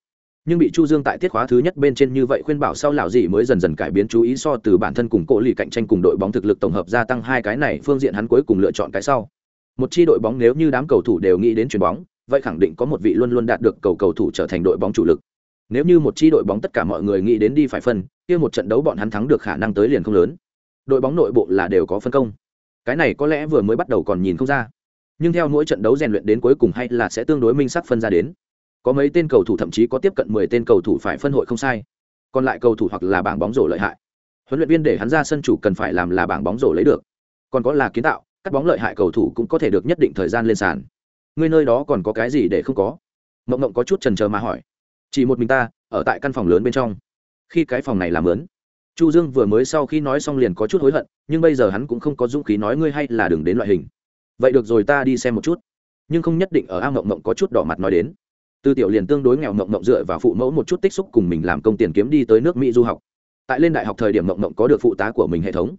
Nhưng bị chu dương tại tiết khóa thứ nhất bên trên như vậy khuyên bảo sau lão Dị mới dần dần cải biến chú ý so từ bản thân cùng Cố lì cạnh tranh cùng đội bóng thực lực tổng hợp gia tăng hai cái này, phương diện hắn cuối cùng lựa chọn cái sau. Một chi đội bóng nếu như đám cầu thủ đều nghĩ đến chuyền bóng vậy khẳng định có một vị luôn luôn đạt được cầu cầu thủ trở thành đội bóng chủ lực. Nếu như một chi đội bóng tất cả mọi người nghĩ đến đi phải phân, kia một trận đấu bọn hắn thắng được khả năng tới liền không lớn. Đội bóng nội bộ là đều có phân công. Cái này có lẽ vừa mới bắt đầu còn nhìn không ra. Nhưng theo mỗi trận đấu rèn luyện đến cuối cùng hay là sẽ tương đối minh sắc phân ra đến. Có mấy tên cầu thủ thậm chí có tiếp cận mười tên cầu thủ phải phân hội không sai. Còn lại cầu thủ hoặc là bảng bóng rổ lợi hại. Huấn luyện viên để hắn ra sân chủ cần phải làm là bảng bóng rổ lấy được. Còn có là kiến tạo các bóng lợi hại cầu thủ cũng có thể được nhất định thời gian lên sàn ngươi nơi đó còn có cái gì để không có? Mộng mộng có chút trần trờ mà hỏi. Chỉ một mình ta, ở tại căn phòng lớn bên trong. Khi cái phòng này làm lớn, chu dương vừa mới sau khi nói xong liền có chút hối hận, nhưng bây giờ hắn cũng không có dũng khí nói ngươi hay là đừng đến loại hình. Vậy được rồi ta đi xem một chút. Nhưng không nhất định ở a mộng mộng có chút đỏ mặt nói đến. Tư tiểu liền tương đối nghèo mộng mộng dựa vào phụ mẫu một chút tích xúc cùng mình làm công tiền kiếm đi tới nước mỹ du học. Tại lên đại học thời điểm mộng mộng có được phụ tá của mình hệ thống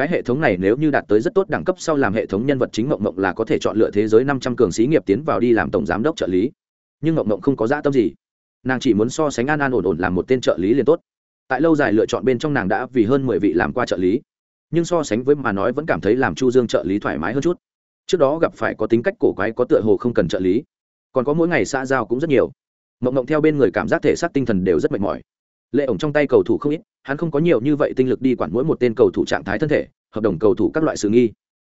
cái hệ thống này nếu như đạt tới rất tốt đẳng cấp sau làm hệ thống nhân vật chính mộng mộng là có thể chọn lựa thế giới năm trăm cường sĩ nghiệp tiến vào đi làm tổng giám đốc trợ lý. Nhưng mộng mộng không có dã tâm gì. Nàng chỉ muốn so sánh an an ổn ổn làm một tên trợ lý liền tốt. Tại lâu dài lựa chọn bên trong nàng đã vì hơn mười vị làm qua trợ lý. Nhưng so sánh với mà nói vẫn cảm thấy làm chu dương trợ lý thoải mái hơn chút. Trước đó gặp phải có tính cách cổ quái có tựa hồ không cần trợ lý. Còn có mỗi ngày xã giao cũng rất nhiều. Mộng mộng theo bên người cảm giác thể xác tinh thần đều rất mệt mỏi. Lệ ổng trong tay cầu thủ không ít hắn không có nhiều như vậy tinh lực đi quản mỗi một tên cầu thủ trạng thái thân thể, hợp đồng cầu thủ các loại sự nghi.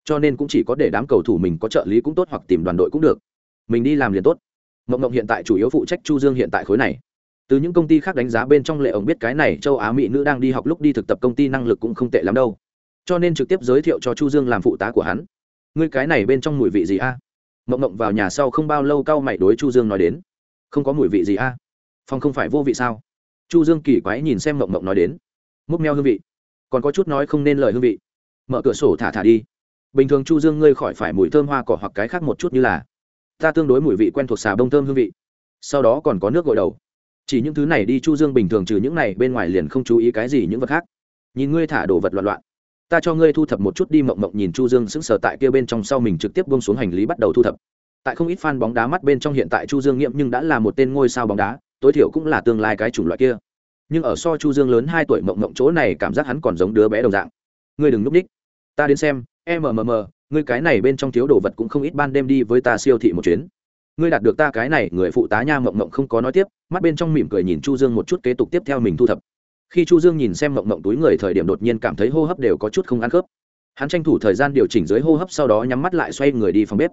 Cho nên cũng chỉ có để đám cầu thủ mình có trợ lý cũng tốt hoặc tìm đoàn đội cũng được. Mình đi làm liền tốt. Mộng mộng hiện tại chủ yếu phụ trách chu dương hiện tại khối này. Từ những công ty khác đánh giá bên trong lệ ổng biết cái này châu á mỹ nữ đang đi học lúc đi thực tập công ty năng lực cũng không tệ lắm đâu. Cho nên trực tiếp giới thiệu cho chu dương làm phụ tá của hắn. Ngươi cái này bên trong mùi vị gì a? Mộng mộng vào nhà sau không bao lâu cao mày đối chu dương nói đến. Không có mùi vị gì a? À? phong không phải vô vị sao? Chu dương kỳ quái nhìn xem mộng mộng nói đến. Múc meo hương vị. Còn có chút nói không nên lời hương vị. Mở cửa sổ thả thả đi. Bình thường chu dương ngươi khỏi phải mùi thơm hoa cỏ hoặc cái khác một chút như là, ta tương đối mùi vị quen thuộc xà bông thơm hương vị. Sau đó còn có nước gội đầu. Chỉ những thứ này đi chu dương bình thường trừ những này, bên ngoài liền không chú ý cái gì những vật khác. Nhìn ngươi thả đồ vật loạn loạn. Ta cho ngươi thu thập một chút đi, mộng mộng nhìn chu dương sững sờ tại kia bên trong sau mình trực tiếp buông xuống hành lý bắt đầu thu thập. Tại không ít fan bóng đá mắt bên trong hiện tại chu dương nghiệm nhưng đã là một tên ngôi sao bóng đá tối thiểu cũng là tương lai cái chủng loại kia. Nhưng ở so chu dương lớn hai tuổi mộng mộng chỗ này cảm giác hắn còn giống đứa bé đồng dạng. Ngươi đừng núp ních. Ta đến xem mmm ngươi cái này bên trong thiếu đồ vật cũng không ít ban đêm đi với ta siêu thị một chuyến. Ngươi đạt được ta cái này, người phụ tá nha mộng mộng không có nói tiếp, mắt bên trong mỉm cười nhìn chu dương một chút kế tục tiếp theo mình thu thập. Khi chu dương nhìn xem mộng mộng túi người thời điểm đột nhiên cảm thấy hô hấp đều có chút không ăn khớp. Hắn tranh thủ thời gian điều chỉnh dưới hô hấp sau đó nhắm mắt lại xoay người đi phòng bếp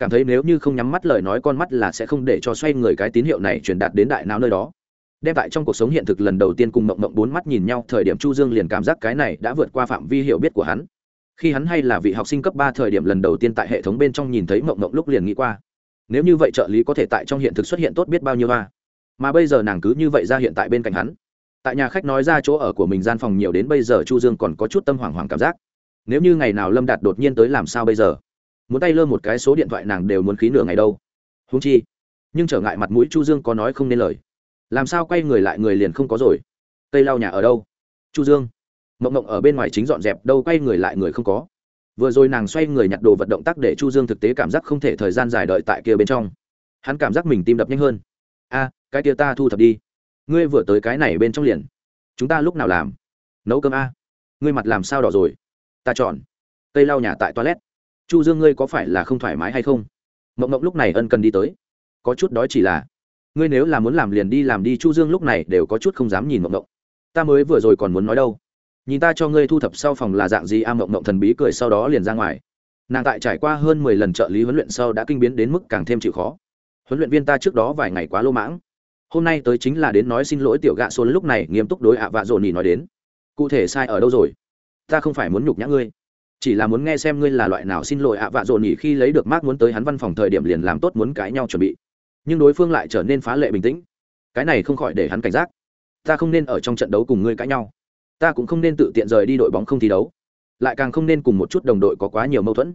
cảm thấy nếu như không nhắm mắt lời nói con mắt là sẽ không để cho xoay người cái tín hiệu này truyền đạt đến đại não nơi đó. Đem tại trong cuộc sống hiện thực lần đầu tiên cùng mộng mộng bốn mắt nhìn nhau, thời điểm chu dương liền cảm giác cái này đã vượt qua phạm vi hiểu biết của hắn. Khi hắn hay là vị học sinh cấp ba thời điểm lần đầu tiên tại hệ thống bên trong nhìn thấy mộng mộng lúc liền nghĩ qua. Nếu như vậy trợ lý có thể tại trong hiện thực xuất hiện tốt biết bao nhiêu a mà bây giờ nàng cứ như vậy ra hiện tại bên cạnh hắn. Tại nhà khách nói ra chỗ ở của mình gian phòng nhiều đến bây giờ chu dương còn có chút tâm hoảng hoảng cảm giác. Nếu như ngày nào lâm đạt đột nhiên tới làm sao bây giờ? Muốn tay lơ một cái số điện thoại nàng đều muốn khí nửa ngày đâu. Húng chi, nhưng trở ngại mặt mũi chu dương có nói không nên lời. Làm sao quay người lại người liền không có rồi? Tây lau nhà ở đâu? Chu dương, mộng mộng ở bên ngoài chính dọn dẹp, đâu quay người lại người không có. Vừa rồi nàng xoay người nhặt đồ vật động tác để chu dương thực tế cảm giác không thể thời gian dài đợi tại kia bên trong. Hắn cảm giác mình tim đập nhanh hơn. A, cái kia ta thu thập đi. Ngươi vừa tới cái này bên trong liền. Chúng ta lúc nào làm? Nấu cơm a. Ngươi mặt làm sao đỏ rồi? Ta chọn. Tây lau nhà tại toilet chu dương ngươi có phải là không thoải mái hay không? Mộng mộng lúc này ân cần đi tới. Có chút đói chỉ là, ngươi nếu là muốn làm liền đi làm đi, chu dương lúc này đều có chút không dám nhìn mộng mộng. Ta mới vừa rồi còn muốn nói đâu. Nhìn ta cho ngươi thu thập sau phòng là dạng gì a, mộng mộng thần bí cười sau đó liền ra ngoài. Nàng tại trải qua hơn mười lần trợ lý huấn luyện sau đã kinh biến đến mức càng thêm chịu khó. Huấn luyện viên ta trước đó vài ngày quá lô mãng. Hôm nay tới chính là đến nói xin lỗi tiểu gạ xôn lúc này nghiêm túc đối ạ vạ dồn nhì nói đến. Cụ thể sai ở đâu rồi? Ta không phải muốn nhục nhã ngươi chỉ là muốn nghe xem ngươi là loại nào xin lỗi ạ vạ dồn nhỉ khi lấy được mark muốn tới hắn văn phòng thời điểm liền làm tốt muốn cãi nhau chuẩn bị. Nhưng đối phương lại trở nên phá lệ bình tĩnh. Cái này không khỏi để hắn cảnh giác. Ta không nên ở trong trận đấu cùng ngươi cãi nhau. Ta cũng không nên tự tiện rời đi đội bóng không thi đấu. Lại càng không nên cùng một chút đồng đội có quá nhiều mâu thuẫn.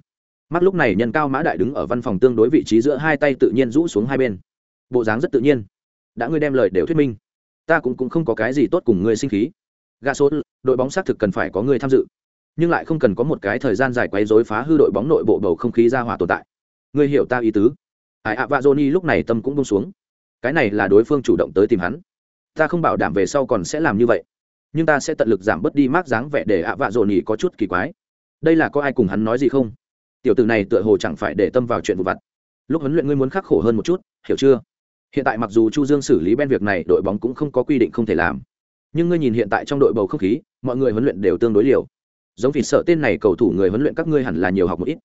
Mắt lúc này nhân cao mã đại đứng ở văn phòng tương đối vị trí giữa hai tay tự nhiên rũ xuống hai bên. Bộ dáng rất tự nhiên. Đã ngươi đem lời đều thuyết minh ta cũng, cũng không có cái gì tốt cùng ngươi sinh khí. Gà sốt đội bóng xác thực cần phải có người tham dự nhưng lại không cần có một cái thời gian dài quấy rối phá hư đội bóng nội bộ bầu không khí ra hỏa tồn tại. Ngươi hiểu ta ý tứ. Ai, ạ, vạ, johnny lúc này tâm cũng bông xuống. Cái này là đối phương chủ động tới tìm hắn. Ta không bảo đảm về sau còn sẽ làm như vậy. Nhưng ta sẽ tận lực giảm bớt đi mác dáng vẻ để ạ, vạ, johnny có chút kỳ quái. Đây là có ai cùng hắn nói gì không? Tiểu tử này tựa hồ chẳng phải để tâm vào chuyện vụ vặt. Lúc huấn luyện ngươi muốn khắc khổ hơn một chút, hiểu chưa? Hiện tại mặc dù chu dương xử lý bên việc này, đội bóng cũng không có quy định không thể làm. Nhưng ngươi nhìn hiện tại trong đội bầu không khí, mọi người huấn luyện đều tương đối liều giống phỉ sợ tên này cầu thủ người huấn luyện các ngươi hẳn là nhiều học một ít.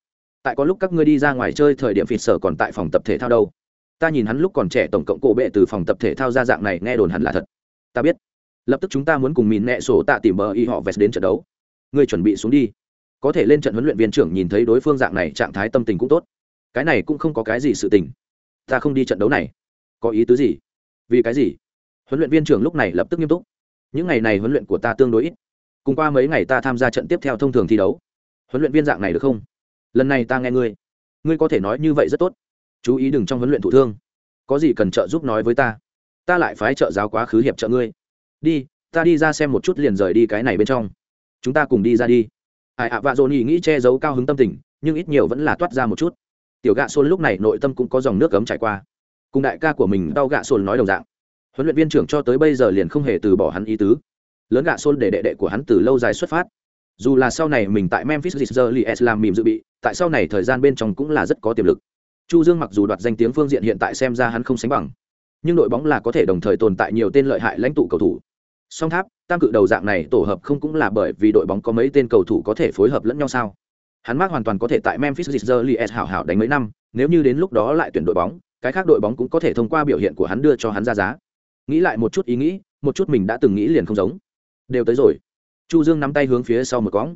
Tại có lúc các ngươi đi ra ngoài chơi thời điểm phỉ sợ còn tại phòng tập thể thao đâu. Ta nhìn hắn lúc còn trẻ tổng cộng cổ bệ từ phòng tập thể thao ra dạng này, nghe đồn hẳn là thật. Ta biết. Lập tức chúng ta muốn cùng mìn nẹ sổ tạ tìm bờ y họ vest đến trận đấu. Ngươi chuẩn bị xuống đi. Có thể lên trận huấn luyện viên trưởng nhìn thấy đối phương dạng này, trạng thái tâm tình cũng tốt. Cái này cũng không có cái gì sự tình. Ta không đi trận đấu này. Có ý tứ gì? Vì cái gì? Huấn luyện viên trưởng lúc này lập tức nghiêm túc. Những ngày này huấn luyện của ta tương đối ít cùng qua mấy ngày ta tham gia trận tiếp theo thông thường thi đấu. Huấn luyện viên dạng này được không? Lần này ta nghe ngươi. Ngươi có thể nói như vậy rất tốt. Chú ý đừng trong huấn luyện thụ thương. Có gì cần trợ giúp nói với ta. Ta lại phái trợ giáo quá khứ hiệp trợ ngươi. Đi, ta đi ra xem một chút liền rời đi cái này bên trong. Chúng ta cùng đi ra đi. Ai ạ, vạ dồn ý nghĩ che giấu cao hứng tâm tình, nhưng ít nhiều vẫn là toát ra một chút. Tiểu gạ xôn lúc này nội tâm cũng có dòng nước cấm trải qua. Cùng đại ca của mình đau gạ xôn nói đồng dạng. Huấn luyện viên trưởng cho tới bây giờ liền không hề từ bỏ hắn ý tứ lớn gạ xôn để đệ đệ của hắn từ lâu dài xuất phát. Dù là sau này mình tại memphis Grizzlies làm mìm dự bị, tại sau này thời gian bên trong cũng là rất có tiềm lực. Chu dương mặc dù đoạt danh tiếng phương diện hiện tại xem ra hắn không sánh bằng, nhưng đội bóng là có thể đồng thời tồn tại nhiều tên lợi hại lãnh tụ cầu thủ. Song tháp, tam cự đầu dạng này tổ hợp không cũng là bởi vì đội bóng có mấy tên cầu thủ có thể phối hợp lẫn nhau sao? Hắn mát hoàn toàn có thể tại memphis Grizzlies hảo hảo đánh mấy năm, nếu như đến lúc đó lại tuyển đội bóng, cái khác đội bóng cũng có thể thông qua biểu hiện của hắn đưa cho hắn ra giá. Nghĩ lại một chút ý nghĩ, một chút mình đã từng nghĩ liền không giống đều tới rồi. Chu dương nắm tay hướng phía sau một cõng.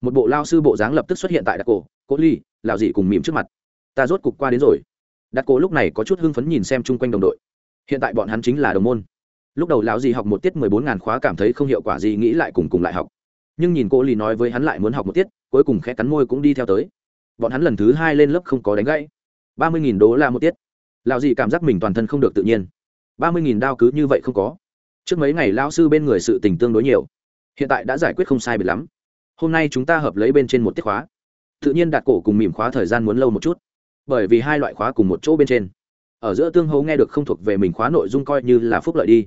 Một bộ lao sư bộ dáng lập tức xuất hiện tại đặc cổ, cố ly lào dị cùng mỉm trước mặt. Ta rốt cục qua đến rồi. Đặc cổ lúc này có chút hưng phấn nhìn xem chung quanh đồng đội. Hiện tại bọn hắn chính là đồng môn. Lúc đầu lão Dì học một tiết mười bốn ngàn khóa cảm thấy không hiệu quả gì, nghĩ lại cùng cùng lại học. Nhưng nhìn cô lì nói với hắn lại muốn học một tiết, cuối cùng khẽ cắn môi cũng đi theo tới. Bọn hắn lần thứ hai lên lớp không có đánh gãy. ba mươi nghìn đô la một tiết. Lão Dì cảm giác mình toàn thân không được tự nhiên. ba mươi nghìn đao cứ như vậy không có trước mấy ngày lão sư bên người sự tình tương đối nhiều. Hiện tại đã giải quyết không sai biệt lắm. Hôm nay chúng ta hợp lấy bên trên một tiết khóa. Tự nhiên đặt cổ cùng mỉm khóa thời gian muốn lâu một chút. Bởi vì hai loại khóa cùng một chỗ bên trên. Ở giữa tương hấu nghe được không thuộc về mình khóa nội dung coi như là phúc lợi đi.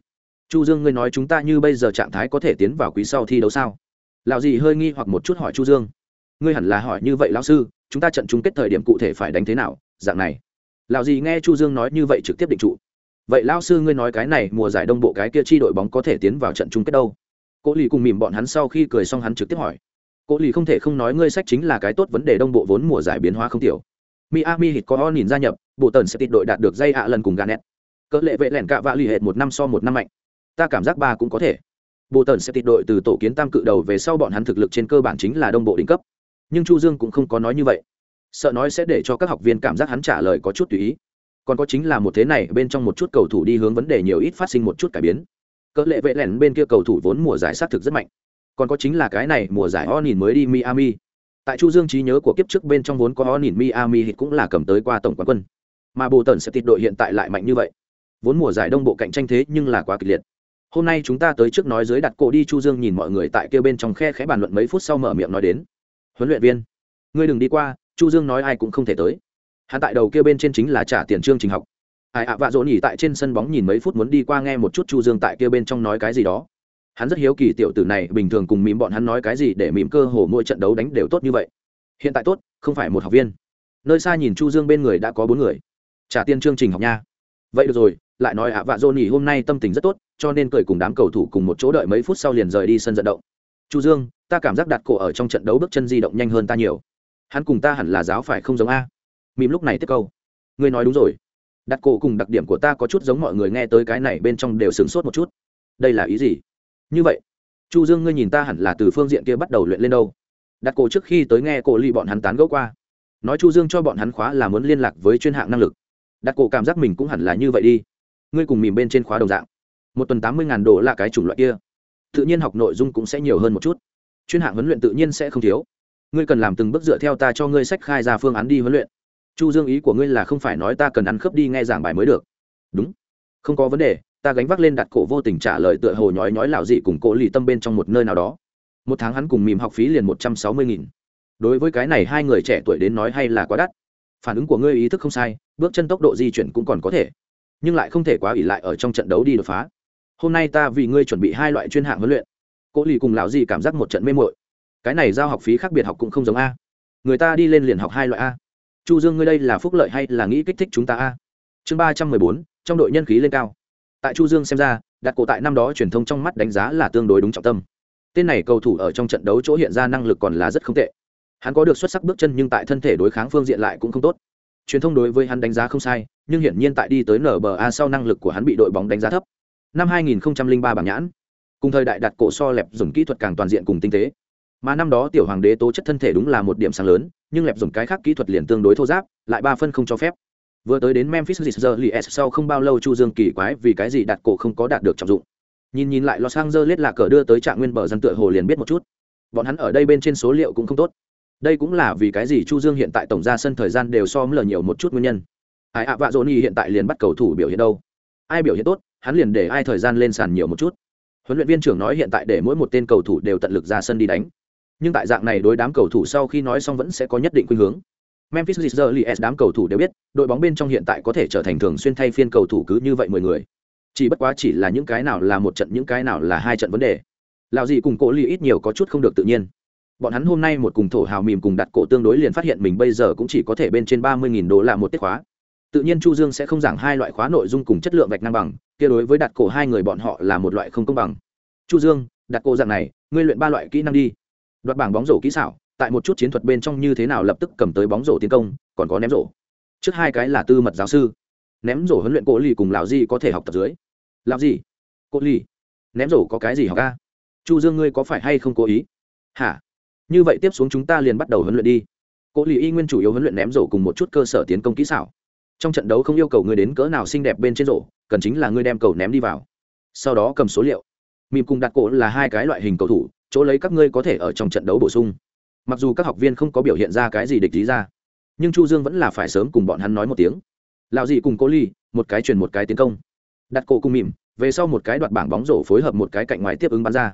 Chu dương ngươi nói chúng ta như bây giờ trạng thái có thể tiến vào quý sau thi đấu sao? Lão gì hơi nghi hoặc một chút hỏi chu dương. Ngươi hẳn là hỏi như vậy lão sư, chúng ta trận chung kết thời điểm cụ thể phải đánh thế nào? Dạng này. Lão gì nghe chu dương nói như vậy trực tiếp định trụ vậy lão sư ngươi nói cái này, mùa giải đông bộ cái kia chi đội bóng có thể tiến vào trận chung kết đâu? Cố lì cùng mỉm bọn hắn sau khi cười xong hắn trực tiếp hỏi. Cố lì không thể không nói ngươi sách chính là cái tốt vấn đề đông bộ vốn mùa giải biến hóa không tiểu. Miami hít có o nhìn gia nhập, bộ tần sẽ tịt đội đạt được dây ạ lần cùng ganet cỡ lệ vệ lẻn cạ vạ lì hệt một năm so một năm mạnh. Ta cảm giác ba cũng có thể. Bộ tần sẽ tịt đội từ tổ kiến tam cự đầu về sau bọn hắn thực lực trên cơ bản chính là đông bộ đỉnh cấp. Nhưng chu dương cũng không có nói như vậy. Sợ nói sẽ để cho các học viên cảm giác hắn trả lời có chút tùy ý còn có chính là một thế này, bên trong một chút cầu thủ đi hướng vấn đề nhiều ít phát sinh một chút cải biến. Cỡ lệ vệ lẻn bên kia cầu thủ vốn mùa giải sát thực rất mạnh. Còn có chính là cái này, mùa giải o nhìn mới đi miami. Tại chu dương trí nhớ của kiếp trước bên trong vốn có o nhìn miami thì cũng là cầm tới qua tổng quán quân. Mà bồ tần sẽ tịt đội hiện tại lại mạnh như vậy. Vốn mùa giải đông bộ cạnh tranh thế nhưng là quá kịch liệt. Hôm nay chúng ta tới trước nói dưới đặt cổ đi chu dương nhìn mọi người tại kia bên trong khe khẽ bàn luận mấy phút sau mở miệng nói đến. Huấn luyện viên, ngươi đừng đi qua, chu dương nói ai cũng không thể tới hắn tại đầu kia bên trên chính là trả tiền chương trình học. Ai ạ, vạ dỗ nhỉ tại trên sân bóng nhìn mấy phút muốn đi qua nghe một chút chu dương tại kia bên trong nói cái gì đó. Hắn rất hiếu kỳ tiểu tử này, bình thường cùng mìm bọn hắn nói cái gì để mìm cơ hồ mỗi trận đấu đánh đều tốt như vậy. Hiện tại tốt, không phải một học viên. Nơi xa nhìn chu dương bên người đã có bốn người. Trả tiền chương trình học nha. Vậy được rồi, lại nói ạ, vạ dỗ nhỉ hôm nay tâm tình rất tốt, cho nên cười cùng đám cầu thủ cùng một chỗ đợi mấy phút sau liền rời đi sân vận động. Chu dương, ta cảm giác đặt cổ ở trong trận đấu bước chân di động nhanh hơn ta nhiều. Hắn cùng ta hẳn là giáo phải không giống a mím lúc này tiếp câu. Ngươi nói đúng rồi. Đặt cổ cùng đặc điểm của ta có chút giống mọi người nghe tới cái này bên trong đều sửng sốt một chút. Đây là ý gì? Như vậy, chu dương ngươi nhìn ta hẳn là từ phương diện kia bắt đầu luyện lên đâu. Đặt cổ trước khi tới nghe cổ ly bọn hắn tán gẫu qua. Nói chu dương cho bọn hắn khóa là muốn liên lạc với chuyên hạng năng lực. Đặt cổ cảm giác mình cũng hẳn là như vậy đi. Ngươi cùng mìm bên trên khóa đồng dạng. Một tuần tám mươi ngàn đồ là cái chủng loại kia. Tự nhiên học nội dung cũng sẽ nhiều hơn một chút. Chuyên hạng huấn luyện tự nhiên sẽ không thiếu. Ngươi cần làm từng bước dựa theo ta cho ngươi sách khai ra phương án đi huấn luyện chu dương, ý của ngươi là không phải nói ta cần ăn khớp đi nghe giảng bài mới được. Đúng. Không có vấn đề, ta gánh vác lên đặt cổ vô tình trả lời tựa hồ nhói nhói lão dị cùng cổ lì tâm bên trong một nơi nào đó. Một tháng hắn cùng mìm học phí liền một trăm sáu mươi nghìn. Đối với cái này hai người trẻ tuổi đến nói hay là quá đắt. Phản ứng của ngươi ý thức không sai, bước chân tốc độ di chuyển cũng còn có thể. Nhưng lại không thể quá ỉ lại ở trong trận đấu đi đột phá. Hôm nay ta vì ngươi chuẩn bị hai loại chuyên hạng huấn luyện. Cỗ lì cùng lão dị cảm giác một trận mê mội cái này giao học phí khác biệt học cũng không giống a. Người ta đi lên liền học hai loại a chu dương ngươi đây là phúc lợi hay là nghĩ kích thích chúng ta a? Chương ba trăm mười bốn, trong đội nhân khí lên cao. Tại chu dương xem ra, đặt cổ tại năm đó truyền thông trong mắt đánh giá là tương đối đúng trọng tâm. Tên này cầu thủ ở trong trận đấu chỗ hiện ra năng lực còn là rất không tệ. Hắn có được xuất sắc bước chân nhưng tại thân thể đối kháng phương diện lại cũng không tốt. Truyền thông đối với hắn đánh giá không sai, nhưng hiển nhiên tại đi tới nba sau năng lực của hắn bị đội bóng đánh giá thấp. Năm 2003 bảng nhãn, cùng thời đại đặt cổ so lẹp dùng kỹ thuật càng toàn diện cùng tinh tế. Mà năm đó tiểu hoàng đế tố chất thân thể đúng là một điểm sáng lớn nhưng lẹp dùng cái khác kỹ thuật liền tương đối thô giáp, lại ba phân không cho phép. Vừa tới đến memphis Grizzlies sau không bao lâu chu dương kỳ quái vì cái gì đạt cổ không có đạt được trọng dụng. Nhìn nhìn lại los angeles là cờ đưa tới trạng nguyên bờ dân tựa hồ liền biết một chút. Bọn hắn ở đây bên trên số liệu cũng không tốt. Đây cũng là vì cái gì chu dương hiện tại tổng ra sân thời gian đều so lờ nhiều một chút nguyên nhân. Ai ạ, vạ dỗ nhi hiện tại liền bắt cầu thủ biểu hiện đâu? Ai biểu hiện tốt, hắn liền để ai thời gian lên sàn nhiều một chút. Huấn luyện viên trưởng nói hiện tại để mỗi một tên cầu thủ đều tận lực ra sân đi đánh nhưng tại dạng này đối đám cầu thủ sau khi nói xong vẫn sẽ có nhất định khuynh hướng Memphis Grizzlies đám cầu thủ đều biết, đội bóng bên trong hiện tại có thể trở thành thường xuyên thay phiên cầu thủ cứ như vậy mười người. Chỉ bất quá chỉ là những cái nào là một trận những cái nào là hai trận vấn đề. Lão gì cùng Cố Ly ít nhiều có chút không được tự nhiên. Bọn hắn hôm nay một cùng thổ hào mìm cùng đặt cổ tương đối liền phát hiện mình bây giờ cũng chỉ có thể bên trên ba mươi nghìn đô la một tiết khóa. Tự nhiên Chu Dương sẽ không giảng hai loại khóa nội dung cùng chất lượng vạch ngang bằng, kia đối với đặt cổ hai người bọn họ là một loại không công bằng. Chu Dương, đặt cổ dạng này, ngươi luyện ba loại kỹ năng đi. Đoạt bảng bóng rổ kỹ xảo, tại một chút chiến thuật bên trong như thế nào lập tức cầm tới bóng rổ tiến công còn có ném rổ. Trước hai cái là tư mật giáo sư. Ném rổ huấn luyện cổ lì cùng lão di có thể học tập dưới. Lão gì cổ lì ném rổ có cái gì học ca chu dương ngươi có phải hay không cố ý? Hả? Như vậy tiếp xuống chúng ta liền bắt đầu huấn luyện đi. Cổ lì y nguyên chủ yếu huấn luyện ném rổ cùng một chút cơ sở tiến công kỹ xảo. Trong trận đấu không yêu cầu ngươi đến cỡ nào xinh đẹp bên trên rổ cần chính là ngươi đem cầu ném đi vào. Sau đó cầm số liệu. Mìm cùng đặt cổ là hai cái loại hình cầu thủ chỗ lấy các ngươi có thể ở trong trận đấu bổ sung. Mặc dù các học viên không có biểu hiện ra cái gì địch lý ra, nhưng chu dương vẫn là phải sớm cùng bọn hắn nói một tiếng. Lão dị cùng cố ly, một cái truyền một cái tiến công. Đặt cổ cùng mỉm, về sau một cái đoạt bảng bóng rổ phối hợp một cái cạnh ngoài tiếp ứng bắn ra.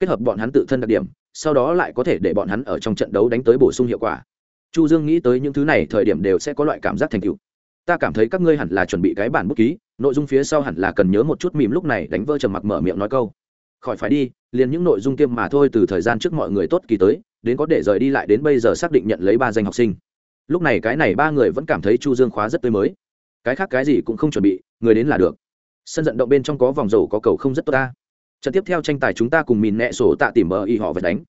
Kết hợp bọn hắn tự thân đặc điểm, sau đó lại có thể để bọn hắn ở trong trận đấu đánh tới bổ sung hiệu quả. Chu dương nghĩ tới những thứ này, thời điểm đều sẽ có loại cảm giác thành tựu. Ta cảm thấy các ngươi hẳn là chuẩn bị cái bản bút ký, nội dung phía sau hẳn là cần nhớ một chút mỉm lúc này đánh vơ trầm mặc mở miệng nói câu khỏi phải đi, liền những nội dung kiêm mà thôi từ thời gian trước mọi người tốt kỳ tới, đến có để rời đi lại đến bây giờ xác định nhận lấy ba danh học sinh. Lúc này cái này ba người vẫn cảm thấy chu dương khóa rất tươi mới. Cái khác cái gì cũng không chuẩn bị, người đến là được. Sân vận động bên trong có vòng rổ, có cầu không rất tốt ta. Trận tiếp theo tranh tài chúng ta cùng mìn nẹ sổ tạ tìm bờ y họ vẹt đánh.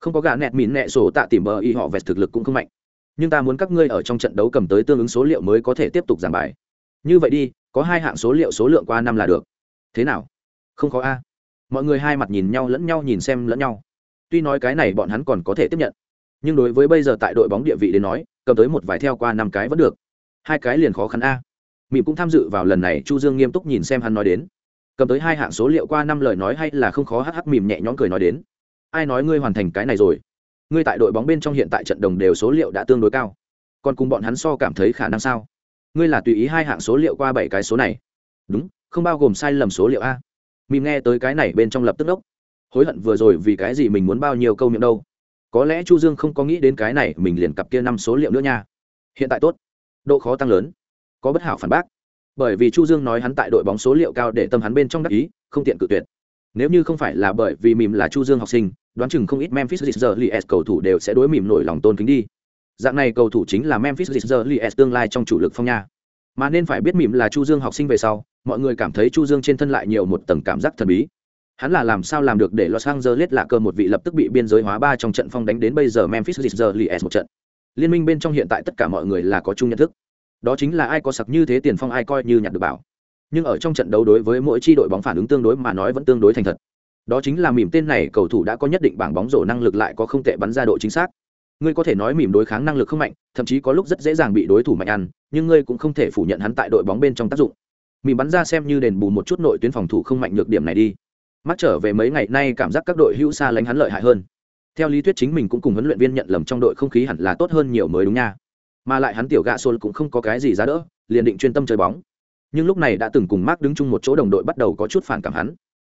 Không có gà nẹt, mìn nẹ sổ tạ tìm bờ y họ vẹt thực lực cũng không mạnh. Nhưng ta muốn các ngươi ở trong trận đấu cầm tới tương ứng số liệu mới có thể tiếp tục giảng bài. Như vậy đi, có hai hạng số liệu số lượng qua năm là được. Thế nào? Không có a mọi người hai mặt nhìn nhau lẫn nhau nhìn xem lẫn nhau. Tuy nói cái này bọn hắn còn có thể tiếp nhận, nhưng đối với bây giờ tại đội bóng địa vị đến nói, cầm tới một vài theo qua năm cái vẫn được. Hai cái liền khó khăn a. Mỹ cũng tham dự vào lần này, chu dương nghiêm túc nhìn xem hắn nói đến. Cầm tới hai hạng số liệu qua năm lời nói hay là không khó hắc hắc mỉm nhẹ nhõm cười nói đến. Ai nói ngươi hoàn thành cái này rồi? Ngươi tại đội bóng bên trong hiện tại trận đồng đều số liệu đã tương đối cao. Còn cùng bọn hắn so cảm thấy khả năng sao? Ngươi là tùy ý hai hạng số liệu qua bảy cái số này. Đúng, không bao gồm sai lầm số liệu a mìm nghe tới cái này bên trong lập tức đốc. Hối hận vừa rồi vì cái gì mình muốn bao nhiêu câu miệng đâu. Có lẽ chu dương không có nghĩ đến cái này mình liền cặp kia năm số liệu nữa nha. Hiện tại tốt. Độ khó tăng lớn. Có bất hảo phản bác. Bởi vì chu dương nói hắn tại đội bóng số liệu cao để tâm hắn bên trong đắc ý, không tiện cự tuyệt. Nếu như không phải là bởi vì mìm là chu dương học sinh, đoán chừng không ít memphis Grizzlies cầu thủ đều sẽ đối mìm nổi lòng tôn kính đi. Dạng này cầu thủ chính là memphis Grizzlies tương lai trong chủ lực phong nha. Mà nên phải biết mìm là chu dương học sinh về sau mọi người cảm thấy chu dương trên thân lại nhiều một tầng cảm giác thần bí. Hắn là làm sao làm được để los angeles lạ cơ một vị lập tức bị biên giới hóa ba trong trận phong đánh đến bây giờ memphis Grizzlies một trận. Liên minh bên trong hiện tại tất cả mọi người là có chung nhận thức. Đó chính là ai có sặc như thế tiền phong ai coi như nhặt được bảo. Nhưng ở trong trận đấu đối với mỗi chi đội bóng phản ứng tương đối mà nói vẫn tương đối thành thật. Đó chính là mỉm tên này cầu thủ đã có nhất định bảng bóng rổ năng lực lại có không tệ bắn ra độ chính xác. Ngươi có thể nói mỉm đối kháng năng lực không mạnh, thậm chí có lúc rất dễ dàng bị đối thủ mạnh ăn, nhưng ngươi cũng không thể phủ nhận hắn tại đội bóng bên trong tác dụng mình bắn ra xem như đền bù một chút nội tuyến phòng thủ không mạnh nhược điểm này đi. Mắc trở về mấy ngày nay cảm giác các đội hữu xa lánh hắn lợi hại hơn. Theo lý thuyết chính mình cũng cùng huấn luyện viên nhận lầm trong đội không khí hẳn là tốt hơn nhiều mới đúng nha. Mà lại hắn tiểu gạ xôn cũng không có cái gì giá đỡ, liền định chuyên tâm chơi bóng. Nhưng lúc này đã từng cùng mark đứng chung một chỗ đồng đội bắt đầu có chút phản cảm hắn.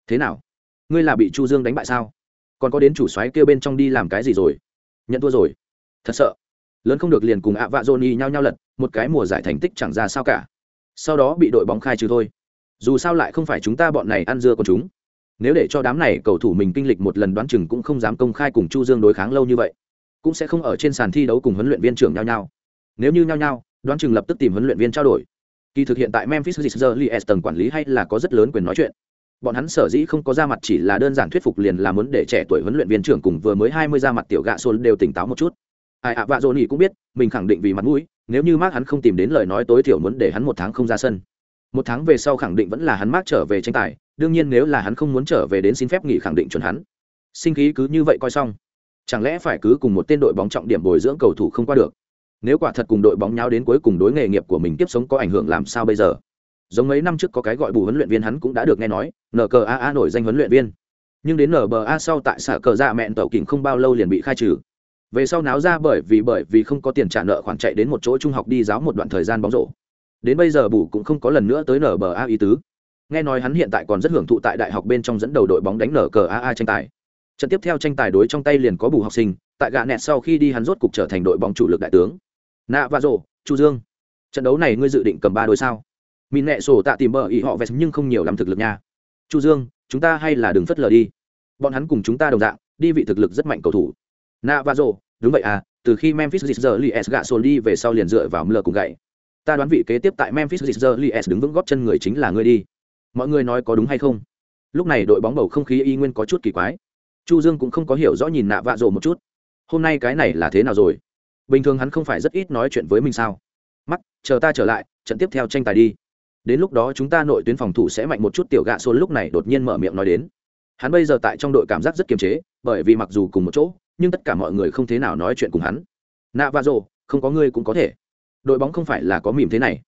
Thế nào? Ngươi là bị chu dương đánh bại sao? Còn có đến chủ xoáy kêu bên trong đi làm cái gì rồi? Nhận thua rồi. Thật sợ. Lớn không được liền cùng ạ vạ johnny nhau nhau lật, một cái mùa giải thành tích chẳng ra sao cả sau đó bị đội bóng khai trừ thôi. Dù sao lại không phải chúng ta bọn này ăn dưa con chúng. Nếu để cho đám này cầu thủ mình kinh lịch một lần đoán chừng cũng không dám công khai cùng chu dương đối kháng lâu như vậy, cũng sẽ không ở trên sàn thi đấu cùng huấn luyện viên trưởng nhau nhau nếu như nhau nhau đoán chừng lập tức tìm huấn luyện viên trao đổi. Kỳ thực hiện tại memphis Grizzlies tầng quản lý hay là có rất lớn quyền nói chuyện. Bọn hắn sở dĩ không có ra mặt chỉ là đơn giản thuyết phục liền là muốn để trẻ tuổi huấn luyện viên trưởng cùng vừa mới hai mươi ra mặt tiểu gạ xôn đều tỉnh táo một chút. Ai ạ, vạ dỗ nỉ cũng biết, mình khẳng định vì mặt mũi nếu như mark hắn không tìm đến lời nói tối thiểu muốn để hắn một tháng không ra sân. Một tháng về sau khẳng định vẫn là hắn mark trở về tranh tài, đương nhiên nếu là hắn không muốn trở về đến xin phép nghỉ khẳng định chuẩn hắn. Sinh khí cứ như vậy coi xong. Chẳng lẽ phải cứ cùng một tên đội bóng trọng điểm bồi dưỡng cầu thủ không qua được? Nếu quả thật cùng đội bóng nhau đến cuối cùng đối nghề nghiệp của mình tiếp sống có ảnh hưởng làm sao bây giờ? Giống mấy năm trước có cái gọi bù huấn luyện viên hắn cũng đã được nghe nói nkaa nổi danh huấn luyện viên. Nhưng đến nba sau tại sở cờ dạ mẹn tàu kình không bao lâu liền bị khai trừ về sau náo ra bởi vì bởi vì không có tiền trả nợ khoản chạy đến một chỗ trung học đi giáo một đoạn thời gian bóng rổ. Đến bây giờ bù cũng không có lần nữa tới nở bờ a ý tứ. Nghe nói hắn hiện tại còn rất hưởng thụ tại đại học bên trong dẫn đầu đội bóng đánh nở cờ aa tranh tài. Trận tiếp theo tranh tài đối trong tay liền có bù học sinh, tại gạ nẹt sau khi đi hắn rốt cục trở thành đội bóng chủ lực đại tướng. Nạ và rổ, chu dương. Trận đấu này ngươi dự định cầm ba đôi sao? Mìn nẹ sổ tạ tìm bờ ý họ vẹt nhưng không nhiều làm thực lực nha. Chu dương, chúng ta hay là đừng phất lờ đi. Bọn hắn cùng chúng ta đồng dạng, đi vị thực lực rất mạnh cầu thủ nạ và rổ đúng vậy à từ khi memphis Grizzlies gạ sồn đi về sau liền dựa vào mờ cùng gậy. Ta đoán vị kế tiếp tại memphis Grizzlies đứng vững góp chân người chính là ngươi đi. Mọi người nói có đúng hay không? Lúc này đội bóng bầu không khí y nguyên có chút kỳ quái. Chu dương cũng không có hiểu rõ nhìn nạ vạ rộ một chút. Hôm nay cái này là thế nào rồi? Bình thường hắn không phải rất ít nói chuyện với mình sao? Mắt chờ ta trở lại, trận tiếp theo tranh tài đi. Đến lúc đó chúng ta nội tuyến phòng thủ sẽ mạnh một chút, tiểu gạ xôn lúc này đột nhiên mở miệng nói đến. Hắn bây giờ tại trong đội cảm giác rất kiềm chế, bởi vì mặc dù cùng một chỗ nhưng tất cả mọi người không thế nào nói chuyện cùng hắn. Nạ và rồ, không có ngươi cũng có thể. Đội bóng không phải là có mỉm thế này.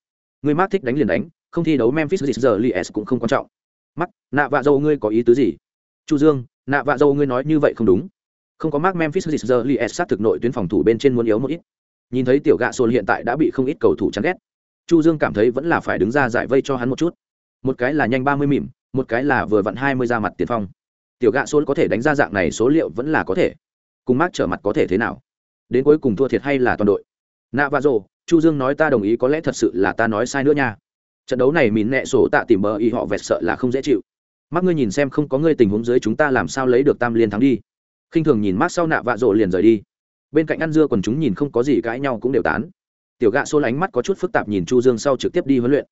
Ngươi mát thích đánh liền đánh, không thi đấu memphis Grizzlies cũng không quan trọng. Mắt nạ và dâu ngươi có ý tứ gì? Chu dương, nạ vạ dâu ngươi nói như vậy không đúng. Không có mark memphis Grizzlies sát thực nội tuyến phòng thủ bên trên muốn yếu một ít. Nhìn thấy tiểu gạ xôn hiện tại đã bị không ít cầu thủ chán ghét. Chu dương cảm thấy vẫn là phải đứng ra giải vây cho hắn một chút. Một cái là nhanh ba mươi mỉm, một cái là vừa vặn hai mươi ra mặt tiền phong. Tiểu gạ xôn có thể đánh ra dạng này số liệu vẫn là có thể cùng mát trở mặt có thể thế nào? Đến cuối cùng thua thiệt hay là toàn đội? Nạ và rồ chu dương nói ta đồng ý có lẽ thật sự là ta nói sai nữa nha. Trận đấu này mìn nẹ sổ tạ tìm bờ y họ vẹt sợ là không dễ chịu. Mắt ngươi nhìn xem không có ngươi tình huống dưới chúng ta làm sao lấy được tam liên thắng đi. Khinh thường nhìn mát sau nạ vạ rộ liền rời đi. Bên cạnh ăn dưa còn chúng nhìn không có gì cãi nhau cũng đều tán. Tiểu gạ xô lánh mắt có chút phức tạp nhìn chu dương sau trực tiếp đi huấn luyện.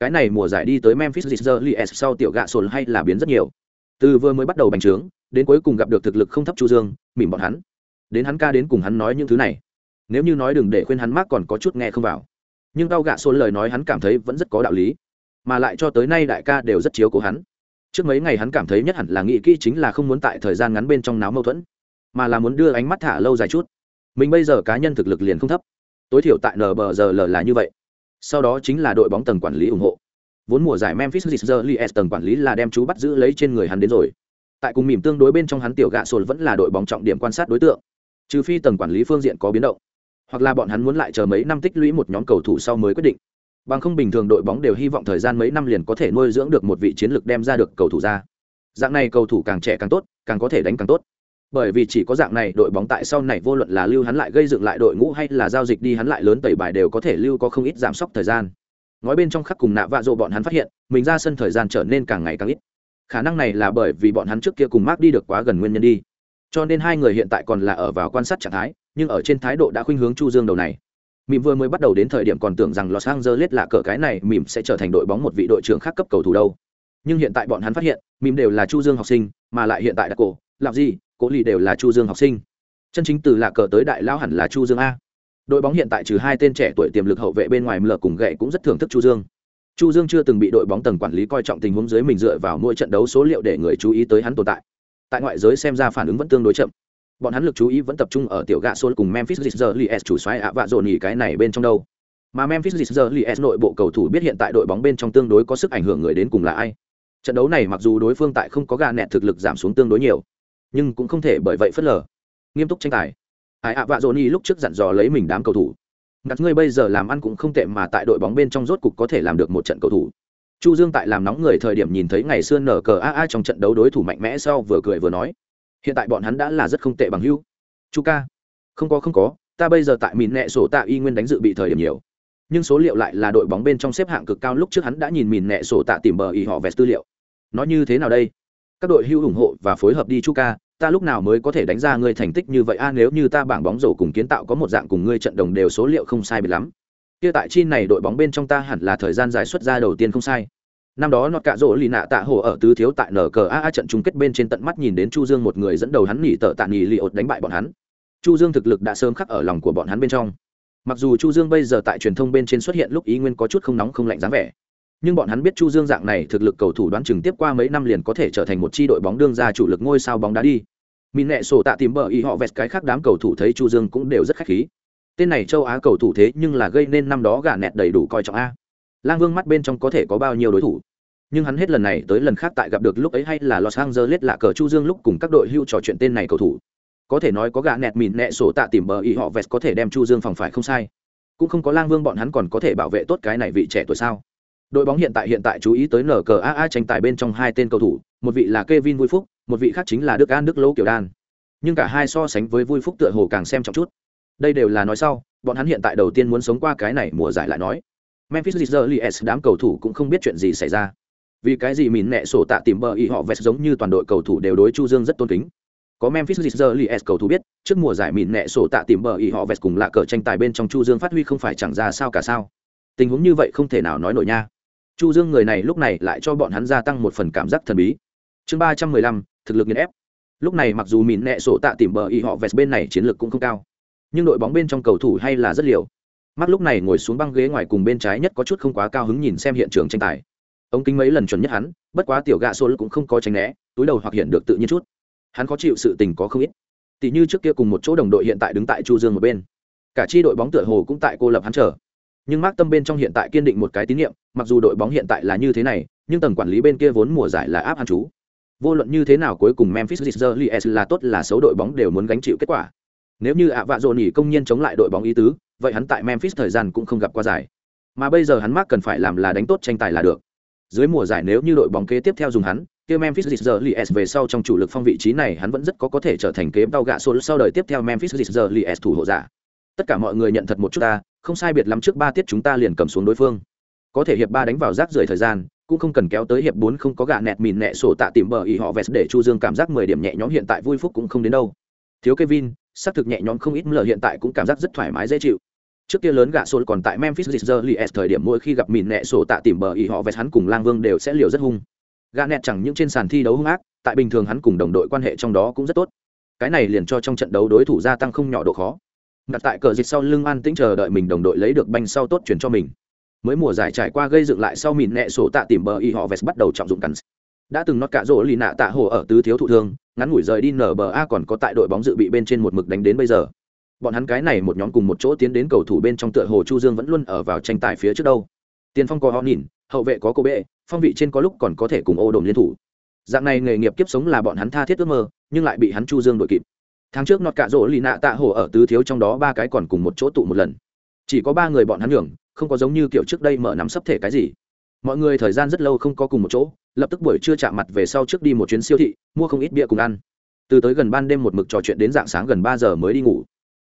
Cái này mùa giải đi tới memphis Grizzlies sau tiểu gạ xô hay là biến rất nhiều. Từ vừa mới bắt đầu bành trướng đến cuối cùng gặp được thực lực không thấp chu dương, mỉm bọn hắn. Đến hắn ca đến cùng hắn nói những thứ này. Nếu như nói đừng để khuyên hắn mác còn có chút nghe không vào. Nhưng tao gạ xô lời nói hắn cảm thấy vẫn rất có đạo lý, mà lại cho tới nay đại ca đều rất chiếu cố hắn. Trước mấy ngày hắn cảm thấy nhất hẳn là nghĩ kỹ chính là không muốn tại thời gian ngắn bên trong náo mâu thuẫn, mà là muốn đưa ánh mắt thả lâu dài chút. Mình bây giờ cá nhân thực lực liền không thấp. Tối thiểu tại nbgl là như vậy. Sau đó chính là đội bóng tầng quản lý ủng hộ. Vốn mùa giải memphis Grizzlies tầng quản lý là đem chú bắt giữ lấy trên người hắn đến rồi tại cùng mỉm tương đối bên trong hắn tiểu gạ sồn vẫn là đội bóng trọng điểm quan sát đối tượng. Trừ phi tầng quản lý phương diện có biến động, hoặc là bọn hắn muốn lại chờ mấy năm tích lũy một nhóm cầu thủ sau mới quyết định. Bằng không bình thường đội bóng đều hy vọng thời gian mấy năm liền có thể nuôi dưỡng được một vị chiến lược đem ra được cầu thủ ra. Dạng này cầu thủ càng trẻ càng tốt, càng có thể đánh càng tốt. Bởi vì chỉ có dạng này đội bóng tại sau này vô luận là lưu hắn lại gây dựng lại đội ngũ hay là giao dịch đi hắn lại lớn tẩy bài đều có thể lưu có không ít giảm sốc thời gian. Nói bên trong khắc cùng nạ vạ dộ bọn hắn phát hiện, mình ra sân thời gian trở nên càng ngày càng ít khả năng này là bởi vì bọn hắn trước kia cùng mark đi được quá gần nguyên nhân đi. Cho nên hai người hiện tại còn là ở vào quan sát trạng thái, nhưng ở trên thái độ đã khuynh hướng chu dương đầu này. Mỉm vừa mới bắt đầu đến thời điểm còn tưởng rằng los angeles là cờ cái này mỉm sẽ trở thành đội bóng một vị đội trưởng khác cấp cầu thủ đâu. Nhưng hiện tại bọn hắn phát hiện mỉm đều là chu dương học sinh, mà lại hiện tại đã cổ làm gì cố lì đều là chu dương học sinh. Chân chính từ là cờ tới đại lao hẳn là chu dương a. Đội bóng hiện tại trừ hai tên trẻ tuổi tiềm lực hậu vệ bên ngoài mlờ cùng gậy cũng rất thưởng thức chu dương chu dương chưa từng bị đội bóng tầng quản lý coi trọng tình huống dưới mình dựa vào mỗi trận đấu số liệu để người chú ý tới hắn tồn tại. Tại ngoại giới xem ra phản ứng vẫn tương đối chậm. Bọn hắn lực chú ý vẫn tập trung ở tiểu gạ sol cùng memphis Grizzlies chủ xoáy ạ vạ dồn nhỉ cái này bên trong đâu. Mà memphis Grizzlies nội bộ cầu thủ biết hiện tại đội bóng bên trong tương đối có sức ảnh hưởng người đến cùng là ai. Trận đấu này mặc dù đối phương tại không có gà nẹt thực lực giảm xuống tương đối nhiều, nhưng cũng không thể bởi vậy phất lờ. Nghiêm túc tranh tài. Ai ạ vạ dồn nhỉ lúc trước dặn dò lấy mình đám cầu thủ ngặt ngươi bây giờ làm ăn cũng không tệ mà tại đội bóng bên trong rốt cục có thể làm được một trận cầu thủ. Chu dương tại làm nóng người thời điểm nhìn thấy ngày xưa nở cờ a trong trận đấu đối thủ mạnh mẽ sau vừa cười vừa nói, hiện tại bọn hắn đã là rất không tệ bằng hưu chu ca. Không có không có, ta bây giờ tại mìn nẹ sổ tạ y nguyên đánh dự bị thời điểm nhiều. Nhưng số liệu lại là đội bóng bên trong xếp hạng cực cao lúc trước hắn đã nhìn mìn nẹ sổ tạ tìm bờ ý họ vẹt tư liệu. Nói như thế nào đây? Các đội hưu ủng hộ và phối hợp đi chu ca ta lúc nào mới có thể đánh ra ngươi thành tích như vậy? A, nếu như ta bảng bóng rổ cùng kiến tạo có một dạng cùng ngươi trận đồng đều số liệu không sai biệt lắm. Kia tại chi này đội bóng bên trong ta hẳn là thời gian giải xuất ra đầu tiên không sai. Năm đó nọt cạ rỗ lì nạ tạ hồ ở tứ thiếu tại nở cờ a trận chung kết bên trên tận mắt nhìn đến chu dương một người dẫn đầu hắn nghỉ tợ tạ nghỉ li ột đánh bại bọn hắn. Chu dương thực lực đã sớm khắc ở lòng của bọn hắn bên trong. Mặc dù chu dương bây giờ tại truyền thông bên trên xuất hiện lúc ý nguyên có chút không nóng không lạnh dáng vẻ nhưng bọn hắn biết chu dương dạng này thực lực cầu thủ đoán chừng tiếp qua mấy năm liền có thể trở thành một chi đội bóng đương ra chủ lực ngôi sao bóng đá đi. Mìn nẹ sổ tạ tìm bờ ý họ vẹt cái khác đám cầu thủ thấy chu dương cũng đều rất khách khí. Tên này châu á cầu thủ thế nhưng là gây nên năm đó gà nẹt đầy đủ coi trọng a. Lang vương mắt bên trong có thể có bao nhiêu đối thủ? Nhưng hắn hết lần này tới lần khác tại gặp được lúc ấy hay là los angeles lạ cờ chu dương lúc cùng các đội hưu trò chuyện tên này cầu thủ. Có thể nói có gà nẹt mìn nẹ sổ tạ tìm bờ ý họ vẹt có thể đem chu dương phòng phải không sai. Cũng không có lang vương bọn hắn còn có thể bảo vệ tốt cái này vị trẻ tuổi sao? Đội bóng hiện tại hiện tại chú ý tới nở cờ aa tranh tài bên trong hai tên cầu thủ, một vị là kevin vui phúc, một vị khác chính là đức an đức lỗ kiểu đan. Nhưng cả hai so sánh với vui phúc tựa hồ càng xem trọng chút. Đây đều là nói sau, bọn hắn hiện tại đầu tiên muốn sống qua cái này mùa giải lại nói. Memphis Grizzlies, đám cầu thủ cũng không biết chuyện gì xảy ra. Vì cái gì mìn nẹ sổ tạ tìm bờ y họ vest giống như toàn đội cầu thủ đều đối chu dương rất tôn kính. Có memphis Grizzlies cầu thủ biết, trước mùa giải mìn nẹ sổ tạ tìm bờ y họ vest cùng lạ cờ tranh tài bên trong chu dương phát huy không phải chẳng ra sao cả sao. Tình huống như vậy không thể nào nói nổi nha chu dương người này lúc này lại cho bọn hắn gia tăng một phần cảm giác thần bí. Chương ba trăm mười lăm, thực lực nghiền ép. Lúc này mặc dù mìn nẹ sổ tạ tìm bờ y họ vest bên này chiến lược cũng không cao, nhưng đội bóng bên trong cầu thủ hay là rất liều. Mắt lúc này ngồi xuống băng ghế ngoài cùng bên trái nhất có chút không quá cao hứng nhìn xem hiện trường tranh tài. Ông kính mấy lần chuẩn nhất hắn, bất quá tiểu gạ xô cũng không có tránh né, túi đầu hoặc hiện được tự nhiên chút. Hắn khó chịu sự tình có không ít. Tỷ như trước kia cùng một chỗ đồng đội hiện tại đứng tại chu dương một bên. Cả chi đội bóng tựa hồ cũng tại cô lập hắn chờ nhưng mark tâm bên trong hiện tại kiên định một cái tín nhiệm, mặc dù đội bóng hiện tại là như thế này, nhưng tầng quản lý bên kia vốn mùa giải là áp ăn chú. Vô luận như thế nào cuối cùng memphis Grizzlies là tốt là xấu đội bóng đều muốn gánh chịu kết quả. Nếu như ạ vạ dồn nhỉ công nhân chống lại đội bóng ý tứ, vậy hắn tại memphis thời gian cũng không gặp qua giải. Mà bây giờ hắn mark cần phải làm là đánh tốt tranh tài là được. Dưới mùa giải nếu như đội bóng kế tiếp theo dùng hắn, kia Memphis Grizzlies về sau trong chủ lực phong vị trí này hắn vẫn rất có có thể trở thành kế bao gạ số sau đời tiếp theo Memphis Grizzlies thủ hộ giả. Tất cả mọi người nhận thật một chút ta, không sai biệt lắm trước ba tiết chúng ta liền cầm xuống đối phương. Có thể hiệp ba đánh vào rác rưởi thời gian, cũng không cần kéo tới hiệp bốn không có gạ nẹt mìn nẹ sổ tạ tìm bờ ý họ vest để Chu Dương cảm giác mười điểm nhẹ nhõm hiện tại vui phúc cũng không đến đâu. Thiếu Kevin, xác thực nhẹ nhõm không ít mờ hiện tại cũng cảm giác rất thoải mái dễ chịu trước kia lớn gạ sổ còn tại memphis Grizzlies thời điểm mỗi khi gặp mìn nẹ sổ tạ tìm bờ ý họ vest hắn cùng lang vương đều sẽ liều rất hung gạ nẹt chẳng những trên sàn thi đấu hung ác tại bình thường hắn cùng đồng đội quan hệ trong đó cũng rất tốt cái này liền cho trong trận đấu đối thủ gia tăng không nhỏ độ khó đặt tại cờ dịch sau lưng an tĩnh chờ đợi mình đồng đội lấy được banh sau tốt chuyển cho mình. Mới mùa giải trải qua gây dựng lại sau mìn nẹ sổ tạ tìm bờ y họ vest bắt đầu trọng dụng cắn. Đã từng nót cả rỗ lì nạ tạ hồ ở tứ thiếu thụ thương, ngắn ngủi rời đi nở bờ a còn có tại đội bóng dự bị bên trên một mực đánh đến bây giờ. Bọn hắn cái này một nhóm cùng một chỗ tiến đến cầu thủ bên trong tựa hồ chu dương vẫn luôn ở vào tranh tài phía trước đâu. Tiền phong có họ nhìn, hậu vệ có cô bệ, phong vị trên có lúc còn có thể cùng ô đồn liên thủ. Dạng này nghề nghiệp kiếp sống là bọn hắn tha thiết ước mơ, nhưng lại bị hắn chu dương đội kịp tháng trước nọt cạ rỗ lì nạ tạ hồ ở tứ thiếu trong đó ba cái còn cùng một chỗ tụ một lần. Chỉ có ba người bọn hắn nhường, không có giống như kiểu trước đây mở nắm sấp thể cái gì. Mọi người thời gian rất lâu không có cùng một chỗ, lập tức buổi trưa chạm mặt về sau trước đi một chuyến siêu thị, mua không ít bia cùng ăn. Từ tới gần ban đêm một mực trò chuyện đến dạng sáng gần ba giờ mới đi ngủ.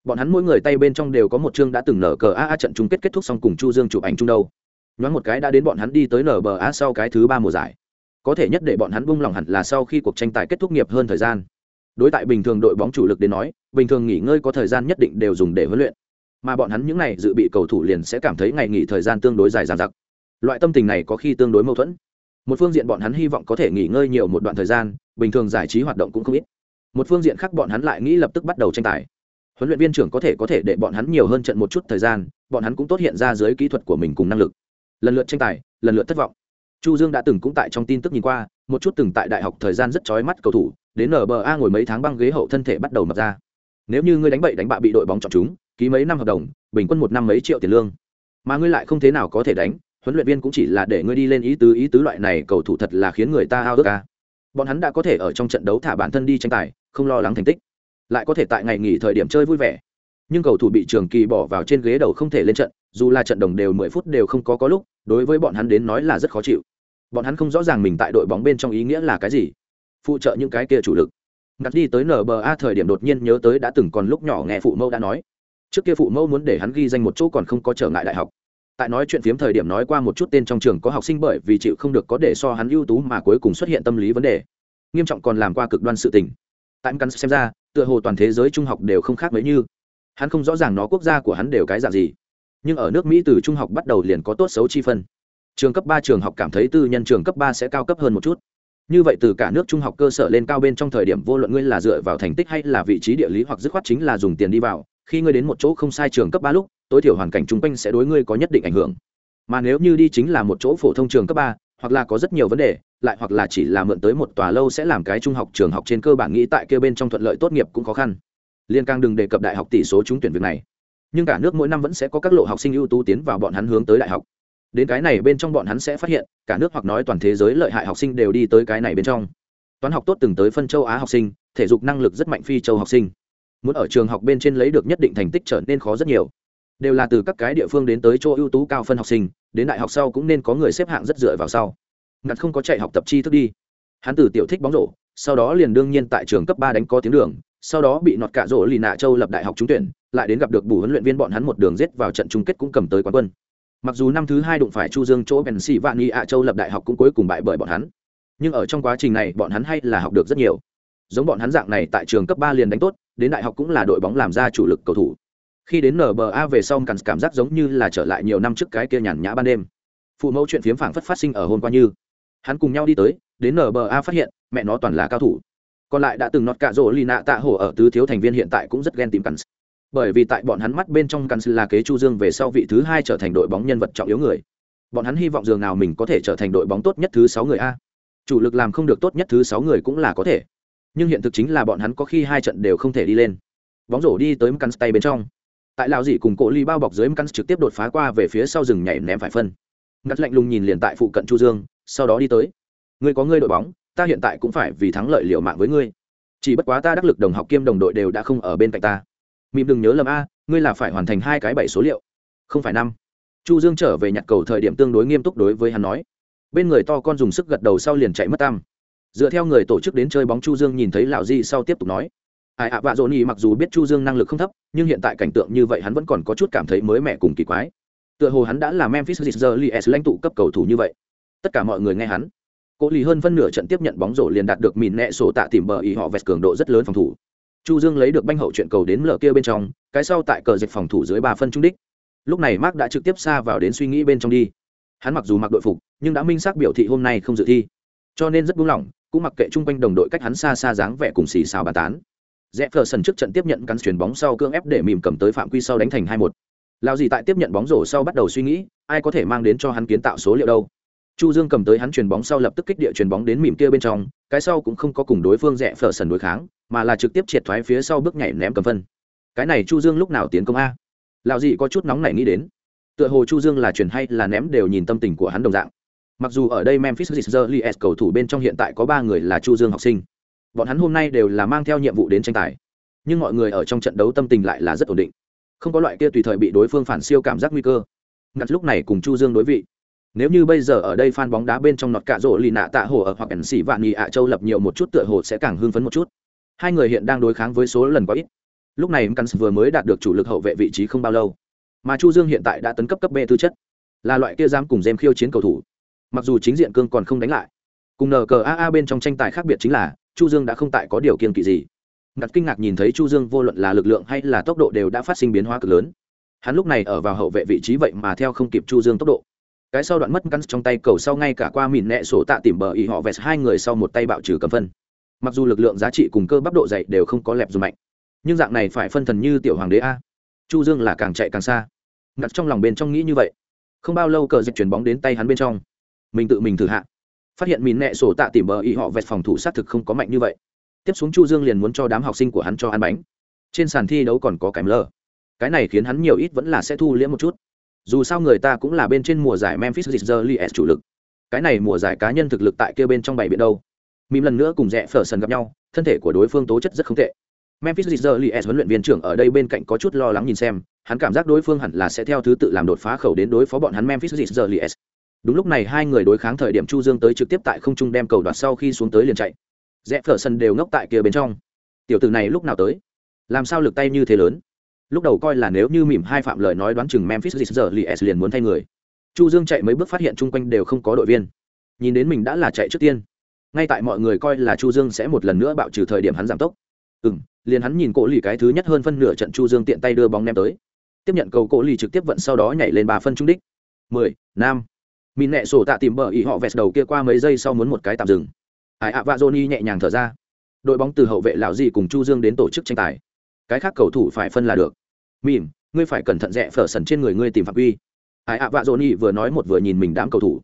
Bọn hắn mỗi người tay bên trong đều có một chương đã từng nở cờ a a trận chung kết kết thúc xong cùng chu dương chụp ảnh chung đâu. Nhoáng một cái đã đến bọn hắn đi tới nở bờ a sau cái thứ ba mùa giải. Có thể nhất để bọn hắn buông lòng hẳn là sau khi cuộc tranh tài kết thúc nghiệp hơn thời gian đối tại bình thường đội bóng chủ lực đến nói, bình thường nghỉ ngơi có thời gian nhất định đều dùng để huấn luyện. Mà bọn hắn những này dự bị cầu thủ liền sẽ cảm thấy ngày nghỉ thời gian tương đối dài dàn giặc loại tâm tình này có khi tương đối mâu thuẫn. Một phương diện bọn hắn hy vọng có thể nghỉ ngơi nhiều một đoạn thời gian, bình thường giải trí hoạt động cũng không ít. Một phương diện khác bọn hắn lại nghĩ lập tức bắt đầu tranh tài. Huấn luyện viên trưởng có thể có thể để bọn hắn nhiều hơn trận một chút thời gian, bọn hắn cũng tốt hiện ra dưới kỹ thuật của mình cùng năng lực. Lần lượt tranh tài, lần lượt thất vọng. Chu dương đã từng cũng tại trong tin tức nhìn qua, một chút từng tại đại học thời gian rất chói mắt cầu thủ đến nba ngồi mấy tháng băng ghế hậu thân thể bắt đầu mập ra. Nếu như ngươi đánh bậy đánh bạ bị đội bóng chọn chúng, ký mấy năm hợp đồng, bình quân một năm mấy triệu tiền lương. Mà ngươi lại không thế nào có thể đánh, huấn luyện viên cũng chỉ là để ngươi đi lên ý tứ ý tứ loại này cầu thủ thật là khiến người ta ao ước ca bọn hắn đã có thể ở trong trận đấu thả bản thân đi tranh tài, không lo lắng thành tích. Lại có thể tại ngày nghỉ thời điểm chơi vui vẻ. Nhưng cầu thủ bị trường kỳ bỏ vào trên ghế đầu không thể lên trận, dù là trận đồng đều mười phút đều không có có lúc, đối với bọn hắn đến nói là rất khó chịu. Bọn hắn không rõ ràng mình tại đội bóng bên trong ý nghĩa là cái gì phụ trợ những cái kia chủ lực. Ngặt đi tới nba thời điểm đột nhiên nhớ tới đã từng còn lúc nhỏ nghe phụ mẫu đã nói. Trước kia phụ mẫu muốn để hắn ghi danh một chỗ còn không có trở ngại đại học. Tại nói chuyện phiếm thời điểm nói qua một chút tên trong trường có học sinh bởi vì chịu không được có để so hắn ưu tú mà cuối cùng xuất hiện tâm lý vấn đề. Nghiêm trọng còn làm qua cực đoan sự tình. Tại căn xem ra, tựa hồ toàn thế giới trung học đều không khác mấy như. Hắn không rõ ràng nó quốc gia của hắn đều cái dạng gì. Nhưng ở nước mỹ từ trung học bắt đầu liền có tốt xấu chi phân. Trường cấp ba trường học cảm thấy tư nhân trường cấp ba sẽ cao cấp hơn một chút như vậy từ cả nước trung học cơ sở lên cao bên trong thời điểm vô luận ngươi là dựa vào thành tích hay là vị trí địa lý hoặc dứt khoát chính là dùng tiền đi vào, khi ngươi đến một chỗ không sai trường cấp ba lúc, tối thiểu hoàn cảnh chung quanh sẽ đối ngươi có nhất định ảnh hưởng. Mà nếu như đi chính là một chỗ phổ thông trường cấp ba, hoặc là có rất nhiều vấn đề, lại hoặc là chỉ là mượn tới một tòa lâu sẽ làm cái trung học trường học trên cơ bản nghĩ tại kia bên trong thuận lợi tốt nghiệp cũng khó khăn. Liên càng đừng đề cập đại học tỷ số trúng tuyển việc này. Nhưng cả nước mỗi năm vẫn sẽ có các lộ học sinh ưu tú tiến vào bọn hắn hướng tới đại học đến cái này bên trong bọn hắn sẽ phát hiện, cả nước hoặc nói toàn thế giới lợi hại học sinh đều đi tới cái này bên trong. Toán học tốt từng tới phân châu á học sinh, thể dục năng lực rất mạnh phi châu học sinh. Muốn ở trường học bên trên lấy được nhất định thành tích trở nên khó rất nhiều. Đều là từ các cái địa phương đến tới chỗ ưu tú cao phân học sinh, đến đại học sau cũng nên có người xếp hạng rất dựa vào sau. Ngặt không có chạy học tập chi thức đi. Hắn từ tiểu thích bóng rổ, sau đó liền đương nhiên tại trường cấp ba đánh có tiếng đường, sau đó bị nọt cả rổ lì nạ châu lập đại học trúng tuyển, lại đến gặp được bù huấn luyện viên bọn hắn một đường giết vào trận chung kết cũng cầm tới quán quân mặc dù năm thứ hai đụng phải chu dương chỗ bèn xì vạn nghi ạ châu lập đại học cũng cuối cùng bại bởi bọn hắn. Nhưng ở trong quá trình này, bọn hắn hay là học được rất nhiều. Giống bọn hắn dạng này tại trường cấp ba liền đánh tốt, đến đại học cũng là đội bóng làm ra chủ lực cầu thủ. Khi đến nba về sau càng cảm giác giống như là trở lại nhiều năm trước cái kia nhàn nhã ban đêm. Phụ mẫu chuyện phiếm phảng phất phát sinh ở hôm qua như. Hắn cùng nhau đi tới, đến nba phát hiện, mẹ nó toàn là cao thủ. Còn lại đã từng nọt cạ rỗ lì nạ tạ hổ ở tứ thiếu thành viên hiện tại cũng rất ghen tìm cắn bởi vì tại bọn hắn mắt bên trong cắn là kế chu dương về sau vị thứ hai trở thành đội bóng nhân vật trọng yếu người. Bọn hắn hy vọng dường nào mình có thể trở thành đội bóng tốt nhất thứ sáu người a. Chủ lực làm không được tốt nhất thứ sáu người cũng là có thể. Nhưng hiện thực chính là bọn hắn có khi hai trận đều không thể đi lên. Bóng rổ đi tới mcans tay bên trong. Tại lào dị cùng cỗ ly bao bọc dưới mcans trực tiếp đột phá qua về phía sau rừng nhảy ném phải phân. Ngắt lạnh lùng nhìn liền tại phụ cận chu dương, sau đó đi tới. Ngươi có ngươi đội bóng, ta hiện tại cũng phải vì thắng lợi liệu mạng với ngươi. Chỉ bất quá ta đắc lực đồng học kiêm đồng đội đều đã không ở bên cạnh ta mịm đừng nhớ lầm a, ngươi là phải hoàn thành hai cái bảy số liệu, không phải năm. Chu dương trở về nhặt cầu thời điểm tương đối nghiêm túc đối với hắn nói. Bên người to con dùng sức gật đầu sau liền chạy mất tam dựa theo người tổ chức đến chơi bóng chu dương nhìn thấy lão di sau tiếp tục nói. Ai ạ, vạ dỗ nhi mặc dù biết chu dương năng lực không thấp, nhưng hiện tại cảnh tượng như vậy hắn vẫn còn có chút cảm thấy mới mẻ cùng kỳ quái. Tựa hồ hắn đã là memphis Grizzlies lãnh tụ cấp cầu thủ như vậy. Tất cả mọi người nghe hắn. Cố lì hơn phân nửa trận tiếp nhận bóng rổ liền đạt được mìn nẹ sổ tạ tìm bờ ý họ vẹt cường độ rất lớn phòng thủ chu dương lấy được banh hậu chuyện cầu đến lờ kia bên trong, cái sau tại cờ dịch phòng thủ dưới ba phân trung đích. Lúc này mark đã trực tiếp xa vào đến suy nghĩ bên trong đi. Hắn mặc dù mặc đội phục, nhưng đã minh xác biểu thị hôm nay không dự thi. Cho nên rất buông lỏng, cũng mặc kệ chung quanh đồng đội cách hắn xa xa dáng vẻ cùng xì xào bàn tán. Rẽ phờ sần trước trận tiếp nhận cắn chuyền bóng sau cương ép để mìm cầm tới phạm quy sau đánh thành hai một. Lao gì tại tiếp nhận bóng rổ sau bắt đầu suy nghĩ, ai có thể mang đến cho hắn kiến tạo số liệu đâu? Chu dương cầm tới hắn chuyền bóng sau lập tức kích địa chuyền bóng đến mỉm kia bên trong, cái sau cũng không có cùng đối phương rẽ phở sần đối kháng, mà là trực tiếp triệt thoái phía sau bước nhảy ném cầm phân. Cái này chu dương lúc nào tiến công a? Lão dị có chút nóng nảy nghĩ đến. Tựa hồ chu dương là truyền hay là ném đều nhìn tâm tình của hắn đồng dạng. Mặc dù ở đây memphis Grizzlies cầu thủ bên trong hiện tại có ba người là chu dương học sinh. Bọn hắn hôm nay đều là mang theo nhiệm vụ đến tranh tài. Nhưng mọi người ở trong trận đấu tâm tình lại là rất ổn định. Không có loại kia tùy thời bị đối phương phản siêu cảm giác nguy cơ. Ngặt lúc này cùng chu dương đối vị nếu như bây giờ ở đây fan bóng đá bên trong nọt cả rổ lì nạ tạ hồ ở hoặc ẩn xỉ vạn nhị ạ châu lập nhiều một chút tựa hồ sẽ càng hưng phấn một chút. Hai người hiện đang đối kháng với số lần quá ít. Lúc này Cắn vừa mới đạt được chủ lực hậu vệ vị trí không bao lâu, mà chu dương hiện tại đã tấn cấp cấp b tư chất, là loại kia dám cùng dêm khiêu chiến cầu thủ. Mặc dù chính diện cương còn không đánh lại, cùng nkaa bên trong tranh tài khác biệt chính là, chu dương đã không tại có điều kiện kỵ gì. Ngặt kinh ngạc nhìn thấy chu dương vô luận là lực lượng hay là tốc độ đều đã phát sinh biến hóa cực lớn. Hắn lúc này ở vào hậu vệ vị trí vậy mà theo không kịp chu dương tốc độ cái sau đoạn mất cắn trong tay cầu sau ngay cả qua mìn nẹ sổ tạ tìm bờ ý họ vẹt hai người sau một tay bạo trừ cầm phân. Mặc dù lực lượng giá trị cùng cơ bắp độ dày đều không có lẹp dù mạnh, nhưng dạng này phải phân thần như tiểu hoàng đế a. Chu dương là càng chạy càng xa. Ngặt trong lòng bên trong nghĩ như vậy. Không bao lâu cờ dịch chuyển bóng đến tay hắn bên trong. Mình tự mình thử hạ. Phát hiện mìn nẹ sổ tạ tìm bờ ý họ vẹt phòng thủ sát thực không có mạnh như vậy. Tiếp xuống chu dương liền muốn cho đám học sinh của hắn cho ăn bánh. Trên sàn thi đấu còn có kèm lờ cái này khiến hắn nhiều ít vẫn là sẽ thu liễm một chút dù sao người ta cũng là bên trên mùa giải memphis Grizzlies chủ lực. Cái này mùa giải cá nhân thực lực tại kia bên trong bảy biển đâu? Mìm lần nữa cùng rẽ phở sần gặp nhau, thân thể của đối phương tố chất rất không tệ. Memphis Grizzlies huấn luyện viên trưởng ở đây bên cạnh có chút lo lắng nhìn xem, hắn cảm giác đối phương hẳn là sẽ theo thứ tự làm đột phá khẩu đến đối phó bọn hắn memphis Grizzlies. Đúng lúc này hai người đối kháng thời điểm chu dương tới trực tiếp tại không trung đem cầu đoạt sau khi xuống tới liền chạy. Rẽ phở sân đều ngốc tại kia bên trong. Tiểu tử này lúc nào tới? Làm sao lực tay như thế lớn? Lúc đầu coi là nếu như mỉm hai phạm lời nói đoán chừng memphis giờ li s liền muốn thay người. Chu dương chạy mấy bước phát hiện chung quanh đều không có đội viên. Nhìn đến mình đã là chạy trước tiên. Ngay tại mọi người coi là chu dương sẽ một lần nữa bạo trừ thời điểm hắn giảm tốc. Ừ m liền hắn nhìn cổ lì cái thứ nhất hơn phân nửa trận chu dương tiện tay đưa bóng ném tới. Tiếp nhận cầu cổ lì trực tiếp vận sau đó nhảy lên ba phân trung đích. Mười nam mìn nẹ sổ tạ tìm bờ ý họ vẹt đầu kia qua mấy giây sau muốn một cái tạm dừng. Ải ạ vạ johnny nhẹ nhàng thở ra. Đội bóng từ hậu vệ lão gì cùng chu dương đến tổ chức tranh tài cái khác cầu thủ phải phân là được. Mìm ngươi phải cẩn thận rẽ phở sần trên người ngươi tìm phạm quy. Ai ạ, vạ dỗ nhi vừa nói một vừa nhìn mình đám cầu thủ.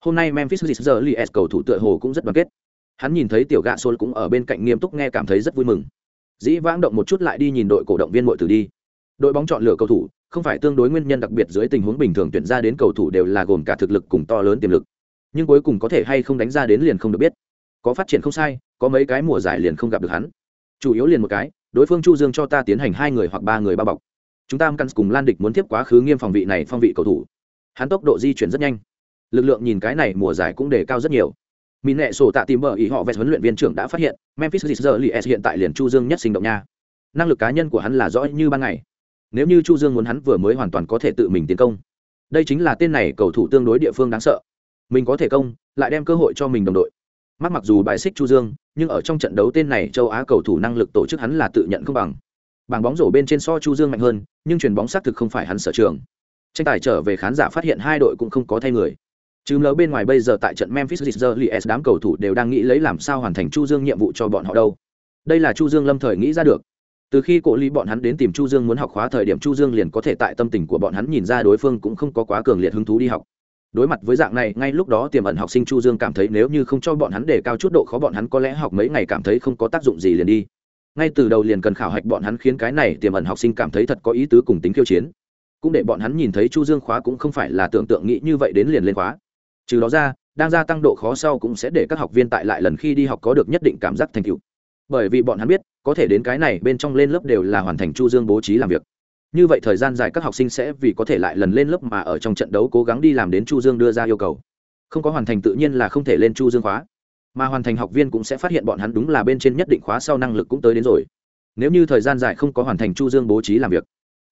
Hôm nay memphis Grizzlies cầu thủ tựa hồ cũng rất đoàn kết. Hắn nhìn thấy tiểu gạ xôn cũng ở bên cạnh nghiêm túc nghe cảm thấy rất vui mừng. Dĩ vãng động một chút lại đi nhìn đội cổ động viên mọi từ đi. Đội bóng chọn lựa cầu thủ, không phải tương đối nguyên nhân đặc biệt dưới tình huống bình thường tuyển ra đến cầu thủ đều là gồm cả thực lực cùng to lớn tiềm lực. Nhưng cuối cùng có thể hay không đánh ra đến liền không được biết. Có phát triển không sai, có mấy cái mùa giải liền không gặp được hắn. Chủ yếu liền một cái đối phương chu dương cho ta tiến hành hai người hoặc ba người bao bọc chúng ta căn cùng lan địch muốn tiếp quá khứ nghiêm phòng vị này phong vị cầu thủ hắn tốc độ di chuyển rất nhanh lực lượng nhìn cái này mùa giải cũng đề cao rất nhiều Mìn nệ sổ tạ tìm bờ ý họ vẹt huấn luyện viên trưởng đã phát hiện Memphis Grizzlies hiện tại liền Chu Dương nhất sinh động nha. Năng lực cá nhân của hắn là rõ như ban ngày. Nếu như Chu Dương muốn hắn vừa mới hoàn toàn có thể tự mình tiến công. Đây chính là tên này cầu thủ tương đối địa phương đáng sợ. Mình có thể công, lại đem cơ hội cho mình đồng đội. Mắt mặc dù bài xích Chu Dương, nhưng ở trong trận đấu tên này châu Á cầu thủ năng lực tổ chức hắn là tự nhận không bằng. Bảng bóng rổ bên trên so Chu Dương mạnh hơn, nhưng chuyền bóng xác thực không phải hắn sở trường. Tranh tài trở về khán giả phát hiện hai đội cũng không có thay người. Chứ lỡ bên ngoài bây giờ tại trận Memphis Grizzlies đám cầu thủ đều đang nghĩ lấy làm sao hoàn thành Chu Dương nhiệm vụ cho bọn họ đâu. Đây là Chu Dương lâm thời nghĩ ra được. Từ khi cổ ly bọn hắn đến tìm Chu Dương muốn học khóa thời điểm Chu Dương liền có thể tại tâm tình của bọn hắn nhìn ra đối phương cũng không có quá cường liệt hứng thú đi học. Đối mặt với dạng này, ngay lúc đó tiềm ẩn học sinh Chu Dương cảm thấy nếu như không cho bọn hắn để cao chút độ khó bọn hắn có lẽ học mấy ngày cảm thấy không có tác dụng gì liền đi. Ngay từ đầu liền cần khảo hạch bọn hắn khiến cái này tiềm ẩn học sinh cảm thấy thật có ý tứ cùng tính khiêu chiến. Cũng để bọn hắn nhìn thấy Chu Dương khóa cũng không phải là tưởng tượng nghĩ như vậy đến liền lên khóa trừ đó ra đang gia tăng độ khó sau cũng sẽ để các học viên tại lại lần khi đi học có được nhất định cảm giác thành tựu bởi vì bọn hắn biết có thể đến cái này bên trong lên lớp đều là hoàn thành chu dương bố trí làm việc như vậy thời gian dài các học sinh sẽ vì có thể lại lần lên lớp mà ở trong trận đấu cố gắng đi làm đến chu dương đưa ra yêu cầu. Không có hoàn thành tự nhiên là không thể lên chu dương khóa. Mà hoàn thành học viên cũng sẽ phát hiện bọn hắn đúng là bên trên nhất định khóa sau năng lực cũng tới đến rồi. Nếu như thời gian dài không có hoàn thành chu dương bố trí làm việc,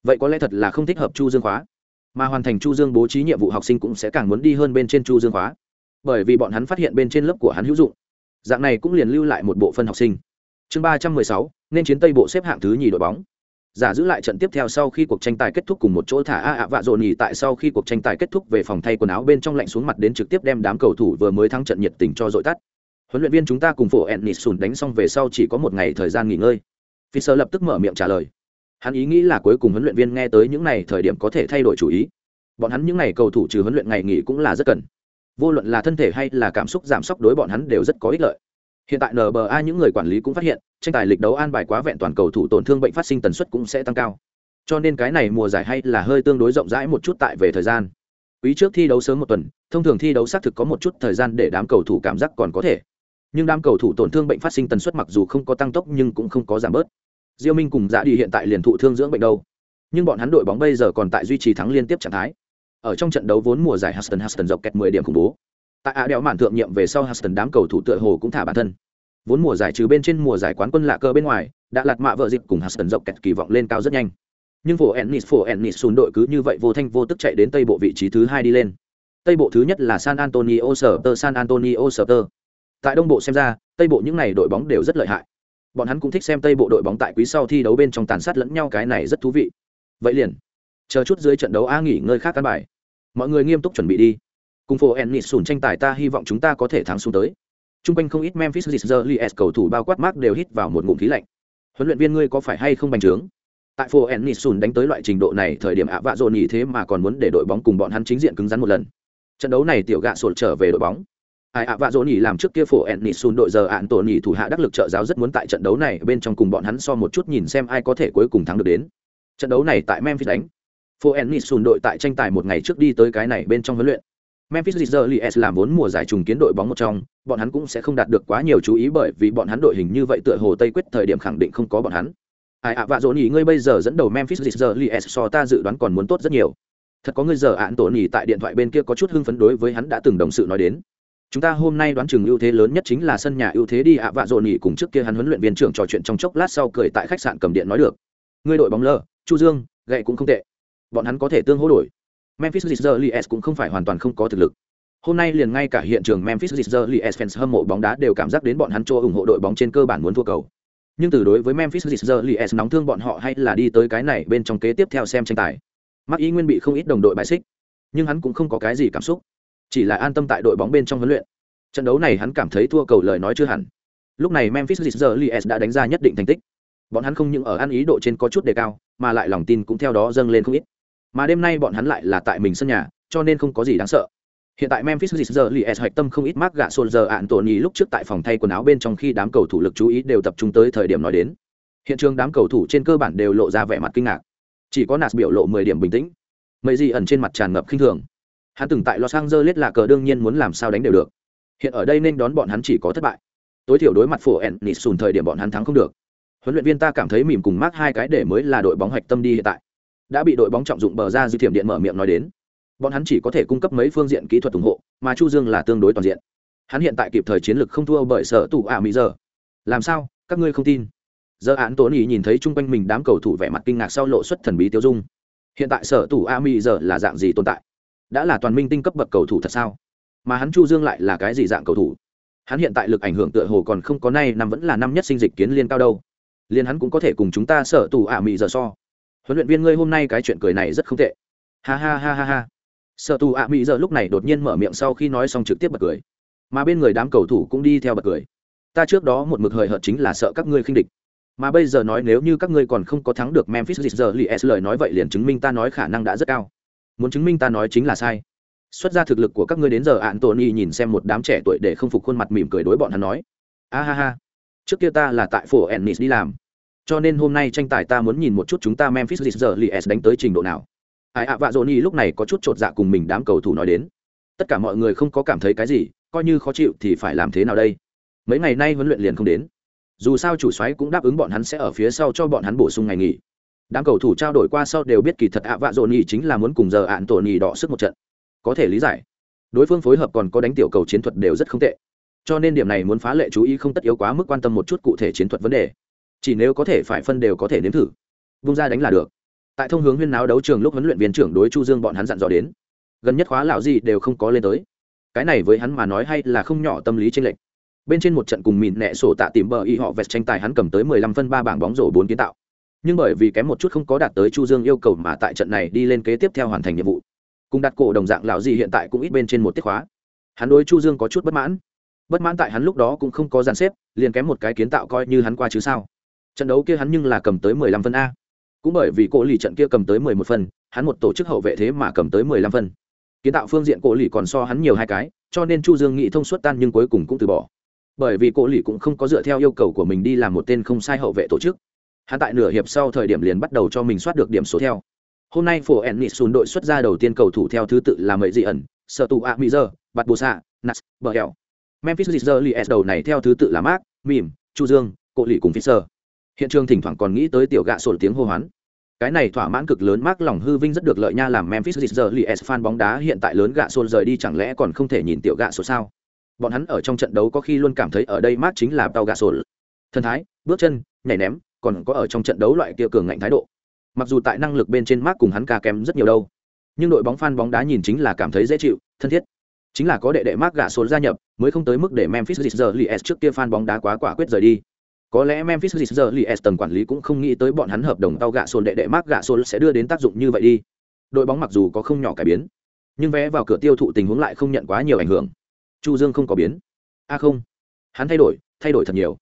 vậy có lẽ thật là không thích hợp chu dương khóa. Mà hoàn thành chu dương bố trí nhiệm vụ học sinh cũng sẽ càng muốn đi hơn bên trên chu dương khóa. Bởi vì bọn hắn phát hiện bên trên lớp của hắn hữu dụng. Dạng này cũng liền lưu lại một bộ phân học sinh. Chương ba trăm mười sáu, nên chiến tây bộ xếp hạng thứ nhì đội bóng giả giữ lại trận tiếp theo sau khi cuộc tranh tài kết thúc cùng một chỗ thả a ạ vạ dồn nhì tại sau khi cuộc tranh tài kết thúc về phòng thay quần áo bên trong lạnh xuống mặt đến trực tiếp đem đám cầu thủ vừa mới thắng trận nhiệt tình cho dội tắt. Huấn luyện viên chúng ta cùng phổ ennis sùn đánh xong về sau chỉ có một ngày thời gian nghỉ ngơi. Fisher lập tức mở miệng trả lời. Hắn ý nghĩ là cuối cùng huấn luyện viên nghe tới những này thời điểm có thể thay đổi chủ ý. Bọn hắn những ngày cầu thủ trừ huấn luyện ngày nghỉ cũng là rất cần. Vô luận là thân thể hay là cảm xúc giảm sốc đối bọn hắn đều rất có ích lợi hiện tại nba những người quản lý cũng phát hiện, tranh tài lịch đấu an bài quá vẹn toàn cầu thủ tổn thương bệnh phát sinh tần suất cũng sẽ tăng cao. Cho nên cái này mùa giải hay là hơi tương đối rộng rãi một chút tại về thời gian. Quý trước thi đấu sớm một tuần, thông thường thi đấu xác thực có một chút thời gian để đám cầu thủ cảm giác còn có thể. Nhưng đám cầu thủ tổn thương bệnh phát sinh tần suất mặc dù không có tăng tốc nhưng cũng không có giảm bớt. Diêu minh cùng giả đi hiện tại liền thụ thương dưỡng bệnh đâu. Nhưng bọn hắn đội bóng bây giờ còn tại duy trì thắng liên tiếp trạng thái. Ở trong trận đấu vốn mùa giải Huston Huston dọc kẹt 10 điểm khủng bố tại ạ đèo mạn thượng nhiệm về sau Huston đám cầu thủ tựa hồ cũng thả bản thân. Vốn mùa giải trừ bên trên mùa giải quán quân lạ cơ bên ngoài, đã lạt mạ vợ dịp cùng Huston dọc kẹt kỳ vọng lên cao rất nhanh. Nhưng phổ ennis phổ ennis xuống đội cứ như vậy vô thanh vô tức chạy đến tây bộ vị trí thứ hai đi lên. Tây bộ thứ nhất là san antonio sở tơ san antonio sở tơ tại đông bộ xem ra, tây bộ những n à y đội bóng đều rất lợi hại. Bọn hắn cũng thích xem tây bộ đội bóng tại quý sau thi đấu bên trong tàn sát lẫn nhau cái này rất thú vị. Vậy liền, chờ chút dưới trận đấu a nghỉ ngơi khác căn bài. Mọi người nghiêm túc chuẩn bị đi cùng phố ennis sùn tranh tài ta hy vọng chúng ta có thể thắng xuống tới. T r u n g quanh không ít memphis Grizzlies cầu thủ bao quát mark đều hít vào một ngụm khí lạnh. Huấn luyện viên ngươi có phải hay không bành trướng? Tại phố ennis sùn đánh tới loại trình độ này, thời điểm ạ vạ dồn nhỉ thế mà còn muốn để đội bóng cùng bọn hắn chính diện cứng rắn một lần. Trận đấu này tiểu gạ sột trở về đội bóng. Ai, ạ vạ dồn nhỉ làm trước kia phố ennis sùn đội giờ ạn tổ nhỉ thủ hạ đắc lực trợ giáo rất muốn tại trận đấu này bên trong cùng bọn hắn so một chút nhìn xem ai có thể cuối cùng thắng được đến. Trận đấu này tại memphis đánh. Phố ennis sùn đội tại tranh tài một ngày trước đi tới cái này bên trong huấn luyện memphis Grizzlies làm vốn mùa giải trùng kiến đội bóng một trong, bọn hắn cũng sẽ không đạt được quá nhiều chú ý bởi vì bọn hắn đội hình như vậy tựa hồ tây quyết thời điểm khẳng định không có bọn hắn. Ai ạ, vạ dỗ nhỉ ngươi bây giờ dẫn đầu memphis Grizzlies so ta dự đoán còn muốn tốt rất nhiều. Thật có ngươi giờ ạn tổ nhỉ tại điện thoại bên kia có chút hưng phấn đối với hắn đã từng đồng sự nói đến. Chúng ta hôm nay đoán chừng ưu thế lớn nhất chính là sân nhà ưu thế đi ạ, vạ dỗ nhỉ cùng trước kia hắn huấn luyện viên trưởng trò chuyện trong chốc lát sau cười tại khách sạn cầm điện nói được. Ngươi đội bóng lơ, chu dương, gậy cũng không tệ. Bọn hắn có thể tương hỗ đổi memphis Grizzlies cũng không phải hoàn toàn không có thực lực. Hôm nay liền ngay cả hiện trường memphis Grizzlies fans hâm mộ bóng đá đều cảm giác đến bọn hắn cho ủng hộ đội bóng trên cơ bản muốn thua cầu. Nhưng từ đối với memphis Grizzlies nóng thương bọn họ hay là đi tới cái này bên trong kế tiếp theo xem tranh tài. Mắc ý nguyên bị không ít đồng đội bài xích, nhưng hắn cũng không có cái gì cảm xúc, chỉ là an tâm tại đội bóng bên trong huấn luyện. Trận đấu này hắn cảm thấy thua cầu lời nói chưa hẳn. Lúc này memphis Grizzlies đã đánh ra nhất định thành tích. Bọn hắn không những ở ăn ý độ trên có chút đề cao, mà lại lòng tin cũng theo đó dâng lên không ít mà đêm nay bọn hắn lại là tại mình sân nhà, cho nên không có gì đáng sợ. Hiện tại memphis Grizzlies hoạch tâm không ít mắc gạ sồn giờ ạn tổn nhì lúc trước tại phòng thay quần áo bên trong khi đám cầu thủ lực chú ý đều tập trung tới thời điểm nói đến. Hiện trường đám cầu thủ trên cơ bản đều lộ ra vẻ mặt kinh ngạc. Chỉ có nạt biểu lộ mười điểm bình tĩnh. Mấy gì ẩn trên mặt tràn ngập khinh thường. Hắn từng tại los angeles là cờ đương nhiên muốn làm sao đánh đều được. Hiện ở đây nên đón bọn hắn chỉ có thất bại. Tối thiểu đối mặt phổ ẩn nịt sùn thời điểm bọn hắn thắng không được. Huấn luyện viên ta cảm thấy mỉm cùng mắc hai cái để mới là đội bóng hạch tâm đi hiện tại đã bị đội bóng trọng dụng bờ ra dư thiểm điện mở miệng nói đến. Bọn hắn chỉ có thể cung cấp mấy phương diện kỹ thuật ủng hộ, mà chu dương là tương đối toàn diện. Hắn hiện tại kịp thời chiến lược không thua bởi sở tủ ả mỹ giờ. Làm sao? Các ngươi không tin. Giờ án tốn ý nhìn thấy chung quanh mình đám cầu thủ vẻ mặt kinh ngạc sau lộ xuất thần bí tiêu dung. Hiện tại sở tủ a mỹ giờ là dạng gì tồn tại? Đã là toàn minh tinh cấp bậc cầu thủ thật sao? Mà hắn chu dương lại là cái gì dạng cầu thủ? Hắn hiện tại lực ảnh hưởng tựa hồ còn không có nay, năm vẫn là năm nhất sinh dịch kiến liên cao đâu. Liên hắn cũng có thể cùng chúng ta sở tù ả mỹ giờ so huấn luyện viên ngươi hôm nay cái chuyện cười này rất không tệ. Ha ha ha ha ha. Sở tù ạ mỹ giờ lúc này đột nhiên mở miệng sau khi nói xong trực tiếp bật cười. Mà bên người đám cầu thủ cũng đi theo bật cười. Ta trước đó một mực hời hợt chính là sợ các ngươi khinh địch. Mà bây giờ nói nếu như các ngươi còn không có thắng được memphis giờ li s lời nói vậy liền chứng minh ta nói khả năng đã rất cao. Muốn chứng minh ta nói chính là sai. Xuất ra thực lực của các ngươi đến giờ ạn tony nhìn xem một đám trẻ tuổi để không phục khuôn mặt mỉm cười đối bọn hắn nói. A ha ha. Trước kia ta là tại phố ennis đi làm cho nên hôm nay tranh tài ta muốn nhìn một chút chúng ta memphis giờ đánh tới trình độ nào. Ai ạ, vạ Johnny lúc này có chút trột dạ cùng mình đám cầu thủ nói đến. Tất cả mọi người không có cảm thấy cái gì, coi như khó chịu thì phải làm thế nào đây? Mấy ngày nay huấn luyện liền không đến. Dù sao chủ soái cũng đáp ứng bọn hắn sẽ ở phía sau cho bọn hắn bổ sung ngày nghỉ. Đám cầu thủ trao đổi qua sau đều biết kỳ thật ạ, vạ Johnny chính là muốn cùng giờ ạn tổ nhì đỏ sức một trận. Có thể lý giải. Đối phương phối hợp còn có đánh tiểu cầu chiến thuật đều rất không tệ. Cho nên điểm này muốn phá lệ chú ý không tất yếu quá mức quan tâm một chút cụ thể chiến thuật vấn đề chỉ nếu có thể phải phân đều có thể nếm thử. Vung ra đánh là được. Tại thông hướng huyên náo đấu trường lúc huấn luyện viên trưởng đối chu dương bọn hắn dặn dò đến. Gần nhất khóa lão gì đều không có lên tới. Cái này với hắn mà nói hay là không nhỏ tâm lý trên lệch. Bên trên một trận cùng mìn nẹ sổ tạ tìm bờ y họ vẹt tranh tài hắn cầm tới 15 phân ba bảng bóng rổ bốn kiến tạo. Nhưng bởi vì kém một chút không có đạt tới chu dương yêu cầu mà tại trận này đi lên kế tiếp theo hoàn thành nhiệm vụ. Cùng đặt cổ đồng dạng lão gì hiện tại cũng ít bên trên một tiết khóa. Hắn đối chu dương có chút bất mãn. Bất mãn tại hắn lúc đó cũng không có dàn xếp, liền kém một cái kiến tạo coi như hắn qua chứ sao trận đấu kia hắn nhưng là cầm tới 15 phân a. Cũng bởi vì cổ lì trận kia cầm tới 11 phân, hắn một tổ chức hậu vệ thế mà cầm tới 15 phân. Kiến tạo phương diện cổ lì còn so hắn nhiều hai cái, cho nên chu dương nghĩ thông suốt tan nhưng cuối cùng cũng từ bỏ. Bởi vì cổ lì cũng không có dựa theo yêu cầu của mình đi làm một tên không sai hậu vệ tổ chức. Hắn tại nửa hiệp sau thời điểm liền bắt đầu cho mình soát được điểm số theo. Hôm nay phổ ennis xùn đội xuất ra đầu tiên cầu thủ theo thứ tự là mấy dị ẩn sợ tù a mỹ giờ bạt bồ xạ nas bờ hẹo. Memphis giờ li s đầu này theo thứ tự là mark mìm chu dương, cổ lì cùng fisher hiện trường thỉnh thoảng còn nghĩ tới tiểu gạ sổ tiếng hô hoán. Cái này thỏa mãn cực lớn mark lòng hư vinh rất được lợi nha làm memphis giờ li s fan bóng đá hiện tại lớn gạ sổ rời đi chẳng lẽ còn không thể nhìn tiểu gạ sổ sao? Bọn hắn ở trong trận đấu có khi luôn cảm thấy ở đây mark chính là tàu gạ sổ. Thân thái, bước chân, nhảy ném, còn có ở trong trận đấu loại kia cường ngạnh thái độ. Mặc dù tại năng lực bên trên mark cùng hắn ca kém rất nhiều đâu, nhưng đội bóng fan bóng đá nhìn chính là cảm thấy dễ chịu, thân thiết. Chính là có đệ đệ mark gạ sổ gia nhập, mới không tới mức để memphis giờ li s trước kia fan bóng đá quá quả quyết rời đi có lẽ Memphis Grizzlies tầng quản lý cũng không nghĩ tới bọn hắn hợp đồng tao gạ sồn đệ đệ Mark gạ sồn sẽ đưa đến tác dụng như vậy đi. Đội bóng mặc dù có không nhỏ cải biến, nhưng vé vào cửa tiêu thụ tình huống lại không nhận quá nhiều ảnh hưởng. Chu Dương không có biến. A à không, hắn thay đổi, thay đổi thật nhiều.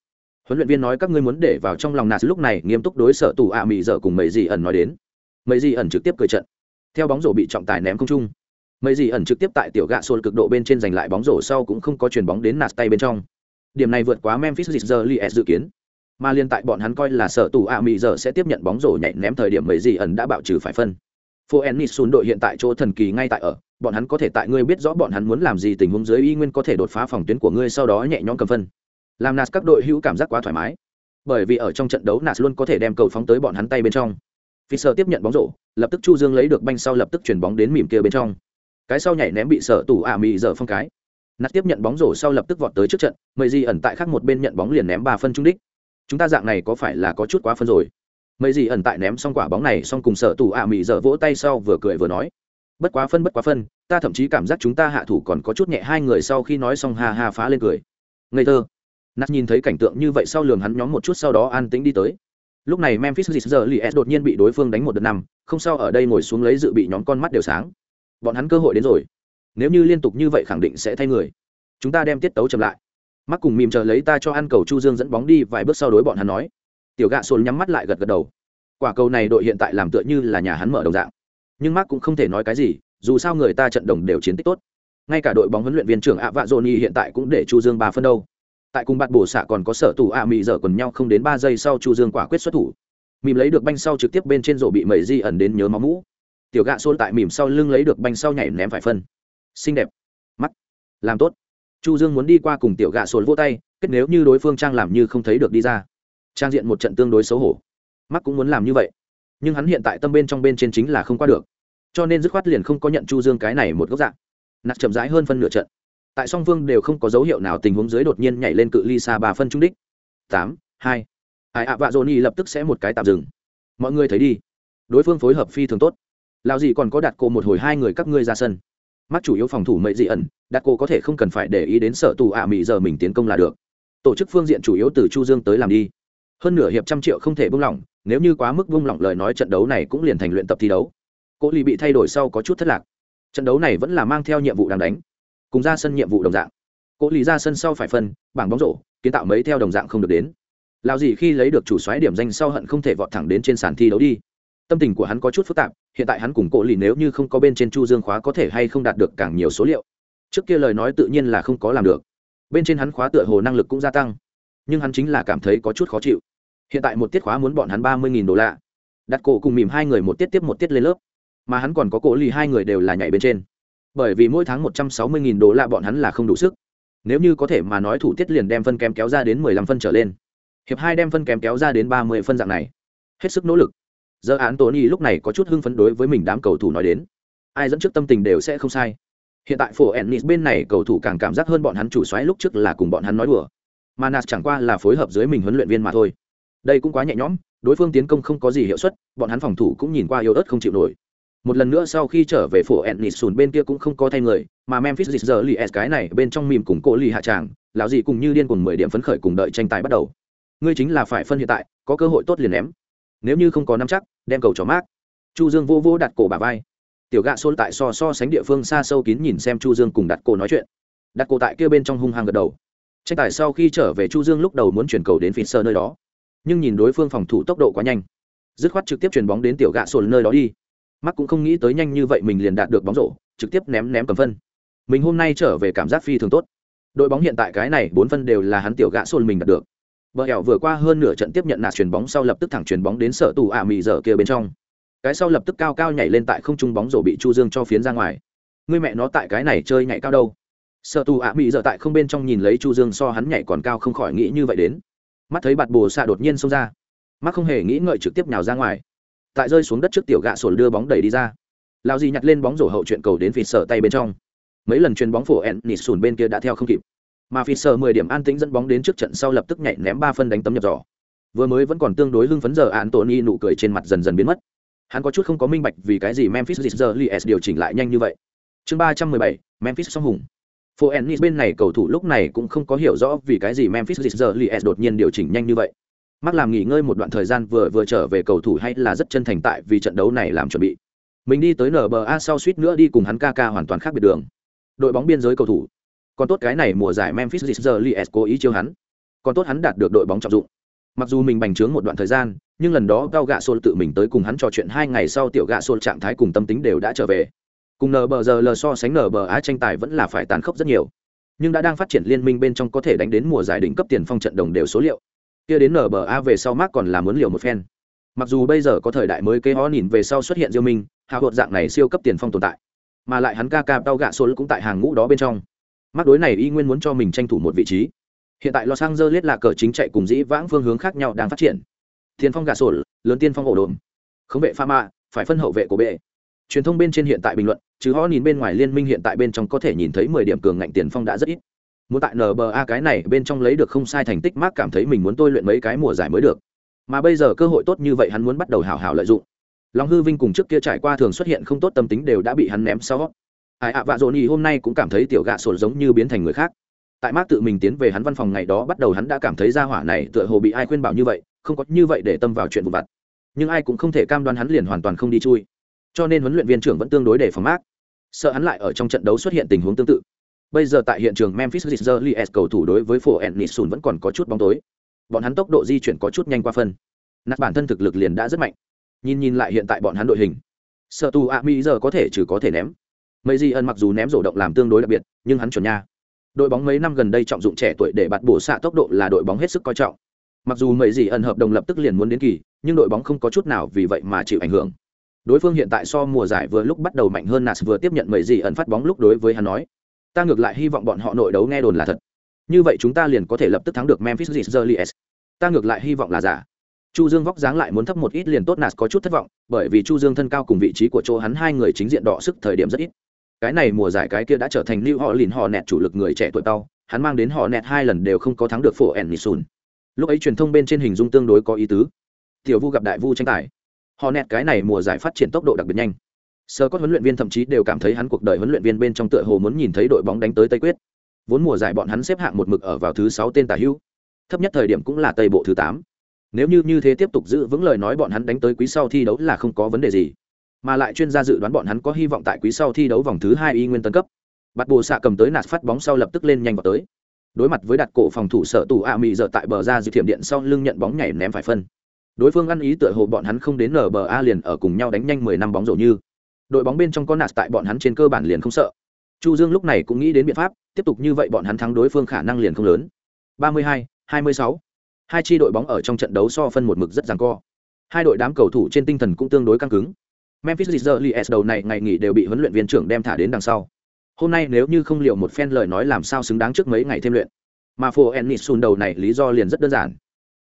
Huấn luyện viên nói các ngươi muốn để vào trong lòng nạt lúc này nghiêm túc đối sở tù ạ à mị dở cùng mấy gì ẩn nói đến. Mấy gì ẩn trực tiếp cười trận. Theo bóng rổ bị trọng tài ném không trung. Mấy gì ẩn trực tiếp tại tiểu gạ sồn cực độ bên trên giành lại bóng rổ sau cũng không có chuyền bóng đến nạt tay bên trong điểm này vượt quá Memphis Grizzlies dự kiến. Mà liên tại bọn hắn coi là sở tù ạ mị giờ sẽ tiếp nhận bóng rổ nhảy ném thời điểm mấy gì ẩn đã bạo trừ phải phân. Phoenix Sun đội hiện tại chỗ thần kỳ ngay tại ở, bọn hắn có thể tại ngươi biết rõ bọn hắn muốn làm gì tình huống dưới y nguyên có thể đột phá phòng tuyến của ngươi sau đó nhẹ nhõm cầm phân. Làm Nas các đội hữu cảm giác quá thoải mái. Bởi vì ở trong trận đấu Nas luôn có thể đem cầu phóng tới bọn hắn tay bên trong. Fisher tiếp nhận bóng rổ, lập tức Chu Dương lấy được banh sau lập tức chuyển bóng đến mỉm kia bên trong. Cái sau nhảy ném bị sở tù ạ mị giờ phong cái Nas tiếp nhận bóng rổ sau lập tức vọt tới trước trận mây di ẩn tại khác một bên nhận bóng liền ném ba phân trung đích chúng ta dạng này có phải là có chút quá phân rồi? Mấy gì ẩn tại ném xong quả bóng này xong cùng sở tù ạ à dở vỗ tay sau vừa cười vừa nói, bất quá phân, bất quá phân, ta thậm chí cảm giác chúng ta hạ thủ còn có chút nhẹ hai người sau khi nói xong ha ha phá lên cười. Ngây thơ. Nát nhìn thấy cảnh tượng như vậy sau lường hắn nhóm một chút sau đó an tĩnh đi tới. Lúc này memphis giờ li đột nhiên bị đối phương đánh một đợt năm không sao ở đây ngồi xuống lấy dự bị nhóm con mắt đều sáng. Bọn hắn cơ hội đến rồi. Nếu như liên tục như vậy khẳng định sẽ thay người. Chúng ta đem tiết tấu chậm lại mắc cùng mìm chờ lấy ta cho ăn cầu chu dương dẫn bóng đi vài bước sau đối bọn hắn nói. Tiểu gạ sồn nhắm mắt lại gật gật đầu. Quả cầu này đội hiện tại làm tựa như là nhà hắn mở đồng dạng. Nhưng mắc cũng không thể nói cái gì, dù sao người ta trận đồng đều chiến tích tốt. Ngay cả đội bóng huấn luyện viên trưởng ạ vạ dồn hiện tại cũng để chu dương ba phân đâu. Tại cùng bạn bổ xạ còn có sở tù ạ mị dở quần nhau không đến ba giây sau chu dương quả quyết xuất thủ. Mìm lấy được banh sau trực tiếp bên trên rổ bị mẩy di ẩn đến nhớ máu mũ. Tiểu gạ xôn tại mìm sau lưng lấy được banh sau nhảy ném phải phân. Xinh đẹp. Mắt làm tốt chu dương muốn đi qua cùng tiểu gạ sồn vô tay, kết nếu như đối phương trang làm như không thấy được đi ra. Trang diện một trận tương đối xấu hổ. Mắt cũng muốn làm như vậy. Nhưng hắn hiện tại tâm bên trong bên trên chính là không qua được. Cho nên dứt khoát liền không có nhận chu dương cái này một góc dạng. Nặc chậm rãi hơn phân nửa trận. Tại song phương đều không có dấu hiệu nào tình huống dưới đột nhiên nhảy lên cự ly xa ba phân trung đích. Tám, hai. Ai ạ, vạ dồn y lập tức sẽ một cái tạm dừng. Mọi người thấy đi. Đối phương phối hợp phi thường tốt. Lao gì còn có đặt cô một hồi hai người các ngươi ra sân. Mắt chủ yếu phòng thủ mệ dị ẩn đặt cô có thể không cần phải để ý đến sở tù ạ à mỹ giờ mình tiến công là được. Tổ chức phương diện chủ yếu từ chu dương tới làm đi. Hơn nửa hiệp trăm triệu không thể buông lỏng, nếu như quá mức buông lỏng lời nói trận đấu này cũng liền thành luyện tập thi đấu. Cô ly bị thay đổi sau có chút thất lạc. Trận đấu này vẫn là mang theo nhiệm vụ đang đánh, cùng ra sân nhiệm vụ đồng dạng. Cô ly ra sân sau phải phân, bảng bóng rổ, kiến tạo mấy theo đồng dạng không được đến. Lao gì khi lấy được chủ xoáy điểm danh sau hận không thể vọt thẳng đến trên sàn thi đấu đi. Tâm tình của hắn có chút phức tạp, hiện tại hắn cùng cổ lì nếu như không có bên trên chu dương khóa có thể hay không đạt được càng nhiều số liệu trước kia lời nói tự nhiên là không có làm được. Bên trên hắn khóa tựa hồ năng lực cũng gia tăng, nhưng hắn chính là cảm thấy có chút khó chịu. Hiện tại một tiết khóa muốn bọn hắn ba mươi đô la. Đặt cổ cùng mìm hai người một tiết tiếp một tiết lên lớp, mà hắn còn có cổ lì hai người đều là nhảy bên trên. Bởi vì mỗi tháng một trăm sáu mươi đô la bọn hắn là không đủ sức. Nếu như có thể mà nói thủ tiết liền đem phân kém kéo ra đến mười lăm phân trở lên. Hiệp hai đem phân kém kéo ra đến ba mươi phân dạng này. Hết sức nỗ lực. Giờ án tony lúc này có chút hưng phấn đối với mình đám cầu thủ nói đến. Ai dẫn trước tâm tình đều sẽ không sai hiện tại phổ ennis bên này cầu thủ càng cảm giác hơn bọn hắn chủ xoáy lúc trước là cùng bọn hắn nói đùa. Manas chẳng qua là phối hợp dưới mình huấn luyện viên mà thôi. Đây cũng quá nhẹ nhõm, đối phương tiến công không có gì hiệu suất, bọn hắn phòng thủ cũng nhìn qua yếu ớt không chịu nổi. Một lần nữa sau khi trở về phổ ennis, sùn bên kia cũng không có thay người, mà memphis giờ li cái này bên trong mìm cùng cổ lì hạ tràng, lão gì cùng như điên cùng mười điểm phấn khởi cùng đợi tranh tài bắt đầu. Ngươi chính là phải phân hiện tại, có cơ hội tốt liền ném. Nếu như không có nắm chắc, đem cầu cho mát chu dương vô vô đặt cổ bà vai tiểu gạ xôn tại so so sánh địa phương xa sâu kín nhìn xem chu dương cùng đặt cô nói chuyện. Đặt cô tại kia bên trong hung hăng gật đầu. Tranh tài sau khi trở về chu dương lúc đầu muốn chuyển cầu đến phìn sơ nơi đó. Nhưng nhìn đối phương phòng thủ tốc độ quá nhanh. Dứt khoát trực tiếp chuyền bóng đến tiểu gạ xôn nơi đó đi. Mắt cũng không nghĩ tới nhanh như vậy mình liền đạt được bóng rổ, trực tiếp ném ném cầm phân. Mình hôm nay trở về cảm giác phi thường tốt. Đội bóng hiện tại cái này bốn phân đều là hắn tiểu gạ xôn mình đạt được. Bờ hẻo vừa qua hơn nửa trận tiếp nhận nạt chuyền bóng sau lập tức thẳng chuyền bóng đến sở tù ả mì giờ kia bên trong. Cái sau lập tức cao cao nhảy lên tại không trung bóng rổ bị Chu Dương cho phiến ra ngoài. Người mẹ nó tại cái này chơi nhảy cao đâu? Sở tù ả mỹ giờ tại không bên trong nhìn lấy Chu Dương so hắn nhảy còn cao không khỏi nghĩ như vậy đến. Mắt thấy bạt bồ xạ đột nhiên xông ra, mắt không hề nghĩ ngợi trực tiếp nhào ra ngoài. Tại rơi xuống đất trước tiểu gạ sổ đưa bóng đẩy đi ra. Lão gì nhặt lên bóng rổ hậu chuyện cầu đến vịt sở tay bên trong. Mấy lần chuyền bóng phổ ẹn nịt sùn bên kia đã theo không kịp mà phi sờ mười điểm an tĩnh dẫn bóng đến trước trận sau lập tức nhảy ném ba phân đánh tấm nhập giỏ vừa mới vẫn còn tương đối hưng phấn giờ án tony nụ cười trên mặt dần dần biến mất hắn có chút không có minh bạch vì cái gì memphis Grizzlies điều chỉnh lại nhanh như vậy. Chương ba trăm mười bảy, memphis song hùng. Phố ennis bên này cầu thủ lúc này cũng không có hiểu rõ vì cái gì memphis Grizzlies đột nhiên điều chỉnh nhanh như vậy. Mắc làm nghỉ ngơi một đoạn thời gian vừa vừa trở về cầu thủ hay là rất chân thành tại vì trận đấu này làm chuẩn bị. Mình đi tới nba sau suýt nữa đi cùng hắn KK hoàn toàn khác biệt đường. Đội bóng biên giới cầu thủ. Còn tốt cái này mùa giải Memphis Grizzlies cố ý chiêu hắn. Còn tốt hắn đạt được đội bóng trọng dụng. Mặc dù mình bành trướng một đoạn thời gian, nhưng lần đó Cao Gạ Sol tự mình tới cùng hắn trò chuyện hai ngày sau tiểu Gạ Sol trạng thái cùng tâm tính đều đã trở về. Cùng NBL so sánh NBA tranh tài vẫn là phải tàn khốc rất nhiều. Nhưng đã đang phát triển liên minh bên trong có thể đánh đến mùa giải đỉnh cấp tiền phong trận đồng đều số liệu. Kia đến NBA về sau Mark còn là muốn liều một phen. Mặc dù bây giờ có thời đại mới kế ho nhìn về sau xuất hiện Diêu Minh, hào hột dạng này siêu cấp tiền phong tồn tại. Mà lại hắn ca ca đau Gạ Sol cũng tại hàng ngũ đó bên trong mắc đối này y nguyên muốn cho mình tranh thủ một vị trí hiện tại los angeles là cờ chính chạy cùng dĩ vãng phương hướng khác nhau đang phát triển. Thiên phong gà sổ, lớn tiên phong ổ đồn không vệ pha mạ, phải phân hậu vệ của bệ. Truyền thông bên trên hiện tại bình luận chứ họ nhìn bên ngoài liên minh hiện tại bên trong có thể nhìn thấy mười điểm cường ngạnh tiền phong đã rất ít. Muốn tại nba cái này bên trong lấy được không sai thành tích, mark cảm thấy mình muốn tôi luyện mấy cái mùa giải mới được. Mà bây giờ cơ hội tốt như vậy hắn muốn bắt đầu hào hào lợi dụng. Lòng hư vinh cùng trước kia trải qua thường xuất hiện không tốt tâm tính đều đã bị hắn ném sau. Ai ạ, vạ dồn ý hôm nay cũng cảm thấy tiểu gạ sổ giống như biến thành người khác tại mát tự mình tiến về hắn văn phòng ngày đó bắt đầu hắn đã cảm thấy ra hỏa này tựa hồ bị ai khuyên bảo như vậy không có như vậy để tâm vào chuyện vụ vặt. Nhưng ai cũng không thể cam đoan hắn liền hoàn toàn không đi chui. Cho nên huấn luyện viên trưởng vẫn tương đối để phòng mát, sợ hắn lại ở trong trận đấu xuất hiện tình huống tương tự. Bây giờ tại hiện trường memphis Grizzlies cầu thủ đối với phố ennisun vẫn còn có chút bóng tối. Bọn hắn tốc độ di chuyển có chút nhanh qua phân. Nát bản thân thực lực liền đã rất mạnh. Nhìn nhìn lại hiện tại bọn hắn đội hình. Sợ tù a mỹ giờ có thể trừ có thể ném. Mấy di ân mặc dù ném rổ động làm tương đối đặc biệt nhưng hắn chuẩn nha đội bóng mấy năm gần đây trọng dụng trẻ tuổi để bạt bổ xạ tốc độ là đội bóng hết sức coi trọng. Mặc dù mấy gì ẩn hợp đồng lập tức liền muốn đến kỳ, nhưng đội bóng không có chút nào vì vậy mà chịu ảnh hưởng. Đối phương hiện tại so mùa giải vừa lúc bắt đầu mạnh hơn nas vừa tiếp nhận mấy gì ẩn phát bóng lúc đối với hắn nói, ta ngược lại hy vọng bọn họ nội đấu nghe đồn là thật. Như vậy chúng ta liền có thể lập tức thắng được memphis Grizzlies. ta ngược lại hy vọng là giả. Chu dương vóc dáng lại muốn thấp một ít liền tốt nas có chút thất vọng, bởi vì chu dương thân cao cùng vị trí của chỗ hắn hai người chính diện đỏ sức thời điểm rất ít cái này mùa giải cái kia đã trở thành lưu họ lìn họ nẹt chủ lực người trẻ tuổi tao, hắn mang đến họ nẹt hai lần đều không có thắng được phổ ẩn sùn lúc ấy truyền thông bên trên hình dung tương đối có ý tứ. Tiểu vu gặp đại vu tranh tài. Họ nẹt cái này mùa giải phát triển tốc độ đặc biệt nhanh. Sơ có huấn luyện viên thậm chí đều cảm thấy hắn cuộc đời huấn luyện viên bên trong tựa hồ muốn nhìn thấy đội bóng đánh tới tây quyết. Vốn mùa giải bọn hắn xếp hạng một mực ở vào thứ sáu tên tả hữu. Thấp nhất thời điểm cũng là tây bộ thứ tám. Nếu như như thế tiếp tục giữ vững lời nói bọn hắn đánh tới quý sau thi đấu là không có vấn đề gì mà lại chuyên gia dự đoán bọn hắn có hy vọng tại quý sau thi đấu vòng thứ hai y nguyên tân cấp. Bắt bồ xạ cầm tới nạt phát bóng sau lập tức lên nhanh vào tới. Đối mặt với đặt cổ phòng thủ sở tù a mị dợ tại bờ ra dự thiểm điện sau lưng nhận bóng nhảy ném phải phân. Đối phương ăn ý tựa hồ bọn hắn không đến nở bờ a liền ở cùng nhau đánh nhanh mười năm bóng rổ như. Đội bóng bên trong có nạt tại bọn hắn trên cơ bản liền không sợ. Chu dương lúc này cũng nghĩ đến biện pháp tiếp tục như vậy bọn hắn thắng đối phương khả năng liền không lớn. 32, 26. hai chi đội bóng ở trong trận đấu so phân một mực rất giằng co. Hai đội đám cầu thủ trên tinh thần cũng tương đối căng cứng memphis Grizzlies đầu này ngày nghỉ đều bị huấn luyện viên trưởng đem thả đến đằng sau. Hôm nay nếu như không liệu một phen lời nói làm sao xứng đáng trước mấy ngày thêm luyện. Mà phổ ennis đầu này lý do liền rất đơn giản.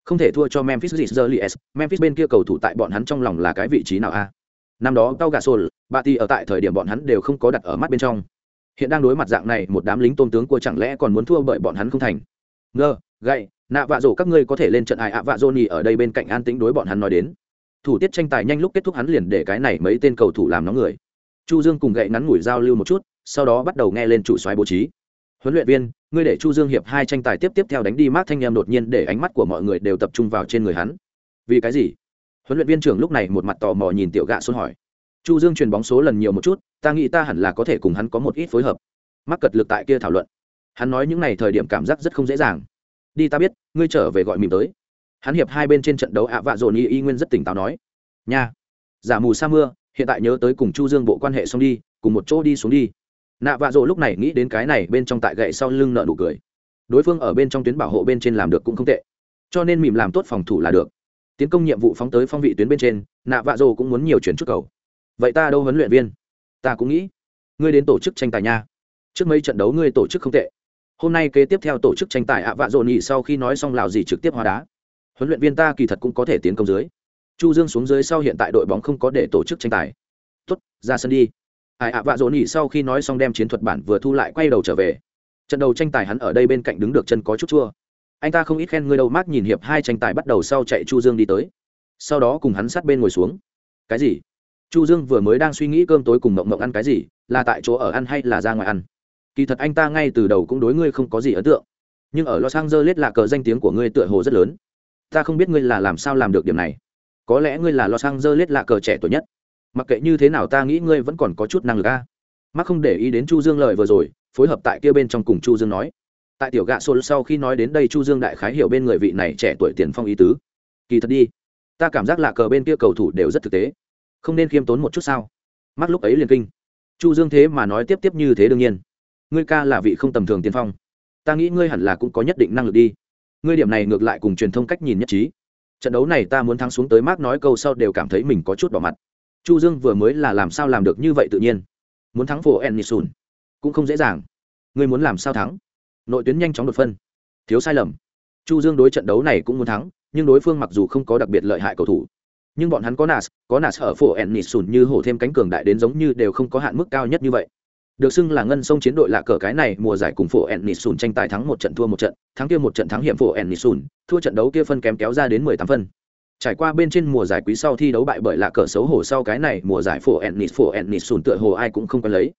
Không thể thua cho memphis Grizzlies memphis bên kia cầu thủ tại bọn hắn trong lòng là cái vị trí nào a? Năm đó tao Gasol, Bati ở tại thời điểm bọn hắn đều không có đặt ở mắt bên trong. Hiện đang đối mặt dạng này một đám lính tôn tướng của chẳng lẽ còn muốn thua bởi bọn hắn không thành? Ngơ gậy nạ vạ rổ các ngươi có thể lên trận ai ạ? Vạ Johnny ở đây bên cạnh an tĩnh đối bọn hắn nói đến thủ tiết tranh tài nhanh lúc kết thúc hắn liền để cái này mấy tên cầu thủ làm nóng người. Chu dương cùng gậy ngắn ngủi giao lưu một chút, sau đó bắt đầu nghe lên chủ xoáy bố trí. Huấn luyện viên, ngươi để chu dương hiệp hai tranh tài tiếp tiếp theo đánh đi mát thanh em đột nhiên để ánh mắt của mọi người đều tập trung vào trên người hắn. Vì cái gì? Huấn luyện viên trưởng lúc này một mặt tò mò nhìn tiểu gạ xuân hỏi. Chu dương truyền bóng số lần nhiều một chút, ta nghĩ ta hẳn là có thể cùng hắn có một ít phối hợp. Mắc cật lực tại kia thảo luận. Hắn nói những này thời điểm cảm giác rất không dễ dàng. Đi ta biết, ngươi trở về gọi mìm tới hắn hiệp hai bên trên trận đấu ạ vạ dồn y y nguyên rất tỉnh táo nói, nha, giả mù sa mưa, hiện tại nhớ tới cùng chu dương bộ quan hệ xong đi, cùng một chỗ đi xuống đi. Nạ vạ dỗ lúc này nghĩ đến cái này bên trong tại gậy sau lưng nợ nụ cười. Đối phương ở bên trong tuyến bảo hộ bên trên làm được cũng không tệ, cho nên mỉm làm tốt phòng thủ là được. Tiến công nhiệm vụ phóng tới phong vị tuyến bên trên, nạ vạ dỗ cũng muốn nhiều chuyển chút cầu. Vậy ta đâu huấn luyện viên? Ta cũng nghĩ, ngươi đến tổ chức tranh tài nha. Trước mấy trận đấu ngươi tổ chức không tệ. Hôm nay kế tiếp theo tổ chức tranh tài ạ vạ dỗ nhị sau khi nói xong lào gì trực tiếp hóa đá huấn luyện viên ta kỳ thật cũng có thể tiến công dưới. Chu dương xuống dưới sau hiện tại đội bóng không có để tổ chức tranh tài. Tốt, ra sân đi. Ai ạ, vạ dỗ nhỉ sau khi nói xong đem chiến thuật bản vừa thu lại quay đầu trở về. Trận đầu tranh tài hắn ở đây bên cạnh đứng được chân có chút chua. Anh ta không ít khen ngươi đâu mát nhìn hiệp hai tranh tài bắt đầu sau chạy chu dương đi tới. Sau đó cùng hắn sát bên ngồi xuống. Cái gì? Chu dương vừa mới đang suy nghĩ cơm tối cùng mộng mộng ăn cái gì, là tại chỗ ở ăn hay là ra ngoài ăn? Kỳ thật anh ta ngay từ đầu cũng đối ngươi không có gì ấn tượng. Nhưng ở los angeles là cờ danh tiếng của ngươi tựa hồ rất lớn ta không biết ngươi là làm sao làm được điểm này. Có lẽ ngươi là lọ sang dơ lết là cờ trẻ tuổi nhất. Mặc kệ như thế nào ta nghĩ ngươi vẫn còn có chút năng lực a. Mắc không để ý đến chu dương lời vừa rồi, phối hợp tại kia bên trong cùng chu dương nói. Tại tiểu gạ xôn sau khi nói đến đây chu dương đại khái hiểu bên người vị này trẻ tuổi tiền phong ý tứ. Kỳ thật đi, ta cảm giác là cờ bên kia cầu thủ đều rất thực tế. Không nên khiêm tốn một chút sao? Mắc lúc ấy liền kinh. Chu dương thế mà nói tiếp tiếp như thế đương nhiên. Ngươi ca là vị không tầm thường tiền phong. Ta nghĩ ngươi hẳn là cũng có nhất định năng lực đi ngươi điểm này ngược lại cùng truyền thông cách nhìn nhất trí. Trận đấu này ta muốn thắng xuống tới mác nói câu sau đều cảm thấy mình có chút bỏ mặt. Chu dương vừa mới là làm sao làm được như vậy tự nhiên. Muốn thắng phổ ennisun cũng không dễ dàng. Ngươi muốn làm sao thắng? Nội tuyến nhanh chóng đột phân. Thiếu sai lầm. Chu dương đối trận đấu này cũng muốn thắng, nhưng đối phương mặc dù không có đặc biệt lợi hại cầu thủ, nhưng bọn hắn có nas có nas ở phổ ennisun như hổ thêm cánh cường đại đến giống như đều không có hạn mức cao nhất như vậy được xưng là ngân sông chiến đội lạ cờ cái này, mùa giải cùng phổ ennisun tranh tài thắng một trận thua một trận, thắng kia một trận thắng hiểm phổ ennisun thua trận đấu kia phân kém kéo ra đến mười tám phân. Trải qua bên trên mùa giải quý sau thi đấu bại bởi lạ cờ xấu hổ sau cái này, mùa giải phổ ennis phổ ennis sùn tựa hồ ai cũng không quen lấy.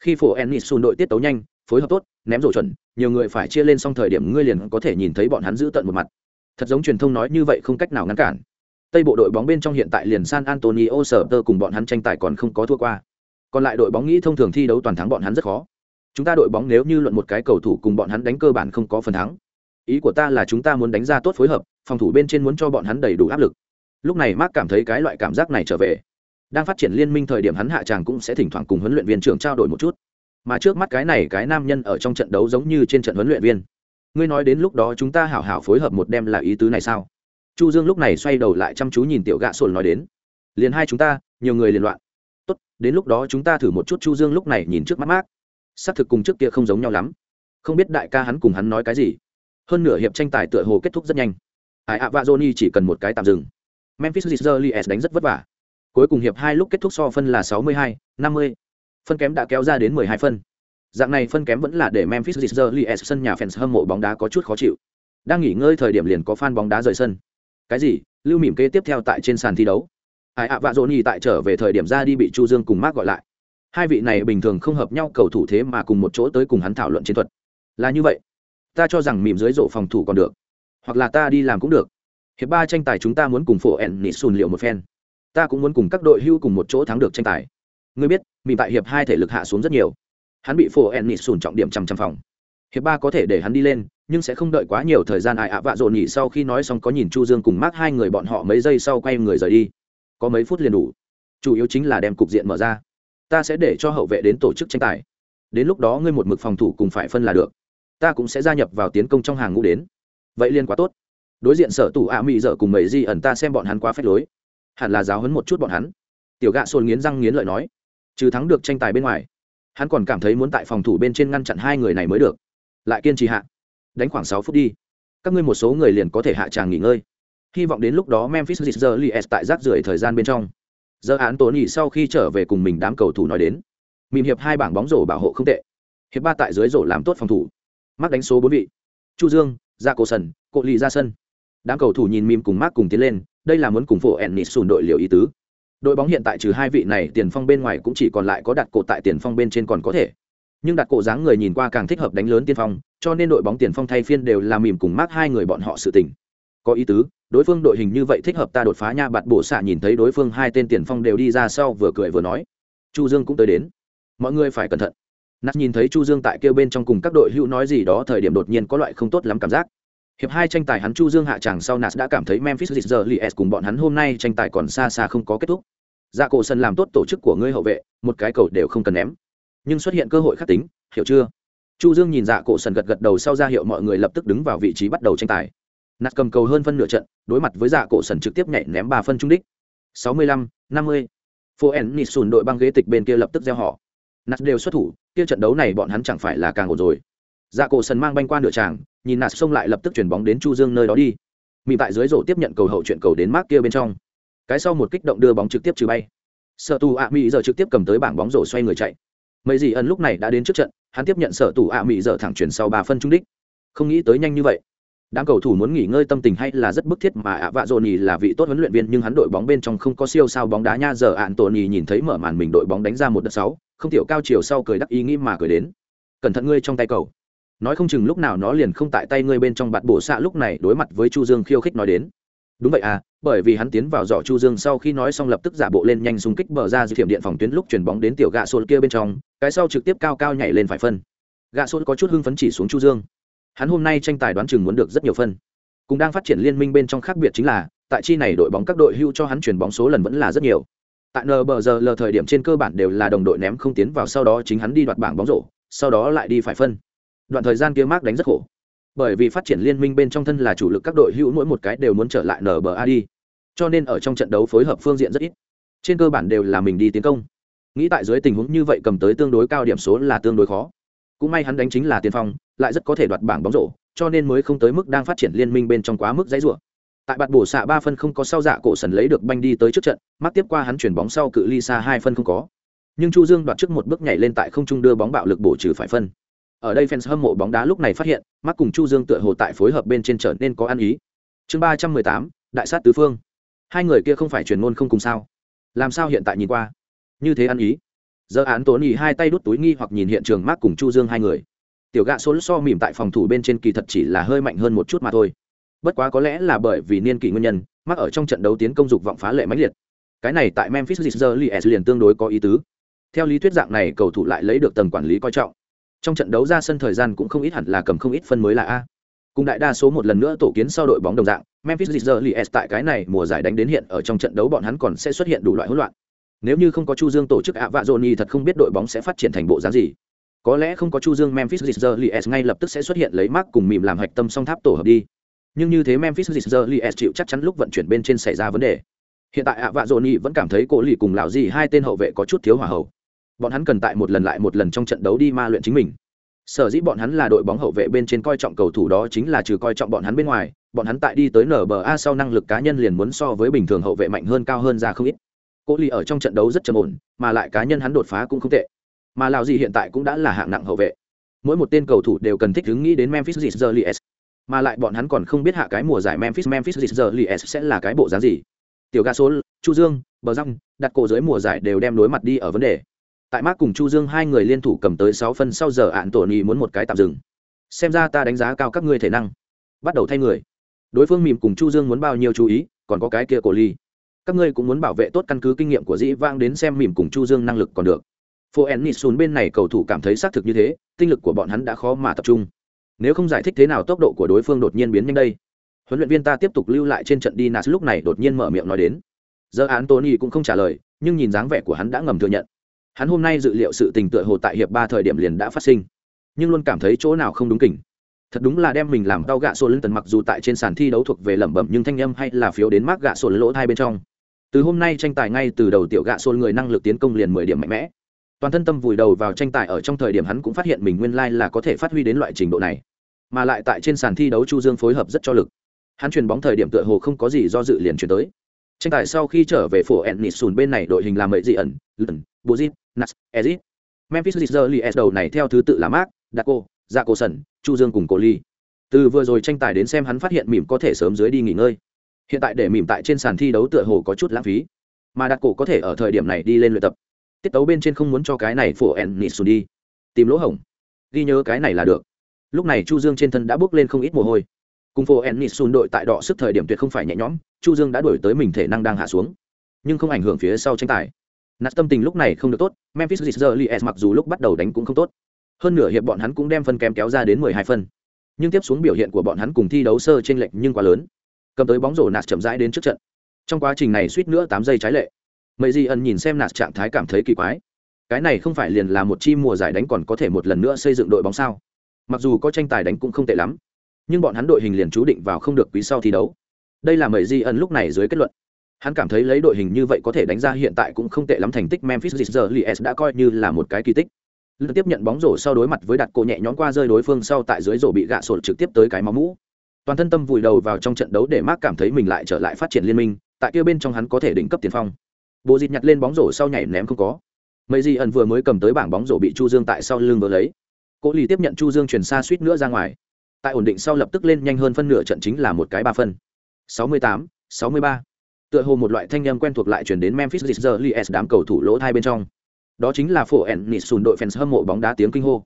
Khi phổ ennis sùn đội tiết tấu nhanh, phối hợp tốt, ném rổ chuẩn, nhiều người phải chia lên xong thời điểm ngươi liền có thể nhìn thấy bọn hắn giữ tận một mặt. Thật giống truyền thông nói như vậy không cách nào ngăn cản. Tây bộ đội bóng bên trong hiện tại liền san antonio sở tơ cùng bọn hắn tranh tài còn không có thua qua còn lại đội bóng nghĩ thông thường thi đấu toàn thắng bọn hắn rất khó. Chúng ta đội bóng nếu như luận một cái cầu thủ cùng bọn hắn đánh cơ bản không có phần thắng, ý của ta là chúng ta muốn đánh ra tốt phối hợp, phòng thủ bên trên muốn cho bọn hắn đầy đủ áp lực. Lúc này mark cảm thấy cái loại cảm giác này trở về. Đang phát triển liên minh thời điểm hắn hạ tràng cũng sẽ thỉnh thoảng cùng huấn luyện viên trưởng trao đổi một chút. Mà trước mắt cái này cái nam nhân ở trong trận đấu giống như trên trận huấn luyện viên. Ngươi nói đến lúc đó chúng ta hảo hảo phối hợp một đêm là ý tứ này sao? Chu dương lúc này xoay đầu lại chăm chú nhìn tiểu gạ sồn nói đến. Liền hai chúng ta, nhiều người liền loạn đến lúc đó chúng ta thử một chút chu dương lúc này nhìn trước mắt mát xác thực cùng trước kia không giống nhau lắm. Không biết đại ca hắn cùng hắn nói cái gì. Hơn nửa hiệp tranh tài tựa hồ kết thúc rất nhanh. Ai ạ và johnny chỉ cần một cái tạm dừng. Memphis Grizzlies đánh rất vất vả. Cuối cùng hiệp hai lúc kết thúc so phân là 62, 50. phân kém đã kéo ra đến 12 phân. Dạng này phân kém vẫn là để memphis Grizzlies sân nhà fans hâm mộ bóng đá có chút khó chịu. Đang nghỉ ngơi thời điểm liền có fan bóng đá rời sân. Cái gì? Lưu mỉm kế tiếp theo tại trên sàn thi đấu ai ạ, vạ dồn johnny tại trở về thời điểm ra đi bị chu dương cùng mark gọi lại. Hai vị này bình thường không hợp nhau cầu thủ thế mà cùng một chỗ tới cùng hắn thảo luận chiến thuật. Là như vậy. Ta cho rằng mỉm dưới rổ phòng thủ còn được. Hoặc là ta đi làm cũng được. Hiệp ba tranh tài chúng ta muốn cùng phổ ẩn nị sùn liệu một phen. Ta cũng muốn cùng các đội hưu cùng một chỗ thắng được tranh tài. Ngươi biết, mỉm tại hiệp hai thể lực hạ xuống rất nhiều. Hắn bị phổ ẩn nị sùn trọng điểm chằm chằm phòng. Hiệp ba có thể để hắn đi lên, nhưng sẽ không đợi quá nhiều thời gian. Ai ạ, vạ dồn nhỉ sau khi nói xong có nhìn chu dương cùng mác hai người bọn họ mấy giây sau quay người rời đi có mấy phút liền đủ. Chủ yếu chính là đem cục diện mở ra. Ta sẽ để cho hậu vệ đến tổ chức tranh tài. Đến lúc đó ngươi một mực phòng thủ cùng phải phân là được. Ta cũng sẽ gia nhập vào tiến công trong hàng ngũ đến. Vậy liên quá tốt. Đối diện sở tủ ạ à mị dở cùng mấy di ẩn ta xem bọn hắn quá phép lối. Hẳn là giáo hấn một chút bọn hắn. Tiểu gạ sồn nghiến răng nghiến lợi nói. Trừ thắng được tranh tài bên ngoài, hắn còn cảm thấy muốn tại phòng thủ bên trên ngăn chặn hai người này mới được. Lại kiên trì hạ. Đánh khoảng sáu phút đi. Các ngươi một số người liền có thể hạ tràng nghỉ ngơi hy vọng đến lúc đó memphis Grizzlies tại rác rưởi thời gian bên trong. Giờ án tổn nghỉ sau khi trở về cùng mình đám cầu thủ nói đến. Mìm hiệp hai bảng bóng rổ bảo hộ không tệ. Hiệp ba tại dưới rổ làm tốt phòng thủ. Mắc đánh số bốn vị. Chu dương ra cổ sần cộ lì ra sân. Đám cầu thủ nhìn mìm cùng mắc cùng tiến lên, đây là muốn cùng phổ ennis sùn đội liều ý tứ. Đội bóng hiện tại trừ hai vị này, tiền phong bên ngoài cũng chỉ còn lại có đặt cổ tại tiền phong bên trên còn có thể. Nhưng đặt cổ dáng người nhìn qua càng thích hợp đánh lớn tiên phong, cho nên đội bóng tiền phong thay phiên đều là mìm cùng mắc hai người bọn họ sự tình có ý tứ, đối phương đội hình như vậy thích hợp ta đột phá nha bạt bổ xạ nhìn thấy đối phương hai tên tiền phong đều đi ra sau vừa cười vừa nói. Chu dương cũng tới đến. Mọi người phải cẩn thận. Nát nhìn thấy chu dương tại kêu bên trong cùng các đội hữu nói gì đó, thời điểm đột nhiên có loại không tốt lắm cảm giác. Hiệp hai tranh tài hắn chu dương hạ tràng sau nạt đã cảm thấy memphis Grizzlies cùng bọn hắn hôm nay tranh tài còn xa xa không có kết thúc. Dạ cổ sân làm tốt tổ chức của ngươi hậu vệ, một cái cầu đều không cần ném. Nhưng xuất hiện cơ hội khắc tính, hiểu chưa? Chu dương nhìn dạ cổ sân gật gật đầu sau ra hiệu mọi người lập tức đứng vào vị trí bắt đầu tranh tài nạt cầm cầu hơn phân nửa trận đối mặt với dạ cổ sần trực tiếp nhảy ném ba phân trung đích 65, 50. Phố Ennisun đội băng ghế tịch bên kia lập tức gieo họ. Nạt đều xuất thủ, kia trận đấu này bọn hắn chẳng phải là càng ổn rồi. Dạ cổ sần mang banh qua nửa tràng, nhìn Nạt xông lại lập tức chuyển bóng đến Chu Dương nơi đó đi. Mị tại dưới rổ tiếp nhận cầu hậu chuyện cầu đến mác kia bên trong. Cái sau một kích động đưa bóng trực tiếp trừ bay. Sở tù ạ Mỹ giờ trực tiếp cầm tới bảng bóng rổ xoay người chạy. Mấy gì ẩn lúc này đã đến trước trận, hắn tiếp nhận sở tù ạ Mỹ giờ thẳng chuyển sau ba phân trung đích. Không nghĩ tới nhanh như vậy đám cầu thủ muốn nghỉ ngơi tâm tình hay là rất bức thiết mà ạ vạ dồn nhì là vị tốt huấn luyện viên nhưng hắn đội bóng bên trong không có siêu sao bóng đá nha, giờ ạn tồn nhì nhìn thấy mở màn mình đội bóng đánh ra một đợt sáu, không tiểu cao chiều sau cười đắc ý nghĩ mà cười đến. Cẩn thận ngươi trong tay cầu. Nói không chừng lúc nào nó liền không tại tay ngươi bên trong bạt bổ xạ lúc này đối mặt với chu dương khiêu khích nói đến. Đúng vậy à bởi vì hắn tiến vào dọ chu dương sau khi nói xong lập tức giả bộ lên nhanh xung kích bờ ra dự thiểm điện phòng tuyến lúc chuyển bóng đến tiểu gạ xôn kia bên trong, cái sau trực tiếp cao cao nhảy lên phải phân. Gạ xôn có chút hưng phấn chỉ xuống chu dương hắn hôm nay tranh tài đoán chừng muốn được rất nhiều phân. Cũng đang phát triển liên minh bên trong khác biệt chính là, tại chi này đội bóng các đội hưu cho hắn chuyển bóng số lần vẫn là rất nhiều. Tại nbg lờ thời điểm trên cơ bản đều là đồng đội ném không tiến vào, sau đó chính hắn đi đoạt bảng bóng rổ, sau đó lại đi phải phân. Đoạn thời gian kia mark đánh rất khổ. Bởi vì phát triển liên minh bên trong thân là chủ lực các đội hữu mỗi một cái đều muốn trở lại nba đi. Cho nên ở trong trận đấu phối hợp phương diện rất ít. Trên cơ bản đều là mình đi tiến công. Nghĩ tại dưới tình huống như vậy cầm tới tương đối cao điểm số là tương đối khó. Cũng may hắn đánh chính là tiền phong lại rất có thể đoạt bảng bóng rổ, cho nên mới không tới mức đang phát triển liên minh bên trong quá mức dãy rủa. Tại bạt bổ xạ ba phân không có sau dạ cổ sần lấy được banh đi tới trước trận mắt tiếp qua hắn chuyển bóng sau cự ly xa hai phân không có. Nhưng chu dương đoạt trước một bước nhảy lên tại không trung đưa bóng bạo lực bổ trừ phải phân. Ở đây fans hâm mộ bóng đá lúc này phát hiện mắt cùng chu dương tựa hồ tại phối hợp bên trên trở nên có ăn ý. Chương ba trăm mười tám, đại sát tứ phương. Hai người kia không phải truyền ngôn không cùng sao? Làm sao hiện tại nhìn qua? Như thế ăn ý. Giờ án tốn nhì hai tay đút túi nghi hoặc nhìn hiện trường mác cùng chu dương hai người tiểu gạ số so mỉm tại phòng thủ bên trên kỳ thật chỉ là hơi mạnh hơn một chút mà thôi. Bất quá có lẽ là bởi vì niên kỷ nguyên nhân, mắc ở trong trận đấu tiến công dục vọng phá lệ mãnh liệt. Cái này tại memphis Grizzlies liền tương đối có ý tứ. Theo lý thuyết dạng này, cầu thủ lại lấy được tầng quản lý coi trọng. Trong trận đấu ra sân thời gian cũng không ít hẳn là cầm không ít phân mới là a. Cùng đại đa số một lần nữa tổ kiến sau đội bóng đồng dạng, memphis Grizzlies tại cái này mùa giải đánh đến hiện ở trong trận đấu bọn hắn còn sẽ xuất hiện đủ loại hỗn loạn. Nếu như không có chu dương tổ chức ạ vạ dồn thật không biết đội bóng sẽ phát triển thành bộ dáng gì có lẽ không có chu dương memphis Grizzlies ngay lập tức sẽ xuất hiện lấy mark cùng mìm làm hạch tâm song tháp tổ hợp đi. Nhưng như thế memphis Grizzlies chịu chắc chắn lúc vận chuyển bên trên xảy ra vấn đề. Hiện tại ạ vạ dồn nhị vẫn cảm thấy cổ lì cùng lão gì hai tên hậu vệ có chút thiếu hỏa hậu. Bọn hắn cần tại một lần lại một lần trong trận đấu đi ma luyện chính mình. Sở dĩ bọn hắn là đội bóng hậu vệ bên trên coi trọng cầu thủ đó chính là trừ coi trọng bọn hắn bên ngoài, bọn hắn tại đi tới nba sau năng lực cá nhân liền muốn so với bình thường hậu vệ mạnh hơn cao hơn ra không ít. Cố lì ở trong trận đấu rất trầm ổn, mà lại cá nhân hắn đột phá cũng không tệ mà lão gì hiện tại cũng đã là hạng nặng hậu vệ. Mỗi một tên cầu thủ đều cần thích ứng nghĩ đến memphis Grizzlies, mà lại bọn hắn còn không biết hạ cái mùa giải memphis memphis Grizzlies sẽ là cái bộ dáng gì. Tiểu ga số chu dương, bờ răng, đặt cổ dưới mùa giải đều đem đối mặt đi ở vấn đề. Tại mark cùng chu dương hai người liên thủ cầm tới sáu phân sau giờ ạn tổ nhì muốn một cái tạm dừng. Xem ra ta đánh giá cao các ngươi thể năng. Bắt đầu thay người. Đối phương mìm cùng chu dương muốn bao nhiêu chú ý, còn có cái kia cổ ly. Các ngươi cũng muốn bảo vệ tốt căn cứ kinh nghiệm của dĩ vang đến xem mìm cùng chu dương năng lực còn được phố ennisun bên này cầu thủ cảm thấy xác thực như thế, tinh lực của bọn hắn đã khó mà tập trung. Nếu không giải thích thế nào, tốc độ của đối phương đột nhiên biến nhanh đây. Huấn luyện viên ta tiếp tục lưu lại trên trận đi nas lúc này đột nhiên mở miệng nói đến. Giờ án tony cũng không trả lời, nhưng nhìn dáng vẻ của hắn đã ngầm thừa nhận. Hắn hôm nay dự liệu sự tình tựa hồ tại hiệp ba thời điểm liền đã phát sinh, nhưng luôn cảm thấy chỗ nào không đúng kỉnh. Thật đúng là đem mình làm đau gạ sổ lưng tần mặc dù tại trên sàn thi đấu thuộc về lẩm bẩm nhưng thanh âm hay là phiếu đến mác gạ sổ lỗ hai bên trong. Từ hôm nay tranh tài ngay từ đầu tiểu gạ sổ người năng lực tiến công liền mười điểm mạnh mẽ toàn thân tâm vùi đầu vào tranh tài ở trong thời điểm hắn cũng phát hiện mình nguyên lai là có thể phát huy đến loại trình độ này, mà lại tại trên sàn thi đấu chu dương phối hợp rất cho lực. Hắn chuyền bóng thời điểm tựa hồ không có gì do dự liền chuyển tới. Tranh tài sau khi trở về phổ ennisun bên này đội hình làm mệ dị ẩn lần bozit nas ezit. Memphis Grizzlies đầu này theo thứ tự là mark daco dạ cô chu dương cùng cô ly từ vừa rồi tranh tài đến xem hắn phát hiện mỉm có thể sớm dưới đi nghỉ ngơi. Hiện tại để mỉm tại trên sàn thi đấu tựa hồ có chút lãng phí, mà đặt cổ có thể ở thời điểm này đi lên luyện tập tiết tấu bên trên không muốn cho cái này phổ ennisun đi. Tìm lỗ hổng. Ghi nhớ cái này là được. Lúc này chu dương trên thân đã bước lên không ít mồ hôi. Cùng phố ennisun đội tại đọ sức thời điểm tuyệt không phải nhẹ nhõm, chu dương đã đổi tới mình thể năng đang hạ xuống. Nhưng không ảnh hưởng phía sau tranh tài. Nạt tâm tình lúc này không được tốt, memphis Grizzlies mặc dù lúc bắt đầu đánh cũng không tốt. Hơn nửa hiệp bọn hắn cũng đem phân kém kéo ra đến 12 phân. Nhưng tiếp xuống biểu hiện của bọn hắn cùng thi đấu sơ trên lệch nhưng quá lớn. Cầm tới bóng rổ nạt chậm rãi đến trước trận. Trong quá trình này suýt nữa tám giây trái lệ mấy di ân nhìn xem nạt trạng thái cảm thấy kỳ quái. Cái này không phải liền là một chi mùa giải đánh còn có thể một lần nữa xây dựng đội bóng sao? Mặc dù có tranh tài đánh cũng không tệ lắm, nhưng bọn hắn đội hình liền chú định vào không được quý sau thi đấu. Đây là mấy di ân lúc này dưới kết luận. Hắn cảm thấy lấy đội hình như vậy có thể đánh ra hiện tại cũng không tệ lắm thành tích memphis Grizzlies đã coi như là một cái kỳ tích. Lần tiếp nhận bóng rổ sau đối mặt với đặt cổ nhẹ nhõm qua rơi đối phương sau tại dưới rổ bị gạ sổ trực tiếp tới cái máu mũ. Toàn thân tâm vùi đầu vào trong trận đấu để mark cảm thấy mình lại trở lại phát triển liên minh, tại kia bên trong hắn có thể đỉnh cấp tiền phong bộ dịt nhặt lên bóng rổ sau nhảy ném không có. Mấy di ẩn vừa mới cầm tới bảng bóng rổ bị chu dương tại sau lưng vừa lấy. Cố lì tiếp nhận chu dương chuyển xa suýt nữa ra ngoài. Tại ổn định sau lập tức lên nhanh hơn phân nửa trận chính là một cái ba phân. 68, 63. tựa hồ một loại thanh âm quen thuộc lại chuyển đến memphis Grizzlies đám cầu thủ lỗ thai bên trong. Đó chính là phổ Ennis nịt sùn đội fans hâm mộ bóng đá tiếng kinh hô.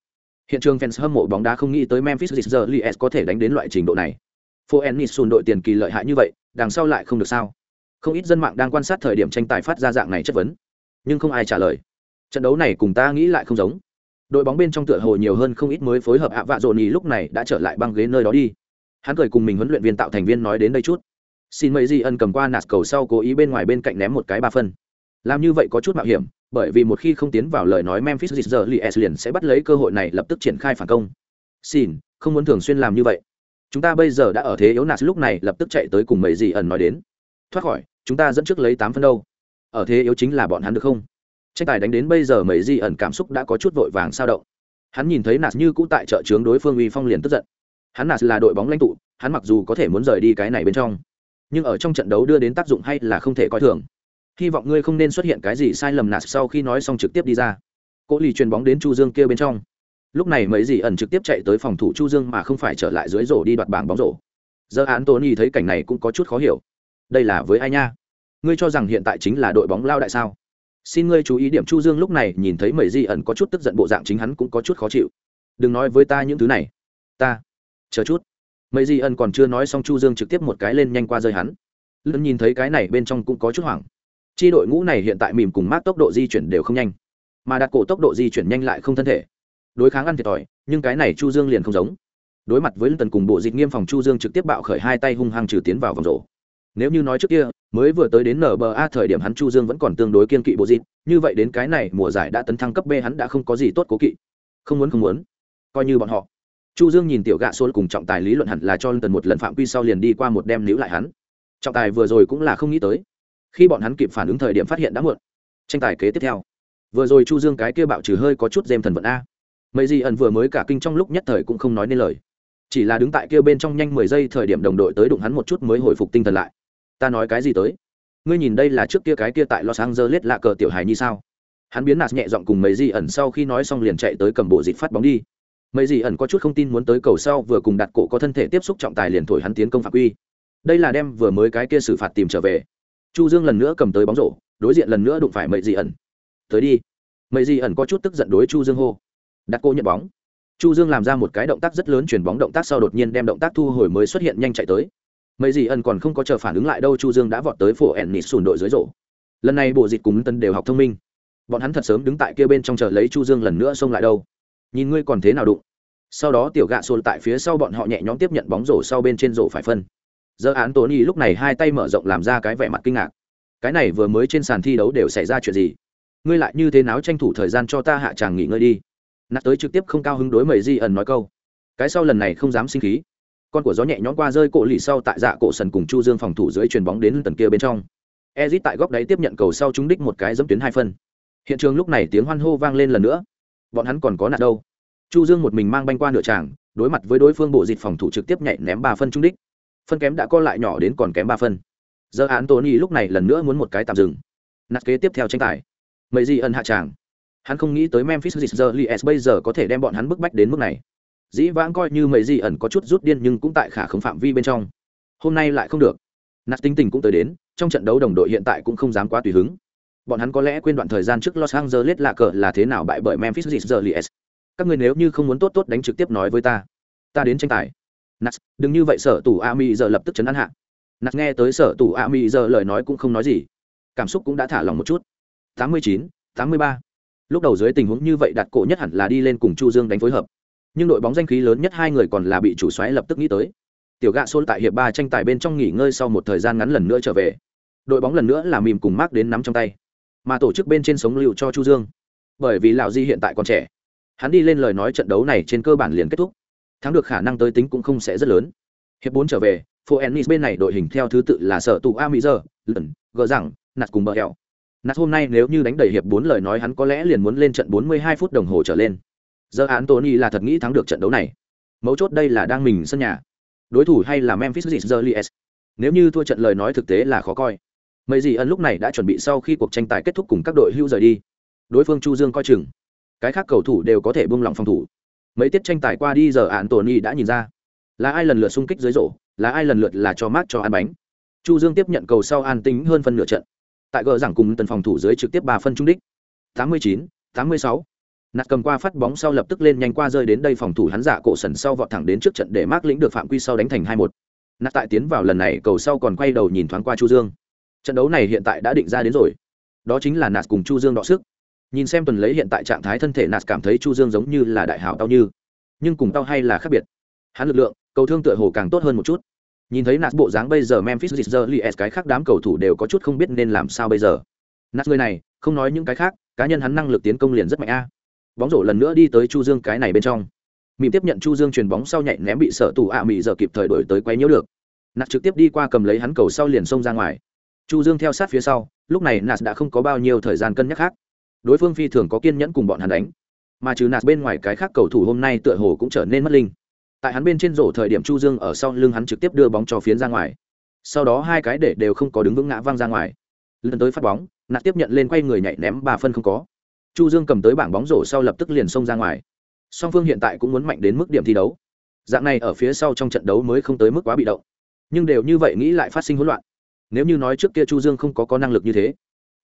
Hiện trường fans hâm mộ bóng đá không nghĩ tới memphis Grizzlies có thể đánh đến loại trình độ này. Phổ Ennis nịt sùn đội tiền kỳ lợi hại như vậy đằng sau lại không được sao? Không ít dân mạng đang quan sát thời điểm tranh tài phát ra dạng này chất vấn. Nhưng không ai trả lời. Trận đấu này cùng ta nghĩ lại không giống. Đội bóng bên trong tựa hồ nhiều hơn không ít mới phối hợp ạ vạ dồn ý lúc này đã trở lại băng ghế nơi đó đi. Hắn cười cùng mình huấn luyện viên tạo thành viên nói đến đây chút. Xin mấy di ân cầm qua nạt cầu sau cố ý bên ngoài bên cạnh ném một cái ba phân. Làm như vậy có chút mạo hiểm, bởi vì một khi không tiến vào lời nói memphis giờ li liền sẽ bắt lấy cơ hội này lập tức triển khai phản công. Xin, không muốn thường xuyên làm như vậy. Chúng ta bây giờ đã ở thế yếu nạt lúc này lập tức chạy tới cùng mấy di ẩn nói đến. Thoát khỏi chúng ta dẫn trước lấy tám phân đâu. Ở thế yếu chính là bọn hắn được không? Tranh tài đánh đến bây giờ mấy di ẩn cảm xúc đã có chút vội vàng sao động. Hắn nhìn thấy nạt như cũ tại trợ trướng đối phương uy phong liền tức giận. Hắn nạt là đội bóng lãnh tụ, hắn mặc dù có thể muốn rời đi cái này bên trong, nhưng ở trong trận đấu đưa đến tác dụng hay là không thể coi thường. Hy vọng ngươi không nên xuất hiện cái gì sai lầm nạt sau khi nói xong trực tiếp đi ra. Cỗ lì truyền bóng đến chu dương kia bên trong. Lúc này mấy gì ẩn trực tiếp chạy tới phòng thủ chu dương mà không phải trở lại dưới rổ đi đoạt bảng bóng rổ. Giờ án tony thấy cảnh này cũng có chút khó hiểu đây là với ai nha? Ngươi cho rằng hiện tại chính là đội bóng lao đại sao? Xin ngươi chú ý điểm chu dương lúc này nhìn thấy mẩy di ẩn có chút tức giận bộ dạng chính hắn cũng có chút khó chịu. Đừng nói với ta những thứ này. Ta, chờ chút. Mẩy di ẩn còn chưa nói xong chu dương trực tiếp một cái lên nhanh qua rơi hắn. Lân nhìn thấy cái này bên trong cũng có chút hoảng. Chi đội ngũ này hiện tại mìm cùng mát tốc độ di chuyển đều không nhanh, mà đặt cổ tốc độ di chuyển nhanh lại không thân thể. Đối kháng ăn thiệt thòi, nhưng cái này chu dương liền không giống. Đối mặt với tần cùng bộ dịch nghiêm phòng chu dương trực tiếp bạo khởi hai tay hung hăng trừ tiến vào vòng rổ nếu như nói trước kia, mới vừa tới đến nba thời điểm hắn chu dương vẫn còn tương đối kiên kỵ bộ dịt, như vậy đến cái này mùa giải đã tấn thăng cấp b hắn đã không có gì tốt cố kỵ. Không muốn không muốn. Coi như bọn họ. Chu dương nhìn tiểu gạ xôn cùng trọng tài lý luận hẳn là cho lần một lần phạm quy sau liền đi qua một đem níu lại hắn. Trọng tài vừa rồi cũng là không nghĩ tới. Khi bọn hắn kịp phản ứng thời điểm phát hiện đã muộn. Tranh tài kế tiếp theo. Vừa rồi chu dương cái kia bạo trừ hơi có chút dêm thần vận a. Mấy gì ẩn vừa mới cả kinh trong lúc nhất thời cũng không nói nên lời. Chỉ là đứng tại kia bên trong nhanh mười giây thời điểm đồng đội tới đụng hắn một chút mới hồi phục tinh thần lại ta nói cái gì tới? Ngươi nhìn đây là trước kia cái kia tại los angeles lạ cờ tiểu hài như sao? Hắn biến nạt nhẹ giọng cùng mấy gì ẩn sau khi nói xong liền chạy tới cầm bộ dịch phát bóng đi. Mấy gì ẩn có chút không tin muốn tới cầu sau vừa cùng đặt cổ có thân thể tiếp xúc trọng tài liền thổi hắn tiến công phạm quy. Đây là đem vừa mới cái kia xử phạt tìm trở về. Chu dương lần nữa cầm tới bóng rổ, đối diện lần nữa đụng phải mấy gì ẩn. Tới đi. Mấy gì ẩn có chút tức giận đối chu dương hô. Đặt cô nhận bóng. Chu dương làm ra một cái động tác rất lớn, chuyển bóng động tác sau đột nhiên đem động tác thu hồi mới xuất hiện nhanh chạy tới mấy gì ẩn còn không có chờ phản ứng lại đâu, chu dương đã vọt tới phổ ẩn nịt sùn đội dưới rổ. Lần này bộ dịch cùng tân đều học thông minh. Bọn hắn thật sớm đứng tại kia bên trong chờ lấy chu dương lần nữa xông lại đâu. Nhìn ngươi còn thế nào đụng. Sau đó tiểu gạ xôn tại phía sau bọn họ nhẹ nhõm tiếp nhận bóng rổ sau bên trên rổ phải phân. Giờ án tony lúc này hai tay mở rộng làm ra cái vẻ mặt kinh ngạc. Cái này vừa mới trên sàn thi đấu đều xảy ra chuyện gì? Ngươi lại như thế nào tranh thủ thời gian cho ta hạ tràng nghỉ ngơi đi? Nát tới trực tiếp không cao hứng đối mầy di ẩn nói câu. Cái sau lần này không dám sinh khí con của gió nhẹ nhõm qua rơi cổ lì sau tại dạ cổ sần cùng chu dương phòng thủ dưới chuyền bóng đến tần kia bên trong. Ezit tại góc đáy tiếp nhận cầu sau trúng đích một cái dẫm tuyến hai phân. Hiện trường lúc này tiếng hoan hô vang lên lần nữa. Bọn hắn còn có nạn đâu? Chu dương một mình mang banh qua nửa tràng, đối mặt với đối phương bộ dịch phòng thủ trực tiếp nhảy ném ba phân trúng đích. Phân kém đã co lại nhỏ đến còn kém ba phân. Giờ án tony lúc này lần nữa muốn một cái tạm dừng. Nạt kế tiếp theo tranh tài. Mấy gì ân hạ tràng. Hắn không nghĩ tới memphis giờ Grizzlies bây giờ có thể đem bọn hắn bức bách đến mức này dĩ vãng coi như mấy gì ẩn có chút rút điên nhưng cũng tại khả không phạm vi bên trong. Hôm nay lại không được. Nạt tính tình cũng tới đến, trong trận đấu đồng đội hiện tại cũng không dám quá tùy hứng. Bọn hắn có lẽ quên đoạn thời gian trước los angeles lạ cờ là thế nào bại bởi memphis Grizzlies. Các người nếu như không muốn tốt tốt đánh trực tiếp nói với ta ta đến tranh tài. Nạt đừng như vậy, sở tủ a mi giờ lập tức chấn an hạ. Nạt nghe tới sở tủ a mi giờ lời nói cũng không nói gì. Cảm xúc cũng đã thả lòng một chút. Tám mươi chín, tám mươi ba. Lúc đầu dưới tình huống như vậy đặt cổ nhất hẳn là đi lên cùng chu dương đánh phối hợp nhưng đội bóng danh khí lớn nhất hai người còn là bị chủ xoáy lập tức nghĩ tới. Tiểu gạ xôn tại hiệp ba tranh tài bên trong nghỉ ngơi sau một thời gian ngắn lần nữa trở về. Đội bóng lần nữa là mìm cùng mark đến nắm trong tay, mà tổ chức bên trên sống lưu cho chu dương. Bởi vì lão di hiện tại còn trẻ, hắn đi lên lời nói trận đấu này trên cơ bản liền kết thúc. Thắng được khả năng tới tính cũng không sẽ rất lớn. Hiệp bốn trở về phố ennis bên này đội hình theo thứ tự là sở tụ a mỹ giờ lần gờ rằng nạt cùng bờ hẹo. Nạt hôm nay nếu như đánh đầy hiệp bốn lời nói hắn có lẽ liền muốn lên trận 42 phút đồng hồ trở lên giờ án tony là thật nghĩ thắng được trận đấu này. Mấu chốt đây là đang mình sân nhà. Đối thủ hay là memphis Grizzlies nếu như thua trận lời nói thực tế là khó coi. Mấy gì ân lúc này đã chuẩn bị sau khi cuộc tranh tài kết thúc cùng các đội hưu rời đi. Đối phương chu dương coi chừng. Cái khác cầu thủ đều có thể buông lỏng phòng thủ. Mấy tiết tranh tài qua đi giờ án tony đã nhìn ra. Là ai lần lượt xung kích dưới rổ? Là ai lần lượt là cho mát cho ăn bánh? Chu dương tiếp nhận cầu sau an tính hơn phân nửa trận. Tại gờ giảng cùng tần phòng thủ dưới trực tiếp ba phân trung đích. 89, 86 nạt cầm qua phát bóng sau lập tức lên nhanh qua rơi đến đây phòng thủ hắn giả cổ sần sau vọt thẳng đến trước trận để mác lĩnh được phạm quy sau đánh thành hai một. Nạt tại tiến vào lần này, cầu sau còn quay đầu nhìn thoáng qua chu dương. Trận đấu này hiện tại đã định ra đến rồi. Đó chính là nạt cùng chu dương đọ sức. Nhìn xem tuần lấy hiện tại trạng thái thân thể nạt cảm thấy chu dương giống như là đại hảo tao như. Nhưng cùng tao hay là khác biệt. Hắn lực lượng, cầu thương tựa hồ càng tốt hơn một chút. Nhìn thấy nạt bộ dáng bây giờ, memphis Grizzlies cái khác đám cầu thủ đều có chút không biết nên làm sao bây giờ. Nạt người này, không nói những cái khác, cá nhân hắn năng lực tiến công liền rất mạnh a bóng rổ lần nữa đi tới chu dương cái này bên trong. Mìm tiếp nhận chu dương chuyền bóng sau nhạy ném bị sợ tù ạ à mị giờ kịp thời đổi tới quay nhiễu được. Nạt trực tiếp đi qua cầm lấy hắn cầu sau liền xông ra ngoài. Chu dương theo sát phía sau, lúc này nạt đã không có bao nhiêu thời gian cân nhắc khác. Đối phương phi thường có kiên nhẫn cùng bọn hắn đánh. Mà trừ nạt bên ngoài cái khác cầu thủ hôm nay tựa hồ cũng trở nên mất linh. Tại hắn bên trên rổ thời điểm chu dương ở sau lưng hắn trực tiếp đưa bóng cho phiến ra ngoài. Sau đó hai cái để đều không có đứng vững ngã văng ra ngoài. Lần tới phát bóng, nạt tiếp nhận lên quay người nhảy ném ba phân không có chu dương cầm tới bảng bóng rổ sau lập tức liền xông ra ngoài. Song phương hiện tại cũng muốn mạnh đến mức điểm thi đấu. Dạng này ở phía sau trong trận đấu mới không tới mức quá bị động. Nhưng đều như vậy nghĩ lại phát sinh hỗn loạn. Nếu như nói trước kia chu dương không có có năng lực như thế,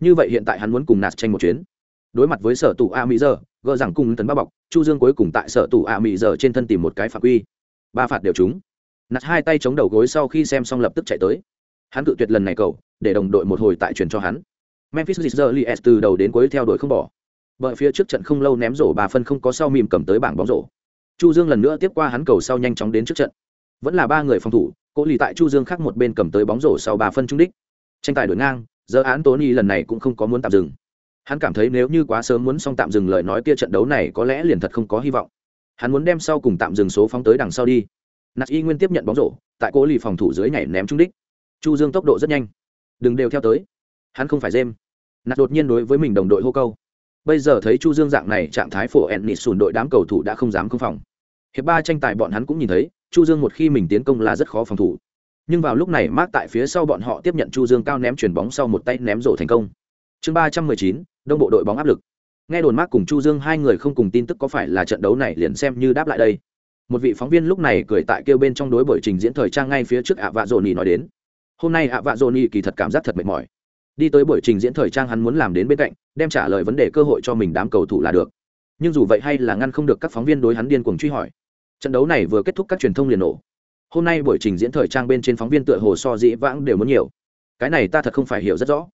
như vậy hiện tại hắn muốn cùng nạt tranh một chuyến. Đối mặt với sở tù a mỹ giờ, gỡ rằng cùng tấn ba bọc, chu dương cuối cùng tại sở tù a mỹ giờ trên thân tìm một cái phạm quy. Ba phạt đều trúng. Nạt hai tay chống đầu gối sau khi xem xong lập tức chạy tới. Hắn cự tuyệt lần này cầu, để đồng đội một hồi tại truyền cho hắn. Memphis Grizzlies từ đầu đến cuối theo đuổi không bỏ bởi phía trước trận không lâu ném rổ bà phân không có sau mìm cầm tới bảng bóng rổ. Chu dương lần nữa tiếp qua hắn cầu sau nhanh chóng đến trước trận. Vẫn là ba người phòng thủ, cố lì tại chu dương khác một bên cầm tới bóng rổ sau bà phân trung đích. Tranh tài đổi ngang, giờ án tony lần này cũng không có muốn tạm dừng. Hắn cảm thấy nếu như quá sớm muốn xong tạm dừng lời nói kia trận đấu này có lẽ liền thật không có hy vọng. Hắn muốn đem sau cùng tạm dừng số phóng tới đằng sau đi. Nạt y nguyên tiếp nhận bóng rổ, tại cố lì phòng thủ dưới nhảy ném trúng đích. Chu dương tốc độ rất nhanh. Đừng đều theo tới. Hắn không phải dêm nạt đột nhiên đối với mình đồng đội hô câu bây giờ thấy chu dương dạng này, trạng thái phổ ennis sùn đội đám cầu thủ đã không dám không phòng. Hiệp ba tranh tài bọn hắn cũng nhìn thấy, chu dương một khi mình tiến công là rất khó phòng thủ. Nhưng vào lúc này, mark tại phía sau bọn họ tiếp nhận chu dương cao ném chuyền bóng sau một tay ném rổ thành công. Chương ba trăm mười chín, đông bộ đội bóng áp lực. Nghe đồn mark cùng chu dương hai người không cùng tin tức có phải là trận đấu này liền xem như đáp lại đây. Một vị phóng viên lúc này cười tại kêu bên trong đối buổi trình diễn thời trang ngay phía trước ạ vạ dồn nói đến. Hôm nay ạ vạ dồn kỳ thật cảm giác thật mệt mỏi đi tới buổi trình diễn thời trang hắn muốn làm đến bên cạnh, đem trả lời vấn đề cơ hội cho mình đám cầu thủ là được. Nhưng dù vậy hay là ngăn không được các phóng viên đối hắn điên cuồng truy hỏi. Trận đấu này vừa kết thúc các truyền thông liền nổ. Hôm nay buổi trình diễn thời trang bên trên phóng viên tựa hồ so dĩ vãng đều muốn nhiều. Cái này ta thật không phải hiểu rất rõ.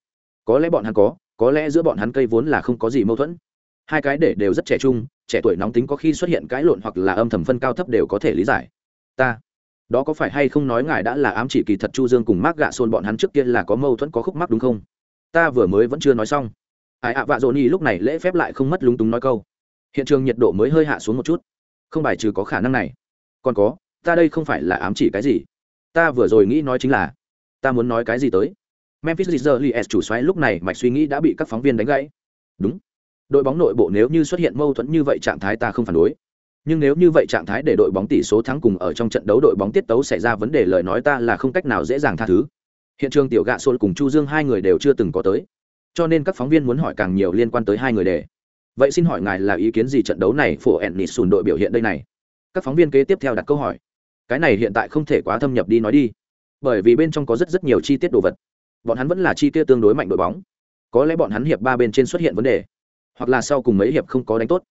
Có lẽ bọn hắn có có lẽ giữa bọn hắn cây vốn là không có gì mâu thuẫn. Hai cái để đều rất trẻ trung, trẻ tuổi nóng tính có khi xuất hiện cãi lộn hoặc là âm thầm phân cao thấp đều có thể lý giải. Ta, đó có phải hay không nói ngài đã là ám chỉ kỳ thật chu dương cùng mác gạ xôn bọn hắn trước kia là có mâu thuẫn có khúc mắc đúng không? Ta vừa mới vẫn chưa nói xong. Ai ạ, vạ dỗ nhi lúc này lễ phép lại không mất lúng túng nói câu. Hiện trường nhiệt độ mới hơi hạ xuống một chút. Không bài trừ có khả năng này. Còn có, ta đây không phải là ám chỉ cái gì. Ta vừa rồi nghĩ nói chính là, ta muốn nói cái gì tới? Memphis Grizzlies chủ xoáy lúc này mạch suy nghĩ đã bị các phóng viên đánh gãy. Đúng. Đội bóng nội bộ nếu như xuất hiện mâu thuẫn như vậy trạng thái ta không phản đối. Nhưng nếu như vậy trạng thái để đội bóng tỷ số thắng cùng ở trong trận đấu đội bóng tiết tấu xảy ra vấn đề lời nói ta là không cách nào dễ dàng tha thứ hiện trường tiểu gạ xôn cùng chu dương hai người đều chưa từng có tới, cho nên các phóng viên muốn hỏi càng nhiều liên quan tới hai người đề. Vậy xin hỏi ngài là ý kiến gì trận đấu này phổ ẹn nịt sùn đội biểu hiện đây này? Các phóng viên kế tiếp theo đặt câu hỏi. Cái này hiện tại không thể quá thâm nhập đi nói đi, bởi vì bên trong có rất rất nhiều chi tiết đồ vật. Bọn hắn vẫn là chi tiết tương đối mạnh đội bóng. Có lẽ bọn hắn hiệp ba bên trên xuất hiện vấn đề, hoặc là sau cùng mấy hiệp không có đánh tốt.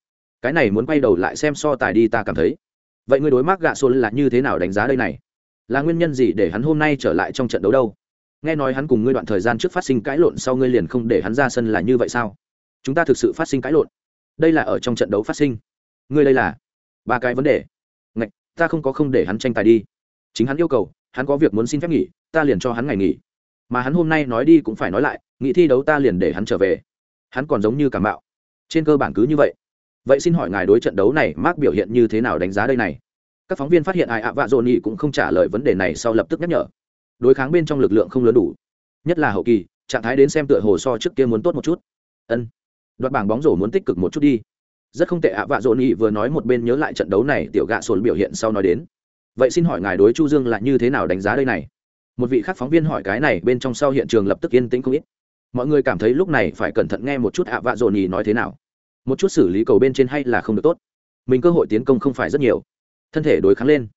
Cái này muốn quay đầu lại xem so tài đi ta cảm thấy. Vậy người đối mắc gạ xôn là như thế nào đánh giá đây này? Là nguyên nhân gì để hắn hôm nay trở lại trong trận đấu đâu? Nghe nói hắn cùng ngươi đoạn thời gian trước phát sinh cãi lộn sau ngươi liền không để hắn ra sân là như vậy sao? Chúng ta thực sự phát sinh cãi lộn. Đây là ở trong trận đấu phát sinh. Ngươi đây là? Ba cái vấn đề. Ngạch, ta không có không để hắn tranh tài đi. Chính hắn yêu cầu, hắn có việc muốn xin phép nghỉ, ta liền cho hắn ngày nghỉ. Mà hắn hôm nay nói đi cũng phải nói lại, nghị thi đấu ta liền để hắn trở về. Hắn còn giống như cảm bạo trên cơ bản cứ như vậy. Vậy xin hỏi ngài đối trận đấu này mark biểu hiện như thế nào đánh giá đây này? Các phóng viên phát hiện ai ạ, vạ dồn nhị cũng không trả lời vấn đề này sau lập tức nhắc nhở đối kháng bên trong lực lượng không lớn đủ. Nhất là hậu kỳ, trạng thái đến xem tựa hồ so trước kia muốn tốt một chút. Ân, đoạt bảng bóng rổ muốn tích cực một chút đi. Rất không tệ ạ, vạ dồn nhị vừa nói một bên nhớ lại trận đấu này, tiểu gạ sồn biểu hiện sau nói đến. Vậy xin hỏi ngài đối chu dương là như thế nào đánh giá đây này? Một vị khác phóng viên hỏi cái này, bên trong sau hiện trường lập tức yên tĩnh không ít. Mọi người cảm thấy lúc này phải cẩn thận nghe một chút ạ, vạ dồn nhị nói thế nào. Một chút xử lý cầu bên trên hay là không được tốt. Mình cơ hội tiến công không phải rất nhiều. Thân thể đối kháng lên,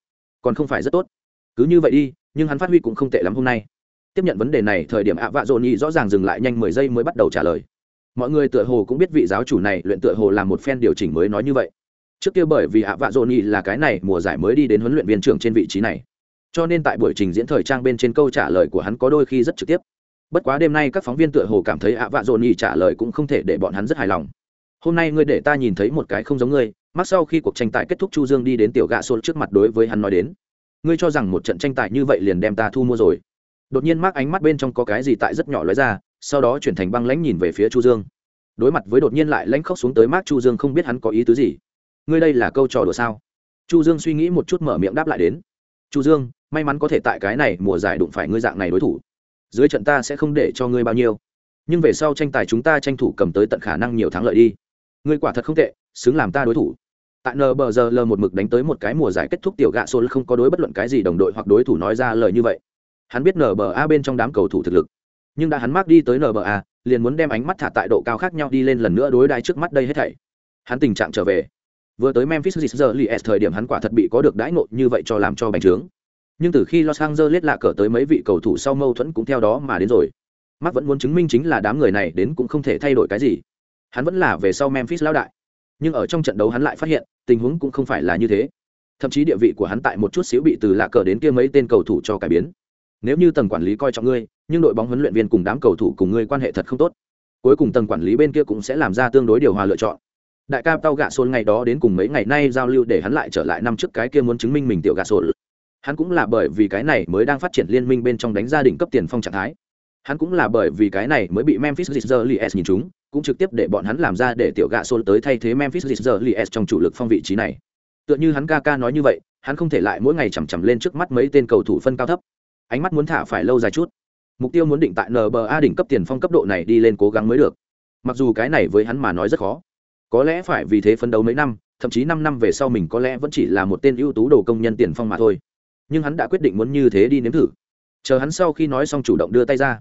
còn không phải rất tốt. Cứ như vậy đi nhưng hắn phát huy cũng không tệ lắm hôm nay. Tiếp nhận vấn đề này thời điểm ạ vạ dồn nhị rõ ràng dừng lại nhanh mười giây mới bắt đầu trả lời. Mọi người tựa hồ cũng biết vị giáo chủ này luyện tựa hồ làm một phen điều chỉnh mới nói như vậy. Trước kia bởi vì ạ vạ dồn nhị là cái này mùa giải mới đi đến huấn luyện viên trưởng trên vị trí này. Cho nên tại buổi trình diễn thời trang bên trên câu trả lời của hắn có đôi khi rất trực tiếp. Bất quá đêm nay các phóng viên tựa hồ cảm thấy ạ vạ dồn nhị trả lời cũng không thể để bọn hắn rất hài lòng. Hôm nay ngươi để ta nhìn thấy một cái không giống ngươi, mắc sau khi cuộc tranh tài kết thúc chu dương đi đến tiểu gạ xôn trước mặt đối với hắn nói đến ngươi cho rằng một trận tranh tài như vậy liền đem ta thu mua rồi. Đột nhiên mắc ánh mắt bên trong có cái gì tại rất nhỏ lóe ra, sau đó chuyển thành băng lãnh nhìn về phía chu dương. Đối mặt với đột nhiên lại lãnh khóc xuống tới mác chu dương không biết hắn có ý tứ gì. Ngươi đây là câu trò đùa sao? Chu dương suy nghĩ một chút mở miệng đáp lại đến. Chu dương, may mắn có thể tại cái này mùa giải đụng phải ngươi dạng này đối thủ. Dưới trận ta sẽ không để cho ngươi bao nhiêu. Nhưng về sau tranh tài chúng ta tranh thủ cầm tới tận khả năng nhiều thắng lợi đi. Ngươi quả thật không tệ, xứng làm ta đối thủ tại nbg một mực đánh tới một cái mùa giải kết thúc, tiểu gạ sol không có đối bất luận cái gì đồng đội hoặc đối thủ nói ra lời như vậy. Hắn biết nba bên trong đám cầu thủ thực lực. Nhưng đã hắn mắc đi tới nba liền muốn đem ánh mắt thả tại độ cao khác nhau đi lên lần nữa đối đai trước mắt đây hết thảy. Hắn tình trạng trở về. Vừa tới memphis giờ li s thời điểm hắn quả thật bị có được đãi ngộ như vậy cho làm cho bành trướng. Nhưng từ khi los angeles lạ cờ tới mấy vị cầu thủ sau mâu thuẫn cũng theo đó mà đến rồi. Mắt vẫn muốn chứng minh chính là đám người này đến cũng không thể thay đổi cái gì. Hắn vẫn là về sau Memphis lão đại. Nhưng ở trong trận đấu hắn lại phát hiện, tình huống cũng không phải là như thế. Thậm chí địa vị của hắn tại một chút xíu bị từ lạ cờ đến kia mấy tên cầu thủ cho cải biến. Nếu như tầng quản lý coi trọng ngươi, nhưng đội bóng huấn luyện viên cùng đám cầu thủ cùng ngươi quan hệ thật không tốt. Cuối cùng tầng quản lý bên kia cũng sẽ làm ra tương đối điều hòa lựa chọn. Đại ca Tao Gạ Sôn ngày đó đến cùng mấy ngày nay giao lưu để hắn lại trở lại năm trước cái kia muốn chứng minh mình tiểu Gạ Sôn. Hắn cũng là bởi vì cái này mới đang phát triển liên minh bên trong đánh gia đình cấp tiền phong trạng thái Hắn cũng là bởi vì cái này mới bị Memphis Grizzlies nhìn chúng, cũng trực tiếp để bọn hắn làm ra để tiểu gạ xôn tới thay thế Memphis Grizzlies trong chủ lực phong vị trí này. tựa như hắn ca ca nói như vậy, hắn không thể lại mỗi ngày chằm chằm lên trước mắt mấy tên cầu thủ phân cao thấp. Ánh mắt muốn thả phải lâu dài chút. Mục tiêu muốn định tại nba đỉnh cấp tiền phong cấp độ này đi lên cố gắng mới được. Mặc dù cái này với hắn mà nói rất khó. Có lẽ phải vì thế phấn đấu mấy năm, thậm chí năm năm về sau mình có lẽ vẫn chỉ là một tên ưu tú đồ công nhân tiền phong mà thôi. Nhưng hắn đã quyết định muốn như thế đi nếm thử. Chờ hắn sau khi nói xong chủ động đưa tay ra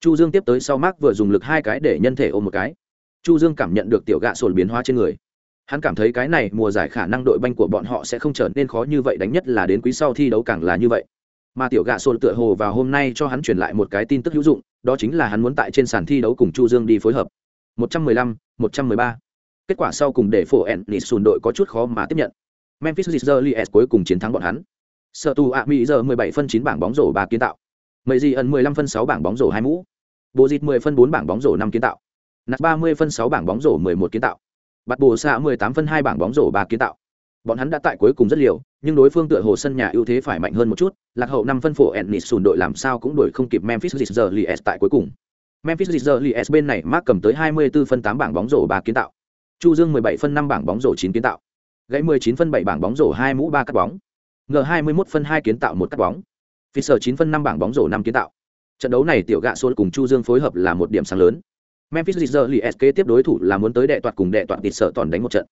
chu dương tiếp tới sau mark vừa dùng lực hai cái để nhân thể ôm một cái. Chu dương cảm nhận được tiểu gạ sồn biến hóa trên người. Hắn cảm thấy cái này mùa giải khả năng đội banh của bọn họ sẽ không trở nên khó như vậy đánh nhất là đến quý sau thi đấu càng là như vậy. Mà tiểu gạ sồn tựa hồ vào hôm nay cho hắn truyền lại một cái tin tức hữu dụng đó chính là hắn muốn tại trên sàn thi đấu cùng chu dương đi phối hợp. 115, 113. kết quả sau cùng để phổ ẩn nịt sùn đội có chút khó mà tiếp nhận. Memphis Grizzlies cuối cùng chiến thắng bọn hắn. Sợ tù ạ mỹ giờ 17 phân 9 bảng bóng rổ 3 kiến tạo. Mấy gì ẩn 15 phân 6 bảng bóng rổ hai mũ bộ dịt 10 phân 4 bảng bóng rổ năm kiến tạo. Nạt 30 phân 6 bảng bóng rổ 11 kiến tạo. Bắt bồ xạ 18 phân 2 bảng bóng rổ 3 kiến tạo. Bọn hắn đã tại cuối cùng rất liều, nhưng đối phương tựa hồ sân nhà ưu thế phải mạnh hơn một chút, lạc hậu 5 phân phổ ennis sùn đội làm sao cũng đuổi không kịp memphis Grizzlies tại cuối cùng. Memphis Grizzlies bên này mark cầm tới 24 phân 8 bảng bóng rổ 3 kiến tạo. Chu dương 17 phân 5 bảng bóng rổ 9 kiến tạo. Gãy 19 phân 7 bảng bóng rổ 2 mũ 3 cắt bóng. Ngờ 21 phân 2 kiến tạo một cắt bóng. Fisher 9 phân 5 bảng bóng rổ 5 kiến tạo trận đấu này tiểu gạ xuân cùng chu dương phối hợp là một điểm sáng lớn. Memphis Grizzlies kế tiếp đối thủ là muốn tới đệ toạt cùng đệ toạt tịt sợ toàn đánh một trận.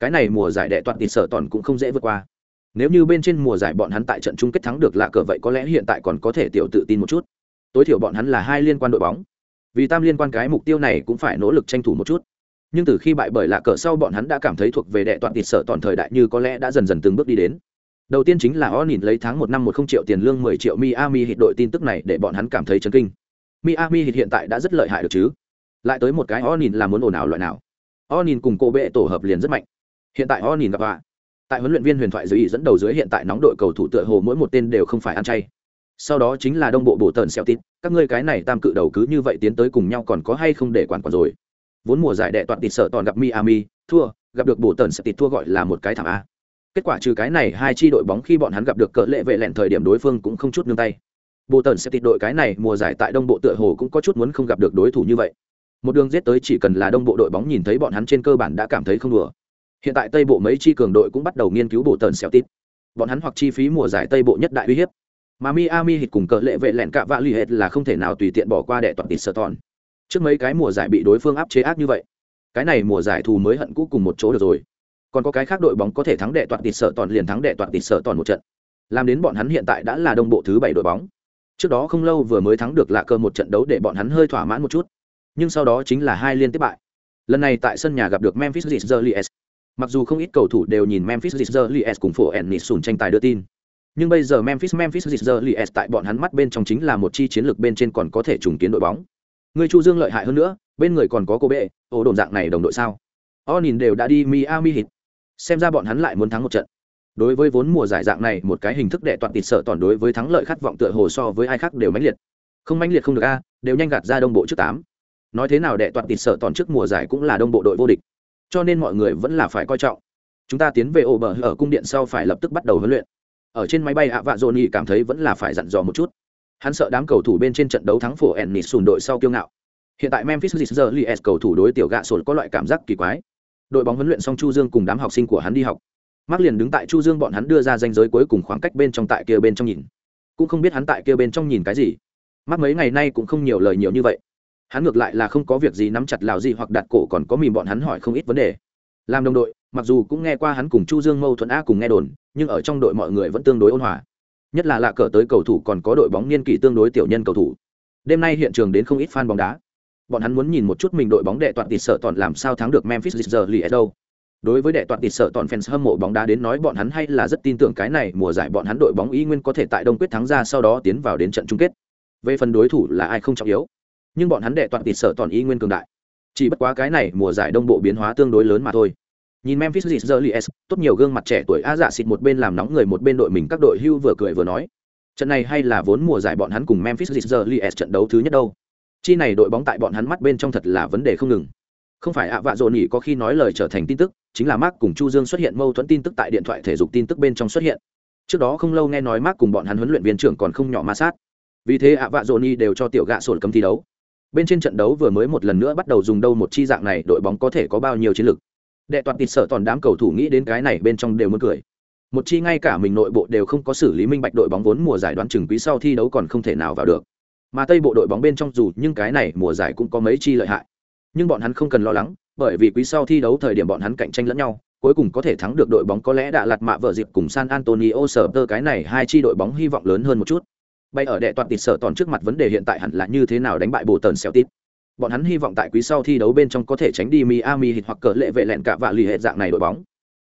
Cái này mùa giải đệ toạt tịt sợ toàn cũng không dễ vượt qua. Nếu như bên trên mùa giải bọn hắn tại trận chung kết thắng được lạ cờ vậy có lẽ hiện tại còn có thể tiểu tự tin một chút. Tối thiểu bọn hắn là hai liên quan đội bóng. Vì tam liên quan cái mục tiêu này cũng phải nỗ lực tranh thủ một chút. Nhưng từ khi bại bởi lạ cờ sau bọn hắn đã cảm thấy thuộc về đệ toàn tịt sợ toàn thời đại như có lẽ đã dần dần từng bước đi đến đầu tiên chính là o nhìn lấy tháng một năm một không triệu tiền lương mười triệu miami hit đội tin tức này để bọn hắn cảm thấy chấn kinh. Miami hit hiện tại đã rất lợi hại được chứ? Lại tới một cái o nhìn là muốn ồn ào loại nào? O nhìn cùng cô bệ tổ hợp liền rất mạnh. Hiện tại o nhìn gặp họa tại huấn luyện viên huyền thoại dưới ý dẫn đầu dưới hiện tại nóng đội cầu thủ tựa hồ mỗi một tên đều không phải ăn chay. Sau đó chính là đông bộ bổ tần xeo tít các ngươi cái này tam cự đầu cứ như vậy tiến tới cùng nhau còn có hay không để quản quản rồi? Vốn mùa giải đệ toàn tịt sợ toàn gặp miami, thua, gặp được bổ tần sẽ tít thua gọi là một cái thảm a kết quả trừ cái này hai chi đội bóng khi bọn hắn gặp được cỡ lệ vệ lẹn thời điểm đối phương cũng không chút nương tay. Bộ tần sẽ tịt đội cái này mùa giải tại đông bộ tựa hồ cũng có chút muốn không gặp được đối thủ như vậy. Một đường giết tới chỉ cần là đông bộ đội bóng nhìn thấy bọn hắn trên cơ bản đã cảm thấy không đùa. Hiện tại tây bộ mấy chi cường đội cũng bắt đầu nghiên cứu bộ tần xẻo tít bọn hắn hoặc chi phí mùa giải tây bộ nhất đại uy hiếp. Mà miami hít cùng cỡ lệ vệ lẹn cạ vạ l ì hệt là không thể nào tùy tiện bỏ qua đệ toàn tịt sợ tòn trước mấy cái mùa giải bị đối phương áp chế ác như vậy, cái này mùa giải thù mới hận cũ cùng một chỗ được rồi còn có cái khác đội bóng có thể thắng đệ toàn tịt sợ toàn liền thắng đệ toàn tịt sợ toàn một trận. Làm đến bọn hắn hiện tại đã là đông bộ thứ bảy đội bóng. Trước đó không lâu vừa mới thắng được lạ cơ một trận đấu để bọn hắn hơi thỏa mãn một chút. Nhưng sau đó chính là hai liên tiếp bại. Lần này tại sân nhà gặp được memphis Grizzlies. Mặc dù không ít cầu thủ đều nhìn memphis Grizzlies cùng phổ ennis sùn tranh tài đưa tin. Nhưng bây giờ memphis memphis Grizzlies tại bọn hắn mắt bên trong chính là một chi chiến lược bên trên còn có thể trùng kiến đội bóng. Người chu dương lợi hại hơn nữa, bên người còn có cô bệ ổ đồn dạng này đồng đội sao? O nhìn đều đã đi miami hit xem ra bọn hắn lại muốn thắng một trận. Đối với vốn mùa giải dạng này, một cái hình thức đệ toàn tịt sợ toàn đối với thắng lợi khát vọng tựa hồ so với ai khác đều mãnh liệt. Không mãnh liệt không được a, đều nhanh gạt ra đông bộ trước tám. Nói thế nào đệ toàn tịt sợ toàn trước mùa giải cũng là đông bộ đội vô địch, cho nên mọi người vẫn là phải coi trọng. Chúng ta tiến về ổ bờ ở cung điện sau phải lập tức bắt đầu huấn luyện. Ở trên máy bay ạ vạ dồn nhị cảm thấy vẫn là phải dặn dò một chút. Hắn sợ đám cầu thủ bên trên trận đấu thắng phổ ennis sùn đội sau kiêu ngạo. Hiện tại memphis Grizzlies cầu thủ đối tiểu gạ sồn có loại cảm giác kỳ quái đội bóng huấn luyện xong chu dương cùng đám học sinh của hắn đi học. Mắc liền đứng tại chu dương bọn hắn đưa ra danh giới cuối cùng khoảng cách bên trong tại kia bên trong nhìn. Cũng không biết hắn tại kia bên trong nhìn cái gì. Mắc mấy ngày nay cũng không nhiều lời nhiều như vậy. Hắn ngược lại là không có việc gì nắm chặt lào gì hoặc đặt cổ còn có mìm bọn hắn hỏi không ít vấn đề. Làm đồng đội, mặc dù cũng nghe qua hắn cùng chu dương mâu thuẫn a cùng nghe đồn, nhưng ở trong đội mọi người vẫn tương đối ôn hòa. Nhất là lạ cờ tới cầu thủ còn có đội bóng niên kỷ tương đối tiểu nhân cầu thủ. Đêm nay hiện trường đến không ít fan bóng đá bọn hắn muốn nhìn một chút mình đội bóng đệ toàn tịt sợ toàn làm sao thắng được memphis Grizzlies đâu. Đối với đệ toàn tịt sợ toàn fans hâm mộ bóng đá đến nói bọn hắn hay là rất tin tưởng cái này mùa giải bọn hắn đội bóng y nguyên có thể tại đông quyết thắng ra sau đó tiến vào đến trận chung kết. Về phần đối thủ là ai không trọng yếu, nhưng bọn hắn đệ toàn tịt sợ toàn y nguyên cường đại. Chỉ bất quá cái này mùa giải đông bộ biến hóa tương đối lớn mà thôi. Nhìn memphis Grizzlies tốt nhiều gương mặt trẻ tuổi a dạ xịt một bên làm nóng người một bên đội mình các đội hưu vừa cười vừa nói. Trận này hay là vốn mùa giải bọn hắn cùng memphis Grizzlies trận đấu thứ nhất đâu? Chi này đội bóng tại bọn hắn mắt bên trong thật là vấn đề không ngừng. Không phải ạ, vạ dồn nhỉ có khi nói lời trở thành tin tức, chính là mark cùng chu dương xuất hiện mâu thuẫn tin tức tại điện thoại thể dục tin tức bên trong xuất hiện. Trước đó không lâu nghe nói mark cùng bọn hắn huấn luyện viên trưởng còn không nhỏ ma sát. Vì thế ạ, vạ dồn nhỉ đều cho tiểu gạ sổn cấm thi đấu. Bên trên trận đấu vừa mới một lần nữa bắt đầu dùng đâu một chi dạng này, đội bóng có thể có bao nhiêu chiến lược đệ toàn tịt sở toàn đám cầu thủ nghĩ đến cái này bên trong đều muốn cười. Một chi ngay cả mình nội bộ đều không có xử lý minh bạch đội bóng vốn mùa giải đoán chừng quý sau thi đấu còn không thể nào vào được mà tây bộ đội bóng bên trong dù nhưng cái này mùa giải cũng có mấy chi lợi hại nhưng bọn hắn không cần lo lắng bởi vì quý sau thi đấu thời điểm bọn hắn cạnh tranh lẫn nhau cuối cùng có thể thắng được đội bóng có lẽ đã lạt mạ vợ dịp cùng San Antonio sở tơ cái này hai chi đội bóng hy vọng lớn hơn một chút. Bay ở đệ toàn tịt sở toàn trước mặt vấn đề hiện tại hẳn là như thế nào đánh bại bộ tần Celtics. Bọn hắn hy vọng tại quý sau thi đấu bên trong có thể tránh đi Miami Heat hoặc cỡ lệ vệ lẹn cả và lì hệ dạng này đội bóng.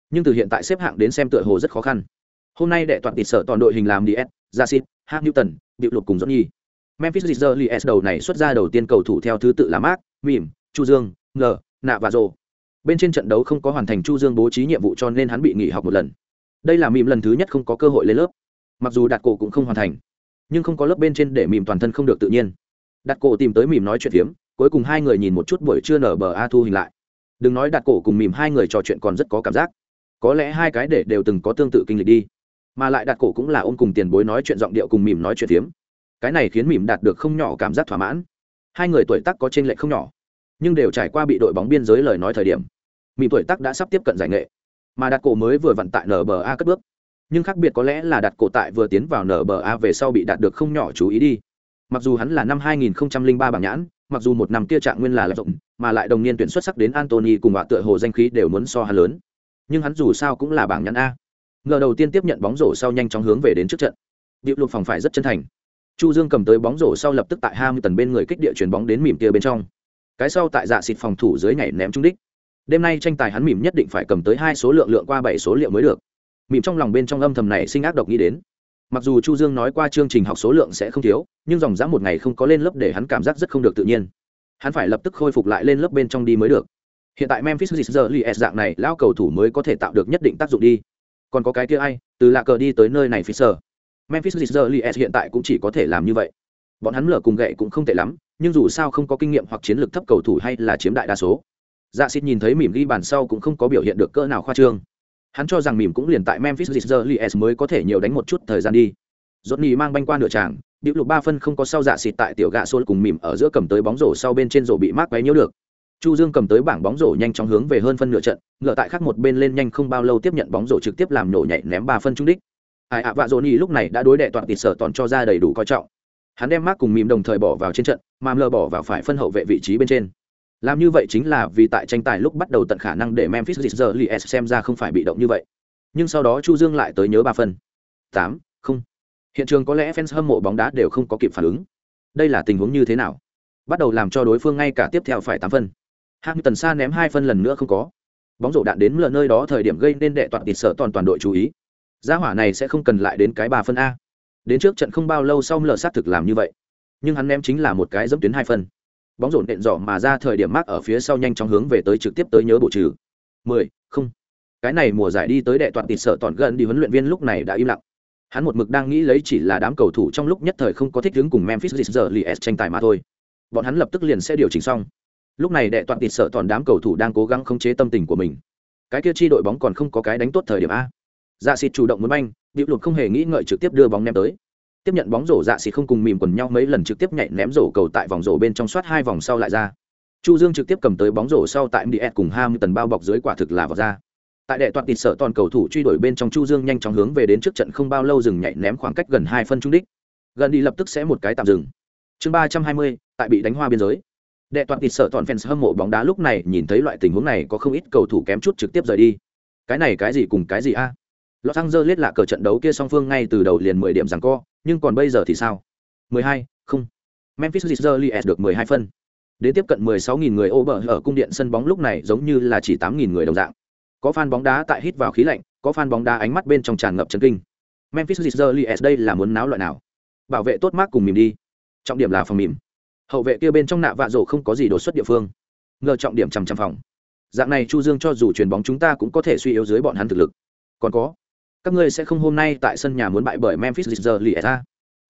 Nhưng từ hiện tại xếp hạng đến xem tựa hồ rất khó khăn. Hôm nay đệ toàn tịt sở toàn đội hình làm DS, Jasit, newton Diệu Lục cùng Johnny. Memphis Grizzlies đầu này xuất ra đầu tiên cầu thủ theo thứ tự là Mark, Mìm, Chu Dương, Ngờ, Nạ và Rồ. Bên trên trận đấu không có hoàn thành chu dương bố trí nhiệm vụ cho nên hắn bị nghỉ học một lần. Đây là mìm lần thứ nhất không có cơ hội lên lớp. Mặc dù đạt cổ cũng không hoàn thành nhưng không có lớp bên trên để mìm toàn thân không được tự nhiên. Đạt cổ tìm tới mìm nói chuyện phiếm cuối cùng hai người nhìn một chút buổi trưa nở bờ a thu hình lại. Đừng nói đạt cổ cùng mìm hai người trò chuyện còn rất có cảm giác. Có lẽ hai cái để đều từng có tương tự kinh lịch đi. Mà lại đạt cổ cũng là ôm cùng tiền bối nói chuyện giọng điệu cùng mìm nói chuyện phiếm cái này khiến mỉm đạt được không nhỏ cảm giác thỏa mãn. Hai người tuổi tác có t r ê n lệch không nhỏ, nhưng đều trải qua bị đội bóng biên giới lời nói thời điểm. Mỉm tuổi tắc đã sắp tiếp cận giải nghệ, mà đạt cổ mới vừa vận tại nba cất bước. Nhưng khác biệt có lẽ là đạt cổ tại vừa tiến vào nba về sau bị đạt được không nhỏ chú ý đi. Mặc dù hắn là năm 2003 bảng nhãn, mặc dù một năm kia trạng nguyên là lợi dụng, mà lại đồng niên tuyển xuất sắc đến antony cùng họa tựa hồ danh khí đều muốn so hắn lớn. Nhưng hắn dù sao cũng là bảng nhãn a. Ngờ đầu tiên tiếp nhận bóng rổ sau nhanh chóng hướng về đến trước trận. Điệu lục phòng phải rất chân thành chu dương cầm tới bóng rổ sau lập tức tại hai mươi tần bên người kích địa chuyển bóng đến mỉm kia bên trong. Cái sau tại dạ xịt phòng thủ dưới nhảy ném trúng đích. Đêm nay tranh tài hắn mỉm nhất định phải cầm tới hai số lượng lượng qua bảy số liệu mới được. Mỉm trong lòng bên trong âm thầm này sinh ác độc nghĩ đến. Mặc dù chu dương nói qua chương trình học số lượng sẽ không thiếu, nhưng dòng dã một ngày không có lên lớp để hắn cảm giác rất không được tự nhiên. Hắn phải lập tức khôi phục lại lên lớp bên trong đi mới được. Hiện tại memphis Grizzlies dạng này, lão cầu thủ mới có thể tạo được nhất định tác dụng đi. Còn có cái kia ai, từ lạ cờ đi tới nơi này Fisher memphis Grizzlies hiện tại cũng chỉ có thể làm như vậy. Bọn hắn lở cùng gậy cũng không tệ lắm, nhưng dù sao không có kinh nghiệm hoặc chiến lược thấp cầu thủ hay là chiếm đại đa số. Dạ xịt nhìn thấy mỉm ghi bàn sau cũng không có biểu hiện được cỡ nào khoa trương. Hắn cho rằng mỉm cũng liền tại memphis Grizzlies mới có thể nhiều đánh một chút thời gian đi. Rodney mang banh qua nửa tràng, biểu lục ba phân không có sau dạ xịt tại tiểu gạ xôn cùng mỉm ở giữa cầm tới bóng rổ sau bên trên rổ bị mát quấy nhiễu được. Chu dương cầm tới bảng bóng rổ nhanh chóng hướng về hơn phân nửa trận, ngựa tại khác một bên lên nhanh không bao lâu tiếp nhận bóng rổ trực tiếp làm nổ nhảy ném ba phân trúng đích ai ạ, vạ Johnny lúc này đã đối đệ toàn tịt sở toàn cho ra đầy đủ coi trọng. Hắn đem mát cùng mìm đồng thời bỏ vào trên trận, mà lờ bỏ vào phải phân hậu vệ vị trí bên trên. Làm như vậy chính là vì tại tranh tài lúc bắt đầu tận khả năng để memphis Grizzlies xem ra không phải bị động như vậy. Nhưng sau đó chu dương lại tới nhớ ba phân. tám, không. Hiện trường có lẽ fans hâm mộ bóng đá đều không có kịp phản ứng. Đây là tình huống như thế nào? Bắt đầu làm cho đối phương ngay cả tiếp theo phải tám phân. Hạng tần xa ném hai phân lần nữa không có. Bóng rổ đạn đến lờ nơi đó thời điểm gây nên đệ toàn tịt sợ toàn toàn đội chú ý gia hỏa này sẽ không cần lại đến cái ba phân a. Đến trước trận không bao lâu sau lờ sát thực làm như vậy. Nhưng hắn ném chính là một cái dẫm tuyến hai phân. Bóng rổ nện dọ mà ra thời điểm mắc ở phía sau nhanh chóng hướng về tới trực tiếp tới nhớ bộ trừ. Mười, không. Cái này mùa giải đi tới đệ toàn tịt sợ toàn gần đi huấn luyện viên lúc này đã im lặng. Hắn một mực đang nghĩ lấy chỉ là đám cầu thủ trong lúc nhất thời không có thích đứng cùng memphis Grizzlies tranh tài mà thôi. Bọn hắn lập tức liền sẽ điều chỉnh xong. Lúc này đệ toàn tịt sợ toàn đám cầu thủ đang cố gắng khống chế tâm tình của mình. Cái kia chi đội bóng còn không có cái đánh tốt thời điểm a dạ xịt chủ động muốn banh bịu lụt không hề nghĩ ngợi trực tiếp đưa bóng ném tới. Tiếp nhận bóng rổ dạ xịt không cùng mìm quần nhau mấy lần trực tiếp nhảy ném rổ cầu tại vòng rổ bên trong soát hai vòng sau lại ra. Chu dương trực tiếp cầm tới bóng rổ sau tại mds cùng ham tần bao bọc dưới quả thực là vào ra. Tại đệ toàn tịt sợ toàn cầu thủ truy đuổi bên trong, chu dương nhanh chóng hướng về đến trước trận không bao lâu dừng nhảy ném khoảng cách gần hai phân trung đích. Gần đi lập tức sẽ một cái tạm dừng. Chương ba trăm hai mươi, tại bị đánh hoa biên giới. Đệ toàn tịt sợ toàn fans hâm mộ bóng đá lúc này nhìn thấy loại tình huống này có không ít cầu thủ kém chút trực tiếp rời đi. Cái này cái gì cùng cái gì a? Los Angeles lạ cờ trận đấu kia song phương ngay từ đầu liền 10 điểm giằng co, nhưng còn bây giờ thì sao? 12, không. Memphis Grizzlies được 12 phân. Đến tiếp cận 16.000 người ô bờ ở cung điện sân bóng lúc này giống như là chỉ 8.000 người đồng dạng. Có fan bóng đá tại hít vào khí lạnh, có fan bóng đá ánh mắt bên trong tràn ngập chấn kinh. Memphis Grizzlies đây là muốn náo loại nào? Bảo vệ tốt mát cùng mỉm đi. Trọng điểm là phòng mỉm. Hậu vệ kia bên trong nạ vạ rổ không có gì đột xuất địa phương. Ngờ trọng điểm chằm chằm phòng. Dạng này Chu Dương cho dù truyền bóng chúng ta cũng có thể suy yếu dưới bọn hắn thực lực. Còn có, các ngươi sẽ không hôm nay tại sân nhà muốn bại bởi Memphis Grizzlies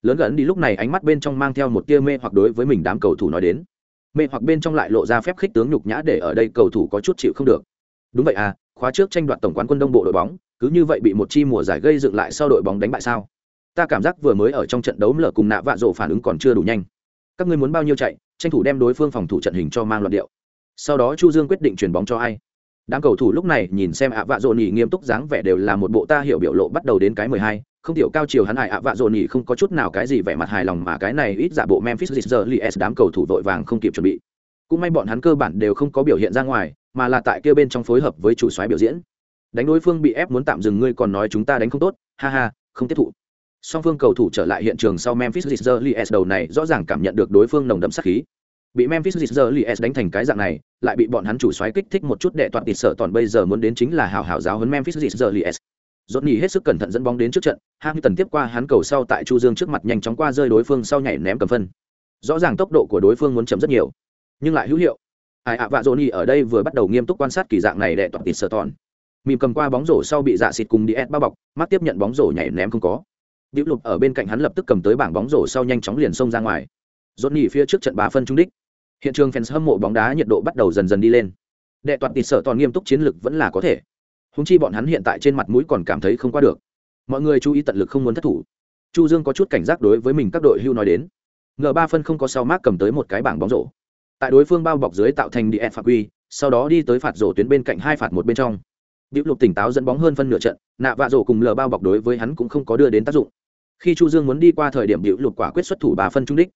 lớn gần đi lúc này ánh mắt bên trong mang theo một tia mê hoặc đối với mình đám cầu thủ nói đến. Mê hoặc bên trong lại lộ ra phép khích tướng nhục nhã để ở đây cầu thủ có chút chịu không được. Đúng vậy à khóa trước tranh đoạt tổng quán quân đông bộ đội bóng, cứ như vậy bị một chi mùa giải gây dựng lại sau đội bóng đánh bại sao? Ta cảm giác vừa mới ở trong trận đấu lở cùng nạ vạ rộ phản ứng còn chưa đủ nhanh. Các ngươi muốn bao nhiêu chạy, tranh thủ đem đối phương phòng thủ trận hình cho mang loạt điệu. Sau đó chu dương quyết định chuyển bóng cho ai? Đám cầu thủ lúc này nhìn xem ạ vạ dồn nhỉ nghiêm túc dáng vẻ đều là một bộ ta hiểu biểu lộ bắt đầu đến cái mười hai, không tiểu cao chiều hắn hại ạ vạ dồn nhỉ không có chút nào cái gì vẻ mặt hài lòng mà cái này ít giả bộ memphis Grizzlies đám cầu thủ vội vàng không kịp chuẩn bị. Cũng may bọn hắn cơ bản đều không có biểu hiện ra ngoài, mà là tại kia bên trong phối hợp với chủ soái biểu diễn. Đánh đối phương bị ép muốn tạm dừng ngươi còn nói chúng ta đánh không tốt, ha ha, không tiếp thụ. Song phương cầu thủ trở lại hiện trường sau memphis Grizzlies đầu này rõ ràng cảm nhận được đối phương nồng đậm sát khí bị memphis Grizzlies đánh thành cái dạng này lại bị bọn hắn chủ xoáy kích thích một chút để toàn tịt sợ toàn bây giờ muốn đến chính là hào hào giáo huấn memphis Grizzlies Rốt nhỉ hết sức cẩn thận dẫn bóng đến trước trận, Hamilton tiếp qua hắn cầu sau tại Chu Dương trước mặt nhanh chóng qua rơi đối phương sau nhảy ném cầm phân. Rõ ràng tốc độ của đối phương muốn chậm rất nhiều, nhưng lại hữu hiệu. Ai ạ vạ Johnny ở đây vừa bắt đầu nghiêm túc quan sát kỳ dạng này để toàn tịt sợ toàn. Mìm cầm qua bóng rổ sau bị dạ xịt cùng đi bao bọc, mắt tiếp nhận bóng rổ nhảy ném không có. Diệu lục ở bên cạnh hắn lập tức cầm tới bảng bóng rổ sau nhanh chóng liền xông ra ngoài. Rốt nhỉ phía trước trận bà phân trung đích hiện trường fans hâm mộ bóng đá nhiệt độ bắt đầu dần dần đi lên. Đệ toàn tịt sở toàn nghiêm túc chiến lược vẫn là có thể. Húng chi bọn hắn hiện tại trên mặt mũi còn cảm thấy không qua được. Mọi người chú ý tận lực không muốn thất thủ. Chu dương có chút cảnh giác đối với mình các đội hưu nói đến. Ngờ ba phân không có sau mác cầm tới một cái bảng bóng rổ. Tại đối phương bao bọc dưới tạo thành địa phạt quy sau đó đi tới phạt rổ tuyến bên cạnh hai phạt một bên trong. Diệu lục tỉnh táo dẫn bóng hơn phân nửa trận nạ vạ rổ cùng lờ bao bọc đối với hắn cũng không có đưa đến tác dụng. Khi chu dương muốn đi qua thời điểm Diệu lục quả quyết xuất thủ ba phân trung đích.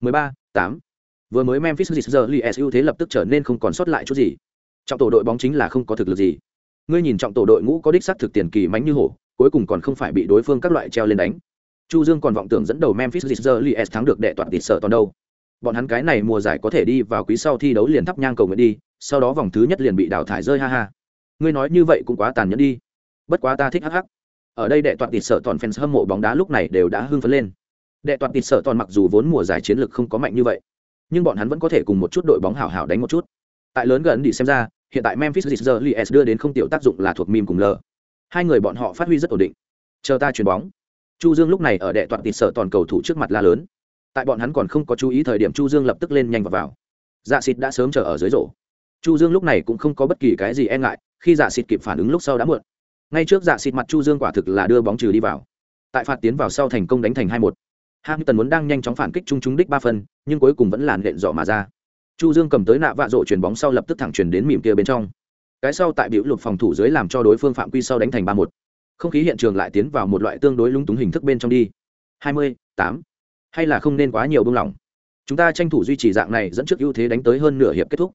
13, 8. Vừa mới Memphis Grizzlies ưu thế lập tức trở nên không còn sót lại chút gì. Trọng tổ đội bóng chính là không có thực lực gì. Ngươi nhìn trọng tổ đội ngũ có đích xác thực tiền kỳ mánh như hổ, cuối cùng còn không phải bị đối phương các loại treo lên đánh. Chu Dương còn vọng tưởng dẫn đầu Memphis Grizzlies thắng được đệ toàn tịt sợ toàn đâu. Bọn hắn cái này mùa giải có thể đi vào quý sau thi đấu liền thắp nhang cầu nguyện đi, sau đó vòng thứ nhất liền bị đào thải rơi ha ha. Ngươi nói như vậy cũng quá tàn nhẫn đi. Bất quá ta thích hắc hắc. Ở đây đệ toàn tịt sợ toàn fans hâm mộ bóng đá lúc này đều đã hưng phấn lên. Đệ toàn tịt sợ toàn mặc dù vốn mùa giải chiến lực không có mạnh như vậy, nhưng bọn hắn vẫn có thể cùng một chút đội bóng hảo hảo đánh một chút. Tại lớn gần đi xem ra, hiện tại Memphis Grizzlies đưa đến không tiểu tác dụng là thuộc mim cùng lờ. Hai người bọn họ phát huy rất ổn định. Chờ ta chuyền bóng. Chu Dương lúc này ở đệ toàn tịt sở toàn cầu thủ trước mặt la lớn. Tại bọn hắn còn không có chú ý thời điểm Chu Dương lập tức lên nhanh vào vào. Dạ Xịt đã sớm chờ ở dưới rổ. Chu Dương lúc này cũng không có bất kỳ cái gì e ngại, khi Dạ Xịt kịp phản ứng lúc sau đã muộn. Ngay trước Dạ Xịt mặt Chu Dương quả thực là đưa bóng trừ đi vào. Tại phạt tiến vào sau thành công đánh thành 2-1. Hamilton muốn đang nhanh chóng phản kích trung chúng đích ba phân, nhưng cuối cùng vẫn làn lện dọ mà ra. Chu Dương cầm tới nạ vạ rộ chuyển bóng sau lập tức thẳng chuyển đến mỉm kia bên trong. Cái sau tại biểu lục phòng thủ dưới làm cho đối phương phạm quy sau đánh thành ba một. Không khí hiện trường lại tiến vào một loại tương đối lung túng hình thức bên trong đi. Hai mươi, tám, Hay là không nên quá nhiều buông lỏng. Chúng ta tranh thủ duy trì dạng này dẫn trước ưu thế đánh tới hơn nửa hiệp kết thúc.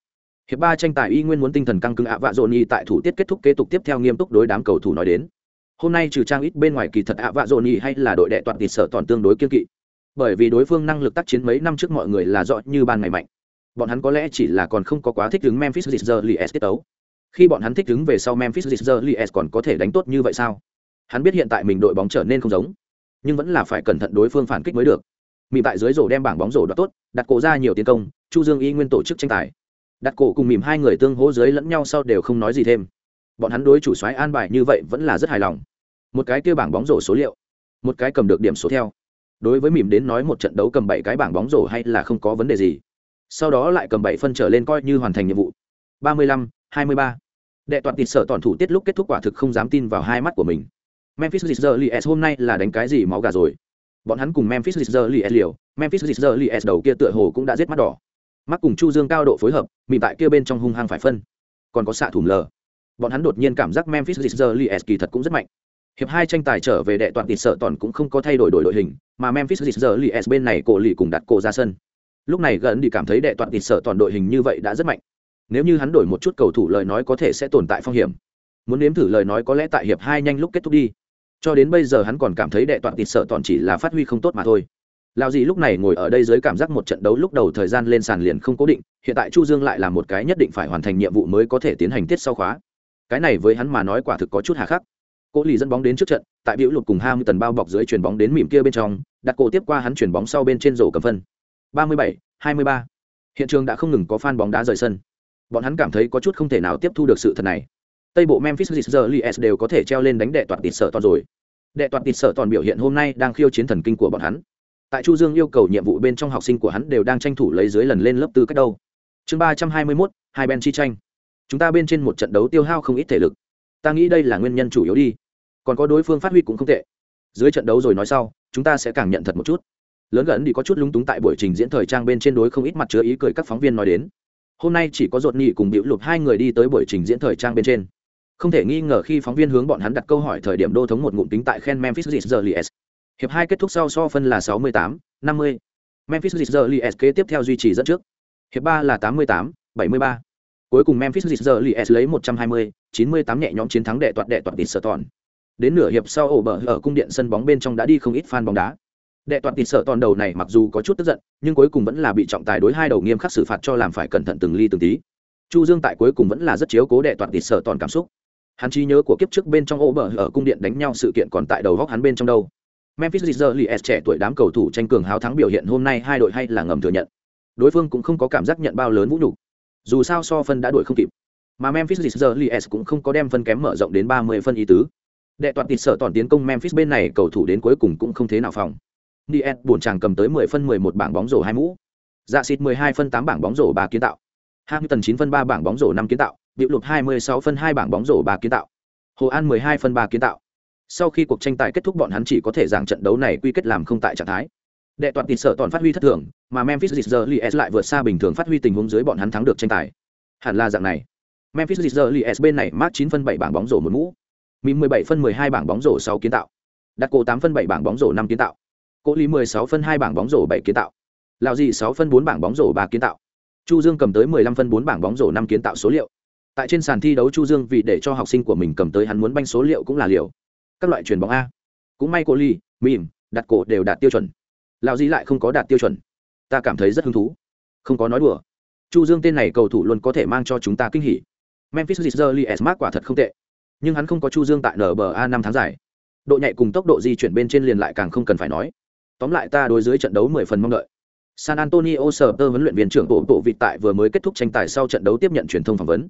Hiệp ba tranh tài y nguyên muốn tinh thần căng cứng ạ vạ dồn y tại thủ tiết kết thúc kế tục tiếp theo nghiêm túc đối đám cầu thủ nói đến. Hôm nay trừ trang ít bên ngoài kỳ thật ạ vạ dồn y hay là đội đệ toàn tịt sở toàn tương đối kiên kỵ bởi vì đối phương năng lực tác chiến mấy năm trước mọi người là rõ như ban ngày mạnh. Bọn hắn có lẽ chỉ là còn không có quá thích ứng memphis Grizzlies tiết tấu. Khi bọn hắn thích ứng về sau memphis Grizzlies còn có thể đánh tốt như vậy sao? Hắn biết hiện tại mình đội bóng trở nên không giống, nhưng vẫn là phải cẩn thận đối phương phản kích mới được. Mìm tại dưới rổ đem bảng bóng rổ đoạt tốt, đặt cổ ra nhiều tiến công, chu dương y nguyên tổ chức tranh tài. Đặt cổ cùng mìm hai người tương hỗ dưới lẫn nhau sau đều không nói gì thêm. Bọn hắn đối chủ soái an bài như vậy vẫn là rất hài lòng. Một cái kia bảng bóng rổ số liệu, một cái cầm được điểm số theo đối với mỉm đến nói một trận đấu cầm bảy cái bảng bóng rổ hay là không có vấn đề gì. Sau đó lại cầm bảy phân trở lên coi như hoàn thành nhiệm vụ. Ba mươi lăm, hai mươi ba. Đệ toàn tịt sở toàn thủ tiết lúc kết thúc quả thực không dám tin vào hai mắt của mình. Memphis Grizzlies hôm nay là đánh cái gì máu gà rồi? Bọn hắn cùng memphis Grizzlies liều, memphis Grizzlies đầu kia tựa hồ cũng đã giết mắt đỏ. Mắt cùng chu dương cao độ phối hợp mịn tại kia bên trong hung hăng phải phân. Còn có xạ thủng lờ. Bọn hắn đột nhiên cảm giác memphis Grizzlies kỳ thật cũng rất mạnh hiệp hai tranh tài trở về đệ toàn tịt sợ toàn cũng không có thay đổi đội đội hình, mà memphis Grizzlies bên này cổ lì cùng đặt cổ ra sân. Lúc này gần đi cảm thấy đệ toàn tịt sợ toàn đội hình như vậy đã rất mạnh. Nếu như hắn đổi một chút cầu thủ lời nói có thể sẽ tồn tại phong hiểm. Muốn nếm thử lời nói có lẽ tại hiệp hai nhanh lúc kết thúc đi. Cho đến bây giờ hắn còn cảm thấy đệ toàn tịt sợ toàn chỉ là phát huy không tốt mà thôi. Lao gì lúc này ngồi ở đây dưới cảm giác một trận đấu lúc đầu thời gian lên sàn liền không cố định, hiện tại chu dương lại là một cái nhất định phải hoàn thành nhiệm vụ mới có thể tiến hành tiết sau khóa. Cái này với hắn mà nói quả thực có chút hà khắc. Cố Lì dẫn bóng đến trước trận, tại biểu lục cùng Ham tần bao bọc dưới chuyền bóng đến mỉm kia bên trong, đặt cổ tiếp qua hắn chuyển bóng sau bên trên rổ cầm phân. 37, 23. Hiện trường đã không ngừng có fan bóng đá rời sân. Bọn hắn cảm thấy có chút không thể nào tiếp thu được sự thật này. Tây bộ Memphis Grizzlies đều có thể treo lên đánh đệ toàn tịt sở toàn rồi. Đệ toàn tịt sở toàn biểu hiện hôm nay đang khiêu chiến thần kinh của bọn hắn. Tại Chu Dương yêu cầu nhiệm vụ bên trong học sinh của hắn đều đang tranh thủ lấy dưới lần lên lớp tư cách đâu. Chương 321, hai bên chi tranh. Chúng ta bên trên một trận đấu tiêu hao không ít thể lực. Ta nghĩ đây là nguyên nhân chủ yếu đi còn có đối phương phát huy cũng không tệ dưới trận đấu rồi nói sau chúng ta sẽ càng nhận thật một chút lớn gần đi có chút lúng túng tại buổi trình diễn thời trang bên trên đối không ít mặt chứa ý cười các phóng viên nói đến hôm nay chỉ có rột nhị cùng biểu lục hai người đi tới buổi trình diễn thời trang bên trên không thể nghi ngờ khi phóng viên hướng bọn hắn đặt câu hỏi thời điểm đô thống một ngụm tính tại khen memphis Grizzlies. hiệp hai kết thúc sau so phân là 68, 50. memphis Grizzlies kế tiếp theo duy trì dẫn trước hiệp ba là 88, 73 cuối cùng memphis Grizzlies lấy 120, 98 nhẹ nhõm chiến thắng đệ toạt đệ toạt tịt sở toàn. đến nửa hiệp sau ổ bờ ở cung điện sân bóng bên trong đã đi không ít fan bóng đá. Đệ toạt tịt sở toàn đầu này mặc dù có chút tức giận nhưng cuối cùng vẫn là bị trọng tài đối hai đầu nghiêm khắc xử phạt cho làm phải cẩn thận từng ly từng tí. Chu dương tại cuối cùng vẫn là rất chiếu cố đệ toạt tịt sở toàn cảm xúc. Hắn trí nhớ của kiếp trước bên trong ổ bờ ở cung điện đánh nhau sự kiện còn tại đầu góc hắn bên trong đâu. Memphis Grizzlies trẻ tuổi đám cầu thủ tranh cường háo thắng biểu hiện hôm nay hai đội hay là ngầm thừa nhận. Đối phương cũng không có cảm giác nhận bao lớn vũ nhục dù sao so phân đã đuổi không kịp mà memphis Grizzlies cũng không có đem phân kém mở rộng đến 30 phân ý tứ đệ toàn tịt sở toàn tiến công memphis bên này cầu thủ đến cuối cùng cũng không thế nào phòng Diet buồn chàng cầm tới 10 phân 11 bảng bóng rổ hai mũ dạ xịt 12 phân 8 bảng bóng rổ ba kiến tạo Hamilton 9 phân 3 bảng bóng rổ 5 kiến tạo, Diệu Lục 26 phân 2 bảng bóng rổ 3 kiến tạo. Hồ An 12 phân 3 kiến tạo. Sau khi cuộc tranh tài kết thúc bọn hắn chỉ có thể giảng trận đấu này quy kết làm không tại trạng thái. Đệ toàn tịt sợ toàn phát huy thất thường, mà Memphis Grizzlies lại vượt xa bình thường phát huy tình huống dưới bọn hắn thắng được tranh tài. Hẳn là dạng này. Memphis Grizzlies bên này mát 9 phân 7 bảng bóng rổ một mũ. Mìm 17 phân 12 bảng bóng rổ 6 kiến tạo. Đặt cổ 8 phân 7 bảng bóng rổ 5 kiến tạo. Cố Lý 16 phân 2 bảng bóng rổ 7 kiến tạo. Lão dị 6 phân 4 bảng bóng rổ 3 kiến tạo. Chu Dương cầm tới 15 phân 4 bảng bóng rổ 5 kiến tạo số liệu. Tại trên sàn thi đấu Chu Dương vì để cho học sinh của mình cầm tới hắn muốn banh số liệu cũng là liệu. Các loại truyền bóng a. Cũng may cô Ly, Mìm, đặt cổ đều đạt tiêu chuẩn. Lão gì lại không có đạt tiêu chuẩn. Ta cảm thấy rất hứng thú. Không có nói đùa. Chu Dương tên này cầu thủ luôn có thể mang cho chúng ta kinh hỉ. Memphis Grizzlies mark quả thật không tệ, nhưng hắn không có Chu Dương tại NBA năm tháng dài. Độ nhạy cùng tốc độ di chuyển bên trên liền lại càng không cần phải nói. Tóm lại ta đối dưới trận đấu 10 phần mong đợi. San Antonio Spurs huấn luyện viên trưởng bộ bộ vịt tại vừa mới kết thúc tranh tài sau trận đấu tiếp nhận truyền thông phỏng vấn.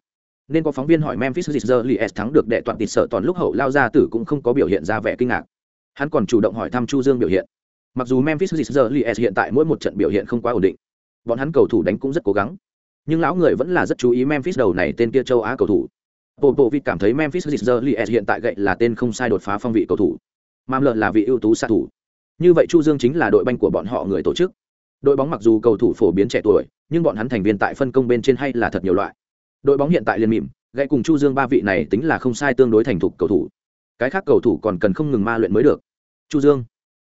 Nên có phóng viên hỏi Memphis Grizzlies thắng được đệ toàn tịt sợ toàn lúc hậu lao ra tử cũng không có biểu hiện ra vẻ kinh ngạc. Hắn còn chủ động hỏi thăm Chu Dương biểu hiện. Mặc dù Memphis Grizzlies hiện tại mỗi một trận biểu hiện không quá ổn định, bọn hắn cầu thủ đánh cũng rất cố gắng, nhưng lão người vẫn là rất chú ý Memphis đầu này tên kia châu Á cầu thủ. Bộ bộ vịt cảm thấy Memphis Grizzlies hiện tại gậy là tên không sai đột phá phong vị cầu thủ. Mam lợn là vị ưu tú xạ thủ. Như vậy Chu Dương chính là đội banh của bọn họ người tổ chức đội bóng mặc dù cầu thủ phổ biến trẻ tuổi nhưng bọn hắn thành viên tại phân công bên trên hay là thật nhiều loại đội bóng hiện tại liền mỉm gãy cùng chu dương ba vị này tính là không sai tương đối thành thục cầu thủ cái khác cầu thủ còn cần không ngừng ma luyện mới được chu dương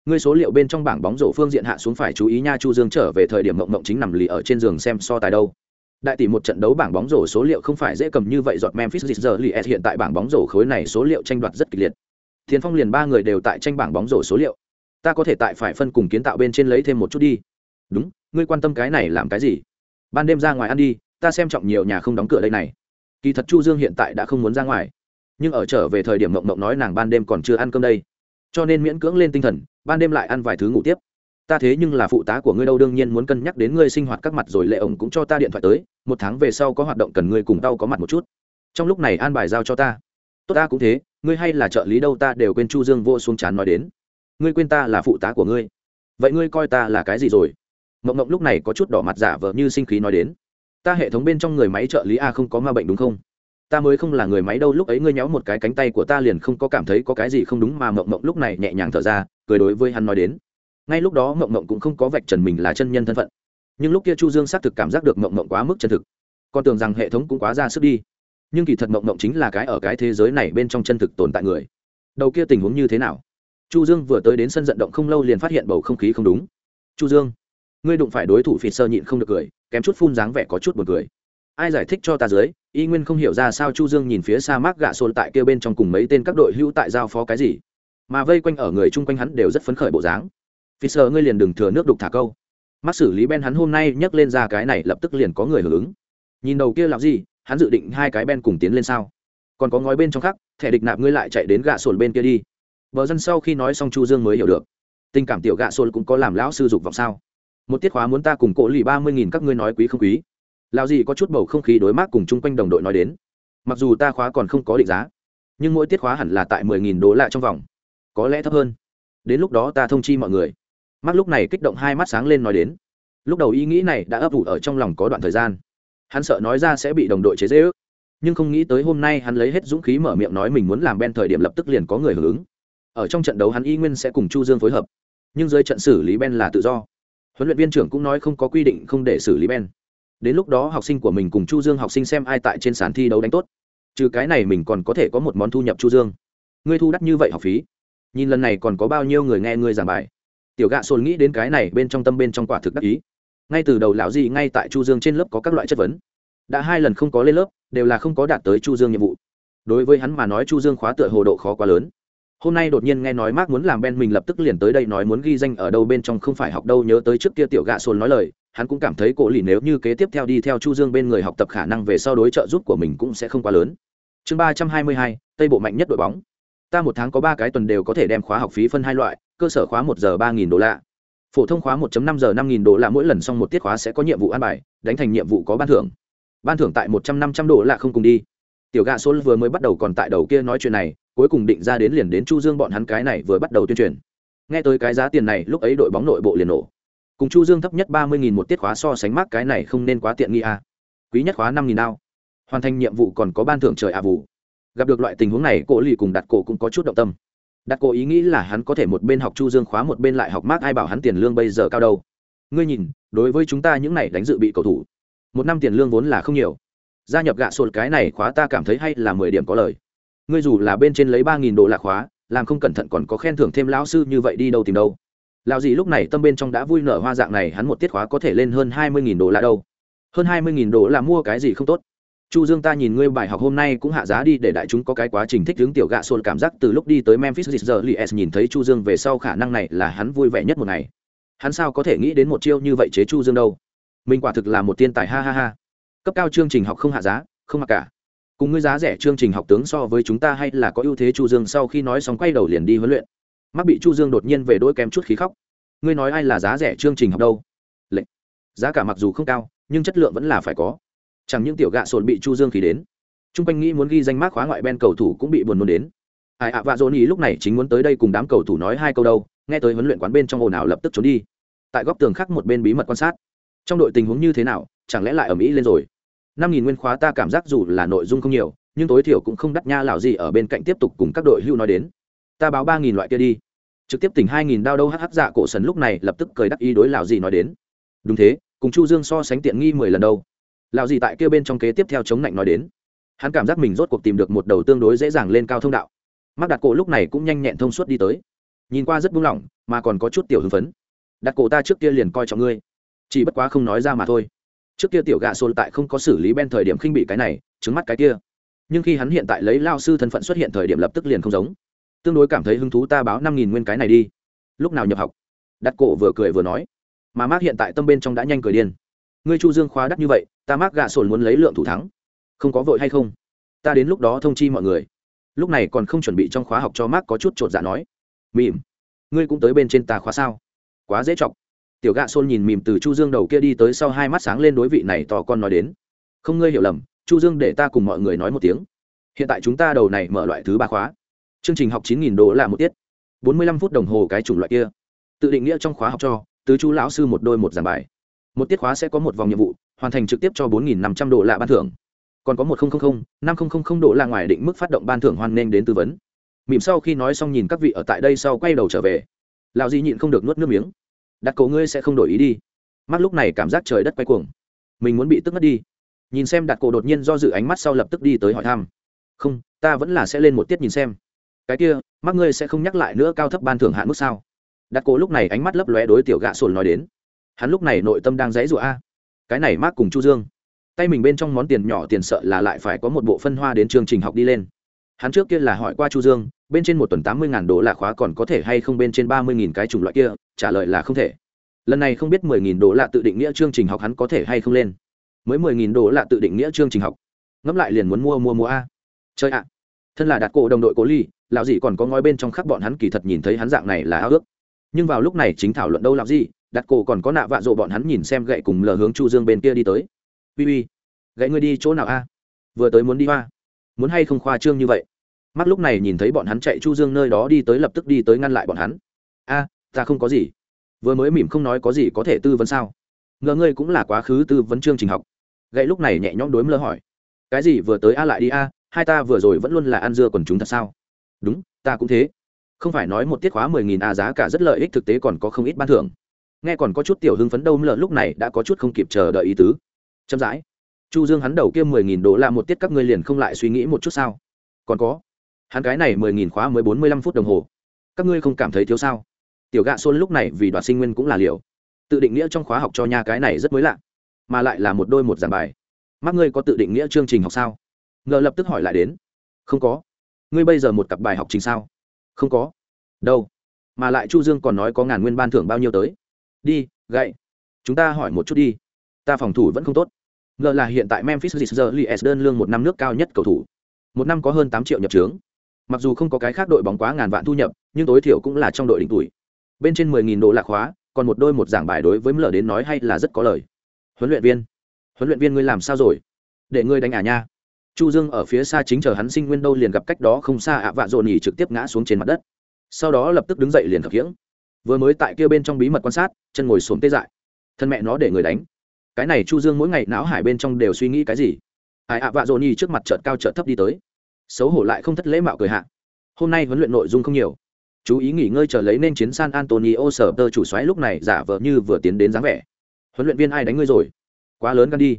ngươi số liệu bên trong bảng bóng rổ phương diện hạ xuống phải chú ý nha, chu dương trở về thời điểm mộng mộng chính nằm lì ở trên giường xem so tài đâu. Đại tỷ một trận đấu bảng bóng rổ số liệu không phải dễ cầm như vậy, giọt memphis giờ lì. hiện tại bảng bóng rổ khối này số liệu tranh đoạt rất kịch liệt. Thiên phong liền ba người đều tại tranh bảng bóng rổ số liệu. Ta có thể tại phải phân cùng kiến tạo bên trên lấy thêm một chút đi. Đúng, ngươi quan tâm cái này làm cái gì? Ban đêm ra ngoài ăn đi, ta xem trọng nhiều nhà không đóng cửa đây này. Kỳ thật chu dương hiện tại đã không muốn ra ngoài. Nhưng ở trở về thời điểm mộng mộng nói nàng ban đêm còn chưa ăn cơm đây cho nên miễn cưỡng lên tinh thần, ban đêm lại ăn vài thứ ngủ tiếp. Ta thế nhưng là phụ tá của ngươi đâu, đương nhiên muốn cân nhắc đến ngươi sinh hoạt các mặt rồi, lệ ổng cũng cho ta điện thoại tới, một tháng về sau có hoạt động cần ngươi cùng tao có mặt một chút. Trong lúc này an bài giao cho ta. Tốt ta cũng thế, ngươi hay là trợ lý đâu, ta đều quên chu dương vô xuống chán nói đến. Ngươi quên ta là phụ tá của ngươi. Vậy ngươi coi ta là cái gì rồi? Mộng mộng lúc này có chút đỏ mặt giả vờ như sinh khí nói đến. Ta hệ thống bên trong người máy trợ lý a không có ma bệnh đúng không? Ta mới không là người máy đâu, lúc ấy ngươi nhéo một cái cánh tay của ta liền không có cảm thấy có cái gì không đúng mà mộng mộng lúc này nhẹ nhàng thở ra, cười đối với hắn nói đến. Ngay lúc đó mộng mộng cũng không có vạch trần mình là chân nhân thân phận. Nhưng lúc kia chu dương xác thực cảm giác được mộng mộng quá mức chân thực. Còn tưởng rằng hệ thống cũng quá ra sức đi. Nhưng kỳ thật mộng mộng chính là cái ở cái thế giới này bên trong chân thực tồn tại người. Đầu kia tình huống như thế nào? Chu dương vừa tới đến sân vận động không lâu liền phát hiện bầu không khí không đúng. Chu dương, ngươi đụng phải đối thủ phịt sơ nhịn không được cười, kém chút phun dáng vẻ có chút buồn cười ai giải thích cho ta dưới, y nguyên không hiểu ra sao chu dương nhìn phía xa mác gạ xôn tại kia bên trong cùng mấy tên các đội hữu tại giao phó cái gì. Mà vây quanh ở người chung quanh hắn đều rất phấn khởi bộ dáng. Vì sơ ngươi liền đừng thừa nước đục thả câu. Mắc xử lý ben hắn hôm nay nhấc lên ra cái này lập tức liền có người hưởng ứng. Nhìn đầu kia làm gì, hắn dự định hai cái ben cùng tiến lên sao? Còn có ngói bên trong khác, thẻ địch nạp ngươi lại chạy đến gạ sồn bên kia đi. Vợ dân sau khi nói xong chu dương mới hiểu được. Tình cảm tiểu gạ sồn cũng có làm lão sư dục vọng sao? Một tiết khóa muốn ta cùng cổ lì ba mươi nghìn các ngươi nói quý không quý? Lao gì có chút bầu không khí đối mát cùng chung quanh đồng đội nói đến. Mặc dù ta khóa còn không có định giá, nhưng mỗi tiết khóa hẳn là tại mười nghìn đô la trong vòng. Có lẽ thấp hơn. Đến lúc đó ta thông chi mọi người. Mắc lúc này kích động hai mắt sáng lên nói đến. Lúc đầu ý nghĩ này đã ấp ủ ở trong lòng có đoạn thời gian. Hắn sợ nói ra sẽ bị đồng đội chế dễ ước nhưng không nghĩ tới hôm nay hắn lấy hết dũng khí mở miệng nói mình muốn làm ben thời điểm lập tức liền có người hưởng ứng. Ở trong trận đấu hắn y nguyên sẽ cùng chu dương phối hợp, nhưng dưới trận xử lý ben là tự do. Huấn luyện viên trưởng cũng nói không có quy định không để xử lý ben đến lúc đó học sinh của mình cùng chu dương học sinh xem ai tại trên sàn thi đấu đánh tốt. Trừ cái này mình còn có thể có một món thu nhập chu dương. Ngươi thu đắt như vậy học phí? Nhìn lần này còn có bao nhiêu người nghe ngươi giảng bài? Tiểu gạ sồn nghĩ đến cái này bên trong tâm bên trong quả thực đắc ý. Ngay từ đầu lão gì ngay tại chu dương trên lớp có các loại chất vấn. Đã hai lần không có lên lớp, đều là không có đạt tới chu dương nhiệm vụ. Đối với hắn mà nói chu dương khóa tựa hồ độ khó quá lớn. Hôm nay đột nhiên nghe nói mark muốn làm ben mình lập tức liền tới đây nói muốn ghi danh ở đâu bên trong không phải học đâu nhớ tới trước kia tiểu gạ sồn nói lời hắn cũng cảm thấy cổ lì nếu như kế tiếp theo đi theo chu dương bên người học tập khả năng về sau đối trợ giúp của mình cũng sẽ không quá lớn. Chương ba trăm hai mươi hai, tây bộ mạnh nhất đội bóng. Ta một tháng có ba cái tuần đều có thể đem khóa học phí phân hai loại, cơ sở khóa một giờ ba nghìn đô la. Phổ thông khóa 1 năm giờ năm nghìn đô la mỗi lần xong một tiết khóa sẽ có nhiệm vụ an bài, đánh thành nhiệm vụ có ban thưởng. Ban thưởng tại một trăm năm trăm đô la không cùng đi. Tiểu gạ số vừa mới bắt đầu còn tại đầu kia nói chuyện này, cuối cùng định ra đến liền đến chu dương bọn hắn cái này vừa bắt đầu tuyên truyền. Nghe tới cái giá tiền này, lúc ấy đội bóng nội bộ liền nổ cùng chu dương thấp nhất ba mươi nghìn một tiết khóa so sánh mắc cái này không nên quá tiện nghi à. quý nhất khóa năm nghìn đao. Hoàn thành nhiệm vụ còn có ban thưởng trời à vụ gặp được loại tình huống này, cổ lì cùng đặt cổ cũng có chút động tâm. Đặt cổ ý nghĩ là hắn có thể một bên học chu dương khóa một bên lại học mát ai bảo hắn tiền lương bây giờ cao đâu. Ngươi nhìn, đối với chúng ta những này đánh dự bị cầu thủ, một năm tiền lương vốn là không nhiều. Gia nhập gạ sột cái này khóa ta cảm thấy hay là mười điểm có lời. Ngươi dù là bên trên lấy ba nghìn độ lạc khóa, làm không cẩn thận còn có khen thưởng thêm lão sư như vậy đi đâu tìm đâu lão gì lúc này tâm bên trong đã vui nở hoa dạng này, hắn một tiết khóa có thể lên hơn hai mươi nghìn đô la đâu. Hơn hai mươi nghìn đô la mua cái gì không tốt? Chu dương ta nhìn ngươi bài học hôm nay cũng hạ giá đi, để đại chúng có cái quá trình thích hướng tiểu gạ xôn cảm giác từ lúc đi tới memphis giờ lies nhìn thấy chu dương về sau khả năng này là hắn vui vẻ nhất một ngày. Hắn sao có thể nghĩ đến một chiêu như vậy chế chu dương đâu? Mình quả thực là một tiên tài, ha ha ha. Cấp cao chương trình học không hạ giá, không mặc cả. Cùng ngươi giá rẻ chương trình học tướng so với chúng ta hay là có ưu thế chu dương sau khi nói xong quay đầu liền đi huấn luyện mắc bị chu dương đột nhiên về đôi kém chút khí khóc. Ngươi nói ai là giá rẻ chương trình học đâu? Lệnh. Giá cả mặc dù không cao, nhưng chất lượng vẫn là phải có. Chẳng những tiểu gạ sồn bị chu dương khí đến, chung quanh nghĩ muốn ghi danh mác khóa ngoại ben cầu thủ cũng bị buồn nôn đến. Ai ạ, vạ dồn ý lúc này chính muốn tới đây cùng đám cầu thủ nói hai câu đâu, nghe tới huấn luyện quán bên trong ồn ào lập tức trốn đi. Tại góc tường khác một bên bí mật quan sát. Trong đội tình huống như thế nào, chẳng lẽ lại ở mỹ lên rồi? Năm nghìn nguyên khóa ta cảm giác dù là nội dung không nhiều, nhưng tối thiểu cũng không đắt nha lão gì ở bên cạnh tiếp tục cùng các đội hưu nói đến. Ta báo ba nghìn loại kia đi trực tiếp tỉnh hai nghìn đao đâu hh dạ cổ sần lúc này lập tức cười đắc ý đối lạo gì nói đến. Đúng thế, cùng chu dương so sánh tiện nghi mười lần đâu. Lạo gì tại kia bên trong kế tiếp theo chống lạnh nói đến. Hắn cảm giác mình rốt cuộc tìm được một đầu tương đối dễ dàng lên cao thông đạo. Mắc đặt cổ lúc này cũng nhanh nhẹn thông suốt đi tới. Nhìn qua rất buông lỏng, mà còn có chút tiểu hưng phấn. Đặt cổ ta trước kia liền coi trọng ngươi. Chỉ bất quá không nói ra mà thôi. Trước kia tiểu gạ xôn tại không có xử lý ben thời điểm khinh bị cái này, trứng mắt cái kia. Nhưng khi hắn hiện tại lấy lao sư thân phận xuất hiện thời điểm lập tức liền không giống tương đối cảm thấy hứng thú ta báo năm nghìn nguyên cái này đi. Lúc nào nhập học? Đặt cổ vừa cười vừa nói. Mà mác hiện tại tâm bên trong đã nhanh cười điên. Ngươi chu dương khóa đắt như vậy, ta mác gạ sồn muốn lấy lượng thủ thắng. Không có vội hay không? Ta đến lúc đó thông chi mọi người. Lúc này còn không chuẩn bị trong khóa học cho mác có chút chột dạ nói. Mỉm. Ngươi cũng tới bên trên ta khóa sao? Quá dễ chọc. Tiểu gạ sôn nhìn mỉm từ chu dương đầu kia đi tới sau hai mắt sáng lên đối vị này tò con nói đến. Không, ngươi hiểu lầm. Chu dương để ta cùng mọi người nói một tiếng. Hiện tại chúng ta đầu này mở loại thứ ba khóa chương trình học chín nghìn đô la một tiết. Bốn mươi lăm phút đồng hồ cái chủng loại kia. Tự định nghĩa trong khóa học cho, tứ chú lão sư một đôi một giảng bài. Một tiết khóa sẽ có một vòng nhiệm vụ, hoàn thành trực tiếp cho bốn nghìn năm trăm độ lạ ban thưởng. Còn có một nghìn năm nghìn độ lạ ngoài định mức phát động ban thưởng hoan nghênh đến tư vấn. Mỉm sau khi nói xong nhìn các vị ở tại đây sau quay đầu trở về. Lão di nhịn không được nuốt nước miếng. Đặt cầu ngươi sẽ không đổi ý đi. Mắt lúc này cảm giác trời đất quay cuồng. Mình muốn bị tức mất đi. Nhìn xem đặt cổ đột nhiên do dự ánh mắt sau lập tức đi tới hỏi thăm. Không, ta vẫn là sẽ lên một tiết nhìn xem cái kia mắc ngươi sẽ không nhắc lại nữa cao thấp ban thưởng hạn mức sao? Đặt cổ lúc này ánh mắt lấp lóe đối tiểu gạ sồn nói đến. Hắn lúc này nội tâm đang dãy rụa a. Cái này mắc cùng chu dương. Tay mình bên trong món tiền nhỏ tiền sợ là lại phải có một bộ phân hoa đến chương trình học đi lên. Hắn trước kia là hỏi qua chu dương, bên trên một tuần tám mươi ngàn đô la khóa còn có thể hay không bên trên ba mươi nghìn cái chủng loại kia, trả lời là không thể. Lần này không biết mười nghìn đô la tự định nghĩa chương trình học hắn có thể hay không lên. Mới mười nghìn đô la tự định nghĩa chương trình học. Ngẫm lại liền muốn mua mua mua a. Chơi ạ thân là đặt cổ đồng đội cố ly, lão gì còn có ngói bên trong khắc bọn hắn kỳ thật nhìn thấy hắn dạng này là ao ước. Nhưng vào lúc này chính thảo luận đâu lão gì đặt cổ còn có nạ vạ rộ bọn hắn nhìn xem gậy cùng lờ hướng chu dương bên kia đi tới. Uy uy, gậy ngươi đi chỗ nào a? Vừa tới muốn đi hoa. Muốn hay không khoa trương như vậy? Mắt lúc này nhìn thấy bọn hắn chạy chu dương nơi đó đi tới lập tức đi tới ngăn lại bọn hắn. A, ta không có gì. Vừa mới mỉm không nói có gì có thể tư vấn sao? Ngờ ngươi cũng là quá khứ tư vấn chương trình học. Gậy lúc này nhẹ nhõm đối mơ hỏi. Cái gì vừa tới a lại đi a hai ta vừa rồi vẫn luôn là ăn dưa còn chúng thật sao? Đúng, ta cũng thế. Không phải nói một tiết khóa mười nghìn a giá cả rất lợi ích thực tế còn có không ít ban thưởng. Nghe còn có chút tiểu hưng phấn đâu lợ lúc này đã có chút không kịp chờ đợi ý tứ. Chậm rãi. Chu dương hắn đầu kia mười nghìn đô la một tiết các ngươi liền không lại suy nghĩ một chút sao? Còn có. Hắn cái này mười nghìn khóa mới bốn mươi lăm phút đồng hồ. Các ngươi không cảm thấy thiếu sao? Tiểu gạ xôn lúc này vì đoạt sinh nguyên cũng là liều. Tự định nghĩa trong khóa học cho nha cái này rất mới lạ. Mà lại là một đôi một giảng bài. Mắc ngươi có tự định nghĩa chương trình học sao? Ngờ lập tức hỏi lại đến. Không có. Ngươi bây giờ một cặp bài học trình sao? Không có. Đâu? Mà lại chu dương còn nói có ngàn nguyên ban thưởng bao nhiêu tới. Đi gậy. Chúng ta hỏi một chút đi. Ta phòng thủ vẫn không tốt. Ngờ là hiện tại memphis Grizzlies đơn lương một năm nước cao nhất cầu thủ. Một năm có hơn tám triệu nhập trướng. Mặc dù không có cái khác đội bóng quá ngàn vạn thu nhập nhưng tối thiểu cũng là trong đội đỉnh tuổi. Bên trên mười nghìn đô lạc hóa, còn một đôi một giảng bài đối với mlờ đến nói hay là rất có lời. Huấn luyện viên. Huấn luyện viên ngươi làm sao rồi? Để ngươi đánh à nha chu dương ở phía xa chính chờ hắn sinh nguyên đâu liền gặp cách đó không xa ạ vạ dồn nhỉ trực tiếp ngã xuống trên mặt đất. Sau đó lập tức đứng dậy liền khập khiễng. Vừa mới tại kia bên trong bí mật quan sát, chân ngồi xuống tê dại. Thân mẹ nó để người đánh. Cái này chu dương mỗi ngày não hải bên trong đều suy nghĩ cái gì? Ai, ạ vạ dồn nhỉ trước mặt chợt cao chợt thấp đi tới. Xấu hổ lại không thất lễ mạo cười hạ. Hôm nay huấn luyện nội dung không nhiều. Chú ý nghỉ ngơi chờ lấy nên chiến san antonio sở tơ chủ xoáy lúc này giả vờ như vừa tiến đến dáng vẻ. Huấn luyện viên ai đánh ngươi rồi? Quá lớn gan đi.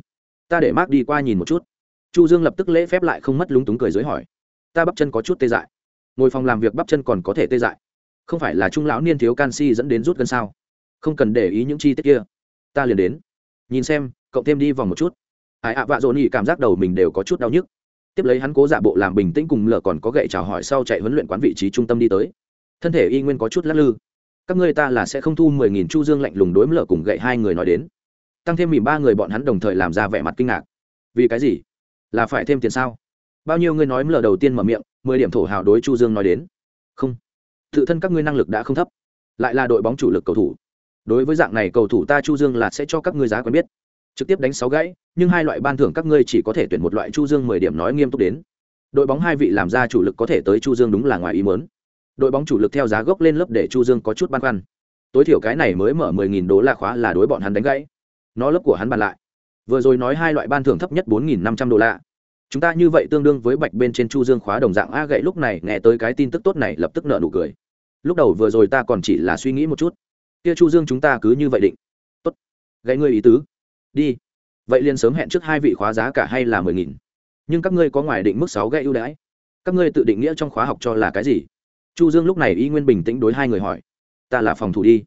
Ta để mark đi qua nhìn một chút chu dương lập tức lễ phép lại không mất lúng túng cười dưới hỏi, ta bắp chân có chút tê dại, ngồi phòng làm việc bắp chân còn có thể tê dại, không phải là trung lão niên thiếu canxi dẫn đến rút gần sao? Không cần để ý những chi tiết kia, ta liền đến. Nhìn xem cộng thêm đi vòng một chút. Ai ạ, vạ dồn nhị cảm giác đầu mình đều có chút đau nhức. Tiếp lấy hắn cố giả bộ làm bình tĩnh cùng lờ còn có gậy chào hỏi sau chạy huấn luyện quán vị trí trung tâm đi tới. Thân thể y nguyên có chút lắc lư. Các ngươi ta là sẽ không thu mười nghìn chu dương lạnh lùng đối lờ cùng gậy hai người nói đến. Tăng thêm mỉm ba người bọn hắn đồng thời làm ra vẻ mặt kinh ngạc. Vì cái gì? Là phải thêm tiền sao? Bao nhiêu ngươi nói lờ đầu tiên mở miệng, mười điểm thổ hào đối chu dương nói đến. Không. Tự thân các ngươi năng lực đã không thấp. Lại là đội bóng chủ lực cầu thủ. Đối với dạng này cầu thủ ta chu dương là sẽ cho các ngươi giá quen biết. Trực tiếp đánh sáu gãy, nhưng hai loại ban thưởng các ngươi chỉ có thể tuyển một loại chu dương mười điểm nói nghiêm túc đến. Đội bóng hai vị làm ra chủ lực có thể tới chu dương đúng là ngoài ý mớn đội bóng chủ lực theo giá gốc lên lớp để chu dương có chút băn khoăn. Tối thiểu cái này mới mở mười nghìn đô la khóa là đối bọn hắn đánh gãy. Nó lớp của hắn bàn lại vừa rồi nói hai loại ban thưởng thấp nhất bốn nghìn năm trăm đô la. Chúng ta như vậy tương đương với bạch bên trên chu dương khóa đồng dạng a gậy lúc này nghe tới cái tin tức tốt này lập tức nợ nụ cười. Lúc đầu vừa rồi ta còn chỉ là suy nghĩ một chút. Kia chu dương chúng ta cứ như vậy định. Tốt. Gậy ngươi ý tứ. Đi. Vậy liền sớm hẹn trước hai vị khóa giá cả hay là mười nghìn? Nhưng các ngươi có ngoài định mức sáu gậy ưu đãi? Các ngươi tự định nghĩa trong khóa học cho là cái gì? Chu dương lúc này y nguyên bình tĩnh đối hai người hỏi. Ta là phòng thủ đi.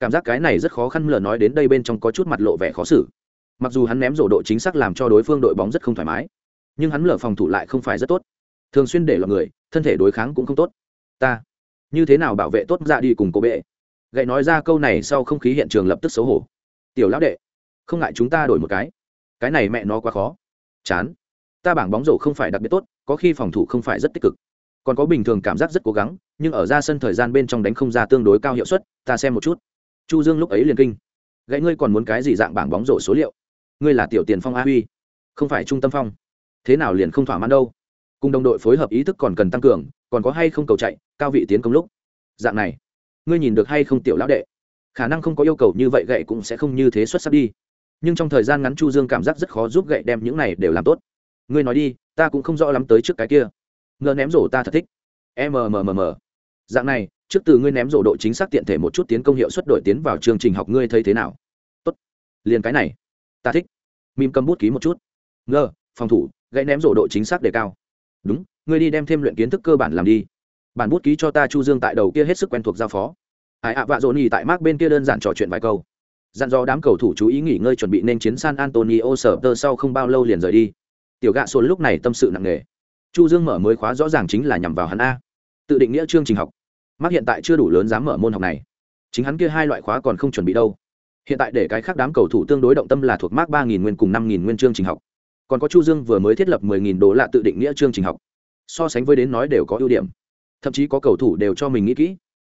Cảm giác cái này rất khó khăn lờ nói đến đây bên trong có chút mặt lộ vẻ khó xử mặc dù hắn ném rổ độ chính xác làm cho đối phương đội bóng rất không thoải mái, nhưng hắn lở phòng thủ lại không phải rất tốt. Thường xuyên để lọt người, thân thể đối kháng cũng không tốt. Ta, như thế nào bảo vệ tốt ra đi cùng cô bệ? Gậy nói ra câu này sau không khí hiện trường lập tức xấu hổ. Tiểu lão đệ, không ngại chúng ta đổi một cái. Cái này mẹ nó quá khó. Chán. Ta bảng bóng rổ không phải đặc biệt tốt, có khi phòng thủ không phải rất tích cực. Còn có bình thường cảm giác rất cố gắng, nhưng ở ra sân thời gian bên trong đánh không ra tương đối cao hiệu suất, ta xem một chút. Chu dương lúc ấy liền kinh. Gãy ngươi còn muốn cái gì dạng bảng bóng rổ số liệu? Ngươi là tiểu tiền phong a huy, không phải trung tâm phong. Thế nào liền không thỏa mãn đâu? Cùng đồng đội phối hợp ý thức còn cần tăng cường, còn có hay không cầu chạy, cao vị tiến công lúc. Dạng này, ngươi nhìn được hay không tiểu lão đệ? Khả năng không có yêu cầu như vậy gậy cũng sẽ không như thế xuất sắc đi. Nhưng trong thời gian ngắn chu dương cảm giác rất khó giúp gậy đem những này đều làm tốt. Ngươi nói đi, ta cũng không rõ lắm tới trước cái kia. Ngờ ném rổ ta thật thích. Mmm dạng này, trước từ ngươi ném rổ độ chính xác tiện thể một chút tiến công hiệu suất đổi tiến vào chương trình học ngươi thấy thế nào? Tốt. Liền cái này. Ta thích mìm cầm bút ký một chút. Ngờ, phòng thủ, gãy ném rổ độ chính xác đề cao. Đúng, ngươi đi đem thêm luyện kiến thức cơ bản làm đi. Bản bút ký cho ta chu dương tại đầu kia hết sức quen thuộc giao phó. Hải ạ, vạ dỗ nhì tại mark bên kia đơn giản trò chuyện vài câu. Dặn dò đám cầu thủ chú ý nghỉ ngơi chuẩn bị nên chiến san antonio sở tơ sau không bao lâu liền rời đi. Tiểu gạ xuân lúc này tâm sự nặng nề. Chu dương mở mới khóa rõ ràng chính là nhằm vào hắn a. Tự định nghĩa chương trình học. Mark hiện tại chưa đủ lớn dám mở môn học này. Chính hắn kia hai loại khóa còn không chuẩn bị đâu hiện tại để cái khác đám cầu thủ tương đối động tâm là thuộc mark ba nghìn nguyên cùng năm nghìn nguyên chương trình học. Còn có chu dương vừa mới thiết lập mười nghìn đô la tự định nghĩa chương trình học. So sánh với đến nói đều có ưu điểm. Thậm chí có cầu thủ đều cho mình nghĩ kỹ.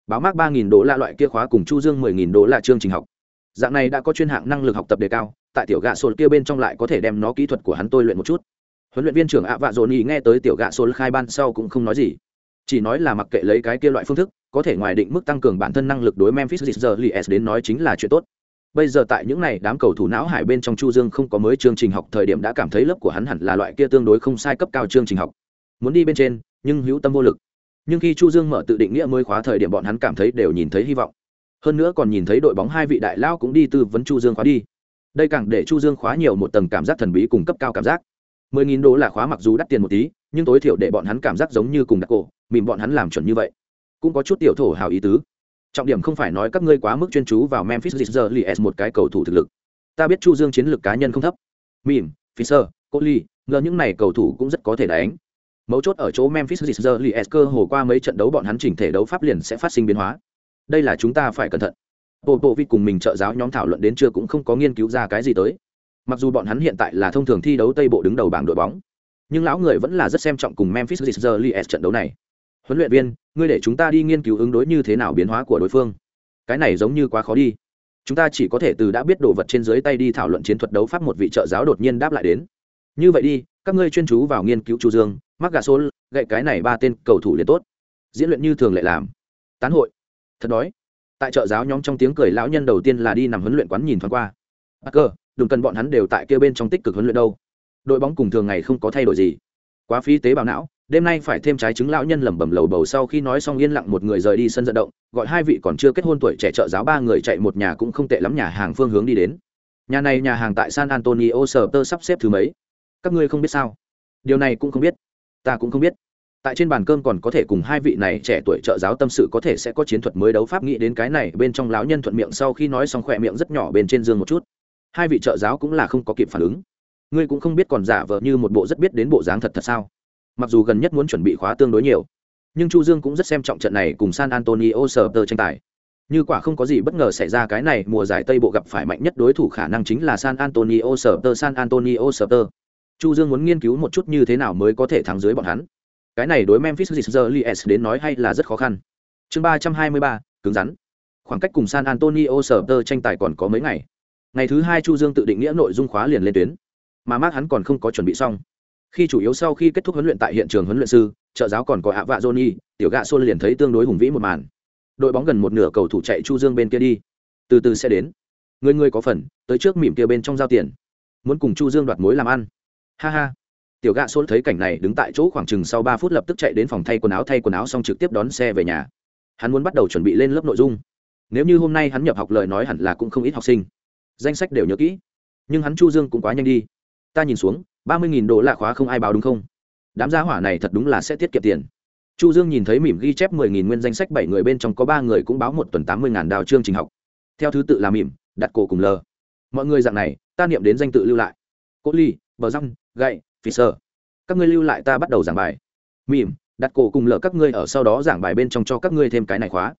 Báo mark ba nghìn đô la loại kia khóa cùng chu dương mười nghìn đô la chương trình học. Dạng này đã có chuyên hạng năng lực học tập đề cao, tại tiểu gạ sồn kia bên trong lại có thể đem nó kỹ thuật của hắn tôi luyện một chút. Huấn luyện viên trưởng ạ vạ dồn ý nghe tới tiểu gạ sồn khai ban sau cũng không nói gì. Chỉ nói là mặc kệ lấy cái kia loại phương thức, có thể ngoài định mức tăng cường bản thân năng lực đối memphis giờ s đến nói chính là chuyện tốt bây giờ tại những này đám cầu thủ não hải bên trong chu dương không có mới chương trình học, thời điểm đã cảm thấy lớp của hắn hẳn là loại kia tương đối không sai cấp cao chương trình học. Muốn đi bên trên, nhưng hữu tâm vô lực. Nhưng khi chu dương mở tự định nghĩa mới khóa thời điểm bọn hắn cảm thấy đều nhìn thấy hy vọng. Hơn nữa còn nhìn thấy đội bóng hai vị đại lao cũng đi tư vấn chu dương khóa đi. Đây càng để chu dương khóa nhiều một tầng cảm giác thần bí cùng cấp cao cảm giác. Mười nghìn đô là khóa mặc dù đắt tiền một tí, nhưng tối thiểu để bọn hắn cảm giác giống như cùng đặc cổ mìm bọn hắn làm chuẩn như vậy. Cũng có chút tiểu thổ hào ý tứ trọng điểm không phải nói các ngươi quá mức chuyên chú vào memphis Grizzlies một cái cầu thủ thực lực. Ta biết chu dương chiến lược cá nhân không thấp. Mìm fisher Coley, ngờ những này cầu thủ cũng rất có thể đánh. Mấu chốt ở chỗ memphis Grizzlies cơ hồ qua mấy trận đấu bọn hắn chỉnh thể đấu pháp liền sẽ phát sinh biến hóa. Đây là chúng ta phải cẩn thận. Bộ bộ vi cùng mình trợ giáo nhóm thảo luận đến chưa cũng không có nghiên cứu ra cái gì tới. Mặc dù bọn hắn hiện tại là thông thường thi đấu tây bộ đứng đầu bảng đội bóng nhưng lão người vẫn là rất xem trọng cùng memphis Grizzlies trận đấu này huấn luyện viên, ngươi để chúng ta đi nghiên cứu ứng đối như thế nào biến hóa của đối phương. Cái này giống như quá khó đi. Chúng ta chỉ có thể từ đã biết đồ vật trên dưới tay đi thảo luận chiến thuật đấu pháp một vị trợ giáo đột nhiên đáp lại đến. Như vậy đi, các ngươi chuyên chú vào nghiên cứu chu dương mắc gà xôn gậy cái này ba tên cầu thủ liền tốt. Diễn luyện như thường lệ làm. Tán hội. Thật đói. Tại trợ giáo nhóm trong tiếng cười lão nhân đầu tiên là đi nằm huấn luyện quán nhìn thoáng qua. Cơ đừng cần bọn hắn đều tại kia bên trong tích cực huấn luyện đâu. Đội bóng cùng thường ngày không có thay đổi gì. Quá phí tế bào não đêm nay phải thêm trái trứng lão nhân lẩm bẩm lầu bầu sau khi nói xong yên lặng một người rời đi sân vận động, gọi hai vị còn chưa kết hôn tuổi trẻ trợ giáo ba người chạy một nhà cũng không tệ lắm nhà hàng phương hướng đi đến. Nhà này nhà hàng tại san antonio sờ tơ sắp xếp thứ mấy? Các ngươi không biết sao? Điều này cũng không biết. Ta cũng không biết. Tại trên bàn cơm còn có thể cùng hai vị này trẻ tuổi trợ giáo tâm sự có thể sẽ có chiến thuật mới đấu pháp nghĩ đến cái này, bên trong lão nhân thuận miệng sau khi nói xong khỏe miệng rất nhỏ bên trên dương một chút. Hai vị trợ giáo cũng là không có kịp phản ứng. Ngươi cũng không biết còn giả vờ như một bộ rất biết đến bộ dáng thật thật sao? Mặc dù gần nhất muốn chuẩn bị khóa tương đối nhiều, nhưng chu dương cũng rất xem trọng trận này cùng san antonio sờ tơ tranh tài. Như quả không có gì bất ngờ xảy ra cái này, mùa giải tây bộ gặp phải mạnh nhất đối thủ khả năng chính là san antonio sờ tơ san antonio sờ tơ chu dương muốn nghiên cứu một chút như thế nào mới có thể thắng dưới bọn hắn. Cái này đối memphis Grizzlies đến nói hay là rất khó khăn. Chương ba trăm hai mươi ba, cứng rắn. Khoảng cách cùng san antonio sờ tơ tranh tài còn có mấy ngày. Ngày thứ hai chu dương tự định nghĩa nội dung khóa liền lên tuyến. Mà mát hắn còn không có chuẩn bị xong khi chủ yếu sau khi kết thúc huấn luyện tại hiện trường huấn luyện sư, trợ giáo còn có ạ vạ johnny, tiểu gạ xôn liền thấy tương đối hùng vĩ một màn. Đội bóng gần một nửa cầu thủ chạy chu dương bên kia đi. Từ từ sẽ đến. Người người có phần, tới trước mỉm kia bên trong giao tiền. Muốn cùng chu dương đoạt mối làm ăn. Ha ha. Tiểu gạ xôn thấy cảnh này đứng tại chỗ khoảng chừng sau ba phút lập tức chạy đến phòng thay quần áo, thay quần áo xong trực tiếp đón xe về nhà. Hắn muốn bắt đầu chuẩn bị lên lớp nội dung. Nếu như hôm nay hắn nhập học lời nói hẳn là cũng không ít học sinh. Danh sách đều nhớ kỹ. Nhưng hắn chu dương cũng quá nhanh đi ta nhìn xuống, ba mươi nghìn đô la khóa không ai báo đúng không? Đám gia hỏa này thật đúng là sẽ tiết kiệm tiền. Chu dương nhìn thấy mỉm ghi chép mười nghìn nguyên danh sách bảy người bên trong có ba người cũng báo một tuần tám mươi ngàn đào chương trình học. Theo thứ tự là mỉm, đặt cổ cùng lờ. Mọi người dạng này, ta niệm đến danh tự lưu lại. Cốt ly, bờ răng, gậy, phì sơ các ngươi lưu lại ta bắt đầu giảng bài. Mỉm, đặt cổ cùng lờ các ngươi ở sau đó giảng bài bên trong cho các ngươi thêm cái này khóa.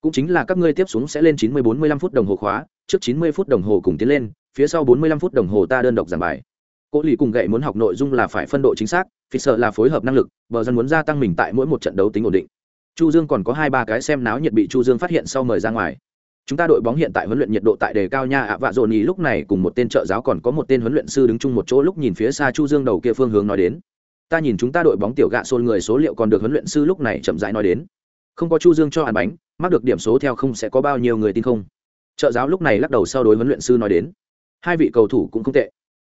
Cũng chính là các ngươi tiếp xuống sẽ lên chín mươi bốn mươi lăm phút đồng hồ khóa, trước chín mươi phút đồng hồ cùng tiến lên, phía sau bốn mươi lăm phút đồng hồ ta đơn độc giảng bài. Cố lì cùng gậy muốn học nội dung là phải phân độ chính xác phi sợ là phối hợp năng lực, bờ dân muốn gia tăng mình tại mỗi một trận đấu tính ổn định. Chu dương còn có hai ba cái xem náo nhiệt bị chu dương phát hiện sau mời ra ngoài. Chúng ta đội bóng hiện tại huấn luyện nhiệt độ tại đề cao nha, ạ, vạ dồn ý lúc này cùng một tên trợ giáo còn có một tên huấn luyện sư đứng chung một chỗ lúc nhìn phía xa chu dương đầu kia phương hướng nói đến. Ta nhìn chúng ta đội bóng tiểu gạ xôn người số liệu còn được huấn luyện sư lúc này chậm rãi nói đến. Không có chu dương cho ăn bánh, mắc được điểm số theo không sẽ có bao nhiêu người tin không? Trợ giáo lúc này lắc đầu sau đối huấn luyện sư nói đến. Hai vị cầu thủ cũng không tệ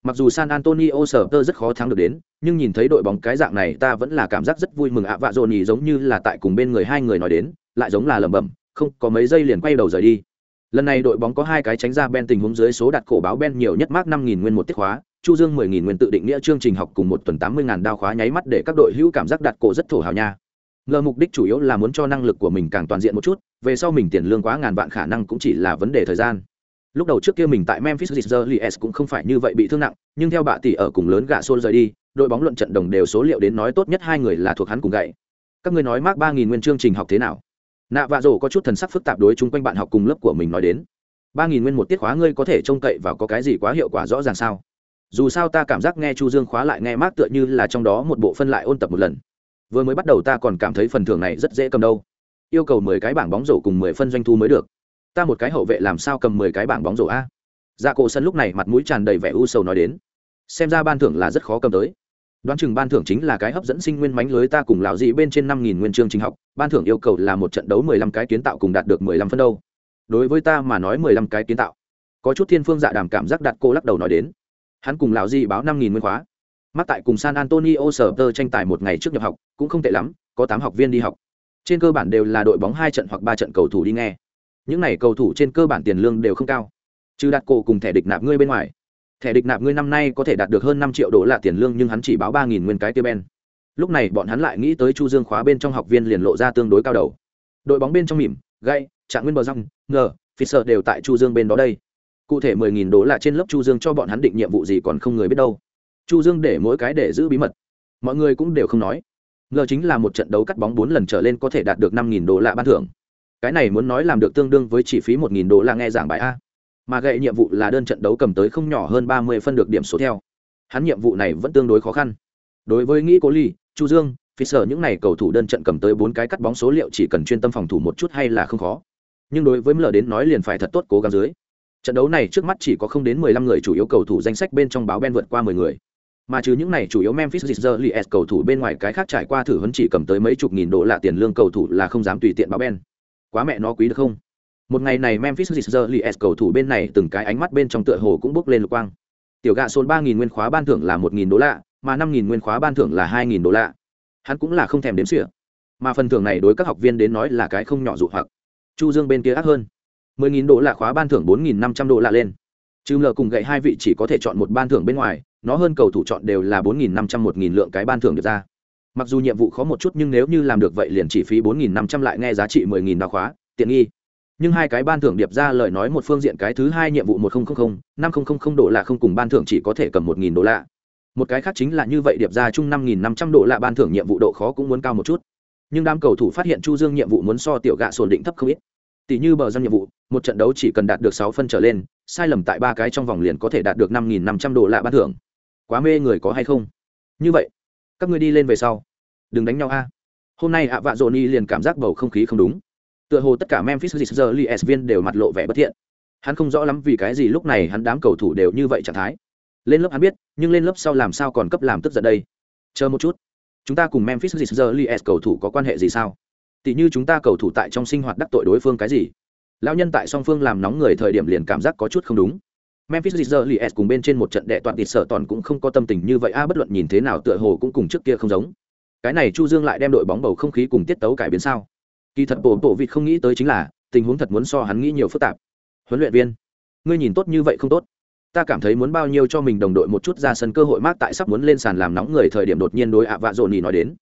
mặc dù san antonio Spurs tơ rất khó thắng được đến, nhưng nhìn thấy đội bóng cái dạng này, ta vẫn là cảm giác rất vui mừng ạ. Vạ dồn nhì giống như là tại cùng bên người hai người nói đến, lại giống là lẩm bẩm, không, có mấy giây liền quay đầu rời đi. Lần này đội bóng có hai cái tránh ra ben tình huống dưới số đặt cổ báo ben nhiều nhất Mark năm nghìn nguyên một tiết khóa, chu dương mười nghìn nguyên tự định nghĩa chương trình học cùng một tuần tám mươi ngàn đao khóa nháy mắt để các đội hữu cảm giác đặt cổ rất thổ hào nha. Ngờ mục đích chủ yếu là muốn cho năng lực của mình càng toàn diện một chút, về sau mình tiền lương quá ngàn vạn khả năng cũng chỉ là vấn đề thời gian lúc đầu trước kia mình tại memphis Grizzlies cũng không phải như vậy bị thương nặng, nhưng theo bạ tỷ ở cùng lớn gạ xôn rời đi, đội bóng luận trận đồng đều số liệu đến nói tốt nhất hai người là thuộc hắn cùng gậy. Các người nói mark ba nghìn nguyên chương trình học thế nào? Nạ vạ rổ có chút thần sắc phức tạp đối chung quanh bạn học cùng lớp của mình nói đến. ba nghìn nguyên một tiết khóa ngươi có thể trông cậy vào có cái gì quá hiệu quả rõ ràng sao? Dù sao ta cảm giác nghe chu dương khóa lại nghe mark tựa như là trong đó một bộ phân lại ôn tập một lần. Vừa mới bắt đầu ta còn cảm thấy phần thưởng này rất dễ cầm đâu. Yêu cầu mười cái bảng bóng rổ cùng mười phân doanh thu mới được ta một cái hậu vệ làm sao cầm mười cái bảng bóng rổ a? Dạ cổ sân lúc này mặt mũi tràn đầy vẻ u sầu nói đến. Xem ra ban thưởng là rất khó cầm tới. Đoán chừng ban thưởng chính là cái hấp dẫn sinh nguyên mánh lưới ta cùng lão dị bên trên năm nghìn nguyên chương trình học, ban thưởng yêu cầu là một trận đấu mười lăm cái kiến tạo cùng đạt được mười lăm phân đâu. Đối với ta mà nói mười lăm cái kiến tạo. Có chút thiên phương dạ đàm cảm giác đặt cô lắc đầu nói đến. Hắn cùng lão dị báo năm nghìn nguyên khóa. Mắc tại cùng san antonio sở tơ tranh tài một ngày trước nhập học, cũng không tệ lắm, có tám học viên đi học. Trên cơ bản đều là đội bóng hai trận hoặc ba trận cầu thủ đi nghe những n à y cầu thủ trên cơ bản tiền lương đều không cao trừ đặt cổ cùng thẻ địch nạp ngươi bên ngoài thẻ địch nạp ngươi năm nay có thể đạt được hơn năm triệu đô la tiền lương nhưng hắn chỉ báo ba nghìn nguyên cái tiêu ben lúc này bọn hắn lại nghĩ tới chu dương khóa bên trong học viên liền lộ ra tương đối cao đầu đội bóng bên trong mỉm, gay, trạng nguyên bờ răng, ngờ phi sợ đều tại Chu Dương bên đó đây. Cụ thể mười nghìn đô la trên lớp Chu Dương cho bọn hắn định nhiệm vụ gì còn không người biết đâu. Chu Dương để mỗi cái để giữ bí mật. Mọi người cũng đều không nói. Ngờ chính là một trận đấu cắt bóng bốn lần trở lên có thể đạt được 5000 đô la ban thưởng. Cái này muốn nói làm được tương đương với chi phí 1000 đô la nghe giảng bài a. Mà gậy nhiệm vụ là đơn trận đấu cầm tới không nhỏ hơn 30 phân được điểm số theo. Hắn nhiệm vụ này vẫn tương đối khó khăn. Đối với nghĩ Cố Ly, Chu Dương, Fisher những này cầu thủ đơn trận cầm tới bốn cái cắt bóng số liệu chỉ cần chuyên tâm phòng thủ một chút hay là không khó nhưng đối với ml đến nói liền phải thật tốt cố gắng dưới trận đấu này trước mắt chỉ có không đến 15 người chủ yếu cầu thủ danh sách bên trong báo ben vượt qua 10 người mà trừ những này chủ yếu Memphis Grizzlies cầu thủ bên ngoài cái khác trải qua thử huấn chỉ cầm tới mấy chục nghìn đô la tiền lương cầu thủ là không dám tùy tiện báo ben quá mẹ nó quý được không? Một ngày này Memphis Grizzlies cầu thủ bên này từng cái ánh mắt bên trong tựa hồ cũng bốc lên lục quang. Tiểu gạ xôn 3.000 nguyên khóa ban thưởng là 1.000 đô la, mà 5.000 nguyên khóa ban thưởng là 2.000 đô la. Hắn cũng là không thèm đếm xỉa. Mà phần thưởng này đối các học viên đến nói là cái không nhỏ dụ hoặc. Chu dương bên kia ác hơn. mười nghìn độ là khóa ban thưởng bốn nghìn năm trăm lên. Chứ lờ cùng gậy hai vị chỉ có thể chọn một ban thưởng bên ngoài, nó hơn cầu thủ chọn đều là bốn nghìn năm trăm một nghìn lượng cái ban thưởng được ra mặc dù nhiệm vụ khó một chút nhưng nếu như làm được vậy liền chỉ phí bốn nghìn năm trăm lại nghe giá trị mười nghìn đào khóa, tiện nghi. Nhưng hai cái ban thưởng điệp ra lời nói một phương diện cái thứ hai nhiệm vụ một nghìn năm nghìn độ la không cùng ban thưởng chỉ có thể cầm một nghìn đô la một cái khác chính là như vậy điệp ra chung năm nghìn năm trăm độ lạ ban thưởng nhiệm vụ độ khó cũng muốn cao một chút. Nhưng đám cầu thủ phát hiện chu dương nhiệm vụ muốn so tiểu gạ sồn định thấp không ít. Tỷ như bờ dân nhiệm vụ, một trận đấu chỉ cần đạt được sáu phân trở lên, sai lầm tại ba cái trong vòng liền có thể đạt được năm nghìn năm trăm đô la ban thưởng. Quá mê người có hay không? Như vậy các ngươi đi lên về sau. Đừng đánh nhau a. Hôm nay ạ vạ dồn y liền cảm giác bầu không khí không đúng. Tựa hồ tất cả memphis Grizzlies viên đều mặt lộ vẻ bất thiện. Hắn không rõ lắm vì cái gì lúc này hắn đám cầu thủ đều như vậy trạng thái. Lên lớp hắn biết, nhưng lên lớp sau làm sao còn cấp làm tức giận đây? Chờ một chút. Chúng ta cùng memphis Grizzlies cầu thủ có quan hệ gì sao? Tỷ như chúng ta cầu thủ tại trong sinh hoạt đắc tội đối phương cái gì? Lão nhân tại song phương làm nóng người thời điểm liền cảm giác có chút không đúng memphis Grizzlies cùng bên trên một trận đệ toàn tịt sở toàn cũng không có tâm tình như vậy. A, bất luận nhìn thế nào tựa hồ cũng cùng trước kia không giống. Cái này chu dương lại đem đội bóng bầu không khí cùng tiết tấu cải biến sao? Kỳ thật bộ bộ vịt không nghĩ tới chính là, tình huống thật muốn so hắn nghĩ nhiều phức tạp. Huấn luyện viên, ngươi nhìn tốt như vậy không tốt. Ta cảm thấy muốn bao nhiêu cho mình đồng đội một chút ra sân cơ hội mát tại sắp muốn lên sàn làm nóng người thời điểm đột nhiên đối ạ vạ dồn nói đến.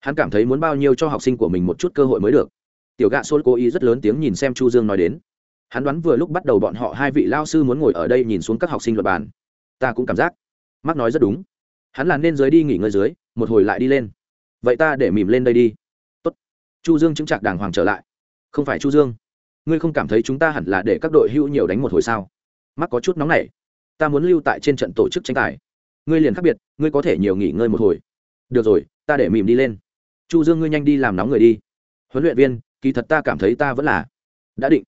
Hắn cảm thấy muốn bao nhiêu cho học sinh của mình một chút cơ hội mới được. Tiểu gạ xôn cố ý rất lớn tiếng nhìn xem chu dương nói đến hắn đoán vừa lúc bắt đầu bọn họ hai vị lao sư muốn ngồi ở đây nhìn xuống các học sinh luật bàn. Ta cũng cảm giác. Mắc nói rất đúng. Hắn là nên dưới đi nghỉ ngơi dưới, một hồi lại đi lên. Vậy ta để mỉm lên đây đi. Tốt. chu dương chứng trạc đàng hoàng trở lại. Không phải chu dương. Ngươi không cảm thấy chúng ta hẳn là để các đội hữu nhiều đánh một hồi sao? Mắc có chút nóng này ta muốn lưu tại trên trận tổ chức tranh tài. Ngươi liền khác biệt, ngươi có thể nhiều nghỉ ngơi một hồi. Được rồi, ta để mỉm đi lên. Chu dương, ngươi nhanh đi làm nóng người đi. Huấn luyện viên, kỳ thật ta cảm thấy ta vẫn là đã định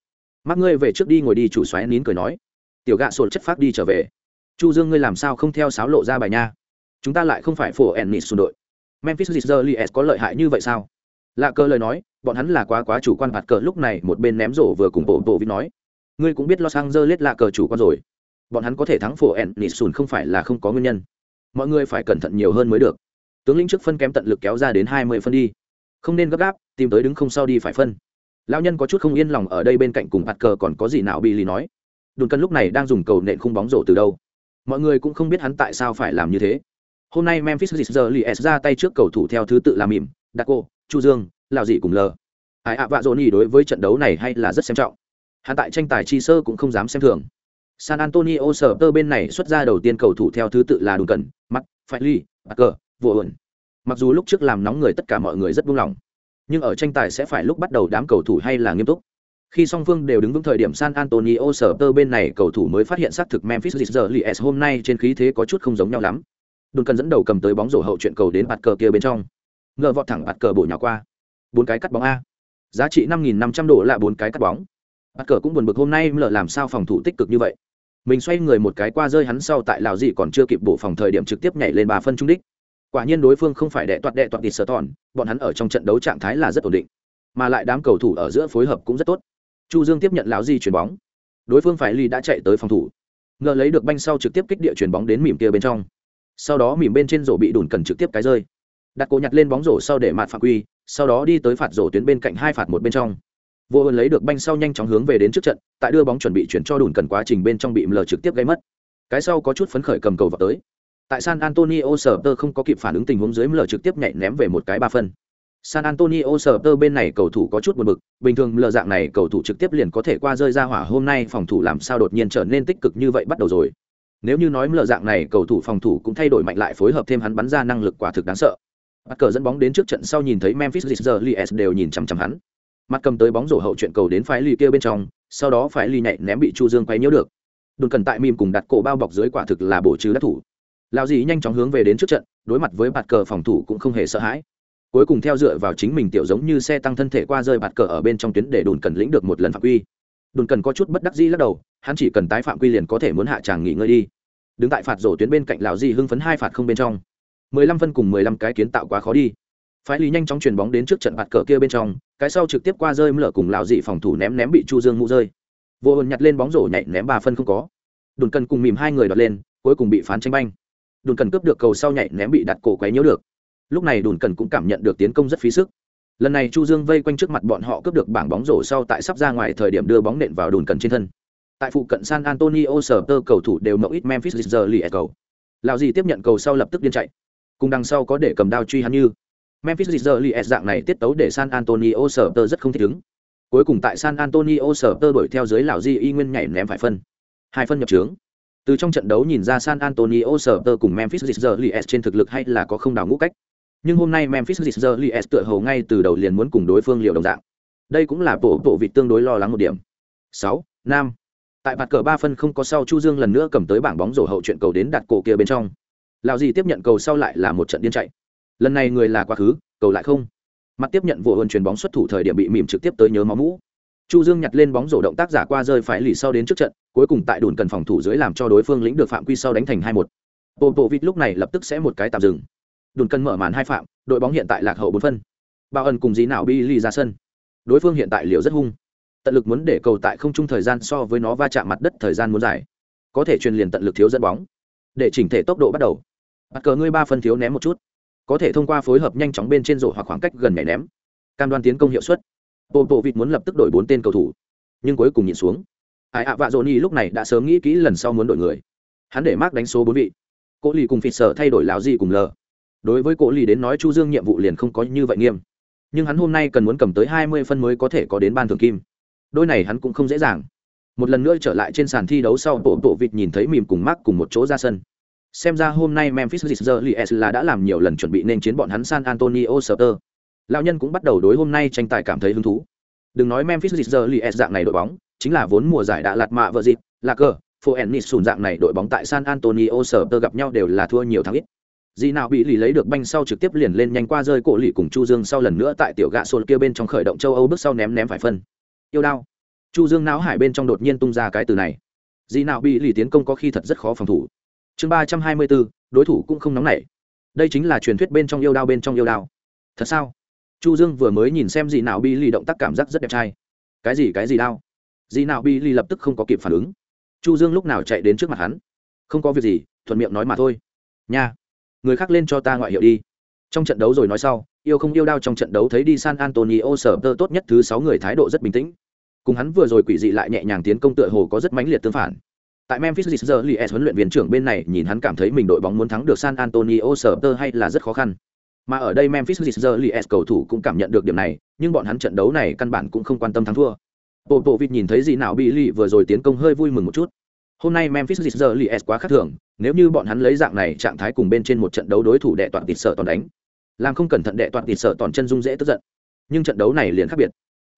mắc ngươi về trước đi ngồi đi, chủ xoáy nín cười nói. Tiểu gạ sồn chất phát đi trở về. Chu dương ngươi làm sao không theo sáo lộ ra bài nha? Chúng ta lại không phải phổ ennis xung đội. Memphis Grizzlies có lợi hại như vậy sao? Lạ cơ lời nói, bọn hắn là quá quá chủ quan bạt cờ, lúc này một bên ném rổ vừa cùng bộ bộ vi nói. Ngươi cũng biết los angeles lạ cờ chủ quan rồi. Bọn hắn có thể thắng phổ ennis xùn không phải là không có nguyên nhân. Mọi người phải cẩn thận nhiều hơn mới được. Tướng lĩnh trước phân kém tận lực kéo ra đến hai mươi phân đi. Không nên gấp gáp, tìm tới đứng không sau đi phải phân lão nhân có chút không yên lòng ở đây bên cạnh cùng hạt cờ còn có gì nào bị lì nói. Đùn cân lúc này đang dùng cầu nện khung bóng rổ từ đâu? Mọi người cũng không biết hắn tại sao phải làm như thế. Hôm nay memphis giờ lì s ra tay trước cầu thủ theo thứ tự làm mỉm daco chu dương lào dị cùng lờ ai ạ vạ dỗ nhỉ đối với trận đấu này hay là rất xem trọng. Hắn tại tranh tài chi sơ cũng không dám xem thường. San antonio sở tơ bên này xuất ra đầu tiên cầu thủ theo thứ tự là đùn cân, mắt phải ly bạt cờ vô ẩn mặc dù lúc trước làm nóng người tất cả mọi người rất buông lỏng nhưng ở tranh tài sẽ phải lúc bắt đầu đám cầu thủ hay là nghiêm túc. Khi song phương đều đứng vững thời điểm san antonio sở tơ bên này, cầu thủ mới phát hiện xác thực memphis Grizzlies hôm nay trên khí thế có chút không giống nhau lắm. Đồn cần dẫn đầu cầm tới bóng rổ hậu chuyện cầu đến bạt cờ kia bên trong. Ngờ vọt thẳng bạt cờ bổ nhỏ qua. Bốn cái cắt bóng a. Giá trị năm nghìn năm trăm độ là bốn cái cắt bóng. Bạt cờ cũng buồn bực hôm nay lờ làm sao phòng thủ tích cực như vậy. Mình xoay người một cái qua rơi hắn sau tại lào gì còn chưa kịp bổ phòng thời điểm trực tiếp nhảy lên bà phân trung đích quả nhiên đối phương không phải đệ toạt đệ toạt tịt sở tòn, bọn hắn ở trong trận đấu trạng thái là rất ổn định. Mà lại đám cầu thủ ở giữa phối hợp cũng rất tốt. Chu dương tiếp nhận lão di chuyền bóng. Đối phương phải ly đã chạy tới phòng thủ. Ngờ lấy được banh sau trực tiếp kích địa chuyền bóng đến mỉm kia bên trong. Sau đó mỉm bên trên rổ bị đùn cần trực tiếp cái rơi. Đặt cổ nhặt lên bóng rổ sau để mạt phạm quy, sau đó đi tới phạt rổ tuyến bên cạnh hai phạt một bên trong. Vô ơn lấy được banh sau nhanh chóng hướng về đến trước trận, tại đưa bóng chuẩn bị chuyển cho đùn cần quá trình bên trong bị mờ trực tiếp gây mất. Cái sau có chút phấn khởi cầm cầu vào tới tại san antonio Spurs tơ không có kịp phản ứng tình huống dưới ML trực tiếp nhảy ném về một cái ba phân. San antonio Spurs tơ bên này cầu thủ có chút buồn bực, bình thường lờ dạng này cầu thủ trực tiếp liền có thể qua rơi ra hỏa hôm nay phòng thủ làm sao đột nhiên trở nên tích cực như vậy bắt đầu rồi. Nếu như nói lờ dạng này cầu thủ phòng thủ cũng thay đổi mạnh lại phối hợp thêm hắn bắn ra năng lực quả thực đáng sợ. Bắt cờ dẫn bóng đến trước trận sau nhìn thấy memphis Grizzlies đều nhìn chằm chằm hắn. Mặt cầm tới bóng rổ hậu chuyện cầu đến phái ly kia bên trong, sau đó phái ly nhảy ném bị chu dương quay nhiễu được. Đồn cần tại mìm cùng đặt cổ bao bọc dưới quả thực là bổ trừ đắc thủ lao dì nhanh chóng hướng về đến trước trận, đối mặt với bạt cờ phòng thủ cũng không hề sợ hãi. Cuối cùng theo dựa vào chính mình tiểu giống như xe tăng thân thể qua rơi bạt cờ ở bên trong tuyến để đồn cần lĩnh được một lần phạm quy. Đồn cần có chút bất đắc dĩ lắc đầu, hắn chỉ cần tái phạm quy liền có thể muốn hạ tràng nghỉ ngơi đi. Đứng tại phạt rổ tuyến bên cạnh lão di hưng phấn hai phạt không bên trong. Mười lăm phân cùng mười lăm cái kiến tạo quá khó đi. Phái lý nhanh chóng chuyền bóng đến trước trận bạt cờ kia bên trong, cái sau trực tiếp qua rơi mở cùng lão dị phòng thủ ném ném bị chu dương mũ rơi. Vô hồn nhặt lên bóng rổ nhảy ném ba phân không có. Đồn cần cùng mìm hai người đoạt lên, cuối cùng bị phán tranh banh đùn cần cướp được cầu sau nhảy ném bị đặt cổ quấy nhiễu được. Lúc này đùn cần cũng cảm nhận được tiến công rất phí sức. Lần này chu dương vây quanh trước mặt bọn họ cướp được bảng bóng rổ sau tại sắp ra ngoài thời điểm đưa bóng nện vào đùn cần trên thân. Tại phụ cận san antonio sở tơ cầu thủ đều mậu ít memphis giờ lì cầu. Lào gì tiếp nhận cầu sau lập tức điên chạy. Cùng đằng sau có để cầm đao truy hắn như. Memphis giờ lì dạng này tiết tấu để san antonio sở tơ rất không thích ứng. Cuối cùng tại san antonio sở tơ đuổi theo dưới lào di y nguyên nhảy ném phải phân. Hai phân nhập trướng từ trong trận đấu nhìn ra san antonio sở tơ cùng memphis giờ lì trên thực lực hay là có không đào ngũ cách. Nhưng hôm nay memphis giờ lì tựa hầu ngay từ đầu liền muốn cùng đối phương liều đồng dạng. Đây cũng là bộ bộ vị tương đối lo lắng một điểm. Sáu, nam. Tại bạt cờ ba phân không có sau chu dương lần nữa cầm tới bảng bóng rổ hậu chuyện cầu đến đặt cổ kia bên trong. Lào gì tiếp nhận cầu sau lại là một trận điên chạy. Lần này người là quá khứ, cầu lại không. Mặt tiếp nhận vụ hơn chuyền bóng xuất thủ thời điểm bị mỉm trực tiếp tới nhớ máu mũ chu dương nhặt lên bóng rổ động tác giả qua rơi phải lì sau đến trước trận, cuối cùng tại đồn cần phòng thủ dưới làm cho đối phương lĩnh được phạm quy sau đánh thành hai một. Bộ bộ vịt lúc này lập tức sẽ một cái tạm dừng. Đồn cần mở màn hai phạm, đội bóng hiện tại lạc hậu bốn phân. Bao ân cùng dí nào bi lì ra sân. Đối phương hiện tại liều rất hung. Tận lực muốn để cầu tại không chung thời gian so với nó va chạm mặt đất thời gian muốn dài. Có thể truyền liền tận lực thiếu dẫn bóng. Để chỉnh thể tốc độ bắt đầu. Bắt cờ ngươi ba phân thiếu ném một chút. Có thể thông qua phối hợp nhanh chóng bên trên rổ hoặc khoảng cách gần nhảy ném. Cam đoan tiến công hiệu suất bộ bộ vịt muốn lập tức đổi bốn tên cầu thủ, nhưng cuối cùng nhìn xuống. Ai ạ, vạ dỗ lúc này đã sớm nghĩ kỹ lần sau muốn đổi người. Hắn để mark đánh số bốn vị. Cỗ lì cùng phịt sở thay đổi lào gì cùng lờ đối với cỗ lì đến nói chu dương nhiệm vụ liền không có như vậy nghiêm. Nhưng hắn hôm nay cần muốn cầm tới hai mươi phân mới có thể có đến ban thường kim. Đôi này hắn cũng không dễ dàng. Một lần nữa trở lại trên sàn thi đấu sau, bộ bộ vịt nhìn thấy mìm cùng mark cùng một chỗ ra sân. Xem ra hôm nay memphis Grizzlies là đã làm nhiều lần chuẩn bị nên chiến bọn hắn san antonio Spurs lão nhân cũng bắt đầu đối hôm nay tranh tài cảm thấy hứng thú đừng nói memphis Grizzlies dạng này đội bóng, chính là vốn mùa giải đã lạt mạ vợ dịp, là cờ phố ennis sùn dạng này đội bóng tại san antonio Spurs gặp nhau đều là thua nhiều thắng ít Dĩ nào bị lì lấy được banh sau trực tiếp liền lên nhanh qua rơi cổ lì cùng Chu Dương sau lần nữa tại tiểu gạ sồn kia bên trong khởi động châu Âu bước sau ném ném phải phân. Yêu đao. Chu Dương não hải bên trong đột nhiên tung ra cái từ này. Dĩ nào bị lì tiến công có khi thật rất khó phòng thủ chương ba trăm hai mươi bốn, đối thủ cũng không nóng nảy đây chính là truyền thuyết bên trong yêu đao bên trong yêu đao thật sao chu dương vừa mới nhìn xem gì nào bi Lì động tác cảm giác rất đẹp trai. Cái gì cái gì đau? gì nào bi Lì lập tức không có kịp phản ứng. Chu dương lúc nào chạy đến trước mặt hắn? Không có việc gì, thuận miệng nói mà thôi. Nha, người khác lên cho ta ngoại hiệu đi. Trong trận đấu rồi nói sau, yêu không yêu đao trong trận đấu thấy đi san antonio sở tơ tốt nhất thứ sáu người thái độ rất bình tĩnh. Cùng hắn vừa rồi quỷ dị lại nhẹ nhàng tiến công tựa hồ có rất mãnh liệt tương phản. Tại Memphis Grizzlies huấn luyện viên trưởng bên này, nhìn hắn cảm thấy mình đội bóng muốn thắng được San Antonio Spurs hay là rất khó khăn. Mà ở đây Memphis Grizzlies cầu thủ cũng cảm nhận được điểm này, nhưng bọn hắn trận đấu này căn bản cũng không quan tâm thắng thua. Popovic nhìn thấy gì nào bị lì vừa rồi tiến công hơi vui mừng một chút. Hôm nay Memphis Grizzlies quá khác thường, nếu như bọn hắn lấy dạng này trạng thái cùng bên trên một trận đấu đối thủ đệ toàn tịt sợ toàn đánh, làm không cẩn thận đệ toàn tịt sợ toàn chân dung dễ tức giận. Nhưng trận đấu này liền khác biệt.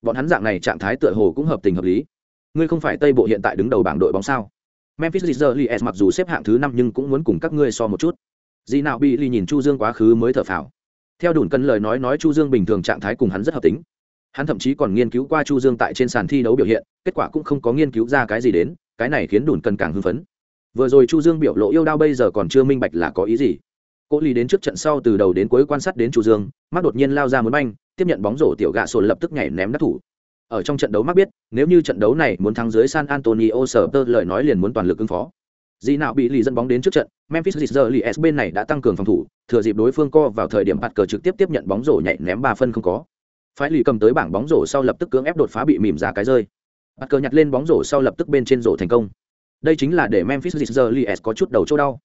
Bọn hắn dạng này trạng thái tựa hồ cũng hợp tình hợp lý. Ngươi không phải Tây Bộ hiện tại đứng đầu bảng đội bóng sao? Memphis Grizzlies mặc dù xếp hạng thứ năm nhưng cũng muốn cùng các ngươi so một chút. Dĩ nào bị lì nhìn Chu Dương quá khứ mới thở phào. Theo đủn cân lời nói nói Chu Dương bình thường trạng thái cùng hắn rất hợp tính. Hắn thậm chí còn nghiên cứu qua Chu Dương tại trên sàn thi đấu biểu hiện, kết quả cũng không có nghiên cứu ra cái gì đến, cái này khiến đủn cân càng hưng phấn. Vừa rồi Chu Dương biểu lộ yêu đau bây giờ còn chưa minh bạch là có ý gì. Cố lì đến trước trận sau từ đầu đến cuối quan sát đến Chu Dương, mắt đột nhiên lao ra muốn banh, tiếp nhận bóng rổ tiểu gạ sồn lập tức nhảy ném đắc thủ, ở trong trận đấu mắc biết nếu như trận đấu này muốn thắng dưới san antonio sở tơ lời nói liền muốn toàn lực ứng phó dĩ nào bị lì dẫn bóng đến trước trận memphis Grizzlies bên này đã tăng cường phòng thủ thừa dịp đối phương co vào thời điểm bạt cờ trực tiếp tiếp nhận bóng rổ nhảy ném ba phân không có Phải lì cầm tới bảng bóng rổ sau lập tức cưỡng ép đột phá bị mỉm ra cái rơi. Bắt cờ nhặt lên bóng rổ sau lập tức bên trên rổ thành công. Đây chính là để Memphis Grizzlies có chút đầu chỗ đau.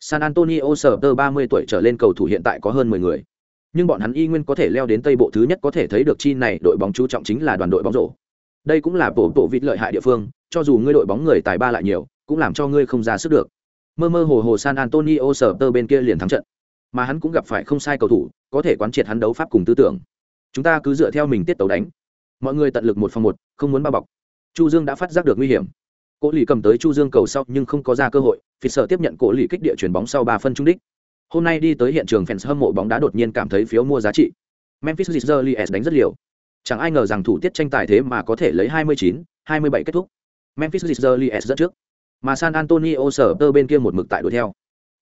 San Antonio Spurs 30 tuổi trở lên cầu thủ hiện tại có hơn 10 người. Nhưng bọn hắn y nguyên có thể leo đến tây bộ thứ nhất có thể thấy được chi này đội bóng chú trọng chính là đoàn đội bóng rổ. Đây cũng là bộ bộ vịt lợi hại địa phương, cho dù ngươi đội bóng người tài ba lại nhiều, cũng làm cho ngươi không ra sức được. Mơ mơ hồ hồ San Antonio Spurs bên kia liền thắng trận. Mà hắn cũng gặp phải không sai cầu thủ, có thể quán triệt hắn đấu pháp cùng tư tưởng. Chúng ta cứ dựa theo mình tiết tấu đánh. Mọi người tận lực một phòng một, không muốn bao bọc. Chu Dương đã phát giác được nguy hiểm. Cố Lì cầm tới Chu Dương cầu sau nhưng không có ra cơ hội, Phi sợ tiếp nhận Cố Lì kích địa chuyển bóng sau 3 phân trung đích. Hôm nay đi tới hiện trường fans hâm mộ bóng đá đột nhiên cảm thấy phiếu mua giá trị. Memphis Grizzlies đánh rất liều. Chẳng ai ngờ rằng thủ tiết tranh tài thế mà có thể lấy 29, 27 kết thúc. Memphis Grizzlies dẫn trước. Mà San Antonio sở tơ bên kia một mực tại đuổi theo.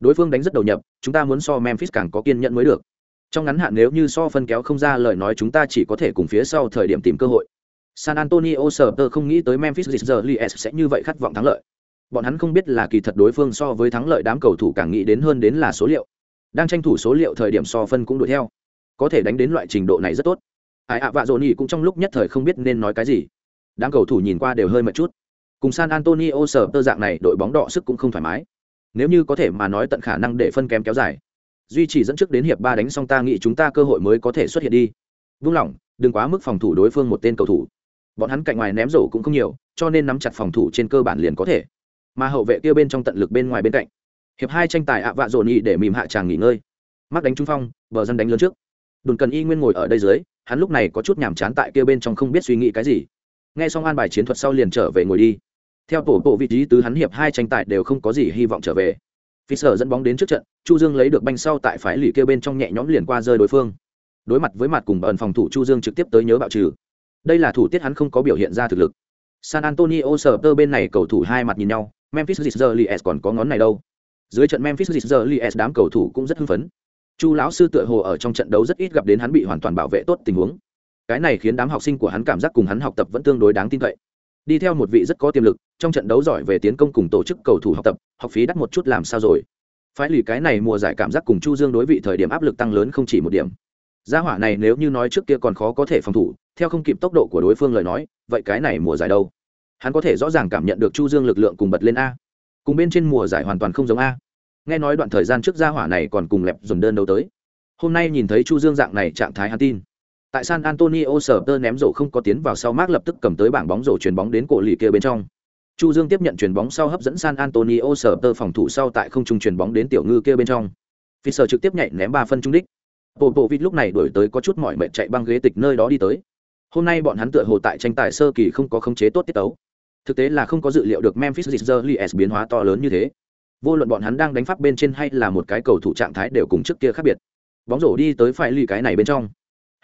Đối phương đánh rất đầu nhập, chúng ta muốn so Memphis càng có kiên nhẫn mới được. Trong ngắn hạn nếu như so phân kéo không ra lời nói chúng ta chỉ có thể cùng phía sau thời điểm tìm cơ hội. San Antonio Spurs không nghĩ tới Memphis giờ Grizzlies sẽ như vậy khát vọng thắng lợi. Bọn hắn không biết là kỳ thật đối phương so với thắng lợi đám cầu thủ càng nghĩ đến hơn đến là số liệu. Đang tranh thủ số liệu thời điểm so phân cũng đuổi theo. Có thể đánh đến loại trình độ này rất tốt. Ai ạ vạ Johnny cũng trong lúc nhất thời không biết nên nói cái gì. Đám cầu thủ nhìn qua đều hơi mệt chút. Cùng San Antonio Spurs dạng này đội bóng đỏ sức cũng không thoải mái. Nếu như có thể mà nói tận khả năng để phân kém kéo dài. Duy trì dẫn trước đến hiệp ba đánh xong ta nghĩ chúng ta cơ hội mới có thể xuất hiện đi. Vung lòng, đừng quá mức phòng thủ đối phương một tên cầu thủ. Bọn hắn cạnh ngoài ném rổ cũng không nhiều cho nên nắm chặt phòng thủ trên cơ bản liền có thể. Mà hậu vệ kia bên trong tận lực bên ngoài bên cạnh. Hiệp hai tranh tài ạ vạ dồn y để mìm hạ tràng nghỉ ngơi. Mắc đánh trung phong bờ dân đánh lớn trước. Đồn cần y nguyên ngồi ở đây dưới hắn lúc này có chút nhàm chán tại kia bên trong không biết suy nghĩ cái gì. Nghe xong an bài chiến thuật sau liền trở về ngồi đi theo tổ bộ vị trí tứ hắn hiệp hai tranh tài đều không có gì hy vọng trở về. Fisher sở dẫn bóng đến trước trận, chu dương lấy được banh sau tại phái lì kia bên trong nhẹ nhõm liền qua rơi đối phương. Đối mặt với mặt cùng ẩn phòng thủ chu dương trực tiếp tới nhớ bạo trừ. Đây là thủ tiết hắn không có biểu hiện ra thực lực. San antonio sờ tơ bên này cầu thủ hai mặt nhìn nhau, memphis Grizzlies còn có ngón này đâu. Dưới trận memphis Grizzlies đám cầu thủ cũng rất hưng phấn. Chu lão sư tựa hồ ở trong trận đấu rất ít gặp đến hắn bị hoàn toàn bảo vệ tốt tình huống. Cái này khiến đám học sinh của hắn cảm giác cùng hắn học tập vẫn tương đối đáng tin cậy đi theo một vị rất có tiềm lực, trong trận đấu giỏi về tiến công cùng tổ chức cầu thủ học tập, học phí đắt một chút làm sao rồi. Phải lì cái này mùa giải cảm giác cùng chu dương đối vị thời điểm áp lực tăng lớn không chỉ một điểm. Gia hỏa này nếu như nói trước kia còn khó có thể phòng thủ, theo không kịp tốc độ của đối phương lời nói, vậy cái này mùa giải đâu? Hắn có thể rõ ràng cảm nhận được chu dương lực lượng cùng bật lên a. Cùng bên trên mùa giải hoàn toàn không giống a. Nghe nói đoạn thời gian trước gia hỏa này còn cùng lẹp dồn đơn đấu tới. Hôm nay nhìn thấy chu dương dạng này trạng thái hắn tin tại san antonio sở tơ ném rổ không có tiến vào sau Mark lập tức cầm tới bảng bóng rổ chuyền bóng đến cổ lì kia bên trong. Chu dương tiếp nhận chuyền bóng sau hấp dẫn san antonio sở tơ phòng thủ sau tại không trung chuyền bóng đến tiểu ngư kia bên trong. Fisher trực tiếp nhảy ném ba phân trung đích. Bộ bộ vịt lúc này đổi tới có chút mỏi mệt chạy băng ghế tịch nơi đó đi tới. Hôm nay bọn hắn tựa hồ tại tranh tài sơ kỳ không có khống chế tốt tiết tấu. Thực tế là không có dự liệu được memphis Grizzlies biến hóa to lớn như thế. Vô luận bọn hắn đang đánh pháp bên trên hay là một cái cầu thủ trạng thái đều cùng trước kia khác biệt. Bóng rổ đi tới phải lì cái này bên trong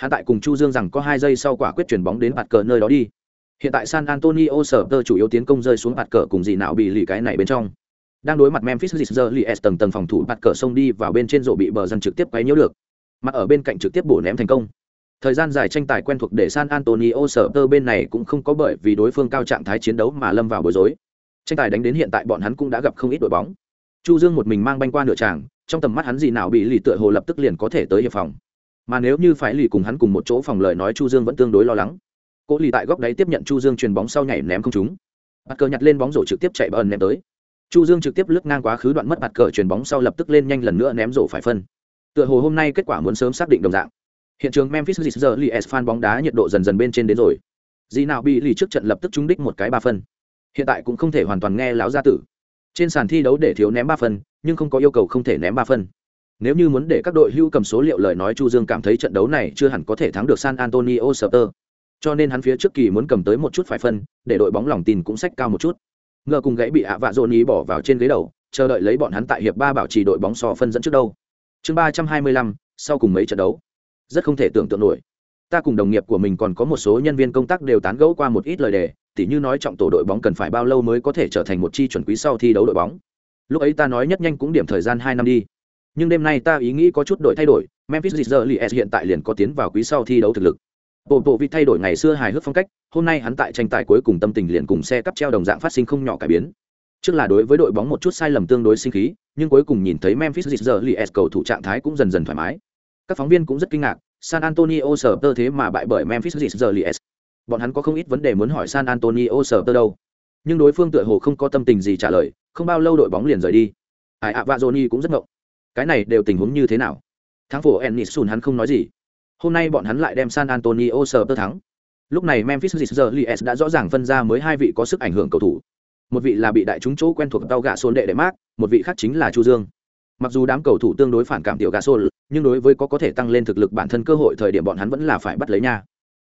hắn tại cùng chu dương rằng có hai giây sau quả quyết chuyển bóng đến bạt cờ nơi đó đi. Hiện tại san antonio sở tơ chủ yếu tiến công rơi xuống bạt cờ cùng gì nào bị lì cái này bên trong. Đang đối mặt memphis Grizzlies tầng tầng phòng thủ bạt cờ xông đi vào bên trên rổ bị bờ dân trực tiếp quấy nhiễu được. Mặt ở bên cạnh trực tiếp bổ ném thành công. Thời gian dài tranh tài quen thuộc để san antonio sở tơ bên này cũng không có bởi vì đối phương cao trạng thái chiến đấu mà lâm vào bối rối. Tranh tài đánh đến hiện tại bọn hắn cũng đã gặp không ít đội bóng. Chu dương một mình mang banh qua nửa tràng, trong tầm mắt hắn gì nào bị lì tựa hồ lập tức liền có thể tới hiệp phòng mà nếu như phải lì cùng hắn cùng một chỗ phòng lời nói chu dương vẫn tương đối lo lắng cố lì tại góc đáy tiếp nhận chu dương truyền bóng sau nhảy ném không trúng bắt cờ nhặt lên bóng rổ trực tiếp chạy bờn ném tới chu dương trực tiếp lướt ngang quá khứ đoạn mất mặt cờ truyền bóng sau lập tức lên nhanh lần nữa ném rổ phải phân Tựa hồ hôm nay kết quả muốn sớm xác định đồng dạng. Hiện trường Memphis Grizzlies fan bóng đá nhiệt độ dần dần bên trên đến rồi. Gì nào bị lì trước trận lập tức trúng đích một cái ba phân. Hiện tại cũng không thể hoàn toàn nghe lão gia tử. Trên sàn thi đấu để thiếu ném ba phân, nhưng không có yêu cầu không thể ném ba phân. Nếu như muốn để các đội hưu cầm số liệu lời nói Chu Dương cảm thấy trận đấu này chưa hẳn có thể thắng được San Antonio Spurs. Cho nên hắn phía trước kỳ muốn cầm tới một chút phải phân, để đội bóng lòng tin cũng sách cao một chút. Ngờ cùng gãy bị ạ vạ dồn ý bỏ vào trên ghế đầu, chờ đợi lấy bọn hắn tại hiệp ba bảo trì đội bóng so phân dẫn trước đâu chương ba trăm hai mươi lăm sau cùng mấy trận đấu rất không thể tưởng tượng nổi ta cùng đồng nghiệp của mình còn có một số nhân viên công tác đều tán gẫu qua một ít lời đề tỉ như nói trọng tổ đội bóng cần phải bao lâu mới có thể trở thành một chi chuẩn quý sau thi đấu đội bóng lúc ấy ta nói nhất nhanh cũng điểm thời gian hai năm đi nhưng đêm nay ta ý nghĩ có chút đổi thay đổi memphis Grizzlies hiện tại liền có tiến vào quý sau thi đấu thực lực. Bộ bộ vị thay đổi ngày xưa hài hước phong cách hôm nay hắn tại tranh tài cuối cùng tâm tình liền cùng xe cắp treo đồng dạng phát sinh không nhỏ cải biến. Trước là đối với đội bóng một chút sai lầm tương đối sinh khí nhưng cuối cùng nhìn thấy Memphis Grizzlies cầu thủ trạng thái cũng dần dần thoải mái. Các phóng viên cũng rất kinh ngạc, san antonio sở tơ thế mà bại bởi memphis Grizzlies. bọn hắn có không ít vấn đề muốn hỏi san antonio sở tơ đâu. Nhưng đối phương tựa hồ không có tâm tình gì trả lời không bao lâu đội bóng liền rời đi. Ai ạ và johnny cũng rất ngộng cái này đều tình huống như thế nào? Thắng phổ ennisun hắn không nói gì. Hôm nay bọn hắn lại đem san antonio sở tơ thắng. Lúc này memphis Grizzlies đã rõ ràng phân ra mới hai vị có sức ảnh hưởng cầu thủ. Một vị là bị đại chúng chỗ quen thuộc tàu gạ xôn đệ đệ mát một vị khác chính là chu dương. Mặc dù đám cầu thủ tương đối phản cảm tiểu Gà xôn nhưng đối với có có thể tăng lên thực lực bản thân cơ hội thời điểm bọn hắn vẫn là phải bắt lấy nha.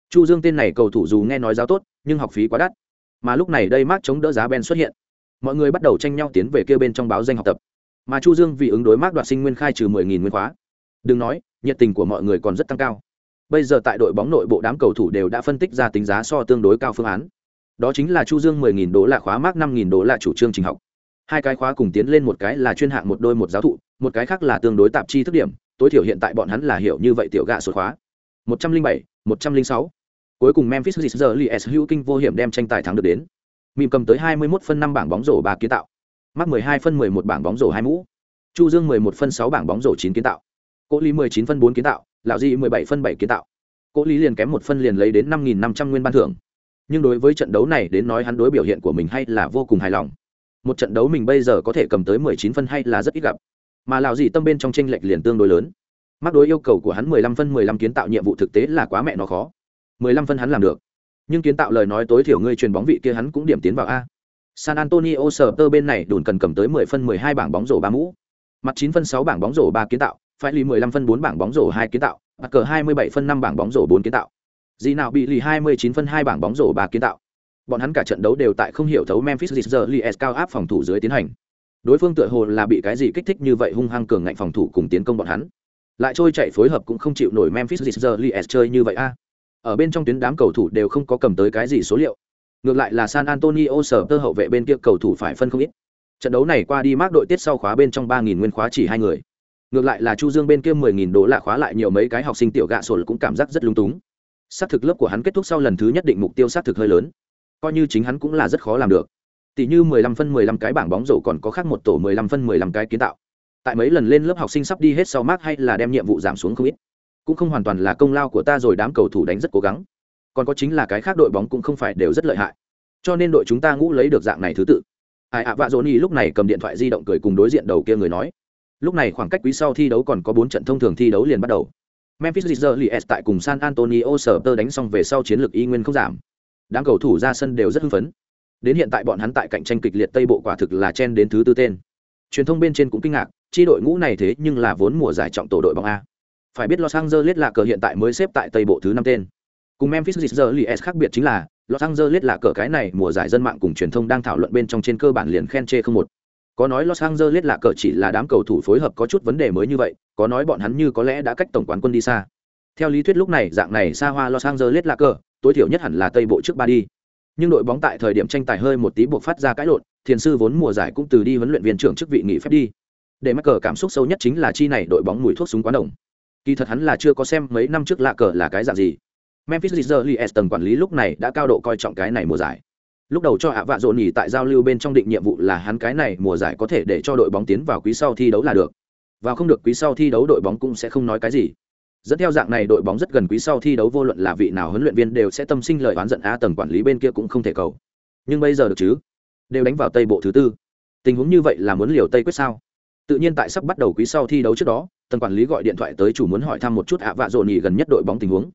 Chu dương tên này cầu thủ dù nghe nói giáo tốt, nhưng học phí quá đắt. Mà lúc này đây mát chống đỡ giá ben xuất hiện. Mọi người bắt đầu tranh nhau tiến về kia bên trong báo danh học tập mà chu dương vì ứng đối mác đoạt sinh nguyên khai trừ 10.000 nguyên khóa. Đừng nói nhiệt tình của mọi người còn rất tăng cao. Bây giờ tại đội bóng nội bộ đám cầu thủ đều đã phân tích ra tính giá so tương đối cao phương án. Đó chính là chu dương 10.000 đô la khóa mác 5.000 đô la chủ trương trình học. Hai cái khóa cùng tiến lên một cái là chuyên hạng một đôi một giáo thụ một cái khác là tương đối tạp chi thức điểm tối thiểu hiện tại bọn hắn là hiểu như vậy tiểu gạ sột khóa. 107, 106. cuối cùng memphis Grizzlies hữu kinh vô hiểm đem tranh tài thắng được đến. Mìm cầm tới 21 phân 5 bảng bóng rổ ba kiến tạo mắc 12 phân 11 bảng bóng rổ 2 mũ. Chu dương 11 phân 6 bảng bóng rổ 9 kiến tạo. Cố lý 19 phân 4 kiến tạo. Lão di 17 phân 7 kiến tạo. Cố lý liền kém một phân liền lấy đến 5.500 nguyên ban thưởng. Nhưng đối với trận đấu này đến nói hắn đối biểu hiện của mình hay là vô cùng hài lòng. Một trận đấu mình bây giờ có thể cầm tới 19 phân hay là rất ít gặp. Mà lão gì tâm bên trong tranh lệch liền tương đối lớn. Mắc đối yêu cầu của hắn 15 phân 15 kiến tạo nhiệm vụ thực tế là quá mẹ nó khó. 15 phân hắn làm được. Nhưng kiến tạo lời nói tối thiểu ngươi truyền bóng vị kia hắn cũng điểm tiến vào a. San Antonio Spurs bên này đồn cần cầm tới 10 phân 12 bảng bóng rổ ba mũ mặt 9 phân 6 bảng bóng rổ ba kiến tạo, phải lì 15 phân 4 bảng bóng rổ hai kiến tạo, mặt cờ 27 phân 5 bảng bóng rổ 4 kiến tạo Dĩ nào bị lì 29 phân 2 bảng bóng rổ 3 kiến tạo. Bọn hắn cả trận đấu đều tại không hiểu thấu Memphis Grizzlies cao áp phòng thủ dưới tiến hành. Đối phương tựa hồ là bị cái gì kích thích như vậy hung hăng cường ngạnh phòng thủ cùng tiến công bọn hắn. Lại trôi chạy phối hợp cũng không chịu nổi Memphis Grizzlies chơi như vậy a. Ở bên trong tuyến đám cầu thủ đều không có cầm tới cái gì số liệu. Ngược lại là San Antonio sở tơ hậu vệ bên kia cầu thủ phải phân không ít. Trận đấu này qua đi mác đội tiết sau khóa bên trong 3000 nguyên khóa chỉ hai người. Ngược lại là Chu Dương bên kia 10000 đô la khóa lại nhiều mấy cái học sinh tiểu gạ sổ cũng cảm giác rất lung túng. Sát thực lớp của hắn kết thúc sau lần thứ nhất định mục tiêu sát thực hơi lớn. Coi như chính hắn cũng là rất khó làm được. Tỷ như mười lăm phân mười lăm cái bảng bóng rổ còn có khác một tổ mười lăm phân mười lăm cái kiến tạo. Tại mấy lần lên lớp học sinh sắp đi hết sau mác hay là đem nhiệm vụ giảm xuống không ít. Cũng không hoàn toàn là công lao của ta rồi, đám cầu thủ đánh rất cố gắng còn có chính là cái khác đội bóng cũng không phải đều rất lợi hại cho nên đội chúng ta ngũ lấy được dạng này thứ tự ai ạ vạ dỗ nhi lúc này cầm điện thoại di động cười cùng đối diện đầu kia người nói lúc này khoảng cách quý sau thi đấu còn có bốn trận thông thường thi đấu liền bắt đầu Memphis Grizzlies tại cùng San Antonio Spurs đánh xong về sau chiến lược y nguyên không giảm. Đám cầu thủ ra sân đều rất hưng phấn. Đến hiện tại bọn hắn tại cạnh tranh kịch liệt Tây bộ quả thực là chen đến thứ tư tên. Truyền thông bên trên cũng kinh ngạc, chi đội ngũ này thế nhưng là vốn mùa giải trọng tổ đội bóng A. Phải biết Los Angeles là cờ hiện tại mới xếp tại Tây bộ thứ năm tên. Cùng Memphis Grizzlies khác biệt chính là Los Angeles là cờ cái này mùa giải dân mạng cùng truyền thông đang thảo luận bên trong trên cơ bản liền khen chê không một. Có nói Los Angeles là cờ chỉ là đám cầu thủ phối hợp có chút vấn đề mới như vậy, có nói bọn hắn như có lẽ đã cách tổng quán quân đi xa. Theo lý thuyết lúc này dạng này xa hoa Los Angeles là cờ, tối thiểu nhất hẳn là Tây bộ trước ba đi. Nhưng đội bóng tại thời điểm tranh tài hơi một tí buộc phát ra cãi lộn, thiền sư vốn mùa giải cũng từ đi huấn luyện viên trưởng chức vị nghỉ phép đi. Để mắc cờ cảm xúc sâu nhất chính là chi này đội bóng mùi thuốc súng quá đồng. Kỳ thật hắn là chưa có xem mấy năm trước lạ cờ là cái dạng gì. Memphis Grizzlies tầng quản lý lúc này đã cao độ coi trọng cái này mùa giải. Lúc đầu cho ạ vạ dồn nhỉ tại giao lưu bên trong định nhiệm vụ là hắn cái này mùa giải có thể để cho đội bóng tiến vào quý sau thi đấu là được. Và không được quý sau thi đấu đội bóng cũng sẽ không nói cái gì. Dẫn theo dạng này đội bóng rất gần quý sau thi đấu vô luận là vị nào huấn luyện viên đều sẽ tâm sinh lời oán giận a tầng quản lý bên kia cũng không thể cầu. Nhưng bây giờ được chứ? Đều đánh vào tây bộ thứ tư. Tình huống như vậy là muốn liều tây quyết sao? Tự nhiên tại sắp bắt đầu quý sau thi đấu trước đó, tầng quản lý gọi điện thoại tới chủ muốn hỏi thăm một chút ạ vạ dồn nhỉ gần nhất đội bóng tình huống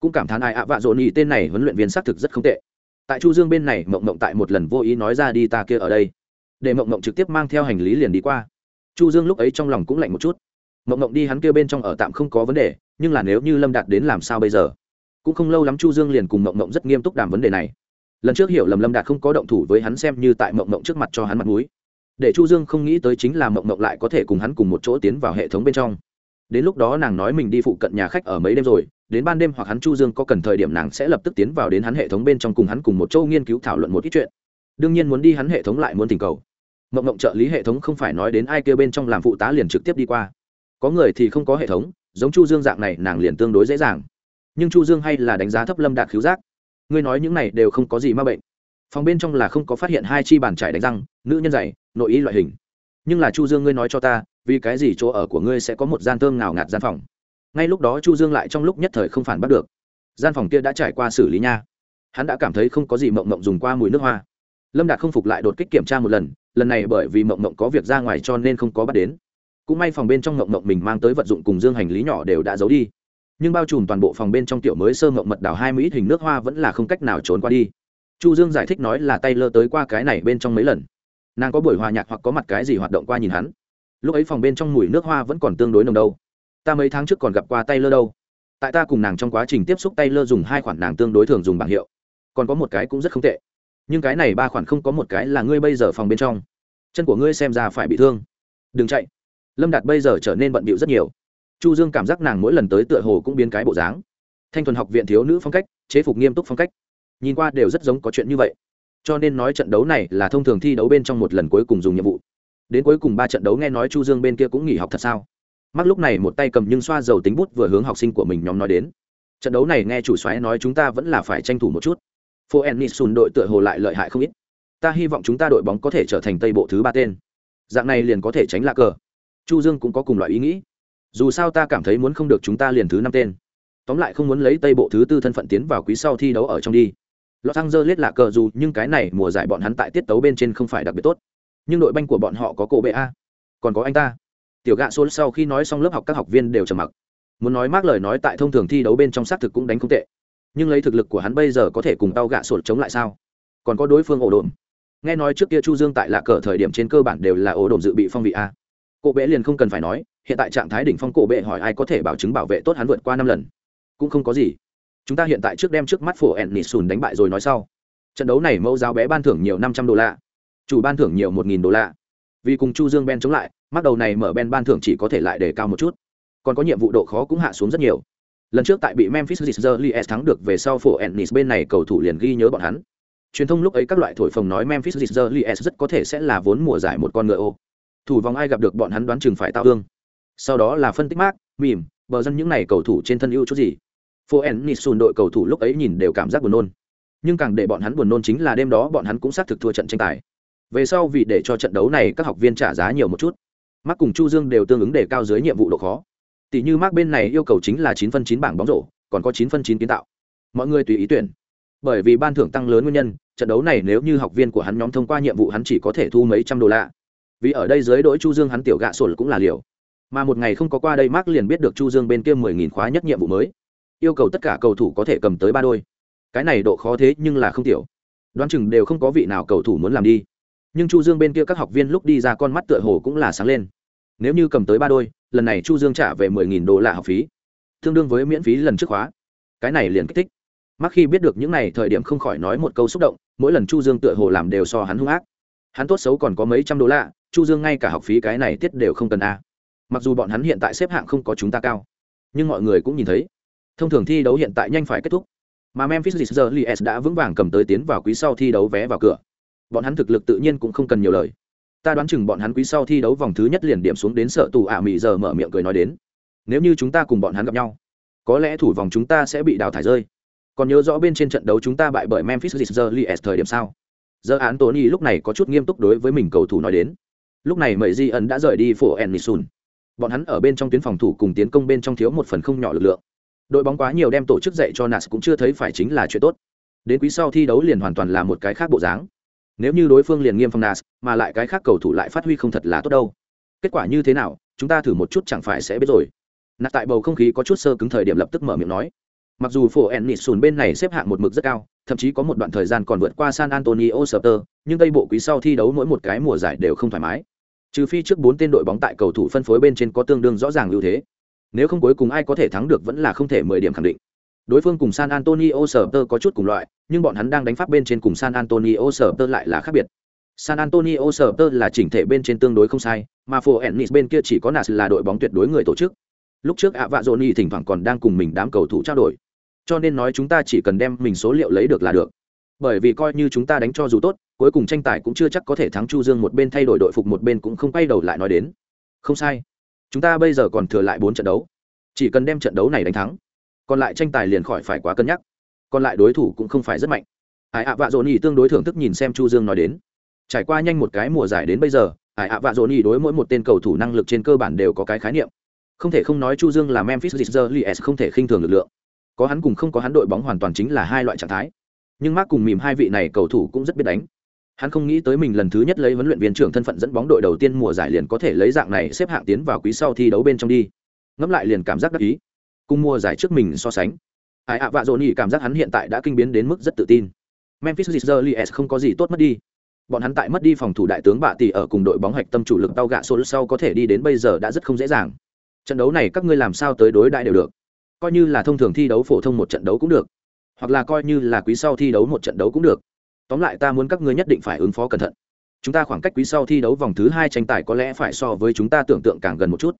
cũng cảm thán ai ạ vạ dồn nhì tên này huấn luyện viên xác thực rất không tệ. Tại chu dương bên này, mộng mộng tại một lần vô ý nói ra đi ta kia ở đây. Để mộng mộng trực tiếp mang theo hành lý liền đi qua. Chu dương lúc ấy trong lòng cũng lạnh một chút. Mộng mộng đi hắn kia bên trong ở tạm không có vấn đề, nhưng là nếu như lâm đạt đến làm sao bây giờ? Cũng không lâu lắm chu dương liền cùng mộng mộng rất nghiêm túc đàm vấn đề này. Lần trước hiểu lầm lâm đạt không có động thủ với hắn xem như tại mộng mộng trước mặt cho hắn mặt mũi. Để chu dương không nghĩ tới chính là mộng mộng lại có thể cùng hắn cùng một chỗ tiến vào hệ thống bên trong. Đến lúc đó nàng nói mình đi phụ cận nhà khách ở mấy đêm rồi đến ban đêm hoặc hắn chu dương có cần thời điểm nàng sẽ lập tức tiến vào đến hắn hệ thống bên trong cùng hắn cùng một châu nghiên cứu thảo luận một ít chuyện. Đương nhiên muốn đi hắn hệ thống lại muốn tình cầu. Mộng mộng trợ lý hệ thống không phải nói đến ai kêu bên trong làm phụ tá liền trực tiếp đi qua. Có người thì không có hệ thống giống chu dương dạng này nàng liền tương đối dễ dàng. Nhưng chu dương hay là đánh giá thấp lâm đạt khiếu giác. Ngươi nói những này đều không có gì ma bệnh. Phòng bên trong là không có phát hiện hai chi bàn trải đánh răng nữ nhân dày, nội ý loại hình. Nhưng là chu dương ngươi nói cho ta vì cái gì chỗ ở của ngươi sẽ có một gian thơm ngào ngạt gian phòng? Ngay lúc đó chu dương lại trong lúc nhất thời không phản bắt được. Gian phòng kia đã trải qua xử lý nha. Hắn đã cảm thấy không có gì mộng mộng dùng qua mùi nước hoa. Lâm đạt không phục lại đột kích kiểm tra một lần lần này bởi vì mộng mộng có việc ra ngoài cho nên không có bắt đến. Cũng may phòng bên trong mộng mộng mình mang tới vật dụng cùng dương hành lý nhỏ đều đã giấu đi. Nhưng bao trùm toàn bộ phòng bên trong tiểu mới sơ mộng mật đảo hai mỹ hình nước hoa vẫn là không cách nào trốn qua đi. Chu dương giải thích nói là tay lơ tới qua cái này bên trong mấy lần. Nàng có buổi hòa nhạc hoặc có mặt cái gì hoạt động qua nhìn hắn. Lúc ấy phòng bên trong mùi nước hoa vẫn còn tương đối nồng đâu ta mấy tháng trước còn gặp qua tay lơ đâu. Tại ta cùng nàng trong quá trình tiếp xúc tay lơ dùng hai khoản nàng tương đối thường dùng bảng hiệu. Còn có một cái cũng rất không tệ. Nhưng cái này ba khoản không có một cái là ngươi bây giờ phòng bên trong. Chân của ngươi xem ra phải bị thương. Đừng chạy. Lâm đạt bây giờ trở nên bận bịu rất nhiều. Chu dương cảm giác nàng mỗi lần tới tựa hồ cũng biến cái bộ dáng. Thanh thuần học viện thiếu nữ phong cách, chế phục nghiêm túc phong cách. Nhìn qua đều rất giống có chuyện như vậy. Cho nên nói trận đấu này là thông thường thi đấu bên trong một lần cuối cùng dùng nhiệm vụ. Đến cuối cùng ba trận đấu nghe nói chu dương bên kia cũng nghỉ học thật sao? Mắc lúc này một tay cầm nhưng xoa dầu tính bút vừa hướng học sinh của mình nhóm nói đến. Trận đấu này nghe chủ xoáy nói chúng ta vẫn là phải tranh thủ một chút. Phố ennisun đội tựa hồ lại lợi hại không ít. Ta hy vọng chúng ta đội bóng có thể trở thành tây bộ thứ ba tên. Dạng này liền có thể tránh lạc cờ. Chu dương cũng có cùng loại ý nghĩ. Dù sao ta cảm thấy muốn không được chúng ta liền thứ năm tên. Tóm lại không muốn lấy tây bộ thứ tư thân phận tiến vào quý sau thi đấu ở trong đi. Lọt xăng dơ lết lạc cờ dù, nhưng cái này mùa giải bọn hắn tại tiết tấu bên trên không phải đặc biệt tốt. Nhưng đội banh của bọn họ có cổ bệ a. Còn có anh ta tiểu gạ xôn sau khi nói xong lớp học các học viên đều trầm mặc. Muốn nói mác lời nói tại thông thường thi đấu bên trong xác thực cũng đánh không tệ. Nhưng lấy thực lực của hắn bây giờ có thể cùng tao gạ sột chống lại sao? Còn có đối phương ổ đồn nghe nói trước kia chu dương tại lạ cờ thời điểm trên cơ bản đều là ổ đồn dự bị phong vị a. Cổ bệ liền không cần phải nói, hiện tại trạng thái đỉnh phong cổ bệ hỏi ai có thể bảo chứng bảo vệ tốt hắn vượt qua năm lần. Cũng không có gì. Chúng ta hiện tại trước đem trước mắt phổ ẩn nỉ sùn đánh bại rồi nói sau. Trận đấu này mẫu giáo bé ban thưởng nhiều năm trăm đô la. Chủ ban thưởng nhiều một nghìn đô la vì cùng chu dương ben chống lại, mắc đầu này mở ben ban thưởng chỉ có thể lại đề cao một chút. Còn có nhiệm vụ độ khó cũng hạ xuống rất nhiều. Lần trước tại bị memphis Grizzlies thắng được về sau phổ ennis bên này cầu thủ liền ghi nhớ bọn hắn. Truyền thông lúc ấy các loại thổi phồng nói memphis Grizzlies rất có thể sẽ là vốn mùa giải một con ngựa ô. Thủ vòng ai gặp được bọn hắn đoán chừng phải tao thương. Sau đó là phân tích mát mìm bờ dân những này cầu thủ trên thân ưu chút gì. Phổ ennis xùn đội cầu thủ lúc ấy nhìn đều cảm giác buồn nôn. Nhưng càng để bọn hắn buồn nôn chính là đêm đó bọn hắn cũng xác thực thua trận tranh tài về sau vì để cho trận đấu này các học viên trả giá nhiều một chút mắc cùng chu dương đều tương ứng để cao dưới nhiệm vụ độ khó. Tỷ như mắc bên này yêu cầu chính là chín phân chín bảng bóng rổ, còn có chín phân chín kiến tạo. Mọi người tùy ý tuyển. Bởi vì ban thưởng tăng lớn nguyên nhân, trận đấu này nếu như học viên của hắn nhóm thông qua nhiệm vụ hắn chỉ có thể thu mấy trăm đô la. Vì ở đây dưới đỗi chu dương hắn tiểu gạ sổ cũng là liều. Mà một ngày không có qua đây mark liền biết được chu dương bên kia mười nghìn khóa nhất nhiệm vụ mới. Yêu cầu tất cả cầu thủ có thể cầm tới ba đôi. Cái này độ khó thế nhưng là không tiểu. Đoán chừng đều không có vị nào cầu thủ muốn làm đi nhưng chu dương bên kia các học viên lúc đi ra con mắt tựa hồ cũng là sáng lên. Nếu như cầm tới ba đôi, lần này chu dương trả về mười nghìn đô la học phí. Tương đương với miễn phí lần trước khóa. Cái này liền kích thích. Mắc khi biết được những này, thời điểm không khỏi nói một câu xúc động, mỗi lần chu dương tựa hồ làm đều so hắn hung ác. Hắn tốt xấu còn có mấy trăm đô la, chu dương ngay cả học phí cái này tiết đều không cần a. Mặc dù bọn hắn hiện tại xếp hạng không có chúng ta cao, nhưng mọi người cũng nhìn thấy. Thông thường thi đấu hiện tại nhanh phải kết thúc. Mà memphis Grizzlies đã vững vàng cầm tới tiến vào quý sau thi đấu vé vào cửa bọn hắn thực lực tự nhiên cũng không cần nhiều lời. Ta đoán chừng bọn hắn quý sau thi đấu vòng thứ nhất liền điểm xuống đến sợ tù ả à mị giờ mở miệng cười nói đến. Nếu như chúng ta cùng bọn hắn gặp nhau, có lẽ thủ vòng chúng ta sẽ bị đào thải rơi. Còn nhớ rõ bên trên trận đấu chúng ta bại bởi memphis Grizzlies thời điểm sao? Giờ án tony lúc này có chút nghiêm túc đối với mình cầu thủ nói đến. Lúc này mậy di ẩn đã rời đi phổ ennisun bọn hắn ở bên trong tuyến phòng thủ cùng tiến công bên trong thiếu một phần không nhỏ lực lượng. Đội bóng quá nhiều đem tổ chức dạy cho nas cũng chưa thấy phải chính là chuyện tốt. Đến quý sau thi đấu liền hoàn toàn là một cái khác bộ dáng nếu như đối phương liền nghiêm phong nas mà lại cái khác cầu thủ lại phát huy không thật là tốt đâu. Kết quả như thế nào chúng ta thử một chút chẳng phải sẽ biết rồi. Nạt tại bầu không khí có chút sơ cứng thời điểm lập tức mở miệng nói. Mặc dù phổ ennis sùn bên này xếp hạng một mực rất cao thậm chí có một đoạn thời gian còn vượt qua san antonio Spurs, nhưng tây bộ quý sau thi đấu mỗi một cái mùa giải đều không thoải mái. Trừ phi trước bốn tên đội bóng tại cầu thủ phân phối bên trên có tương đương rõ ràng ưu thế. Nếu không cuối cùng ai có thể thắng được vẫn là không thể mười điểm khẳng định đối phương cùng san antonio Spurs có chút cùng loại, nhưng bọn hắn đang đánh pháp bên trên cùng san antonio Spurs lại là khác biệt. San antonio Spurs là chỉnh thể bên trên tương đối không sai, mà phổ ennis bên kia chỉ có nas là đội bóng tuyệt đối người tổ chức. Lúc trước ạ vạ dồn thỉnh thoảng còn đang cùng mình đám cầu thủ trao đổi. Cho nên nói chúng ta chỉ cần đem mình số liệu lấy được là được. Bởi vì coi như chúng ta đánh cho dù tốt, cuối cùng tranh tài cũng chưa chắc có thể thắng chu dương một bên thay đổi đội phục một bên cũng không quay đầu lại nói đến. Không sai. Chúng ta bây giờ còn thừa lại bốn trận đấu. Chỉ cần đem trận đấu này đánh thắng còn lại tranh tài liền khỏi phải quá cân nhắc còn lại đối thủ cũng không phải rất mạnh ải ạ, vạ dồn nhì tương đối thưởng thức nhìn xem chu dương nói đến trải qua nhanh một cái mùa giải đến bây giờ ải ạ, vạ dồn nhì đối mỗi một tên cầu thủ năng lực trên cơ bản đều có cái khái niệm Không thể không nói Chu Dương là Memphis Grizzlies không thể khinh thường lực lượng. Có hắn cùng không có hắn đội bóng hoàn toàn chính là hai loại trạng thái. Nhưng Mark cùng mìm hai vị này cầu thủ cũng rất biết đánh. Hắn không nghĩ tới mình lần thứ nhất lấy huấn luyện viên trưởng thân phận dẫn bóng đội đầu tiên mùa giải liền có thể lấy dạng này xếp hạng tiến vào quý sau thi đấu bên trong đi. Ngẫm lại liền cảm giác đắc ý. Cùng mùa giải trước mình so sánh. Ai ạ vạ dồn nhỉ cảm giác hắn hiện tại đã kinh biến đến mức rất tự tin. Memphis Grizzlies không có gì tốt mất đi. Bọn hắn tại mất đi phòng thủ đại tướng bạ tỷ ở cùng đội bóng hạch tâm chủ lực tao gạ số sau có thể đi đến bây giờ đã rất không dễ dàng. Trận đấu này các ngươi làm sao tới đối đại đều được. Coi như là thông thường thi đấu phổ thông một trận đấu cũng được, hoặc là coi như là quý sau thi đấu một trận đấu cũng được. Tóm lại ta muốn các ngươi nhất định phải ứng phó cẩn thận. Chúng ta khoảng cách quý sau thi đấu vòng thứ hai tranh tài có lẽ phải so với chúng ta tưởng tượng càng gần một chút.